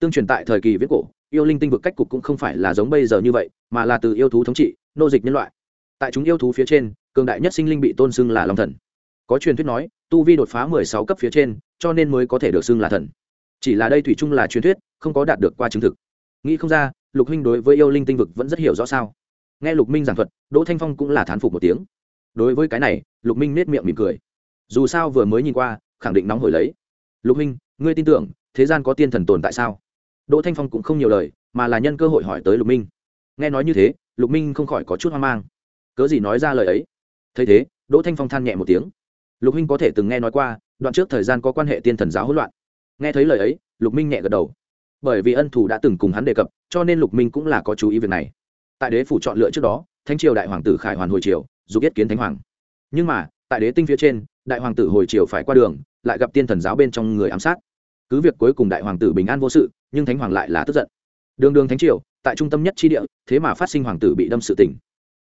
Tương truyền tại thời kỳ viết cổ, yêu linh tinh vực cách cục cũng không phải là giống bây giờ như vậy, mà là từ yêu thú thống trị nô dịch nhân loại. Tại chúng yêu thú phía trên, cường đại nhất sinh linh bị tôn xưng là long thần. Có truyền thuyết nói, tu vi đột phá mười sáu cấp phía trên, cho nên mới có thể được xưng là thần. Chỉ là đây thủy chung là truyền thuyết, không có đạt được qua chứng thực. Nghĩ không ra, lục huynh đối với yêu linh tinh vực vẫn rất hiểu rõ sao? Nghe lục minh giảng thuật, đỗ thanh phong cũng là thán phục một tiếng. Đối với cái này, lục minh nết miệng mỉm cười. Dù sao vừa mới nhìn qua, khẳng định nóng hổi lấy. Lục huynh, ngươi tin tưởng, thế gian có tiên thần tồn tại sao? Đỗ thanh phong cũng không nhiều lời, mà là nhân cơ hội hỏi tới lục minh. Nghe nói như thế lục minh không khỏi có chút hoang mang. Cớ gì nói ra lời ấy? Thấy thế, đỗ thanh phong than nhẹ một tiếng. Lục minh có thể từng nghe nói qua, đoạn trước thời gian có quan hệ tiên thần giáo hỗn loạn. Nghe thấy lời ấy, lục minh nhẹ gật đầu. Bởi vì ân thủ đã từng cùng hắn đề cập, cho nên lục minh cũng là có chú ý việc này. Tại đế phủ chọn lựa trước đó, thánh triều đại hoàng tử khải hoàn hồi triều dù biết kiến thánh hoàng. Nhưng mà, tại đế tinh phía trên, đại hoàng tử hồi triều phải qua đường, lại gặp tiên thần giáo bên trong người ám sát. Cứ việc cuối cùng đại hoàng tử bình an vô sự, nhưng thánh hoàng lại là tức giận. Đường đường thánh triều tại trung tâm nhất tri địa, thế mà phát sinh hoàng tử bị đâm sự tỉnh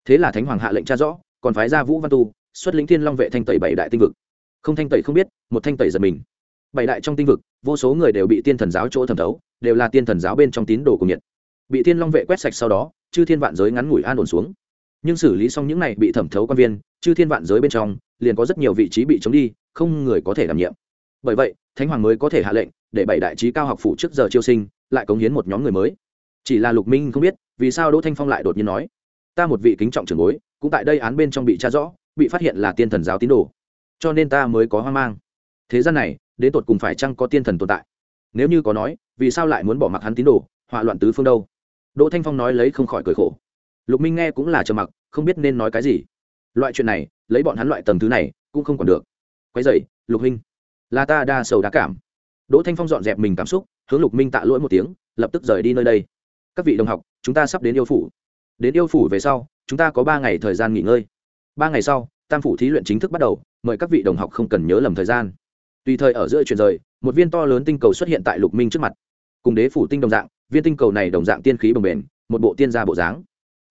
thế là thánh hoàng hạ lệnh tra rõ, còn phái ra vũ văn tu, xuất lĩnh thiên long vệ thanh tẩy bảy đại tinh vực. Không thanh tẩy không biết, một thanh tẩy giật mình. Bảy đại trong tinh vực, vô số người đều bị tiên thần giáo chỗ thẩm thấu, đều là tiên thần giáo bên trong tín đồ của nhiệt bị thiên long vệ quét sạch sau đó, chư thiên vạn giới ngắn ngủi an ổn xuống. Nhưng xử lý xong những này bị thẩm thấu quan viên, chư thiên vạn giới bên trong, liền có rất nhiều vị trí bị chống đi, không người có thể đảm nhiệm. Bởi vậy, thánh hoàng mới có thể hạ lệnh, để bảy đại trí cao học phủ trước giờ chiêu sinh, lại cống hiến một nhóm người mới chỉ là lục minh không biết, vì sao đỗ thanh phong lại đột nhiên nói, ta một vị kính trọng trưởng bối, cũng tại đây án bên trong bị tra rõ, bị phát hiện là tiên thần giáo tín đồ, cho nên ta mới có hoang mang. Thế gian này, đến tột cùng phải chăng có tiên thần tồn tại? Nếu như có nói, vì sao lại muốn bỏ mặc hắn tín đồ, họa loạn tứ phương đâu? Đỗ thanh phong nói lấy không khỏi cười khổ. Lục minh nghe cũng là trầm mặc, không biết nên nói cái gì. Loại chuyện này, lấy bọn hắn loại tầm thứ này, cũng không còn được. Quay dậy lục minh, là ta đa sầu đa cảm. Đỗ thanh phong dọn dẹp mình cảm xúc, hướng lục minh tạ lỗi một tiếng, lập tức rời đi nơi đây các vị đồng học, chúng ta sắp đến yêu phủ. Đến yêu phủ về sau, chúng ta có ba ngày thời gian nghỉ ngơi. Ba ngày sau, tam phủ thí luyện chính thức bắt đầu, mời các vị đồng học không cần nhớ lầm thời gian. Tùy thời ở giữa chuyển rời, một viên to lớn tinh cầu xuất hiện tại lục minh trước mặt. Cùng đế phủ tinh đồng dạng, viên tinh cầu này đồng dạng tiên khí bồng bềnh, một bộ tiên gia bộ dáng.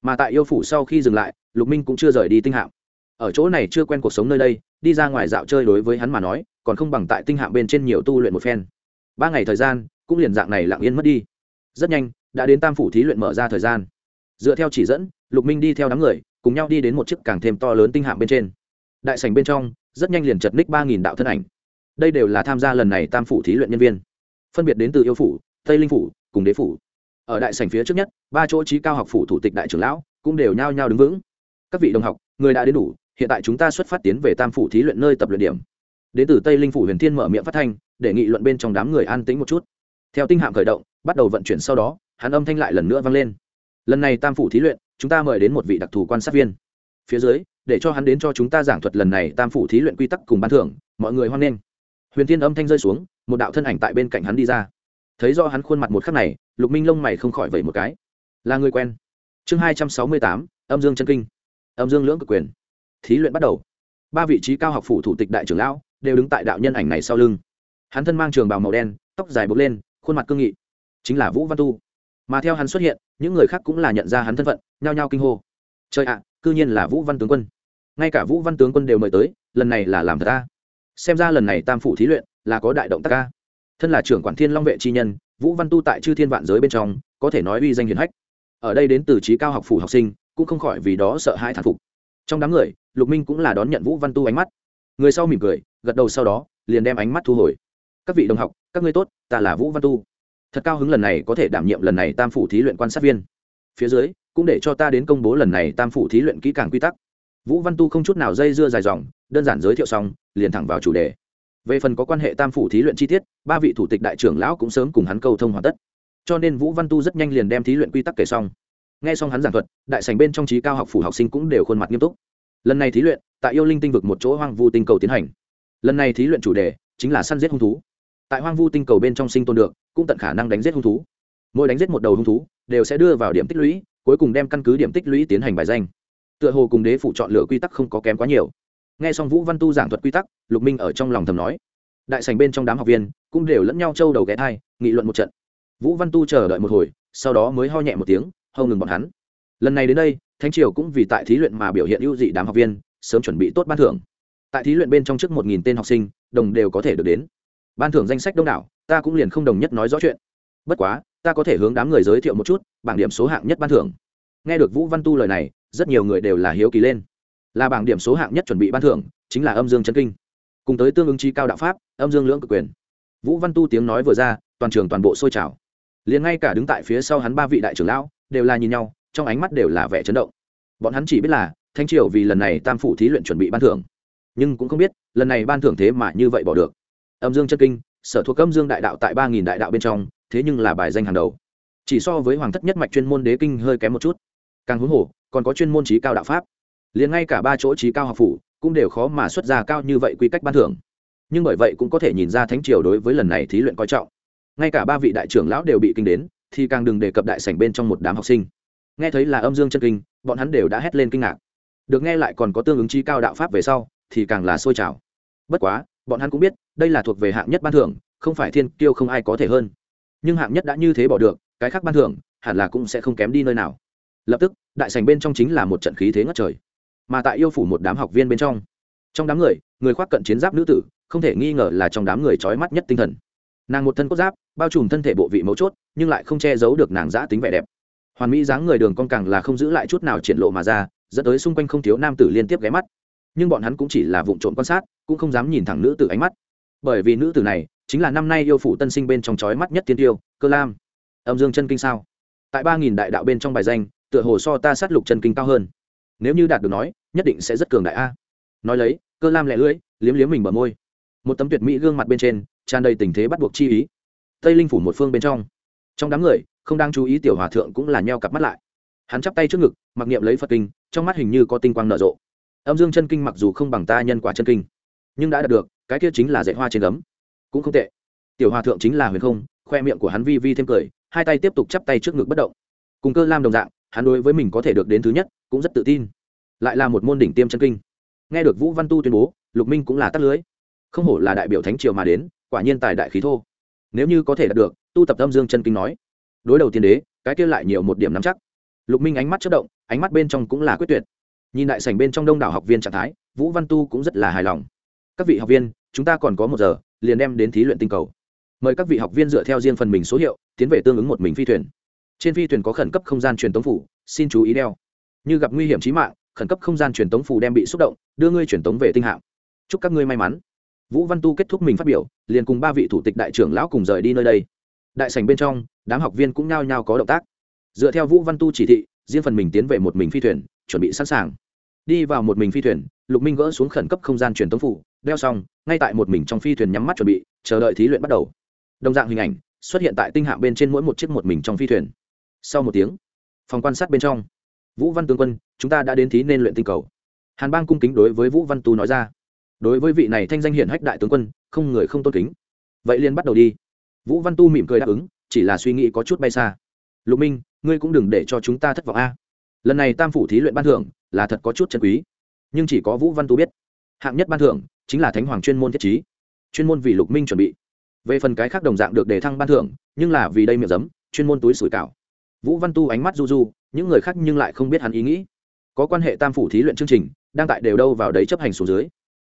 Mà tại yêu phủ sau khi dừng lại, lục minh cũng chưa rời đi tinh hạm. Ở chỗ này chưa quen cuộc sống nơi đây, đi ra ngoài dạo chơi đối với hắn mà nói, còn không bằng tại tinh hạm bên trên nhiều tu luyện một phen. Ba ngày thời gian, cũng liền dạng này lặng yên mất đi. Rất nhanh đã đến tam phủ thí luyện mở ra thời gian. Dựa theo chỉ dẫn, lục minh đi theo đám người, cùng nhau đi đến một chiếc càng thêm to lớn tinh hạm bên trên. Đại sảnh bên trong, rất nhanh liền chật ních ba nghìn đạo thân ảnh. Đây đều là tham gia lần này tam phủ thí luyện nhân viên. Phân biệt đến từ yêu phủ, tây linh phủ, cùng đế phủ. Ở đại sảnh phía trước nhất, ba chỗ trí cao học phủ thủ tịch đại trưởng lão cũng đều nhao nhao đứng vững. Các vị đồng học, người đã đến đủ, hiện tại chúng ta xuất phát tiến về tam phủ thí luyện nơi tập luyện điểm. Đến từ tây linh phủ huyền thiên mở miệng phát thanh, để nghị luận bên trong đám người an tĩnh một chút. Theo tinh hạm khởi động, bắt đầu vận chuyển sau đó hắn âm thanh lại lần nữa vang lên. Lần này tam phủ thí luyện, chúng ta mời đến một vị đặc thù quan sát viên. Phía dưới, để cho hắn đến cho chúng ta giảng thuật lần này tam phủ thí luyện quy tắc cùng ban thưởng, mọi người hoan nghênh. Huyền thiên âm thanh rơi xuống, một đạo thân ảnh tại bên cạnh hắn đi ra. Thấy do hắn khuôn mặt một khắc này, lục minh lông mày không khỏi vẩy một cái. Là người quen. Chương hai trăm sáu mươi tám, âm dương chân kinh. Âm dương lưỡng cực quyền. Thí luyện bắt đầu. Ba vị trí cao học phủ thủ tịch đại trưởng lão đều đứng tại đạo nhân ảnh này sau lưng. Hắn thân mang trường bào màu đen, tóc dài bốc lên, khuôn mặt cương nghị. Chính là vũ văn tu mà theo hắn xuất hiện, những người khác cũng là nhận ra hắn thân phận, nhao nhao kinh hô. Trời ạ, cư nhiên là vũ văn tướng quân. Ngay cả vũ văn tướng quân đều mời tới, lần này là làm thật ta xem ra lần này tam phủ thí luyện là có đại động tác ca thân là trưởng quản thiên long vệ chi nhân, vũ văn tu tại chư thiên vạn giới bên trong, có thể nói uy danh hiền hách. Ở đây đến từ trí cao học phủ học sinh, cũng không khỏi vì đó sợ hãi thản phục. Trong đám người, lục minh cũng là đón nhận vũ văn tu ánh mắt. Người sau mỉm cười, gật đầu sau đó, liền đem ánh mắt thu hồi. Các vị đồng học, các ngươi tốt, ta là vũ văn tu thật cao hứng lần này có thể đảm nhiệm lần này tam phủ thí luyện quan sát viên. Phía dưới, cũng để cho ta đến công bố lần này tam phủ thí luyện kỹ càng quy tắc. Vũ văn tu không chút nào dây dưa dài dòng, đơn giản giới thiệu xong, liền thẳng vào chủ đề. Về phần có quan hệ tam phủ thí luyện chi tiết, ba vị thủ tịch đại trưởng lão cũng sớm cùng hắn câu thông hoàn tất. Cho nên vũ văn tu rất nhanh liền đem thí luyện quy tắc kể xong. Nghe xong hắn giảng thuật, đại sành bên trong trí cao học phủ học sinh cũng đều khuôn mặt nghiêm túc. Lần này thí luyện, tại yêu linh tinh vực một chỗ hoang vu tinh cầu tiến hành. Lần này thí luyện chủ đề chính là săn giết hung thú tại hoang vu tinh cầu bên trong sinh tồn được, cũng tận khả năng đánh giết hung thú. Mỗi đánh giết một đầu hung thú, đều sẽ đưa vào điểm tích lũy, cuối cùng đem căn cứ điểm tích lũy tiến hành bài danh. Tựa hồ cùng đế phụ chọn lựa quy tắc không có kém quá nhiều. Nghe xong vũ văn tu giảng thuật quy tắc, lục minh ở trong lòng thầm nói. Đại sành bên trong đám học viên cũng đều lẫn nhau trâu đầu ghé thai nghị luận một trận. Vũ văn tu chờ đợi một hồi, sau đó mới ho nhẹ một tiếng, hâu ngừng bọn hắn. Lần này đến đây, thánh triều cũng vì tại thí luyện mà biểu hiện ưu dị đám học viên, sớm chuẩn bị tốt ban thưởng. Tại thí luyện bên trong trước một nghìn tên học sinh, đồng đều có thể được đến ban thưởng danh sách đông đảo, ta cũng liền không đồng nhất nói rõ chuyện. Bất quá, ta có thể hướng đám người giới thiệu một chút, bảng điểm số hạng nhất ban thưởng. Nghe được vũ văn tu lời này, rất nhiều người đều là hiếu kỳ lên. Là bảng điểm số hạng nhất chuẩn bị ban thưởng, chính là âm dương chân kinh. Cùng tới tương ứng chi cao đạo pháp, âm dương lưỡng cực quyền. Vũ văn tu tiếng nói vừa ra, toàn trường toàn bộ sôi trào. Liền ngay cả đứng tại phía sau hắn ba vị đại trưởng lão, đều là nhìn nhau, trong ánh mắt đều là vẻ chấn động. Bọn hắn chỉ biết là, thanh triều vì lần này tam phủ thí luyện chuẩn bị ban thưởng. Nhưng cũng không biết, lần này ban thưởng thế mà như vậy bỏ được âm dương chân kinh, sở thuộc âm dương đại đạo tại ba nghìn đại đạo bên trong, thế nhưng là bài danh hàng đầu. Chỉ so với hoàng thất nhất mạch chuyên môn đế kinh hơi kém một chút. Càng huống hồ, còn có chuyên môn trí cao đạo pháp. Liền ngay cả ba chỗ trí cao học phủ cũng đều khó mà xuất ra cao như vậy quy cách ban thưởng. Nhưng bởi vậy cũng có thể nhìn ra thánh triều đối với lần này thí luyện coi trọng. Ngay cả ba vị đại trưởng lão đều bị kinh đến, thì càng đừng đề cập đại sảnh bên trong một đám học sinh. Nghe thấy là âm dương chân kinh, bọn hắn đều đã hét lên kinh ngạc. Được nghe lại còn có tương ứng trí cao đạo pháp về sau, thì càng là sôi trào. Bất quá bọn hắn cũng biết, đây là thuộc về hạng nhất ban thưởng, không phải thiên kiêu không ai có thể hơn. Nhưng hạng nhất đã như thế bỏ được, cái khác ban thưởng, hẳn là cũng sẽ không kém đi nơi nào. Lập tức, đại sảnh bên trong chính là một trận khí thế ngất trời. Mà tại yêu phủ một đám học viên bên trong trong đám người người khoác cận chiến giáp nữ tử, không thể nghi ngờ là trong đám người trói mắt nhất tinh thần. Nàng một thân cốt giáp, bao trùm thân thể bộ vị mấu chốt, nhưng lại không che giấu được nàng giã tính vẻ đẹp. Hoàn mỹ dáng người đường con càng là không giữ lại chút nào triển lộ mà ra, dẫn tới xung quanh không thiếu nam tử liên tiếp ghé mắt. Nhưng bọn hắn cũng chỉ là vụ trộm quan sát cũng không dám nhìn thẳng nữ tử ánh mắt. Bởi vì nữ tử này chính là năm nay yêu phủ tân sinh bên trong chói mắt nhất tiên tiêu, cơ lam. Âm dương chân kinh sao? Tại ba nghìn đại đạo bên trong bài danh, tựa hồ so ta sát lục chân kinh cao hơn. Nếu như đạt được nói, nhất định sẽ rất cường đại a. Nói lấy, cơ lam lẻ lưỡi, liếm liếm mình bờ môi. Một tấm tuyệt mỹ gương mặt bên trên, tràn đầy tình thế bắt buộc chi ý. Tây linh phủ một phương bên trong. Trong đám người, không đang chú ý tiểu hòa thượng cũng là nheo cặp mắt lại. Hắn chắp tay trước ngực, mặc niệm lấy phật kinh, trong mắt hình như có tinh quang nở rộ. Âm dương chân kinh mặc dù không bằng ta nhân quả chân kinh nhưng đã đạt được, cái kia chính là dạy hoa trên gấm. Cũng không tệ. Tiểu hòa thượng chính là huyền không, khoe miệng của hắn vi vi thêm cười, hai tay tiếp tục chắp tay trước ngực bất động. Cùng cơ lam đồng dạng, hắn đối với mình có thể được đến thứ nhất, cũng rất tự tin. Lại là một môn đỉnh tiêm chân kinh. Nghe được vũ văn tu tuyên bố, lục minh cũng là tắt lưới. Không hổ là đại biểu thánh triều mà đến, quả nhiên tài đại khí thô. Nếu như có thể đạt được, tu tập âm dương chân kinh nói. Đối đầu tiên đế, cái kia lại nhiều một điểm nắm chắc. Lục minh ánh mắt chất động, ánh mắt bên trong cũng là quyết tuyệt. Nhìn đại sảnh bên trong đông đảo học viên trạng thái, vũ văn tu cũng rất là hài lòng các vị học viên, chúng ta còn có một giờ, liền đem đến thí luyện tinh cầu. Mời các vị học viên dựa theo riêng phần mình số hiệu, tiến về tương ứng một mình phi thuyền. Trên phi thuyền có khẩn cấp không gian truyền tống phủ, xin chú ý đeo. Như gặp nguy hiểm trí mạng, khẩn cấp không gian truyền tống phủ đem bị xúc động, đưa ngươi truyền tống về tinh hạng chúc các ngươi may mắn. Vũ văn tu kết thúc mình phát biểu, liền cùng ba vị thủ tịch đại trưởng lão cùng rời đi nơi đây. Đại sảnh bên trong, đám học viên cũng nhao nhao có động tác. Dựa theo vũ văn tu chỉ thị, riêng phần mình tiến về một mình phi thuyền, chuẩn bị sẵn sàng. Đi vào một mình phi thuyền, lục minh gỡ xuống khẩn cấp không gian truyền tống phủ đeo xong, ngay tại một mình trong phi thuyền nhắm mắt chuẩn bị, chờ đợi thí luyện bắt đầu. Đồng dạng hình ảnh xuất hiện tại tinh hạng bên trên mỗi một chiếc một mình trong phi thuyền. Sau một tiếng, phòng quan sát bên trong, vũ văn tướng quân, chúng ta đã đến thí nên luyện tinh cầu. Hàn bang cung kính đối với vũ văn tu nói ra. Đối với vị này thanh danh hiển hách đại tướng quân, không người không tôn kính. Vậy liền bắt đầu đi. Vũ văn tu mỉm cười đáp ứng, chỉ là suy nghĩ có chút bay xa. Lục minh, ngươi cũng đừng để cho chúng ta thất vọng a. Lần này tam phủ thí luyện ban thưởng là thật có chút chân quý. Nhưng chỉ có vũ văn tu biết. Hạng nhất ban thưởng chính là thánh hoàng chuyên môn thiết trí. Chuyên môn vì lục minh chuẩn bị. Về phần cái khác đồng dạng được đề thăng ban thưởng, nhưng là vì đây miệng giấm, chuyên môn túi sủi cảo. Vũ văn tu ánh mắt du du, những người khác nhưng lại không biết hắn ý nghĩ. Có quan hệ tam phủ thí luyện chương trình, đang tại đều đâu vào đấy chấp hành xuống dưới.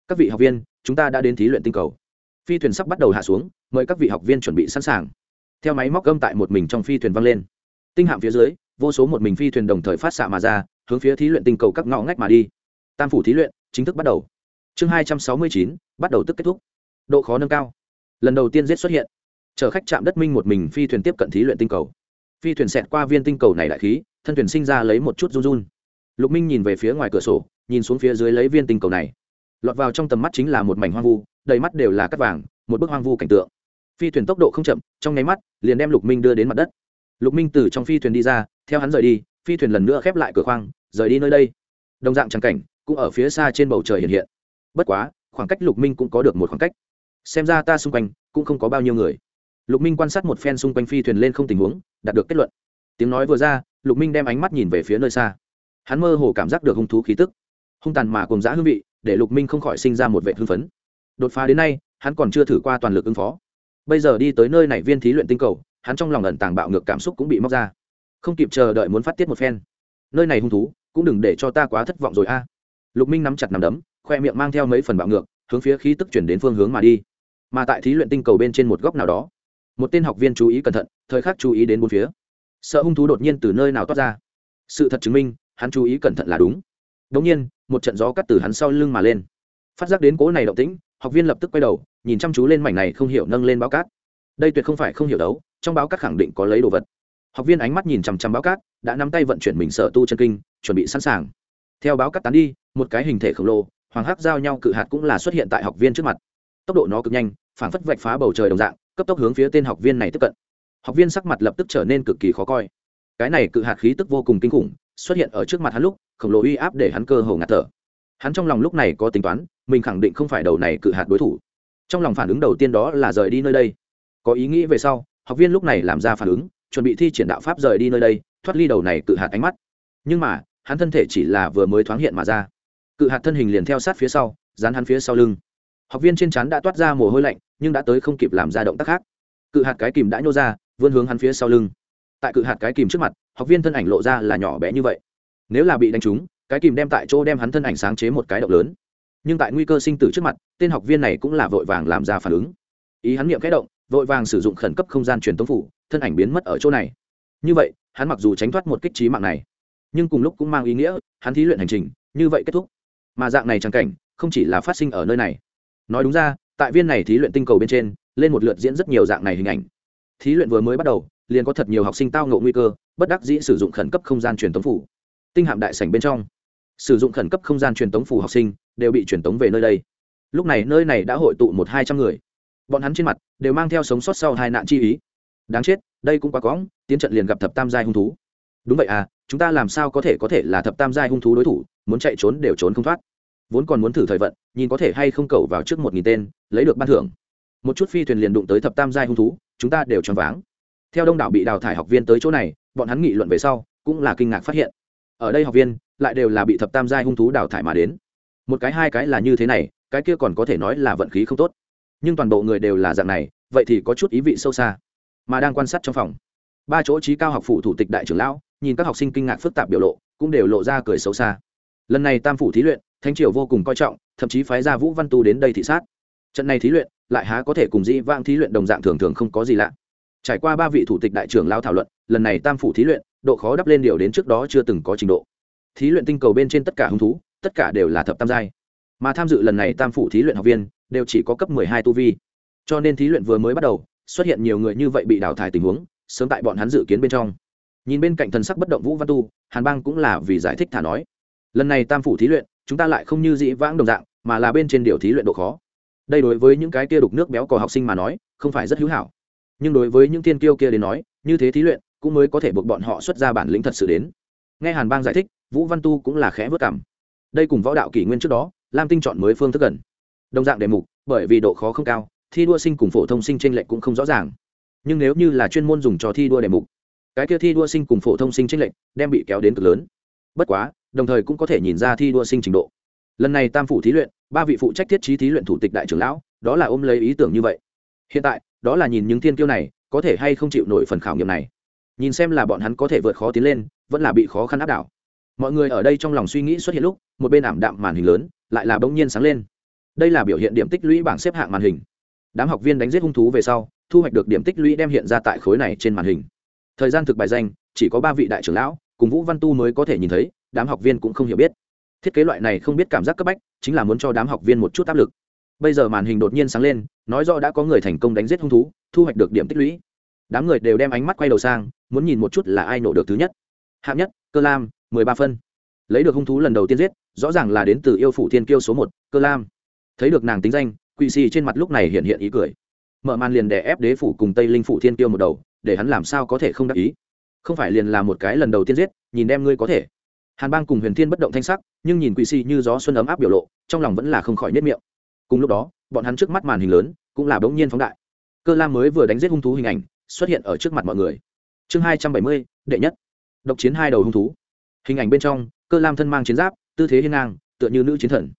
Các vị học viên, chúng ta đã đến thí luyện tinh cầu. Phi thuyền sắp bắt đầu hạ xuống, mời các vị học viên chuẩn bị sẵn sàng. Theo máy móc gâm tại một mình trong phi thuyền văng lên. Tinh hạm phía dưới, vô số một mình phi thuyền đồng thời phát xạ mà ra, hướng phía thí luyện tinh cầu các ngõ ngách mà đi. Tam phủ thí luyện chính thức bắt đầu chương hai trăm sáu mươi chín, bắt đầu tức kết thúc. Độ khó nâng cao. Lần đầu tiên giết xuất hiện. Chở khách chạm đất minh một mình phi thuyền tiếp cận thí luyện tinh cầu. Phi thuyền xẹt qua viên tinh cầu này đại khí, thân thuyền sinh ra lấy một chút run run. Lục minh nhìn về phía ngoài cửa sổ, nhìn xuống phía dưới lấy viên tinh cầu này. Lọt vào trong tầm mắt chính là một mảnh hoang vu, đầy mắt đều là cắt vàng, một bức hoang vu cảnh tượng. Phi thuyền tốc độ không chậm, trong nháy mắt, liền đem lục minh đưa đến mặt đất. Lục minh từ trong phi thuyền đi ra, theo hắn rời đi, phi thuyền lần nữa khép lại cửa khoang, rời đi nơi đây. Đồng dạng trắng cảnh, cũng ở phía xa trên bầu trời hiện hiện bất quá, khoảng cách lục minh cũng có được một khoảng cách. Xem ra ta xung quanh cũng không có bao nhiêu người. Lục minh quan sát một phen xung quanh phi thuyền lên không tình huống, đạt được kết luận. Tiếng nói vừa ra, lục minh đem ánh mắt nhìn về phía nơi xa. Hắn mơ hồ cảm giác được hung thú khí tức, hung tàn mà cùng giã hương vị, để lục minh không khỏi sinh ra một vệ hưng phấn. Đột phá đến nay, hắn còn chưa thử qua toàn lực ứng phó. Bây giờ đi tới nơi này viên thí luyện tinh cầu, hắn trong lòng ẩn tàng bạo ngược cảm xúc cũng bị móc ra. Không kịp chờ đợi muốn phát tiết một phen. Nơi này hung thú, cũng đừng để cho ta quá thất vọng rồi a. Lục minh nắm chặt nằm đấm khoe miệng mang theo mấy phần bạo ngược, hướng phía khí tức chuyển đến phương hướng mà đi. Mà tại thí luyện tinh cầu bên trên một góc nào đó, một tên học viên chú ý cẩn thận, thời khắc chú ý đến bốn phía. Sợ hung thú đột nhiên từ nơi nào toát ra. Sự thật chứng minh, hắn chú ý cẩn thận là đúng. Đống nhiên, một trận gió cắt từ hắn sau lưng mà lên. Phát giác đến cố này động tĩnh, học viên lập tức quay đầu, nhìn chăm chú lên mảnh này không hiểu nâng lên báo cát. Đây tuyệt không phải không hiểu đấu, trong báo cát khẳng định có lấy đồ vật. Học viên ánh mắt nhìn chằm chằm báo cát, đã nắm tay vận chuyển mình sở tu chân kinh, chuẩn bị sẵn sàng. Theo báo cát tán đi, một cái hình thể khổng lồ hoàng hắc giao nhau cự hạt cũng là xuất hiện tại học viên trước mặt. Tốc độ nó cực nhanh phảng phất vạch phá bầu trời đồng dạng, cấp tốc hướng phía tên học viên này tiếp cận. Học viên sắc mặt lập tức trở nên cực kỳ khó coi. Cái này cự hạt khí tức vô cùng kinh khủng, xuất hiện ở trước mặt hắn lúc, khổng lồ uy áp để hắn cơ hồ ngạt thở. Hắn trong lòng lúc này có tính toán, mình khẳng định không phải đầu này cự hạt đối thủ. Trong lòng phản ứng đầu tiên đó là rời đi nơi đây. Có ý nghĩ về sau, học viên lúc này làm ra phản ứng, chuẩn bị thi triển đạo pháp rời đi nơi đây, thoát ly đầu này cự hạt ánh mắt. Nhưng mà, hắn thân thể chỉ là vừa mới thoáng hiện mà ra cự hạt thân hình liền theo sát phía sau, dán hắn phía sau lưng. Học viên trên chắn đã toát ra mồ hôi lạnh, nhưng đã tới không kịp làm ra động tác khác. Cự hạt cái kìm đã nhô ra, vươn hướng hắn phía sau lưng. Tại cự hạt cái kìm trước mặt, học viên thân ảnh lộ ra là nhỏ bé như vậy. Nếu là bị đánh trúng, cái kìm đem tại chỗ đem hắn thân ảnh sáng chế một cái động lớn. Nhưng tại nguy cơ sinh tử trước mặt, tên học viên này cũng là vội vàng làm ra phản ứng. Ý hắn niệm kẽ động, vội vàng sử dụng khẩn cấp không gian truyền tống phủ, thân ảnh biến mất ở chỗ này. Như vậy, hắn mặc dù tránh thoát một kích trí mạng này, nhưng cùng lúc cũng mang ý nghĩa, hắn thí luyện hành trình, như vậy kết thúc mà dạng này trang cảnh, không chỉ là phát sinh ở nơi này. Nói đúng ra, tại viên này thí luyện tinh cầu bên trên, lên một lượt diễn rất nhiều dạng này hình ảnh. Thí luyện vừa mới bắt đầu, liền có thật nhiều học sinh tao ngộ nguy cơ, bất đắc dĩ sử dụng khẩn cấp không gian truyền tống phủ. Tinh hạm đại sảnh bên trong, sử dụng khẩn cấp không gian truyền tống phủ học sinh đều bị truyền tống về nơi đây. Lúc này nơi này đã hội tụ một hai trăm người. Bọn hắn trên mặt đều mang theo sống sót sau hai nạn chi ý. Đáng chết, đây cũng quá cóng tiến trận liền gặp thập tam giai hung thú đúng vậy à chúng ta làm sao có thể có thể là thập tam giai hung thú đối thủ, muốn chạy trốn đều trốn không thoát. Vốn còn muốn thử thời vận, nhìn có thể hay không cầu vào trước một nghìn tên, lấy được ban thưởng. Một chút phi thuyền liền đụng tới thập tam giai hung thú, chúng ta đều choáng váng. Theo đông đảo bị đào thải học viên tới chỗ này, bọn hắn nghị luận về sau, cũng là kinh ngạc phát hiện. Ở đây học viên, lại đều là bị thập tam giai hung thú đào thải mà đến. Một cái hai cái là như thế này, cái kia còn có thể nói là vận khí không tốt. Nhưng toàn bộ người đều là dạng này, vậy thì có chút ý vị sâu xa. Mà đang quan sát trong phòng, ba chỗ trí cao học phủ thủ tịch đại trưởng lão nhìn các học sinh kinh ngạc phức tạp biểu lộ, cũng đều lộ ra cười xấu xa. Lần này tam phủ thí luyện thanh triều vô cùng coi trọng, thậm chí phái ra vũ văn tu đến đây thị sát. Trận này thí luyện, lại há có thể cùng dĩ vang thí luyện đồng dạng thường thường không có gì lạ. Trải qua ba vị thủ tịch đại trưởng lao thảo luận, lần này tam phủ thí luyện, độ khó đắp lên điều đến trước đó chưa từng có trình độ. Thí luyện tinh cầu bên trên tất cả hứng thú, tất cả đều là thập tam giai. Mà tham dự lần này tam phủ thí luyện học viên, đều chỉ có cấp hai tu vi. Cho nên thí luyện vừa mới bắt đầu, xuất hiện nhiều người như vậy bị đào thải tình huống, sớm tại bọn hắn dự kiến bên trong nhìn bên cạnh thần sắc bất động vũ văn tu, hàn bang cũng là vì giải thích thả nói. Lần này tam phủ thí luyện, chúng ta lại không như dĩ vãng đồng dạng, mà là bên trên điều thí luyện độ khó. Đây đối với những cái kia đục nước béo cò học sinh mà nói, không phải rất hữu hảo. Nhưng đối với những thiên kiêu kia đến nói, như thế thí luyện, cũng mới có thể buộc bọn họ xuất ra bản lĩnh thật sự đến. Nghe hàn bang giải thích, vũ văn tu cũng là khẽ vất cảm. Đây cùng võ đạo kỷ nguyên trước đó, lam tinh chọn mới phương thức gần. Đồng dạng đề mục, bởi vì độ khó không cao, thi đua sinh cùng phổ thông sinh tranh lệch cũng không rõ ràng. Nhưng nếu như là chuyên môn dùng cho thi đua đề mục cái kia thi đua sinh cùng phổ thông sinh tranh lệch đem bị kéo đến cực lớn. Bất quá, đồng thời cũng có thể nhìn ra thi đua sinh trình độ. Lần này tam phủ thí luyện, ba vị phụ trách thiết trí thí luyện thủ tịch đại trưởng lão, đó là ôm lấy ý tưởng như vậy. Hiện tại, đó là nhìn những thiên kiêu này có thể hay không chịu nổi phần khảo nghiệm này. Nhìn xem là bọn hắn có thể vượt khó tiến lên, vẫn là bị khó khăn áp đảo. Mọi người ở đây trong lòng suy nghĩ xuất hiện lúc, một bên ảm đạm màn hình lớn, lại là bỗng nhiên sáng lên. Đây là biểu hiện điểm tích lũy bảng xếp hạng màn hình. Đám học viên đánh giết hung thú về sau, thu hoạch được điểm tích lũy đem hiện ra tại khối này trên màn hình thời gian thực bài danh, chỉ có ba vị đại trưởng lão, cùng vũ văn tu mới có thể nhìn thấy, đám học viên cũng không hiểu biết. Thiết kế loại này không biết cảm giác cấp bách, chính là muốn cho đám học viên một chút áp lực. Bây giờ màn hình đột nhiên sáng lên, nói rõ đã có người thành công đánh giết hung thú, thu hoạch được điểm tích lũy. Đám người đều đem ánh mắt quay đầu sang, muốn nhìn một chút là ai nổ được thứ nhất. Hạng nhất, cơ lam, mười ba phân. Lấy được hung thú lần đầu tiên giết, rõ ràng là đến từ yêu phủ thiên kiêu số một, cơ lam. Thấy được nàng tính danh quỵ xì trên mặt lúc này hiện hiện ý cười. Mở màn liền đè ép đế phủ cùng tây linh phủ thiên kiêu một đầu để hắn làm sao có thể không đắc ý. Không phải liền là một cái lần đầu tiên giết, nhìn đem ngươi có thể. Hàn bang cùng huyền thiên bất động thanh sắc, nhưng nhìn quỵ Si như gió xuân ấm áp biểu lộ, trong lòng vẫn là không khỏi nếp miệng. Cùng lúc đó, bọn hắn trước mắt màn hình lớn, cũng là bỗng nhiên phóng đại. Cơ lam mới vừa đánh giết hung thú hình ảnh, xuất hiện ở trước mặt mọi người. Chương hai trăm bảy mươi, đệ nhất. Độc chiến hai đầu hung thú. Hình ảnh bên trong, cơ lam thân mang chiến giáp, tư thế hiên ngang, tựa như nữ chiến thần.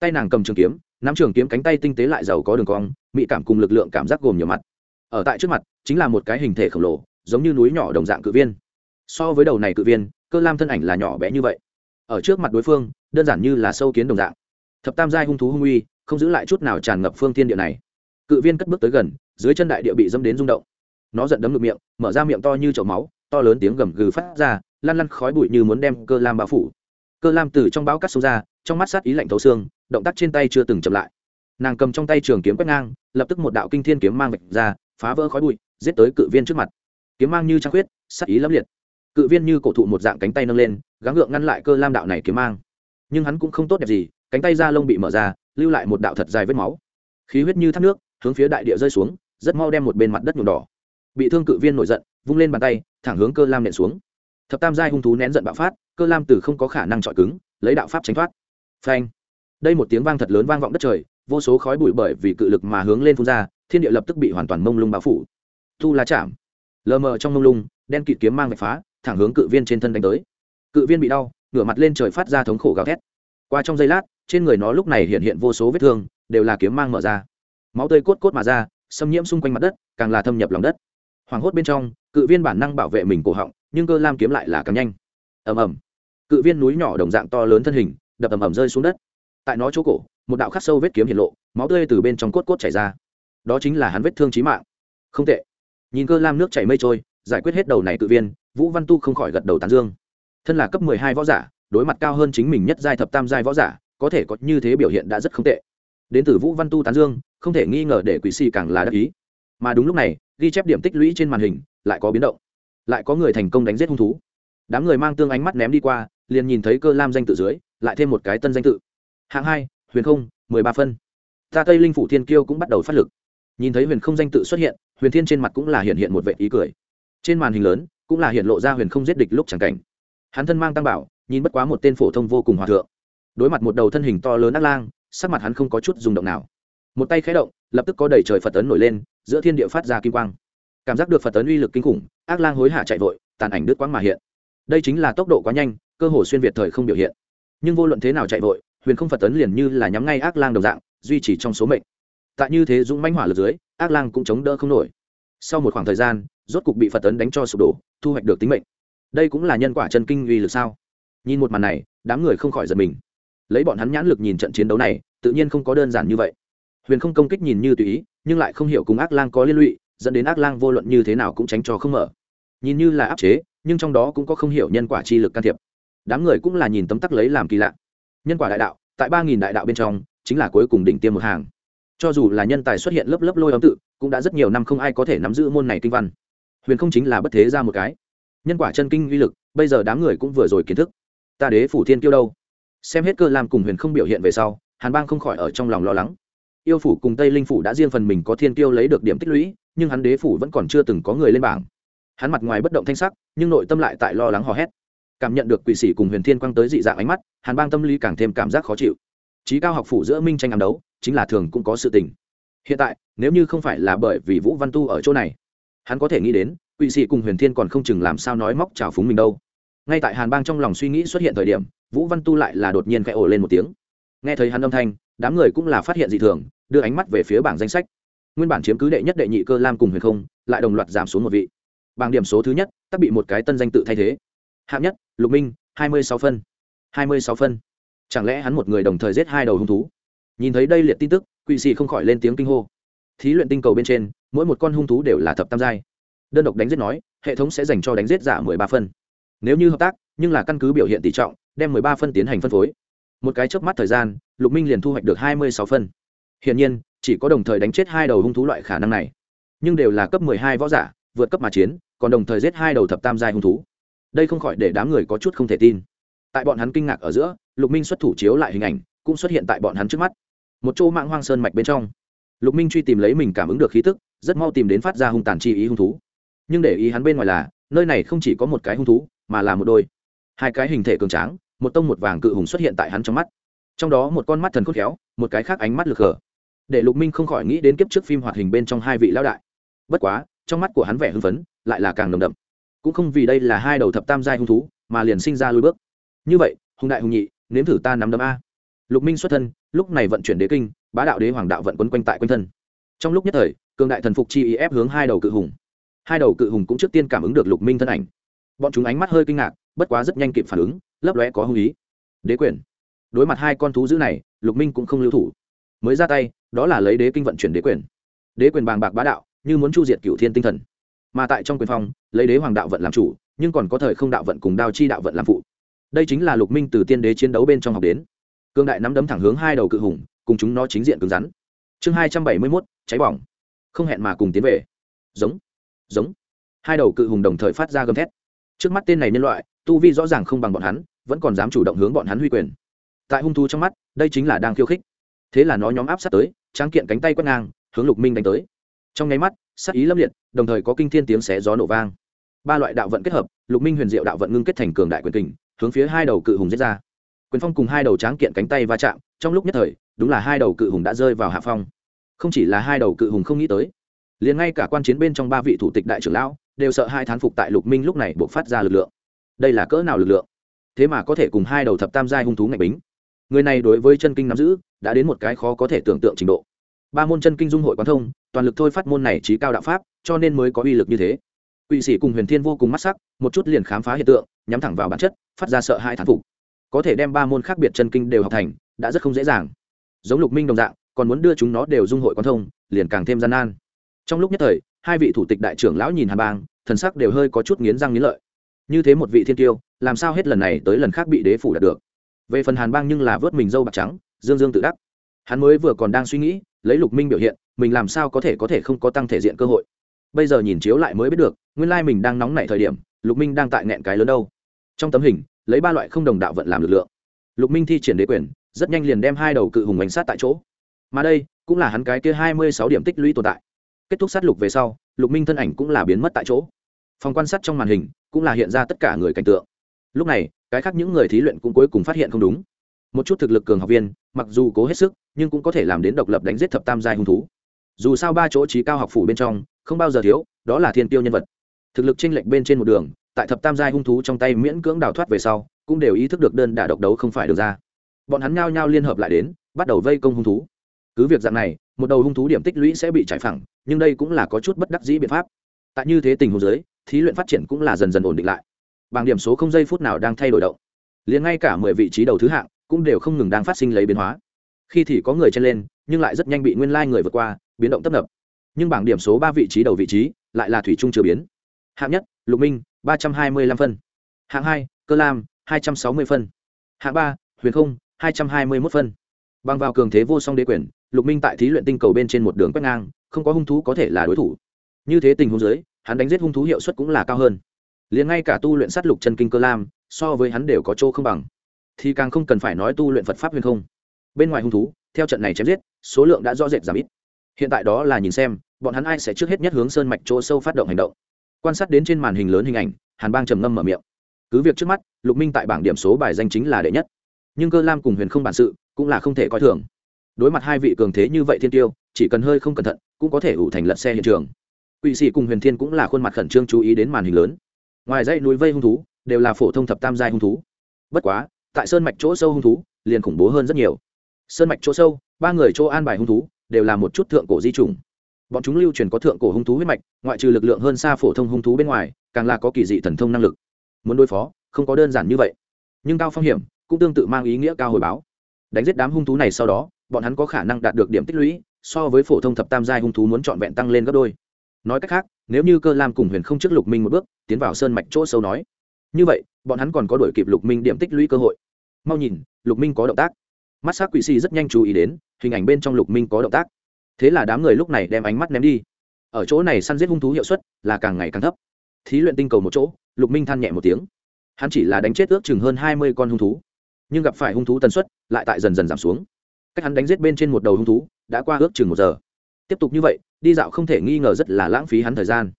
Tay nàng cầm trường kiếm, nắm trường kiếm cánh tay tinh tế lại giàu có đường cong mỹ cảm cùng lực lượng cảm giác gồm nhiều mặt ở tại trước mặt, chính là một cái hình thể khổng lồ, giống như núi nhỏ đồng dạng cự viên. So với đầu này cự viên, cơ lam thân ảnh là nhỏ bé như vậy. Ở trước mặt đối phương, đơn giản như là sâu kiến đồng dạng. Thập tam giai hung thú hung uy, không giữ lại chút nào tràn ngập phương thiên địa này. Cự viên cất bước tới gần, dưới chân đại địa bị dâm đến rung động. Nó giận đấm ngực miệng, mở ra miệng to như chậu máu, to lớn tiếng gầm gừ phát ra, lăn lăn khói bụi như muốn đem cơ lam bao phủ. Cơ lam từ trong bão cắt xuống ra, trong mắt sát ý lạnh thấu xương, động tác trên tay chưa từng chậm lại. Nàng cầm trong tay trường kiếm quét ngang, lập tức một đạo kinh thiên kiếm mang vạch ra phá vỡ khói bụi, giết tới cự viên trước mặt. Kiếm mang như trăng khuyết sắc ý lẫm liệt. Cự viên như cổ thụ một dạng cánh tay nâng lên, gắng gượng ngăn lại cơ lam đạo này kiếm mang. Nhưng hắn cũng không tốt đẹp gì, cánh tay da lông bị mở ra, lưu lại một đạo thật dài vết máu. Khí huyết như thác nước, hướng phía đại địa rơi xuống, rất mau đem một bên mặt đất nhuộm đỏ. Bị thương cự viên nổi giận, vung lên bàn tay, thẳng hướng cơ lam nện xuống. Thập tam giai hung thú nén giận bạo phát, cơ lam từ không có khả năng chọi cứng, lấy đạo pháp tránh thoát. Phanh. Đây một tiếng vang thật lớn vang vọng đất trời, vô số khói bụi bởi vì cự lực mà hướng lên phun ra thiên địa lập tức bị hoàn toàn mông lung bao phủ. Thu lá chạm lờ mờ trong mông lung, đen kịt kiếm mang vạch phá, thẳng hướng cự viên trên thân đánh tới. Cự viên bị đau, ngửa mặt lên trời phát ra thống khổ gào thét. Qua trong giây lát, trên người nó lúc này hiện hiện vô số vết thương, đều là kiếm mang mở ra. Máu tươi cốt cốt mà ra, xâm nhiễm xung quanh mặt đất, càng là thâm nhập lòng đất. Hoảng hốt bên trong, cự viên bản năng bảo vệ mình cổ họng, nhưng cơ lam kiếm lại là càng nhanh. Ầm ầm. Cự viên núi nhỏ đồng dạng to lớn thân hình, đập ầm ầm rơi xuống đất. Tại nó chỗ cổ, một đạo khắc sâu vết kiếm hiện lộ, máu tươi từ bên trong cốt cốt chảy ra đó chính là hắn vết thương trí mạng. Không tệ. Nhìn cơ lam nước chảy mây trôi, giải quyết hết đầu này tự viên, vũ văn tu không khỏi gật đầu tán dương. Thân là cấp mười hai võ giả, đối mặt cao hơn chính mình nhất giai thập tam giai võ giả, có thể có như thế biểu hiện đã rất không tệ. Đến từ vũ văn tu tán dương, không thể nghi ngờ để quỷ si càng là đắc ý. Mà đúng lúc này, ghi chép điểm tích lũy trên màn hình, lại có biến động. Lại có người thành công đánh giết hung thú. Đám người mang tương ánh mắt ném đi qua, liền nhìn thấy cơ lam danh tự dưới, lại thêm một cái tân danh tự. Hạng hai, huyền không, mười ba phân. Ta tây linh phủ thiên kiêu cũng bắt đầu phát lực nhìn thấy huyền không danh tự xuất hiện, huyền thiên trên mặt cũng là hiện hiện một vệ ý cười. Trên màn hình lớn, cũng là hiện lộ ra huyền không giết địch lúc chẳng cảnh. Hắn thân mang tăng bảo, nhìn bất quá một tên phổ thông vô cùng hòa thượng. Đối mặt một đầu thân hình to lớn ác lang, sắc mặt hắn không có chút rung động nào. Một tay khé động, lập tức có đầy trời phật tấn nổi lên, giữa thiên địa phát ra kim quang. Cảm giác được phật tấn uy lực kinh khủng, ác lang hối hả chạy vội, tàn ảnh đứt quãng mà hiện. Đây chính là tốc độ quá nhanh, cơ hồ xuyên việt thời không biểu hiện. Nhưng vô luận thế nào chạy vội, huyền không phật tấn liền như là nhắm ngay ác lang đồng dạng, duy trì trong số mệnh tại như thế dũng mãnh hỏa lực dưới, ác lang cũng chống đỡ không nổi. Sau một khoảng thời gian, rốt cục bị phật tấn đánh cho sụp đổ, thu hoạch được tính mệnh. Đây cũng là nhân quả chân kinh uy lực sao? Nhìn một màn này, đám người không khỏi giật mình. Lấy bọn hắn nhãn lực nhìn trận chiến đấu này, tự nhiên không có đơn giản như vậy. Huyền không công kích nhìn như tùy ý, nhưng lại không hiểu cùng ác lang có liên lụy, dẫn đến ác lang vô luận như thế nào cũng tránh cho không mở. Nhìn như là áp chế, nhưng trong đó cũng có không hiểu nhân quả chi lực can thiệp. Đám người cũng là nhìn tấm tắc lấy làm kỳ lạ. Nhân quả đại đạo, tại ba nghìn đại đạo bên trong, chính là cuối cùng đỉnh tiêm một hàng cho dù là nhân tài xuất hiện lớp lớp lôi âm tự, cũng đã rất nhiều năm không ai có thể nắm giữ môn này kinh văn. Huyền không chính là bất thế ra một cái. Nhân quả chân kinh uy lực, bây giờ đám người cũng vừa rồi kiến thức. Ta đế phủ thiên kiêu đâu? Xem hết cơ làm cùng huyền không biểu hiện về sau, hàn bang không khỏi ở trong lòng lo lắng. Yêu phủ cùng tây linh phủ đã riêng phần mình có thiên kiêu lấy được điểm tích lũy, nhưng hắn đế phủ vẫn còn chưa từng có người lên bảng. Hắn mặt ngoài bất động thanh sắc, nhưng nội tâm lại tại lo lắng hò hét. Cảm nhận được quỷ sĩ cùng huyền thiên quang tới dị dạng ánh mắt, hàn bang tâm lý càng thêm cảm giác khó chịu. Trí cao học phủ giữa minh tranh ám đấu chính là thường cũng có sự tình. Hiện tại, nếu như không phải là bởi vì vũ văn tu ở chỗ này, hắn có thể nghĩ đến, quỷ sĩ cùng huyền thiên còn không chừng làm sao nói móc trào phúng mình đâu. Ngay tại hàn bang trong lòng suy nghĩ xuất hiện thời điểm, vũ văn tu lại là đột nhiên khẽ ổ lên một tiếng. Nghe thấy hắn âm thanh, đám người cũng là phát hiện dị thường, đưa ánh mắt về phía bảng danh sách. Nguyên bản chiếm cứ đệ nhất đệ nhị cơ lam cùng huyền không, lại đồng loạt giảm xuống một vị. Bảng điểm số thứ nhất, tắc bị một cái tân danh tự thay thế. Hạng nhất, lục minh, hai mươi sáu phân. Hai mươi sáu phân. Chẳng lẽ hắn một người đồng thời giết hai đầu hung thú? Nhìn thấy đây liệt tin tức quỵ sĩ không khỏi lên tiếng kinh hô. Thí luyện tinh cầu bên trên, mỗi một con hung thú đều là thập tam giai. Đơn độc đánh giết nói, hệ thống sẽ dành cho đánh giết giả mười ba phân. Nếu như hợp tác, nhưng là căn cứ biểu hiện tỷ trọng, đem mười ba phân tiến hành phân phối. Một cái chớp mắt thời gian, lục minh liền thu hoạch được hai mươi sáu phân. Hiển nhiên, chỉ có đồng thời đánh chết hai đầu hung thú loại khả năng này. Nhưng đều là cấp mười hai võ giả, vượt cấp mà chiến, còn đồng thời giết hai đầu thập tam giai hung thú. Đây không khỏi để đám người có chút không thể tin. Tại bọn hắn kinh ngạc ở giữa, lục minh xuất thủ chiếu lại hình ảnh, cũng xuất hiện tại bọn hắn trước mắt một chỗ mạng hoang sơn mạch bên trong. Lục minh truy tìm lấy mình cảm ứng được khí tức, rất mau tìm đến phát ra hung tàn chi ý hung thú. Nhưng để ý hắn bên ngoài là, nơi này không chỉ có một cái hung thú, mà là một đôi. Hai cái hình thể cường tráng, một tông một vàng cự hùng xuất hiện tại hắn trong mắt. Trong đó một con mắt thần khôn khéo, một cái khác ánh mắt lực hở. Để lục minh không khỏi nghĩ đến kiếp trước phim hoạt hình bên trong hai vị lão đại. Bất quá, trong mắt của hắn vẻ hưng phấn, lại là càng nồng đậm. Cũng không vì đây là hai đầu thập tam giai hung thú, mà liền sinh ra lôi bước. Như vậy, hùng đại hùng nhị, nếm thử ta nắm đấm a. Lục minh xuất thân lúc này vận chuyển đế kinh, bá đạo đế hoàng đạo vận quấn quanh tại quanh thân. Trong lúc nhất thời, cường đại thần phục chi ý ép hướng hai đầu cự hùng. Hai đầu cự hùng cũng trước tiên cảm ứng được lục minh thân ảnh. Bọn chúng ánh mắt hơi kinh ngạc, bất quá rất nhanh kịp phản ứng, lấp lóe có hung ý. Đế quyền. Đối mặt hai con thú dữ này, lục minh cũng không lưu thủ. Mới ra tay, đó là lấy đế kinh vận chuyển đế quyền. Đế quyền bàng bạc bá đạo, như muốn chu diệt cựu thiên tinh thần. Mà tại trong quyền phong, lấy đế hoàng đạo vận làm chủ, nhưng còn có thời không đạo vận cùng đao chi đạo vận làm phụ. Đây chính là lục minh từ tiên đế chiến đấu bên trong học đến cương đại nắm đấm thẳng hướng hai đầu cự hùng, cùng chúng nó chính diện cứng rắn. Chương hai trăm bảy mươi mốt, cháy bỏng. Không hẹn mà cùng tiến về. Giống giống. Hai đầu cự hùng đồng thời phát ra gầm thét. Trước mắt tên này nhân loại, tu vi rõ ràng không bằng bọn hắn, vẫn còn dám chủ động hướng bọn hắn huy quyền. Tại hung thu trong mắt, đây chính là đang khiêu khích. Thế là nó nhóm áp sát tới, tráng kiện cánh tay quét ngang, hướng lục minh đánh tới. Trong nháy mắt, sát ý lâm liệt, đồng thời có kinh thiên tiếng xé gió nổ vang. Ba loại đạo vận kết hợp, lục minh huyền diệu đạo vận ngưng kết thành cường đại quyền kình, hướng phía hai đầu cự hùng giết ra quyền phong cùng hai đầu tráng kiện cánh tay va chạm, trong lúc nhất thời, đúng là hai đầu cự hùng đã rơi vào hạ phong. Không chỉ là hai đầu cự hùng không nghĩ tới, liền ngay cả quan chiến bên trong ba vị thủ tịch đại trưởng lão đều sợ hai thán phục tại lục minh lúc này buộc phát ra lực lượng. Đây là cỡ nào lực lượng? Thế mà có thể cùng hai đầu thập tam giai hung thú ngạch bính. Người này đối với chân kinh nắm giữ, đã đến một cái khó có thể tưởng tượng trình độ. Ba môn chân kinh dung hội quán thông, toàn lực thôi phát môn này trí cao đạo pháp, cho nên mới có uy lực như thế. Quỵ sĩ cùng huyền thiên vô cùng mắt sắc, một chút liền khám phá hiện tượng, nhắm thẳng vào bản chất, phát ra sợ hai thán phục có thể đem ba môn khác biệt chân kinh đều học thành, đã rất không dễ dàng. Giống lục minh đồng dạng, còn muốn đưa chúng nó đều dung hội quan thông, liền càng thêm gian nan. Trong lúc nhất thời, hai vị thủ tịch đại trưởng lão nhìn hàn bang, thần sắc đều hơi có chút nghiến răng nghiến lợi. Như thế một vị thiên tiêu, làm sao hết lần này tới lần khác bị đế phủ đạt được? Về phần hàn bang nhưng là vớt mình dâu bạc trắng, dương dương tự đắc. Hắn mới vừa còn đang suy nghĩ, lấy lục minh biểu hiện, mình làm sao có thể có thể không có tăng thể diện cơ hội. Bây giờ nhìn chiếu lại mới biết được, nguyên lai mình đang nóng nảy thời điểm, lục minh đang tại nghẹn cái lớn đâu. Trong tấm hình lấy ba loại không đồng đạo vận làm lực lượng. Lục minh thi triển đế quyền, rất nhanh liền đem hai đầu cự hùng bánh sát tại chỗ. Mà đây cũng là hắn cái kia hai mươi sáu điểm tích lũy tồn tại. Kết thúc sát lục về sau, lục minh thân ảnh cũng là biến mất tại chỗ. Phòng quan sát trong màn hình cũng là hiện ra tất cả người cảnh tượng. Lúc này, cái khác những người thí luyện cũng cuối cùng phát hiện không đúng. Một chút thực lực cường học viên, mặc dù cố hết sức, nhưng cũng có thể làm đến độc lập đánh giết thập tam giai hung thú. Dù sao ba chỗ trí cao học phủ bên trong, không bao giờ thiếu, đó là thiên tiêu nhân vật. Thực lực chênh lệch bên trên một đường tại thập tam giai hung thú trong tay miễn cưỡng đào thoát về sau, cũng đều ý thức được đơn đả độc đấu không phải được ra. Bọn hắn nhao nhao liên hợp lại đến, bắt đầu vây công hung thú. Cứ việc dạng này, một đầu hung thú điểm tích lũy sẽ bị trải phẳng, nhưng đây cũng là có chút bất đắc dĩ biện pháp. Tại như thế tình huống giới thí luyện phát triển cũng là dần dần ổn định lại. Bảng điểm số không giây phút nào đang thay đổi động. Liền ngay cả mười vị trí đầu thứ hạng cũng đều không ngừng đang phát sinh lấy biến hóa. Khi thì có người chen lên, nhưng lại rất nhanh bị nguyên lai người vượt qua, biến động tấp nập. Nhưng bảng điểm số ba vị trí đầu vị trí lại là thủy trung chưa biến. Hạng nhất, lục minh ba trăm hai mươi lăm phân. Hạng hai, cơ lam, hai trăm sáu mươi phân. Hạng ba, huyền không, hai trăm hai mươi mốt phân. Bằng vào cường thế vô song đế quyền, lục minh tại thí luyện tinh cầu bên trên một đường quét ngang, không có hung thú có thể là đối thủ. Như thế tình huống dưới, hắn đánh giết hung thú hiệu suất cũng là cao hơn. Liền ngay cả tu luyện sát lục chân kinh cơ lam, so với hắn đều có chỗ không bằng. Thì càng không cần phải nói tu luyện phật pháp huyền không. Bên ngoài hung thú, theo trận này chém giết, số lượng đã rõ rệt giảm ít. Hiện tại đó là nhìn xem, bọn hắn ai sẽ trước hết nhất hướng sơn mạch chỗ sâu phát động hành động quan sát đến trên màn hình lớn hình ảnh, hàn bang trầm ngâm mở miệng. Cứ việc trước mắt, lục minh tại bảng điểm số bài danh chính là đệ nhất. Nhưng cơ lam cùng huyền không bản sự cũng là không thể coi thường. Đối mặt hai vị cường thế như vậy thiên tiêu, chỉ cần hơi không cẩn thận, cũng có thể ủ thành lật xe hiện trường. Quỵ sĩ cùng huyền thiên cũng là khuôn mặt khẩn trương chú ý đến màn hình lớn. Ngoài dãy núi vây hung thú, đều là phổ thông thập tam giai hung thú. Bất quá, tại sơn mạch chỗ sâu hung thú, liền khủng bố hơn rất nhiều. Sơn mạch chỗ sâu, ba người chỗ an bài hung thú, đều là một chút thượng cổ di trùng bọn chúng lưu truyền có thượng cổ hung thú huyết mạch, ngoại trừ lực lượng hơn xa phổ thông hung thú bên ngoài, càng là có kỳ dị thần thông năng lực. Muốn đối phó, không có đơn giản như vậy. Nhưng cao phong hiểm cũng tương tự mang ý nghĩa cao hồi báo. Đánh giết đám hung thú này sau đó, bọn hắn có khả năng đạt được điểm tích lũy, so với phổ thông thập tam giai hung thú muốn trọn vẹn tăng lên gấp đôi. Nói cách khác, nếu như cơ lam cùng huyền không trước lục minh một bước, tiến vào sơn mạch chỗ sâu nói. Như vậy, bọn hắn còn có đổi kịp lục minh điểm tích lũy cơ hội. Mau nhìn, lục minh có động tác. Mắt s á c quỷ si rất nhanh chú ý đến, hình ảnh bên trong lục minh có động tác thế là đám người lúc này đem ánh mắt ném đi. Ở chỗ này săn giết hung thú hiệu suất là càng ngày càng thấp. Thí luyện tinh cầu một chỗ, lục minh than nhẹ một tiếng. Hắn chỉ là đánh chết ước chừng hơn hai mươi con hung thú, nhưng gặp phải hung thú tần suất lại tại dần dần giảm xuống. Cách hắn đánh giết bên trên một đầu hung thú đã qua ước chừng một giờ. Tiếp tục như vậy, đi dạo không thể nghi ngờ rất là lãng phí hắn thời gian.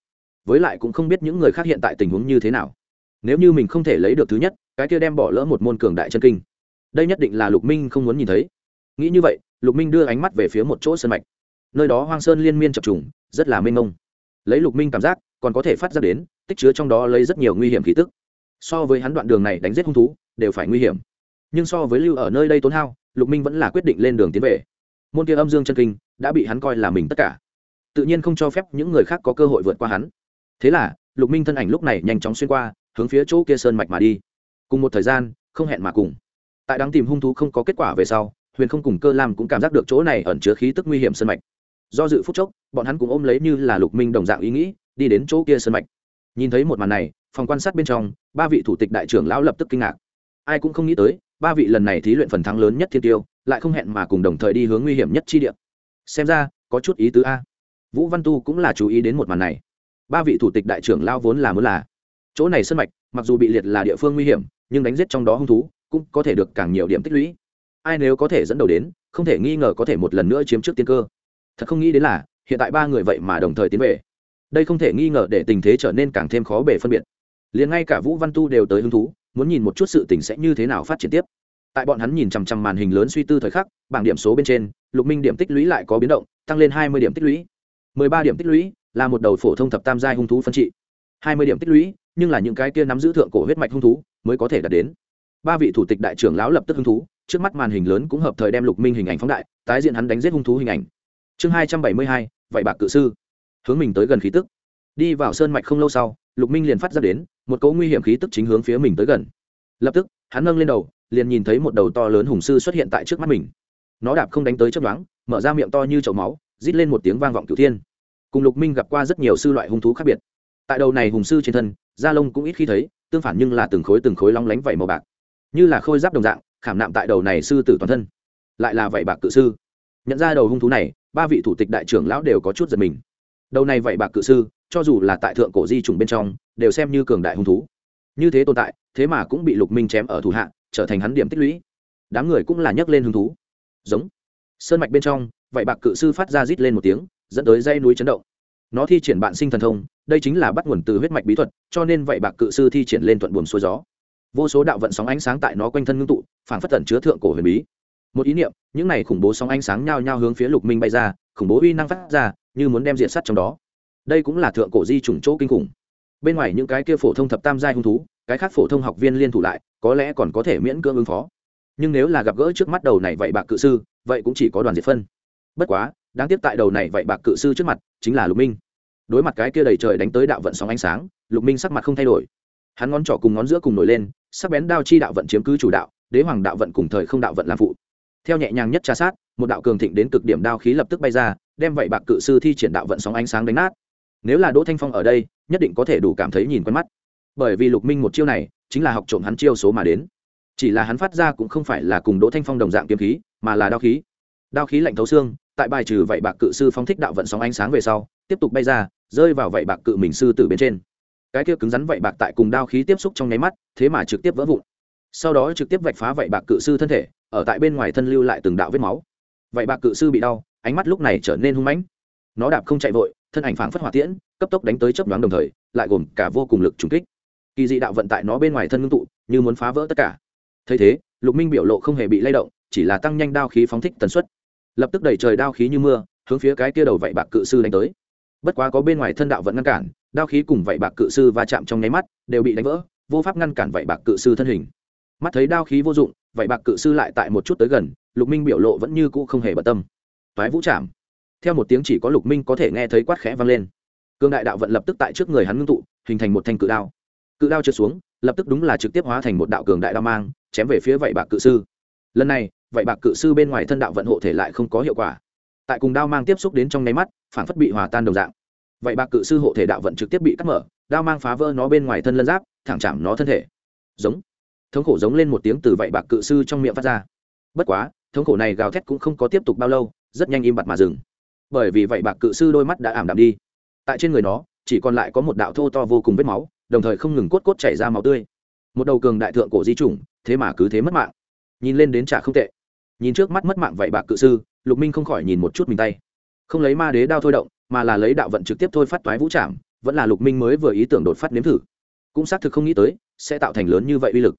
Với lại cũng không biết những người khác hiện tại tình huống như thế nào. Nếu như mình không thể lấy được thứ nhất, cái kia đem bỏ lỡ một môn cường đại chân kinh. Đây nhất định là lục minh không muốn nhìn thấy. Nghĩ như vậy, lục minh đưa ánh mắt về phía một chỗ sân mạch nơi đó hoang sơn liên miên chập trùng, rất là mênh mông. Lấy lục minh cảm giác, còn có thể phát ra đến, tích chứa trong đó lấy rất nhiều nguy hiểm khí tức. So với hắn đoạn đường này đánh giết hung thú, đều phải nguy hiểm. Nhưng so với lưu ở nơi đây tốn hao, lục minh vẫn là quyết định lên đường tiến về. Môn kia âm dương chân kinh, đã bị hắn coi là mình tất cả. Tự nhiên không cho phép những người khác có cơ hội vượt qua hắn. Thế là, lục minh thân ảnh lúc này nhanh chóng xuyên qua, hướng phía chỗ kia sơn mạch mà đi. Cùng một thời gian, không hẹn mà cùng. Tại đáng tìm hung thú không có kết quả về sau, huyền không cùng cơ lam cũng cảm giác được chỗ này ẩn chứa khí tức nguy hiểm sơn mạch do dự phút chốc, bọn hắn cũng ôm lấy như là lục minh đồng dạng ý nghĩ, đi đến chỗ kia sơn mạch. Nhìn thấy một màn này, phòng quan sát bên trong, ba vị thủ tịch đại trưởng lão lập tức kinh ngạc. Ai cũng không nghĩ tới, ba vị lần này thí luyện phần thắng lớn nhất thiên tiêu, lại không hẹn mà cùng đồng thời đi hướng nguy hiểm nhất chi địa. Xem ra, có chút ý tứ a. Vũ văn tu cũng là chú ý đến một màn này. Ba vị thủ tịch đại trưởng lao vốn là muốn là chỗ này sân mạch, mặc dù bị liệt là địa phương nguy hiểm, nhưng đánh giết trong đó hung thú cũng có thể được càng nhiều điểm tích lũy. Ai nếu có thể dẫn đầu đến, không thể nghi ngờ có thể một lần nữa chiếm trước tiên cơ thật không nghĩ đến là, hiện tại ba người vậy mà đồng thời tiến về. Đây không thể nghi ngờ để tình thế trở nên càng thêm khó bể phân biệt. Liền ngay cả vũ văn tu đều tới hứng thú, muốn nhìn một chút sự tình sẽ như thế nào phát triển tiếp. Tại bọn hắn nhìn chằm chằm màn hình lớn suy tư thời khắc, bảng điểm số bên trên, lục minh điểm tích lũy lại có biến động, tăng lên hai mươi điểm tích lũy. mười ba điểm tích lũy là một đầu phổ thông thập tam giai hung thú phân trị. hai mươi điểm tích lũy, nhưng là những cái kia nắm giữ thượng cổ huyết mạch hung thú, mới có thể đạt đến. Ba vị thủ tịch đại trưởng lão lập tức hung thú, trước mắt màn hình lớn cũng hợp thời đem lục minh hình ảnh phóng đại, tái diện hắn đánh giết hung thú hình ảnh chương hai trăm bảy mươi hai vậy bạc cự sư. Hướng mình tới gần khí tức. Đi vào sơn mạch không lâu sau, lục minh liền phát ra đến, một cỗ nguy hiểm khí tức chính hướng phía mình tới gần. Lập tức, hắn nâng lên đầu, liền nhìn thấy một đầu to lớn hùng sư xuất hiện tại trước mắt mình. Nó đạp không đánh tới chấp đoán mở ra miệng to như chậu máu, rít lên một tiếng vang vọng cửu thiên. Cùng lục minh gặp qua rất nhiều sư loại hung thú khác biệt. Tại đầu này hùng sư trên thân, da lông cũng ít khi thấy, tương phản nhưng là từng khối từng khối long lánh vảy màu bạc. Như là khôi giáp đồng dạng, khảm nạm tại đầu này sư tử toàn thân. Lại là vảy bạc cự sư nhận ra đầu hung thú này, ba vị thủ tịch đại trưởng lão đều có chút giật mình. Đầu này vậy bạc cự sư, cho dù là tại thượng cổ di trùng bên trong, đều xem như cường đại hung thú. Như thế tồn tại, thế mà cũng bị lục minh chém ở thủ hạ, trở thành hắn điểm tích lũy. Đám người cũng là nhấc lên hứng thú. Giống. Sơn mạch bên trong, vậy bạc cự sư phát ra rít lên một tiếng, dẫn tới dây núi chấn động. Nó thi triển bạn sinh thần thông, đây chính là bắt nguồn từ huyết mạch bí thuật, cho nên vậy bạc cự sư thi triển lên thuận buồm xuôi gió. Vô số đạo vận sóng ánh sáng tại nó quanh thân ngưng tụ phản phất tẩn chứa thượng cổ huyền bí một ý niệm, những này khủng bố sóng ánh sáng nhao nhao hướng phía lục minh bay ra, khủng bố uy năng phát ra, như muốn đem diện sắt trong đó. Đây cũng là thượng cổ di chủng chỗ kinh khủng. Bên ngoài những cái kia phổ thông thập tam giai hung thú, cái khác phổ thông học viên liên thủ lại, có lẽ còn có thể miễn cưỡng ứng phó. Nhưng nếu là gặp gỡ trước mắt đầu này vậy bạc cự sư, vậy cũng chỉ có đoàn diệt phân. Bất quá, đáng tiếc tại đầu này vậy bạc cự sư trước mặt, chính là lục minh. Đối mặt cái kia đầy trời đánh tới đạo vận sóng ánh sáng, lục minh sắc mặt không thay đổi. Hắn ngón trỏ cùng ngón giữa cùng nổi lên, sắc bén đao chi đạo vận chiếm cứ chủ đạo, đế hoàng đạo vận cùng thời không đạo vận làm phụ theo nhẹ nhàng nhất tra sát, một đạo cường thịnh đến cực điểm đao khí lập tức bay ra, đem vậy bạc cự sư thi triển đạo vận sóng ánh sáng đánh nát. Nếu là đỗ thanh phong ở đây, nhất định có thể đủ cảm thấy nhìn quen mắt. Bởi vì lục minh một chiêu này, chính là học trộm hắn chiêu số mà đến. Chỉ là hắn phát ra cũng không phải là cùng đỗ thanh phong đồng dạng kiếm khí, mà là đao khí. Đao khí lạnh thấu xương, tại bài trừ vậy bạc cự sư phóng thích đạo vận sóng ánh sáng về sau, tiếp tục bay ra, rơi vào vậy bạc cự mình sư từ bên trên. Cái kia cứng rắn vậy bạc tại cùng đao khí tiếp xúc trong nháy mắt, thế mà trực tiếp vỡ vụn sau đó trực tiếp vạch phá vậy bạc cự sư thân thể, ở tại bên ngoài thân lưu lại từng đạo vết máu. Vậy bạc cự sư bị đau, ánh mắt lúc này trở nên hung mãnh. Nó đạp không chạy vội, thân ảnh phảng phất hỏa tiễn, cấp tốc đánh tới chấp đoán đồng thời, lại gồm cả vô cùng lực trùng kích. Kỳ dị đạo vận tại nó bên ngoài thân ngưng tụ, như muốn phá vỡ tất cả. Thấy thế, lục minh biểu lộ không hề bị lay động, chỉ là tăng nhanh đao khí phóng thích tần suất. Lập tức đẩy trời đao khí như mưa, hướng phía cái kia đầu vậy bạc cự sư đánh tới. Bất quá có bên ngoài thân đạo vận ngăn cản, đao khí cùng vậy bạc cự sư va chạm trong nháy mắt, đều bị đánh vỡ, vô pháp ngăn cản vậy bạc cự sư thân hình mắt thấy đao khí vô dụng, vậy bạc cự sư lại tại một chút tới gần, lục minh biểu lộ vẫn như cũ không hề bận tâm. Toái vũ chạm. Theo một tiếng chỉ có lục minh có thể nghe thấy quát khẽ vang lên. Cương đại đạo vận lập tức tại trước người hắn ngưng tụ, hình thành một thanh cự đao. Cự đao trượt xuống, lập tức đúng là trực tiếp hóa thành một đạo cường đại đao mang, chém về phía vậy bạc cự sư. Lần này, vậy bạc cự sư bên ngoài thân đạo vận hộ thể lại không có hiệu quả. Tại cùng đao mang tiếp xúc đến trong nháy mắt, phản phất bị hòa tan đồng dạng. Vậy bạc cự sư hộ thể đạo vận trực tiếp bị cắt mở, đao mang phá vỡ nó bên ngoài thân lân giáp, thẳng chạm nó thân thể. Giống thống khổ giống lên một tiếng từ vậy bạc cự sư trong miệng phát ra. Bất quá, thống khổ này gào thét cũng không có tiếp tục bao lâu, rất nhanh im bặt mà dừng. Bởi vì vậy bạc cự sư đôi mắt đã ảm đạm đi. Tại trên người nó, chỉ còn lại có một đạo thô to vô cùng vết máu, đồng thời không ngừng cốt cốt chảy ra máu tươi. Một đầu cường đại thượng cổ di chủng, thế mà cứ thế mất mạng. Nhìn lên đến trả không tệ. Nhìn trước mắt mất mạng vậy bạc cự sư, lục minh không khỏi nhìn một chút mình tay. Không lấy ma đế đao thôi động, mà là lấy đạo vận trực tiếp thôi phát toái vũ trảm, vẫn là lục minh mới vừa ý tưởng đột phát nếm thử. Cũng xác thực không nghĩ tới, sẽ tạo thành lớn như vậy uy lực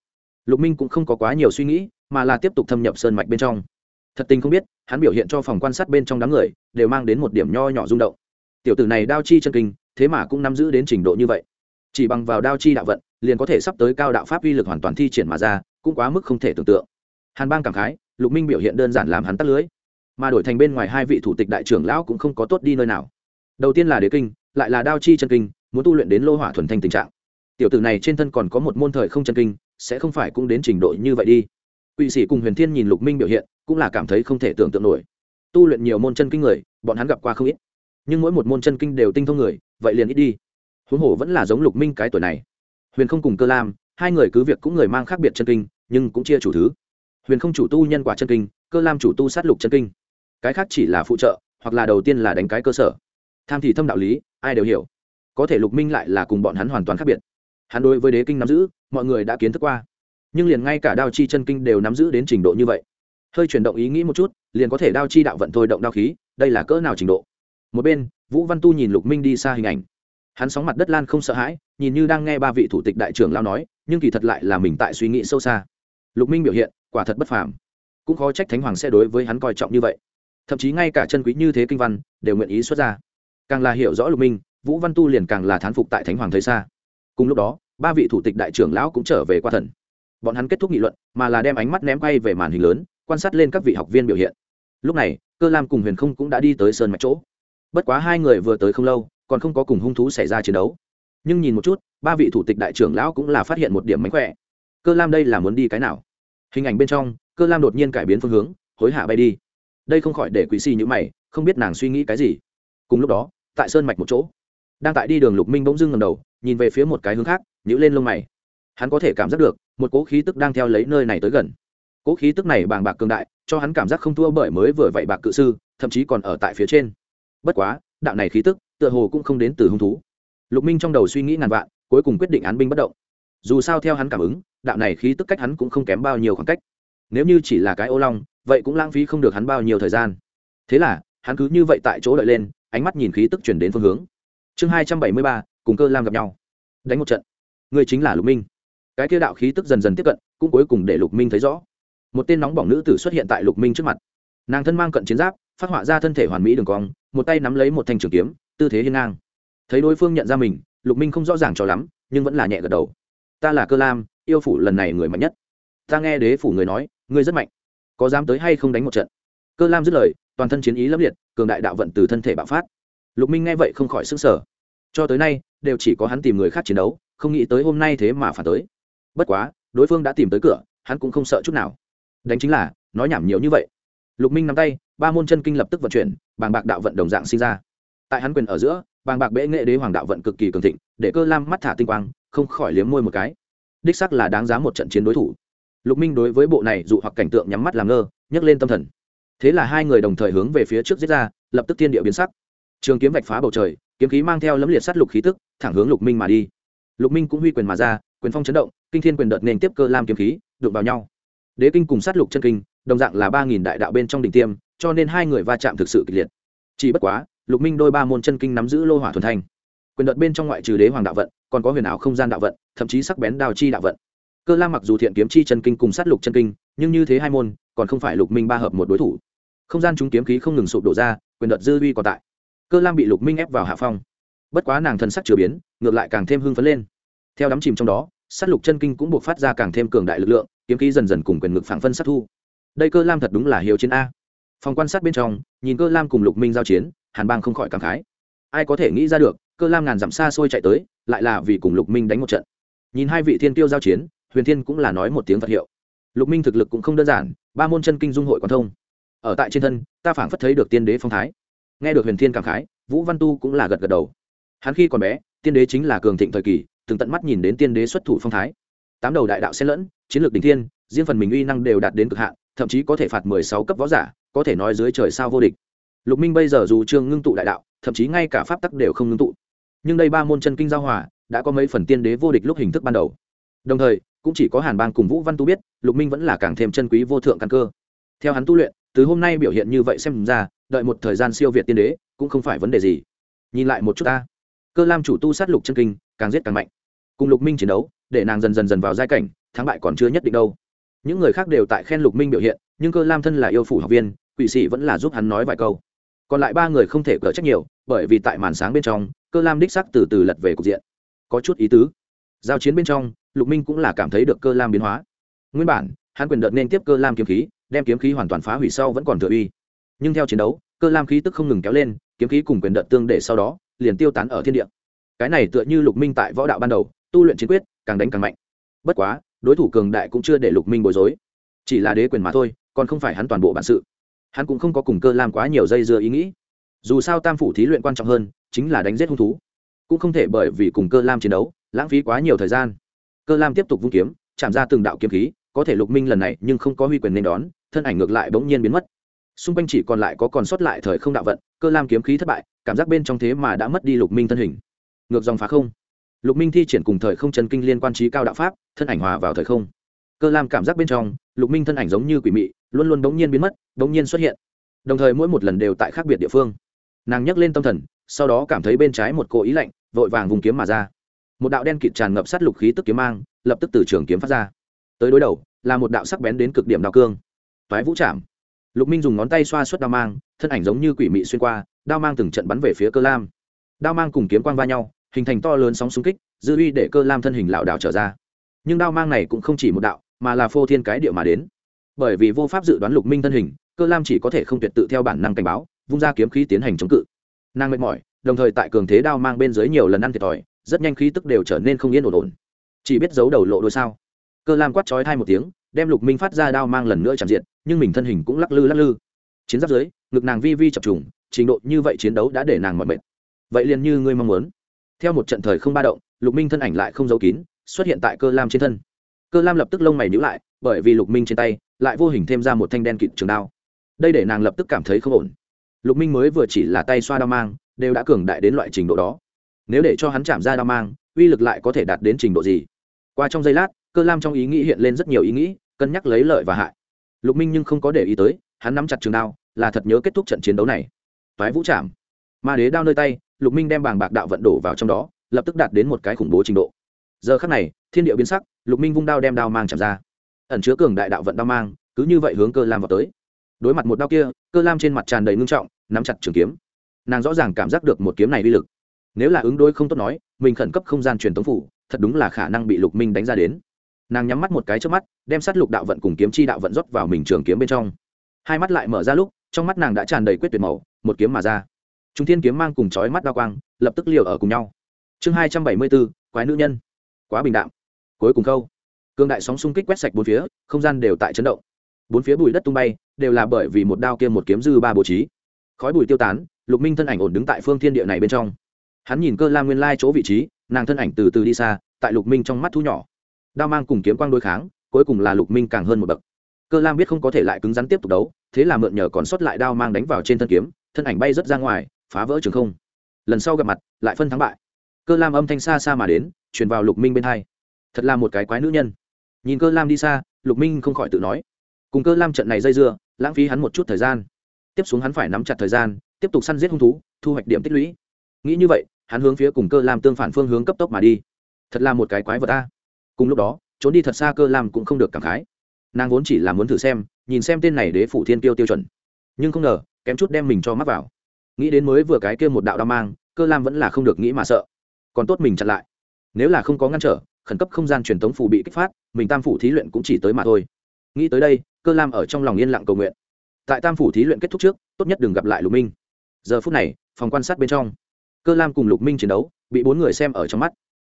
lục minh cũng không có quá nhiều suy nghĩ, mà là tiếp tục thâm nhập sơn mạch bên trong. Thật tình không biết, hắn biểu hiện cho phòng quan sát bên trong đám người, đều mang đến một điểm nho nhỏ rung động. Tiểu tử này đao chi chân kinh, thế mà cũng nắm giữ đến trình độ như vậy. Chỉ bằng vào đao chi đạo vận, liền có thể sắp tới cao đạo pháp uy lực hoàn toàn thi triển mà ra, cũng quá mức không thể tưởng tượng. Hàn bang cảm khái, lục minh biểu hiện đơn giản làm hắn tắt lưới. Mà đổi thành bên ngoài hai vị thủ tịch đại trưởng lão cũng không có tốt đi nơi nào. Đầu tiên là đế kinh, lại là đao chi chân kinh, muốn tu luyện đến lô hỏa thuần thanh tình trạng. Tiểu tử này trên thân còn có một môn thời không chân kinh sẽ không phải cũng đến trình độ như vậy đi. Quỵ sĩ cùng huyền thiên nhìn lục minh biểu hiện, cũng là cảm thấy không thể tưởng tượng nổi. Tu luyện nhiều môn chân kinh người, bọn hắn gặp qua không ít. Nhưng mỗi một môn chân kinh đều tinh thông người, vậy liền ít đi. Huống hồ vẫn là giống lục minh cái tuổi này. Huyền không cùng cơ lam, hai người cứ việc cũng người mang khác biệt chân kinh, nhưng cũng chia chủ thứ. Huyền không chủ tu nhân quả chân kinh, cơ lam chủ tu sát lục chân kinh. Cái khác chỉ là phụ trợ, hoặc là đầu tiên là đánh cái cơ sở. Tham thì thâm đạo lý, ai đều hiểu. Có thể lục minh lại là cùng bọn hắn hoàn toàn khác biệt. Hắn đối với đế kinh nắm giữ mọi người đã kiến thức qua. Nhưng liền ngay cả đao chi chân kinh đều nắm giữ đến trình độ như vậy. Hơi chuyển động ý nghĩ một chút, liền có thể đao chi đạo vận thôi động đao khí, đây là cỡ nào trình độ? Một bên, vũ văn tu nhìn lục minh đi xa hình ảnh. Hắn sóng mặt đất lan không sợ hãi, nhìn như đang nghe ba vị thủ tịch đại trưởng lao nói, nhưng kỳ thật lại là mình tại suy nghĩ sâu xa. Lục minh biểu hiện, quả thật bất phàm. Cũng khó trách thánh hoàng sẽ đối với hắn coi trọng như vậy. Thậm chí ngay cả chân quý như thế kinh văn, đều nguyện ý xuất ra. Càng là hiểu rõ lục minh, vũ văn tu liền càng là thán phục tại thánh hoàng thấy xa. Cùng lúc đó ba vị thủ tịch đại trưởng lão cũng trở về qua thần. Bọn hắn kết thúc nghị luận, mà là đem ánh mắt ném quay về màn hình lớn, quan sát lên các vị học viên biểu hiện. Lúc này, cơ lam cùng huyền không cũng đã đi tới sơn mạch chỗ. Bất quá hai người vừa tới không lâu, còn không có cùng hung thú xảy ra chiến đấu. Nhưng nhìn một chút, ba vị thủ tịch đại trưởng lão cũng là phát hiện một điểm mánh khỏe. Cơ lam đây là muốn đi cái nào? Hình ảnh bên trong, cơ lam đột nhiên cải biến phương hướng, hối hả bay đi. Đây không khỏi để quỷ si như mày, không biết nàng suy nghĩ cái gì. Cùng lúc đó, tại sơn mạch một chỗ, đang tại đi đường lục minh bỗng dưng ngầm đầu, nhìn về phía một cái hướng khác nhữ lên lông mày. Hắn có thể cảm giác được, một cỗ khí tức đang theo lấy nơi này tới gần. Cỗ khí tức này bàng bạc cường đại, cho hắn cảm giác không thua bởi mới vừa vậy bạc cự sư, thậm chí còn ở tại phía trên. Bất quá, đạo này khí tức, tựa hồ cũng không đến từ hung thú. Lục minh trong đầu suy nghĩ ngàn vạn, cuối cùng quyết định án binh bất động. Dù sao theo hắn cảm ứng, đạo này khí tức cách hắn cũng không kém bao nhiêu khoảng cách. Nếu như chỉ là cái ô long, vậy cũng lãng phí không được hắn bao nhiêu thời gian. Thế là, hắn cứ như vậy tại chỗ đợi lên, ánh mắt nhìn khí tức chuyển đến phương hướng. Chương hai trăm bảy mươi ba, cùng cơ lam gặp nhau. Đánh một trận người chính là lục minh. Cái kia đạo khí tức dần dần tiếp cận, cũng cuối cùng để lục minh thấy rõ. Một tên nóng bỏng nữ tử xuất hiện tại lục minh trước mặt. Nàng thân mang cận chiến giáp, phát họa ra thân thể hoàn mỹ đường cong, một tay nắm lấy một thanh trường kiếm, tư thế hiên ngang. Thấy đối phương nhận ra mình, lục minh không rõ ràng cho lắm, nhưng vẫn là nhẹ gật đầu. Ta là cơ lam, yêu phủ lần này người mạnh nhất. Ta nghe đế phủ người nói, ngươi rất mạnh. Có dám tới hay không đánh một trận? Cơ lam dứt lời, toàn thân chiến ý lấp liệt, cường đại đạo vận từ thân thể bạo phát. Lục minh nghe vậy không khỏi sức sở cho tới nay, đều chỉ có hắn tìm người khác chiến đấu không nghĩ tới hôm nay thế mà phản tới. Bất quá, đối phương đã tìm tới cửa, hắn cũng không sợ chút nào. Đánh chính là, nói nhảm nhiều như vậy. Lục minh nắm tay, ba môn chân kinh lập tức vận chuyển, bàng bạc đạo vận đồng dạng sinh ra. Tại hắn quyền ở giữa, bàng bạc bệ nghệ đế hoàng đạo vận cực kỳ cường thịnh, để cơ lam mắt thả tinh quang, không khỏi liếm môi một cái. Đích sắc là đáng giá một trận chiến đối thủ. Lục minh đối với bộ này dụ hoặc cảnh tượng nhắm mắt làm ngơ, nhấc lên tâm thần. Thế là hai người đồng thời hướng về phía trước giết ra, lập tức thiên địa biến sắc. Trường kiếm vạch phá bầu trời, kiếm khí mang theo lấm liệt sát lục khí tức, thẳng hướng lục minh mà đi lục minh cũng huy quyền mà ra, quyền phong chấn động, kinh thiên quyền đợt nền tiếp cơ lam kiếm khí, đụng vào nhau. Đế kinh cùng sát lục chân kinh, đồng dạng là ba nghìn đại đạo bên trong đỉnh tiêm, cho nên hai người va chạm thực sự kịch liệt. Chỉ bất quá, lục minh đôi ba môn chân kinh nắm giữ lô hỏa thuần thanh quyền đợt bên trong ngoại trừ đế hoàng đạo vận, còn có huyền ảo không gian đạo vận, thậm chí sắc bén đào chi đạo vận. Cơ lam mặc dù thiện kiếm chi chân kinh cùng sát lục chân kinh, nhưng như thế hai môn, còn không phải lục minh ba hợp một đối thủ. Không gian chúng kiếm khí không ngừng sụp đổ ra, quyền đợt dư uy còn tại. Cơ lam bị lục minh ép vào hạ phong. Bất quá nàng thân sắc chừa biến ngược lại càng thêm hưng phấn lên. Theo đắm chìm trong đó, sát lục chân kinh cũng buộc phát ra càng thêm cường đại lực lượng, kiếm khí dần dần cùng quyền ngực phảng phân sát thu. Đây cơ lam thật đúng là hiếu chiến a. Phòng quan sát bên trong, nhìn cơ lam cùng lục minh giao chiến, hàn bang không khỏi cảm khái. Ai có thể nghĩ ra được, cơ lam ngàn dặm xa xôi chạy tới, lại là vì cùng lục minh đánh một trận. Nhìn hai vị thiên tiêu giao chiến, huyền thiên cũng là nói một tiếng vật hiệu. Lục minh thực lực cũng không đơn giản, ba môn chân kinh dung hội quan thông. Ở tại trên thân, ta phảng phất thấy được tiên đế phong thái. Nghe được huyền thiên cảm khái, vũ văn tu cũng là gật gật đầu. Hắn khi còn bé tiên đế chính là cường thịnh thời kỳ, từng tận mắt nhìn đến tiên đế xuất thủ phong thái. Tám đầu đại đạo xen lẫn, chiến lược đình thiên, riêng phần mình uy năng đều đạt đến cực hạn, thậm chí có thể phạt mười sáu cấp võ giả, có thể nói dưới trời sao vô địch. Lục minh bây giờ dù trương ngưng tụ đại đạo, thậm chí ngay cả pháp tắc đều không ngưng tụ. Nhưng đây ba môn chân kinh giao hòa, đã có mấy phần tiên đế vô địch lúc hình thức ban đầu. Đồng thời, cũng chỉ có hàn bang cùng vũ văn tu biết, lục minh vẫn là càng thêm chân quý vô thượng căn cơ. Theo hắn tu luyện, từ hôm nay biểu hiện như vậy xem ra, đợi một thời gian siêu việt tiên đế, cũng không phải vấn đề gì. Nhìn lại một chút ta cơ lam chủ tu sát lục chân kinh, càng giết càng mạnh. Cùng lục minh chiến đấu, để nàng dần dần dần vào giai cảnh, thắng bại còn chưa nhất định đâu. Những người khác đều tại khen lục minh biểu hiện, nhưng cơ lam thân là yêu phủ học viên, quỷ sĩ vẫn là giúp hắn nói vài câu. Còn lại ba người không thể cỡ trách nhiều, bởi vì tại màn sáng bên trong, cơ lam đích sắc từ từ lật về cục diện. Có chút ý tứ. Giao chiến bên trong, lục minh cũng là cảm thấy được cơ lam biến hóa. Nguyên bản, hắn quyền đợt nên tiếp cơ lam kiếm khí, đem kiếm khí hoàn toàn phá hủy sau vẫn còn thừa uy. Nhưng theo chiến đấu, cơ lam khí tức không ngừng kéo lên, kiếm khí cùng quyền đợt tương để sau đó liền tiêu tán ở thiên địa. Cái này tựa như lục minh tại võ đạo ban đầu, tu luyện chiến quyết, càng đánh càng mạnh. Bất quá, đối thủ cường đại cũng chưa để lục minh bối rối. Chỉ là đế quyền mà thôi, còn không phải hắn toàn bộ bản sự. Hắn cũng không có cùng cơ lam quá nhiều dây dưa ý nghĩ. Dù sao tam phủ thí luyện quan trọng hơn, chính là đánh giết hung thú. Cũng không thể bởi vì cùng cơ lam chiến đấu, lãng phí quá nhiều thời gian. Cơ lam tiếp tục vung kiếm, chạm ra từng đạo kiếm khí, có thể lục minh lần này nhưng không có huy quyền nên đón, thân ảnh ngược lại bỗng nhiên biến mất xung quanh chỉ còn lại có còn sót lại thời không đạo vận, cơ lam kiếm khí thất bại, cảm giác bên trong thế mà đã mất đi lục minh thân hình. Ngược dòng phá không. Lục minh thi triển cùng thời không chân kinh liên quan trí cao đạo pháp, thân ảnh hòa vào thời không. Cơ lam cảm giác bên trong, lục minh thân ảnh giống như quỷ mị, luôn luôn bỗng nhiên biến mất, bỗng nhiên xuất hiện. Đồng thời mỗi một lần đều tại khác biệt địa phương. Nàng nhấc lên tâm thần, sau đó cảm thấy bên trái một cỗ ý lạnh, vội vàng vùng kiếm mà ra. Một đạo đen kịt tràn ngập sát lục khí tức kiếm mang, lập tức từ trường kiếm phát ra. Tới đối đầu, là một đạo sắc bén đến cực điểm đao cương. Toái vũ chạm lục minh dùng ngón tay xoa suốt đao mang, thân ảnh giống như quỷ mị xuyên qua, đao mang từng trận bắn về phía cơ lam. Đao mang cùng kiếm quang va nhau, hình thành to lớn sóng xung kích, dư uy để cơ lam thân hình lảo đảo trở ra. Nhưng đao mang này cũng không chỉ một đạo, mà là phô thiên cái địa mà đến. Bởi vì vô pháp dự đoán lục minh thân hình, cơ lam chỉ có thể không tuyệt tự theo bản năng cảnh báo, vung ra kiếm khí tiến hành chống cự. Nàng mệt mỏi, đồng thời tại cường thế đao mang bên dưới nhiều lần ăn thiệt thòi, rất nhanh khí tức đều trở nên không yên ổn ổn. Chỉ biết giấu đầu lộ đôi sao? Cơ lam quát chói thai một tiếng, đem lục minh phát ra đao mang lần nữa chạm diện nhưng mình thân hình cũng lắc lư lắc lư. Chiến giáp dưới, ngực nàng vi vi chập trùng, trình độ như vậy chiến đấu đã để nàng mọi mệt. Vậy liền như ngươi mong muốn. Theo một trận thời không ba động, lục minh thân ảnh lại không giấu kín, xuất hiện tại cơ lam trên thân. Cơ lam lập tức lông mày nhữ lại, bởi vì lục minh trên tay, lại vô hình thêm ra một thanh đen kịt trường đao. Đây để nàng lập tức cảm thấy không ổn. Lục minh mới vừa chỉ là tay xoa đao mang, đều đã cường đại đến loại trình độ đó. Nếu để cho hắn chạm ra đao mang, uy lực lại có thể đạt đến trình độ gì? Qua trong giây lát, cơ lam trong ý nghĩ hiện lên rất nhiều ý nghĩ, cân nhắc lấy lợi và hại lục minh nhưng không có để ý tới, hắn nắm chặt trường đao, là thật nhớ kết thúc trận chiến đấu này. Toái vũ chạm. Ma đế đao nơi tay, lục minh đem bàng bạc đạo vận đổ vào trong đó, lập tức đạt đến một cái khủng bố trình độ. Giờ khắc này, thiên địa biến sắc, lục minh vung đao đem đao mang chạm ra. Ẩn chứa cường đại đạo vận đao mang, cứ như vậy hướng cơ lam vào tới. Đối mặt một đao kia, cơ lam trên mặt tràn đầy ngưng trọng, nắm chặt trường kiếm. Nàng rõ ràng cảm giác được một kiếm này uy lực. Nếu là ứng đối không tốt nói, mình khẩn cấp không gian truyền tống phủ, thật đúng là khả năng bị lục minh đánh ra đến nàng nhắm mắt một cái trước mắt, đem sát lục đạo vận cùng kiếm chi đạo vận rót vào mình trường kiếm bên trong. Hai mắt lại mở ra lúc, trong mắt nàng đã tràn đầy quyết tuyệt màu, một kiếm mà ra. Trung thiên kiếm mang cùng chói mắt đa quang, lập tức liều ở cùng nhau. Chương hai trăm bảy mươi bốn, quái nữ nhân. Quá bình đạm. Cuối cùng câu. Cương đại sóng xung kích quét sạch bốn phía, không gian đều tại chấn động. Bốn phía bụi đất tung bay, đều là bởi vì một đao kia một kiếm dư ba bố trí. Khói bụi tiêu tán, lục minh thân ảnh ổn đứng tại phương thiên địa này bên trong. Hắn nhìn cơ la nguyên lai chỗ vị trí, nàng thân ảnh từ từ đi xa, tại lục minh trong mắt thu nhỏ đao mang cùng kiếm quang đối kháng, cuối cùng là lục minh càng hơn một bậc. Cơ lam biết không có thể lại cứng rắn tiếp tục đấu, thế là mượn nhờ còn sót lại đao mang đánh vào trên thân kiếm, thân ảnh bay rớt ra ngoài, phá vỡ trường không. Lần sau gặp mặt, lại phân thắng bại. Cơ lam âm thanh xa xa mà đến, truyền vào lục minh bên hai. Thật là một cái quái nữ nhân. Nhìn cơ lam đi xa, lục minh không khỏi tự nói. Cùng cơ lam trận này dây dưa, lãng phí hắn một chút thời gian. Tiếp xuống hắn phải nắm chặt thời gian, tiếp tục săn giết hung thú, thu hoạch điểm tích lũy. Nghĩ như vậy, hắn hướng phía cùng cơ lam tương phản phương hướng cấp tốc mà đi. Thật là một cái quái vật ta cùng lúc đó, trốn đi thật xa cơ lam cũng không được cảm khái. Nàng vốn chỉ là muốn thử xem, nhìn xem tên này đế phủ thiên tiêu tiêu chuẩn. Nhưng không ngờ, kém chút đem mình cho mắc vào. Nghĩ đến mới vừa cái kia một đạo đao mang, cơ lam vẫn là không được nghĩ mà sợ. Còn tốt mình chặn lại. Nếu là không có ngăn trở, khẩn cấp không gian truyền thống phủ bị kích phát, mình tam phủ thí luyện cũng chỉ tới mà thôi. Nghĩ tới đây, cơ lam ở trong lòng yên lặng cầu nguyện. Tại tam phủ thí luyện kết thúc trước, tốt nhất đừng gặp lại lục minh. Giờ phút này, phòng quan sát bên trong, cơ lam cùng lục minh chiến đấu, bị bốn người xem ở trong mắt.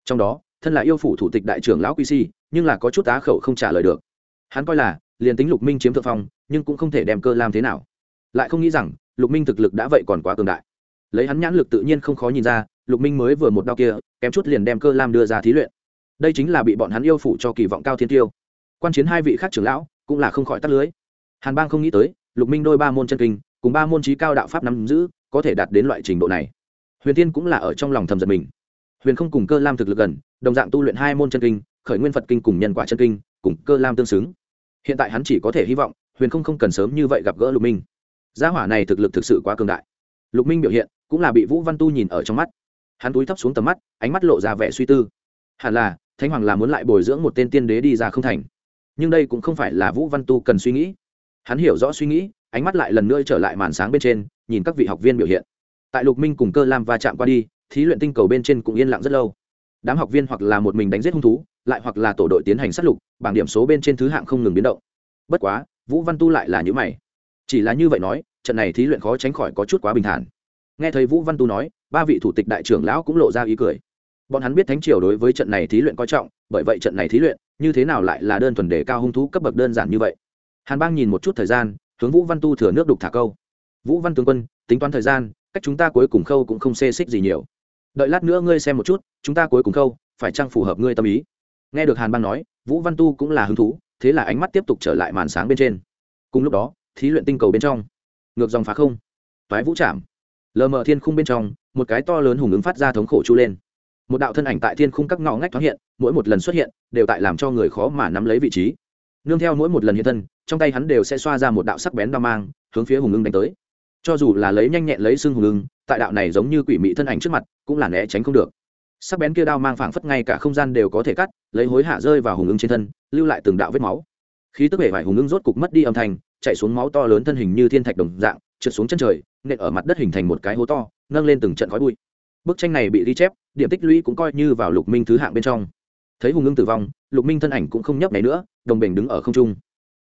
Trong đó thân là yêu phủ thủ tịch đại trưởng lão quy si, nhưng là có chút á khẩu không trả lời được. Hắn coi là, liền tính lục minh chiếm thượng phong, nhưng cũng không thể đem cơ lam thế nào. Lại không nghĩ rằng, lục minh thực lực đã vậy còn quá cường đại. Lấy hắn nhãn lực tự nhiên không khó nhìn ra, lục minh mới vừa một đau kia, kém chút liền đem cơ lam đưa ra thí luyện. Đây chính là bị bọn hắn yêu phủ cho kỳ vọng cao thiên tiêu. Quan chiến hai vị khác trưởng lão, cũng là không khỏi tắt lưới. Hàn bang không nghĩ tới, lục minh đôi ba môn chân kinh, cùng ba môn trí cao đạo pháp nắm giữ, có thể đạt đến loại trình độ này. Huyền tiên cũng là ở trong lòng thầm giật mình huyền không cùng cơ lam thực lực gần, đồng dạng tu luyện hai môn chân kinh, khởi nguyên phật kinh cùng nhân quả chân kinh, cùng cơ lam tương xứng. Hiện tại hắn chỉ có thể hy vọng, huyền không không cần sớm như vậy gặp gỡ lục minh. Gia hỏa này thực lực thực sự quá cường đại. Lục minh biểu hiện, cũng là bị vũ văn tu nhìn ở trong mắt. Hắn túi thấp xuống tầm mắt, ánh mắt lộ ra vẻ suy tư. Hẳn là, thánh hoàng là muốn lại bồi dưỡng một tên tiên đế đi ra không thành. Nhưng đây cũng không phải là vũ văn tu cần suy nghĩ. Hắn hiểu rõ suy nghĩ, ánh mắt lại lần nữa trở lại màn sáng bên trên, nhìn các vị học viên biểu hiện. Tại lục minh cùng cơ lam va chạm qua đi thí luyện tinh cầu bên trên cũng yên lặng rất lâu. Đám học viên hoặc là một mình đánh giết hung thú, lại hoặc là tổ đội tiến hành sát lục, bảng điểm số bên trên thứ hạng không ngừng biến động. Bất quá, vũ văn tu lại là những mày. Chỉ là như vậy nói, trận này thí luyện khó tránh khỏi có chút quá bình thản. Nghe thấy vũ văn tu nói, ba vị thủ tịch đại trưởng lão cũng lộ ra ý cười. Bọn hắn biết thánh triều đối với trận này thí luyện coi trọng, bởi vậy trận này thí luyện, như thế nào lại là đơn thuần đề cao hung thú cấp bậc đơn giản như vậy? Hàn bang nhìn một chút thời gian, hướng vũ văn tu thừa nước đục thả câu. Vũ văn tướng quân, tính toán thời gian, cách chúng ta cuối cùng khâu cũng không xê xích gì nhiều đợi lát nữa ngươi xem một chút, chúng ta cuối cùng khâu, phải chăng phù hợp ngươi tâm ý? Nghe được hàn bang nói, vũ văn tu cũng là hứng thú, thế là ánh mắt tiếp tục trở lại màn sáng bên trên. Cùng lúc đó, thí luyện tinh cầu bên trong. Ngược dòng phá không. Toái vũ chạm. Lờ mờ thiên khung bên trong, một cái to lớn hùng ứng phát ra thống khổ chu lên. Một đạo thân ảnh tại thiên khung các ngõ ngách thoáng hiện, mỗi một lần xuất hiện, đều tại làm cho người khó mà nắm lấy vị trí. Nương theo mỗi một lần hiện thân, trong tay hắn đều sẽ xoa ra một đạo sắc bén đao mang, hướng phía hùng ưng đánh tới. Cho dù là lấy nhanh nhẹn lấy xương hùng ưng tại đạo này giống như quỷ mị thân ảnh trước mặt, cũng là né tránh không được. Sắc bén kia đao mang phảng phất ngay cả không gian đều có thể cắt, lấy hối hạ rơi vào hùng ưng trên thân, lưu lại từng đạo vết máu. Khí tức bể vải hùng ưng rốt cục mất đi âm thanh, chạy xuống máu to lớn thân hình như thiên thạch đồng dạng, trượt xuống chân trời, nện ở mặt đất hình thành một cái hố to, nâng lên từng trận khói bụi. Bức tranh này bị ghi chép, điểm tích lũy cũng coi như vào lục minh thứ hạng bên trong. Thấy hùng ưng tử vong, lục minh thân ảnh cũng không nhấp này nữa, đồng bình đứng ở không trung.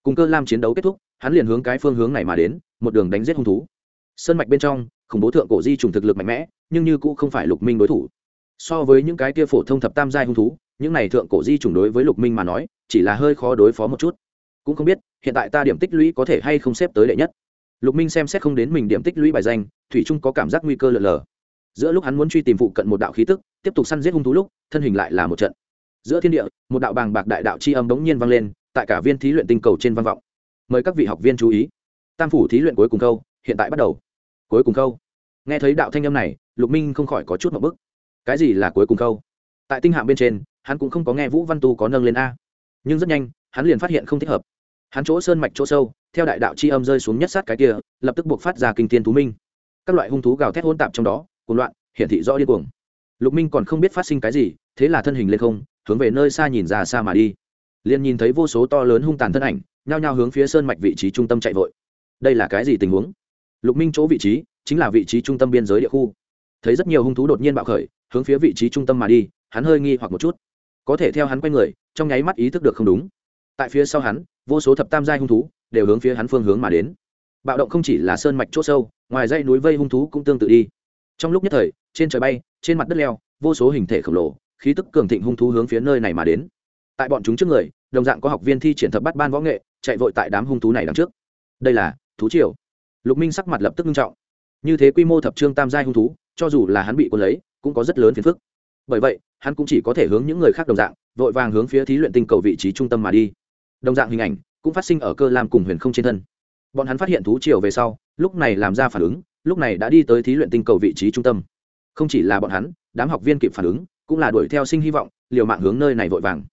Cùng cơ lam chiến đấu kết thúc, hắn liền hướng cái phương hướng này mà đến, một đường đánh giết hung thú. Sơn mạch bên trong khủng bố thượng cổ di trùng thực lực mạnh mẽ, nhưng như cũng không phải lục minh đối thủ. So với những cái kia phổ thông thập tam giai hung thú, những này thượng cổ di trùng đối với lục minh mà nói, chỉ là hơi khó đối phó một chút. Cũng không biết, hiện tại ta điểm tích lũy có thể hay không xếp tới đệ nhất. Lục minh xem xét không đến mình điểm tích lũy bài danh, thủy trung có cảm giác nguy cơ lợn lờ. Giữa lúc hắn muốn truy tìm phụ cận một đạo khí tức, tiếp tục săn giết hung thú lúc, thân hình lại là một trận. Giữa thiên địa, một đạo bàng bạc đại đạo c h i âm bỗng nhiên vang lên, tại cả viên thí luyện tinh cầu trên văn vọng. Mời các vị học viên chú ý. Tam phủ thí luyện cuối cùng câu, hiện tại bắt đầu cuối cùng câu nghe thấy đạo thanh âm này, lục minh không khỏi có chút một bức. Cái gì là cuối cùng câu tại tinh hạng bên trên, hắn cũng không có nghe vũ văn tu có nâng lên a. Nhưng rất nhanh, hắn liền phát hiện không thích hợp. Hắn chỗ sơn mạch chỗ sâu, theo đại đạo c h i âm rơi xuống nhất sát cái kia, lập tức buộc phát ra kinh tiên thú minh. Các loại hung thú gào thét hôn tạp trong đó, cuồng loạn, hiển thị rõ điên cuồng. Lục minh còn không biết phát sinh cái gì, thế là thân hình lên không, hướng về nơi xa nhìn ra xa mà đi. Liền nhìn thấy vô số to lớn hung tàn thân ảnh, nhao nhao hướng phía sơn mạch vị trí trung tâm chạy vội. Đây là cái gì tình huống? Lục minh chỗ vị trí chính là vị trí trung tâm biên giới địa khu. Thấy rất nhiều hung thú đột nhiên bạo khởi, hướng phía vị trí trung tâm mà đi, hắn hơi nghi hoặc một chút. Có thể theo hắn quay người, trong nháy mắt ý thức được không đúng. Tại phía sau hắn, vô số thập tam giai hung thú đều hướng phía hắn phương hướng mà đến. Bạo động không chỉ là sơn mạch chỗ sâu, ngoài dây núi vây hung thú cũng tương tự đi. Trong lúc nhất thời, trên trời bay, trên mặt đất leo, vô số hình thể khổng lồ, khí tức cường thịnh hung thú hướng phía nơi này mà đến. Tại bọn chúng trước người, đồng dạng có học viên thi triển thập bắt ban võ nghệ, chạy vội tại đám hung thú này đằng trước. Đây là thú triều lục minh sắc mặt lập tức nghiêm trọng. Như thế quy mô thập trương tam giai hung thú, cho dù là hắn bị quân lấy, cũng có rất lớn phiền phức. Bởi vậy, hắn cũng chỉ có thể hướng những người khác đồng dạng, vội vàng hướng phía thí luyện tinh cầu vị trí trung tâm mà đi. Đồng dạng hình ảnh cũng phát sinh ở cơ lam cùng huyền không trên thân. Bọn hắn phát hiện thú triều về sau, lúc này làm ra phản ứng, lúc này đã đi tới thí luyện tinh cầu vị trí trung tâm. Không chỉ là bọn hắn, đám học viên kịp phản ứng, cũng là đuổi theo sinh hy vọng, liều mạng hướng nơi này vội vàng.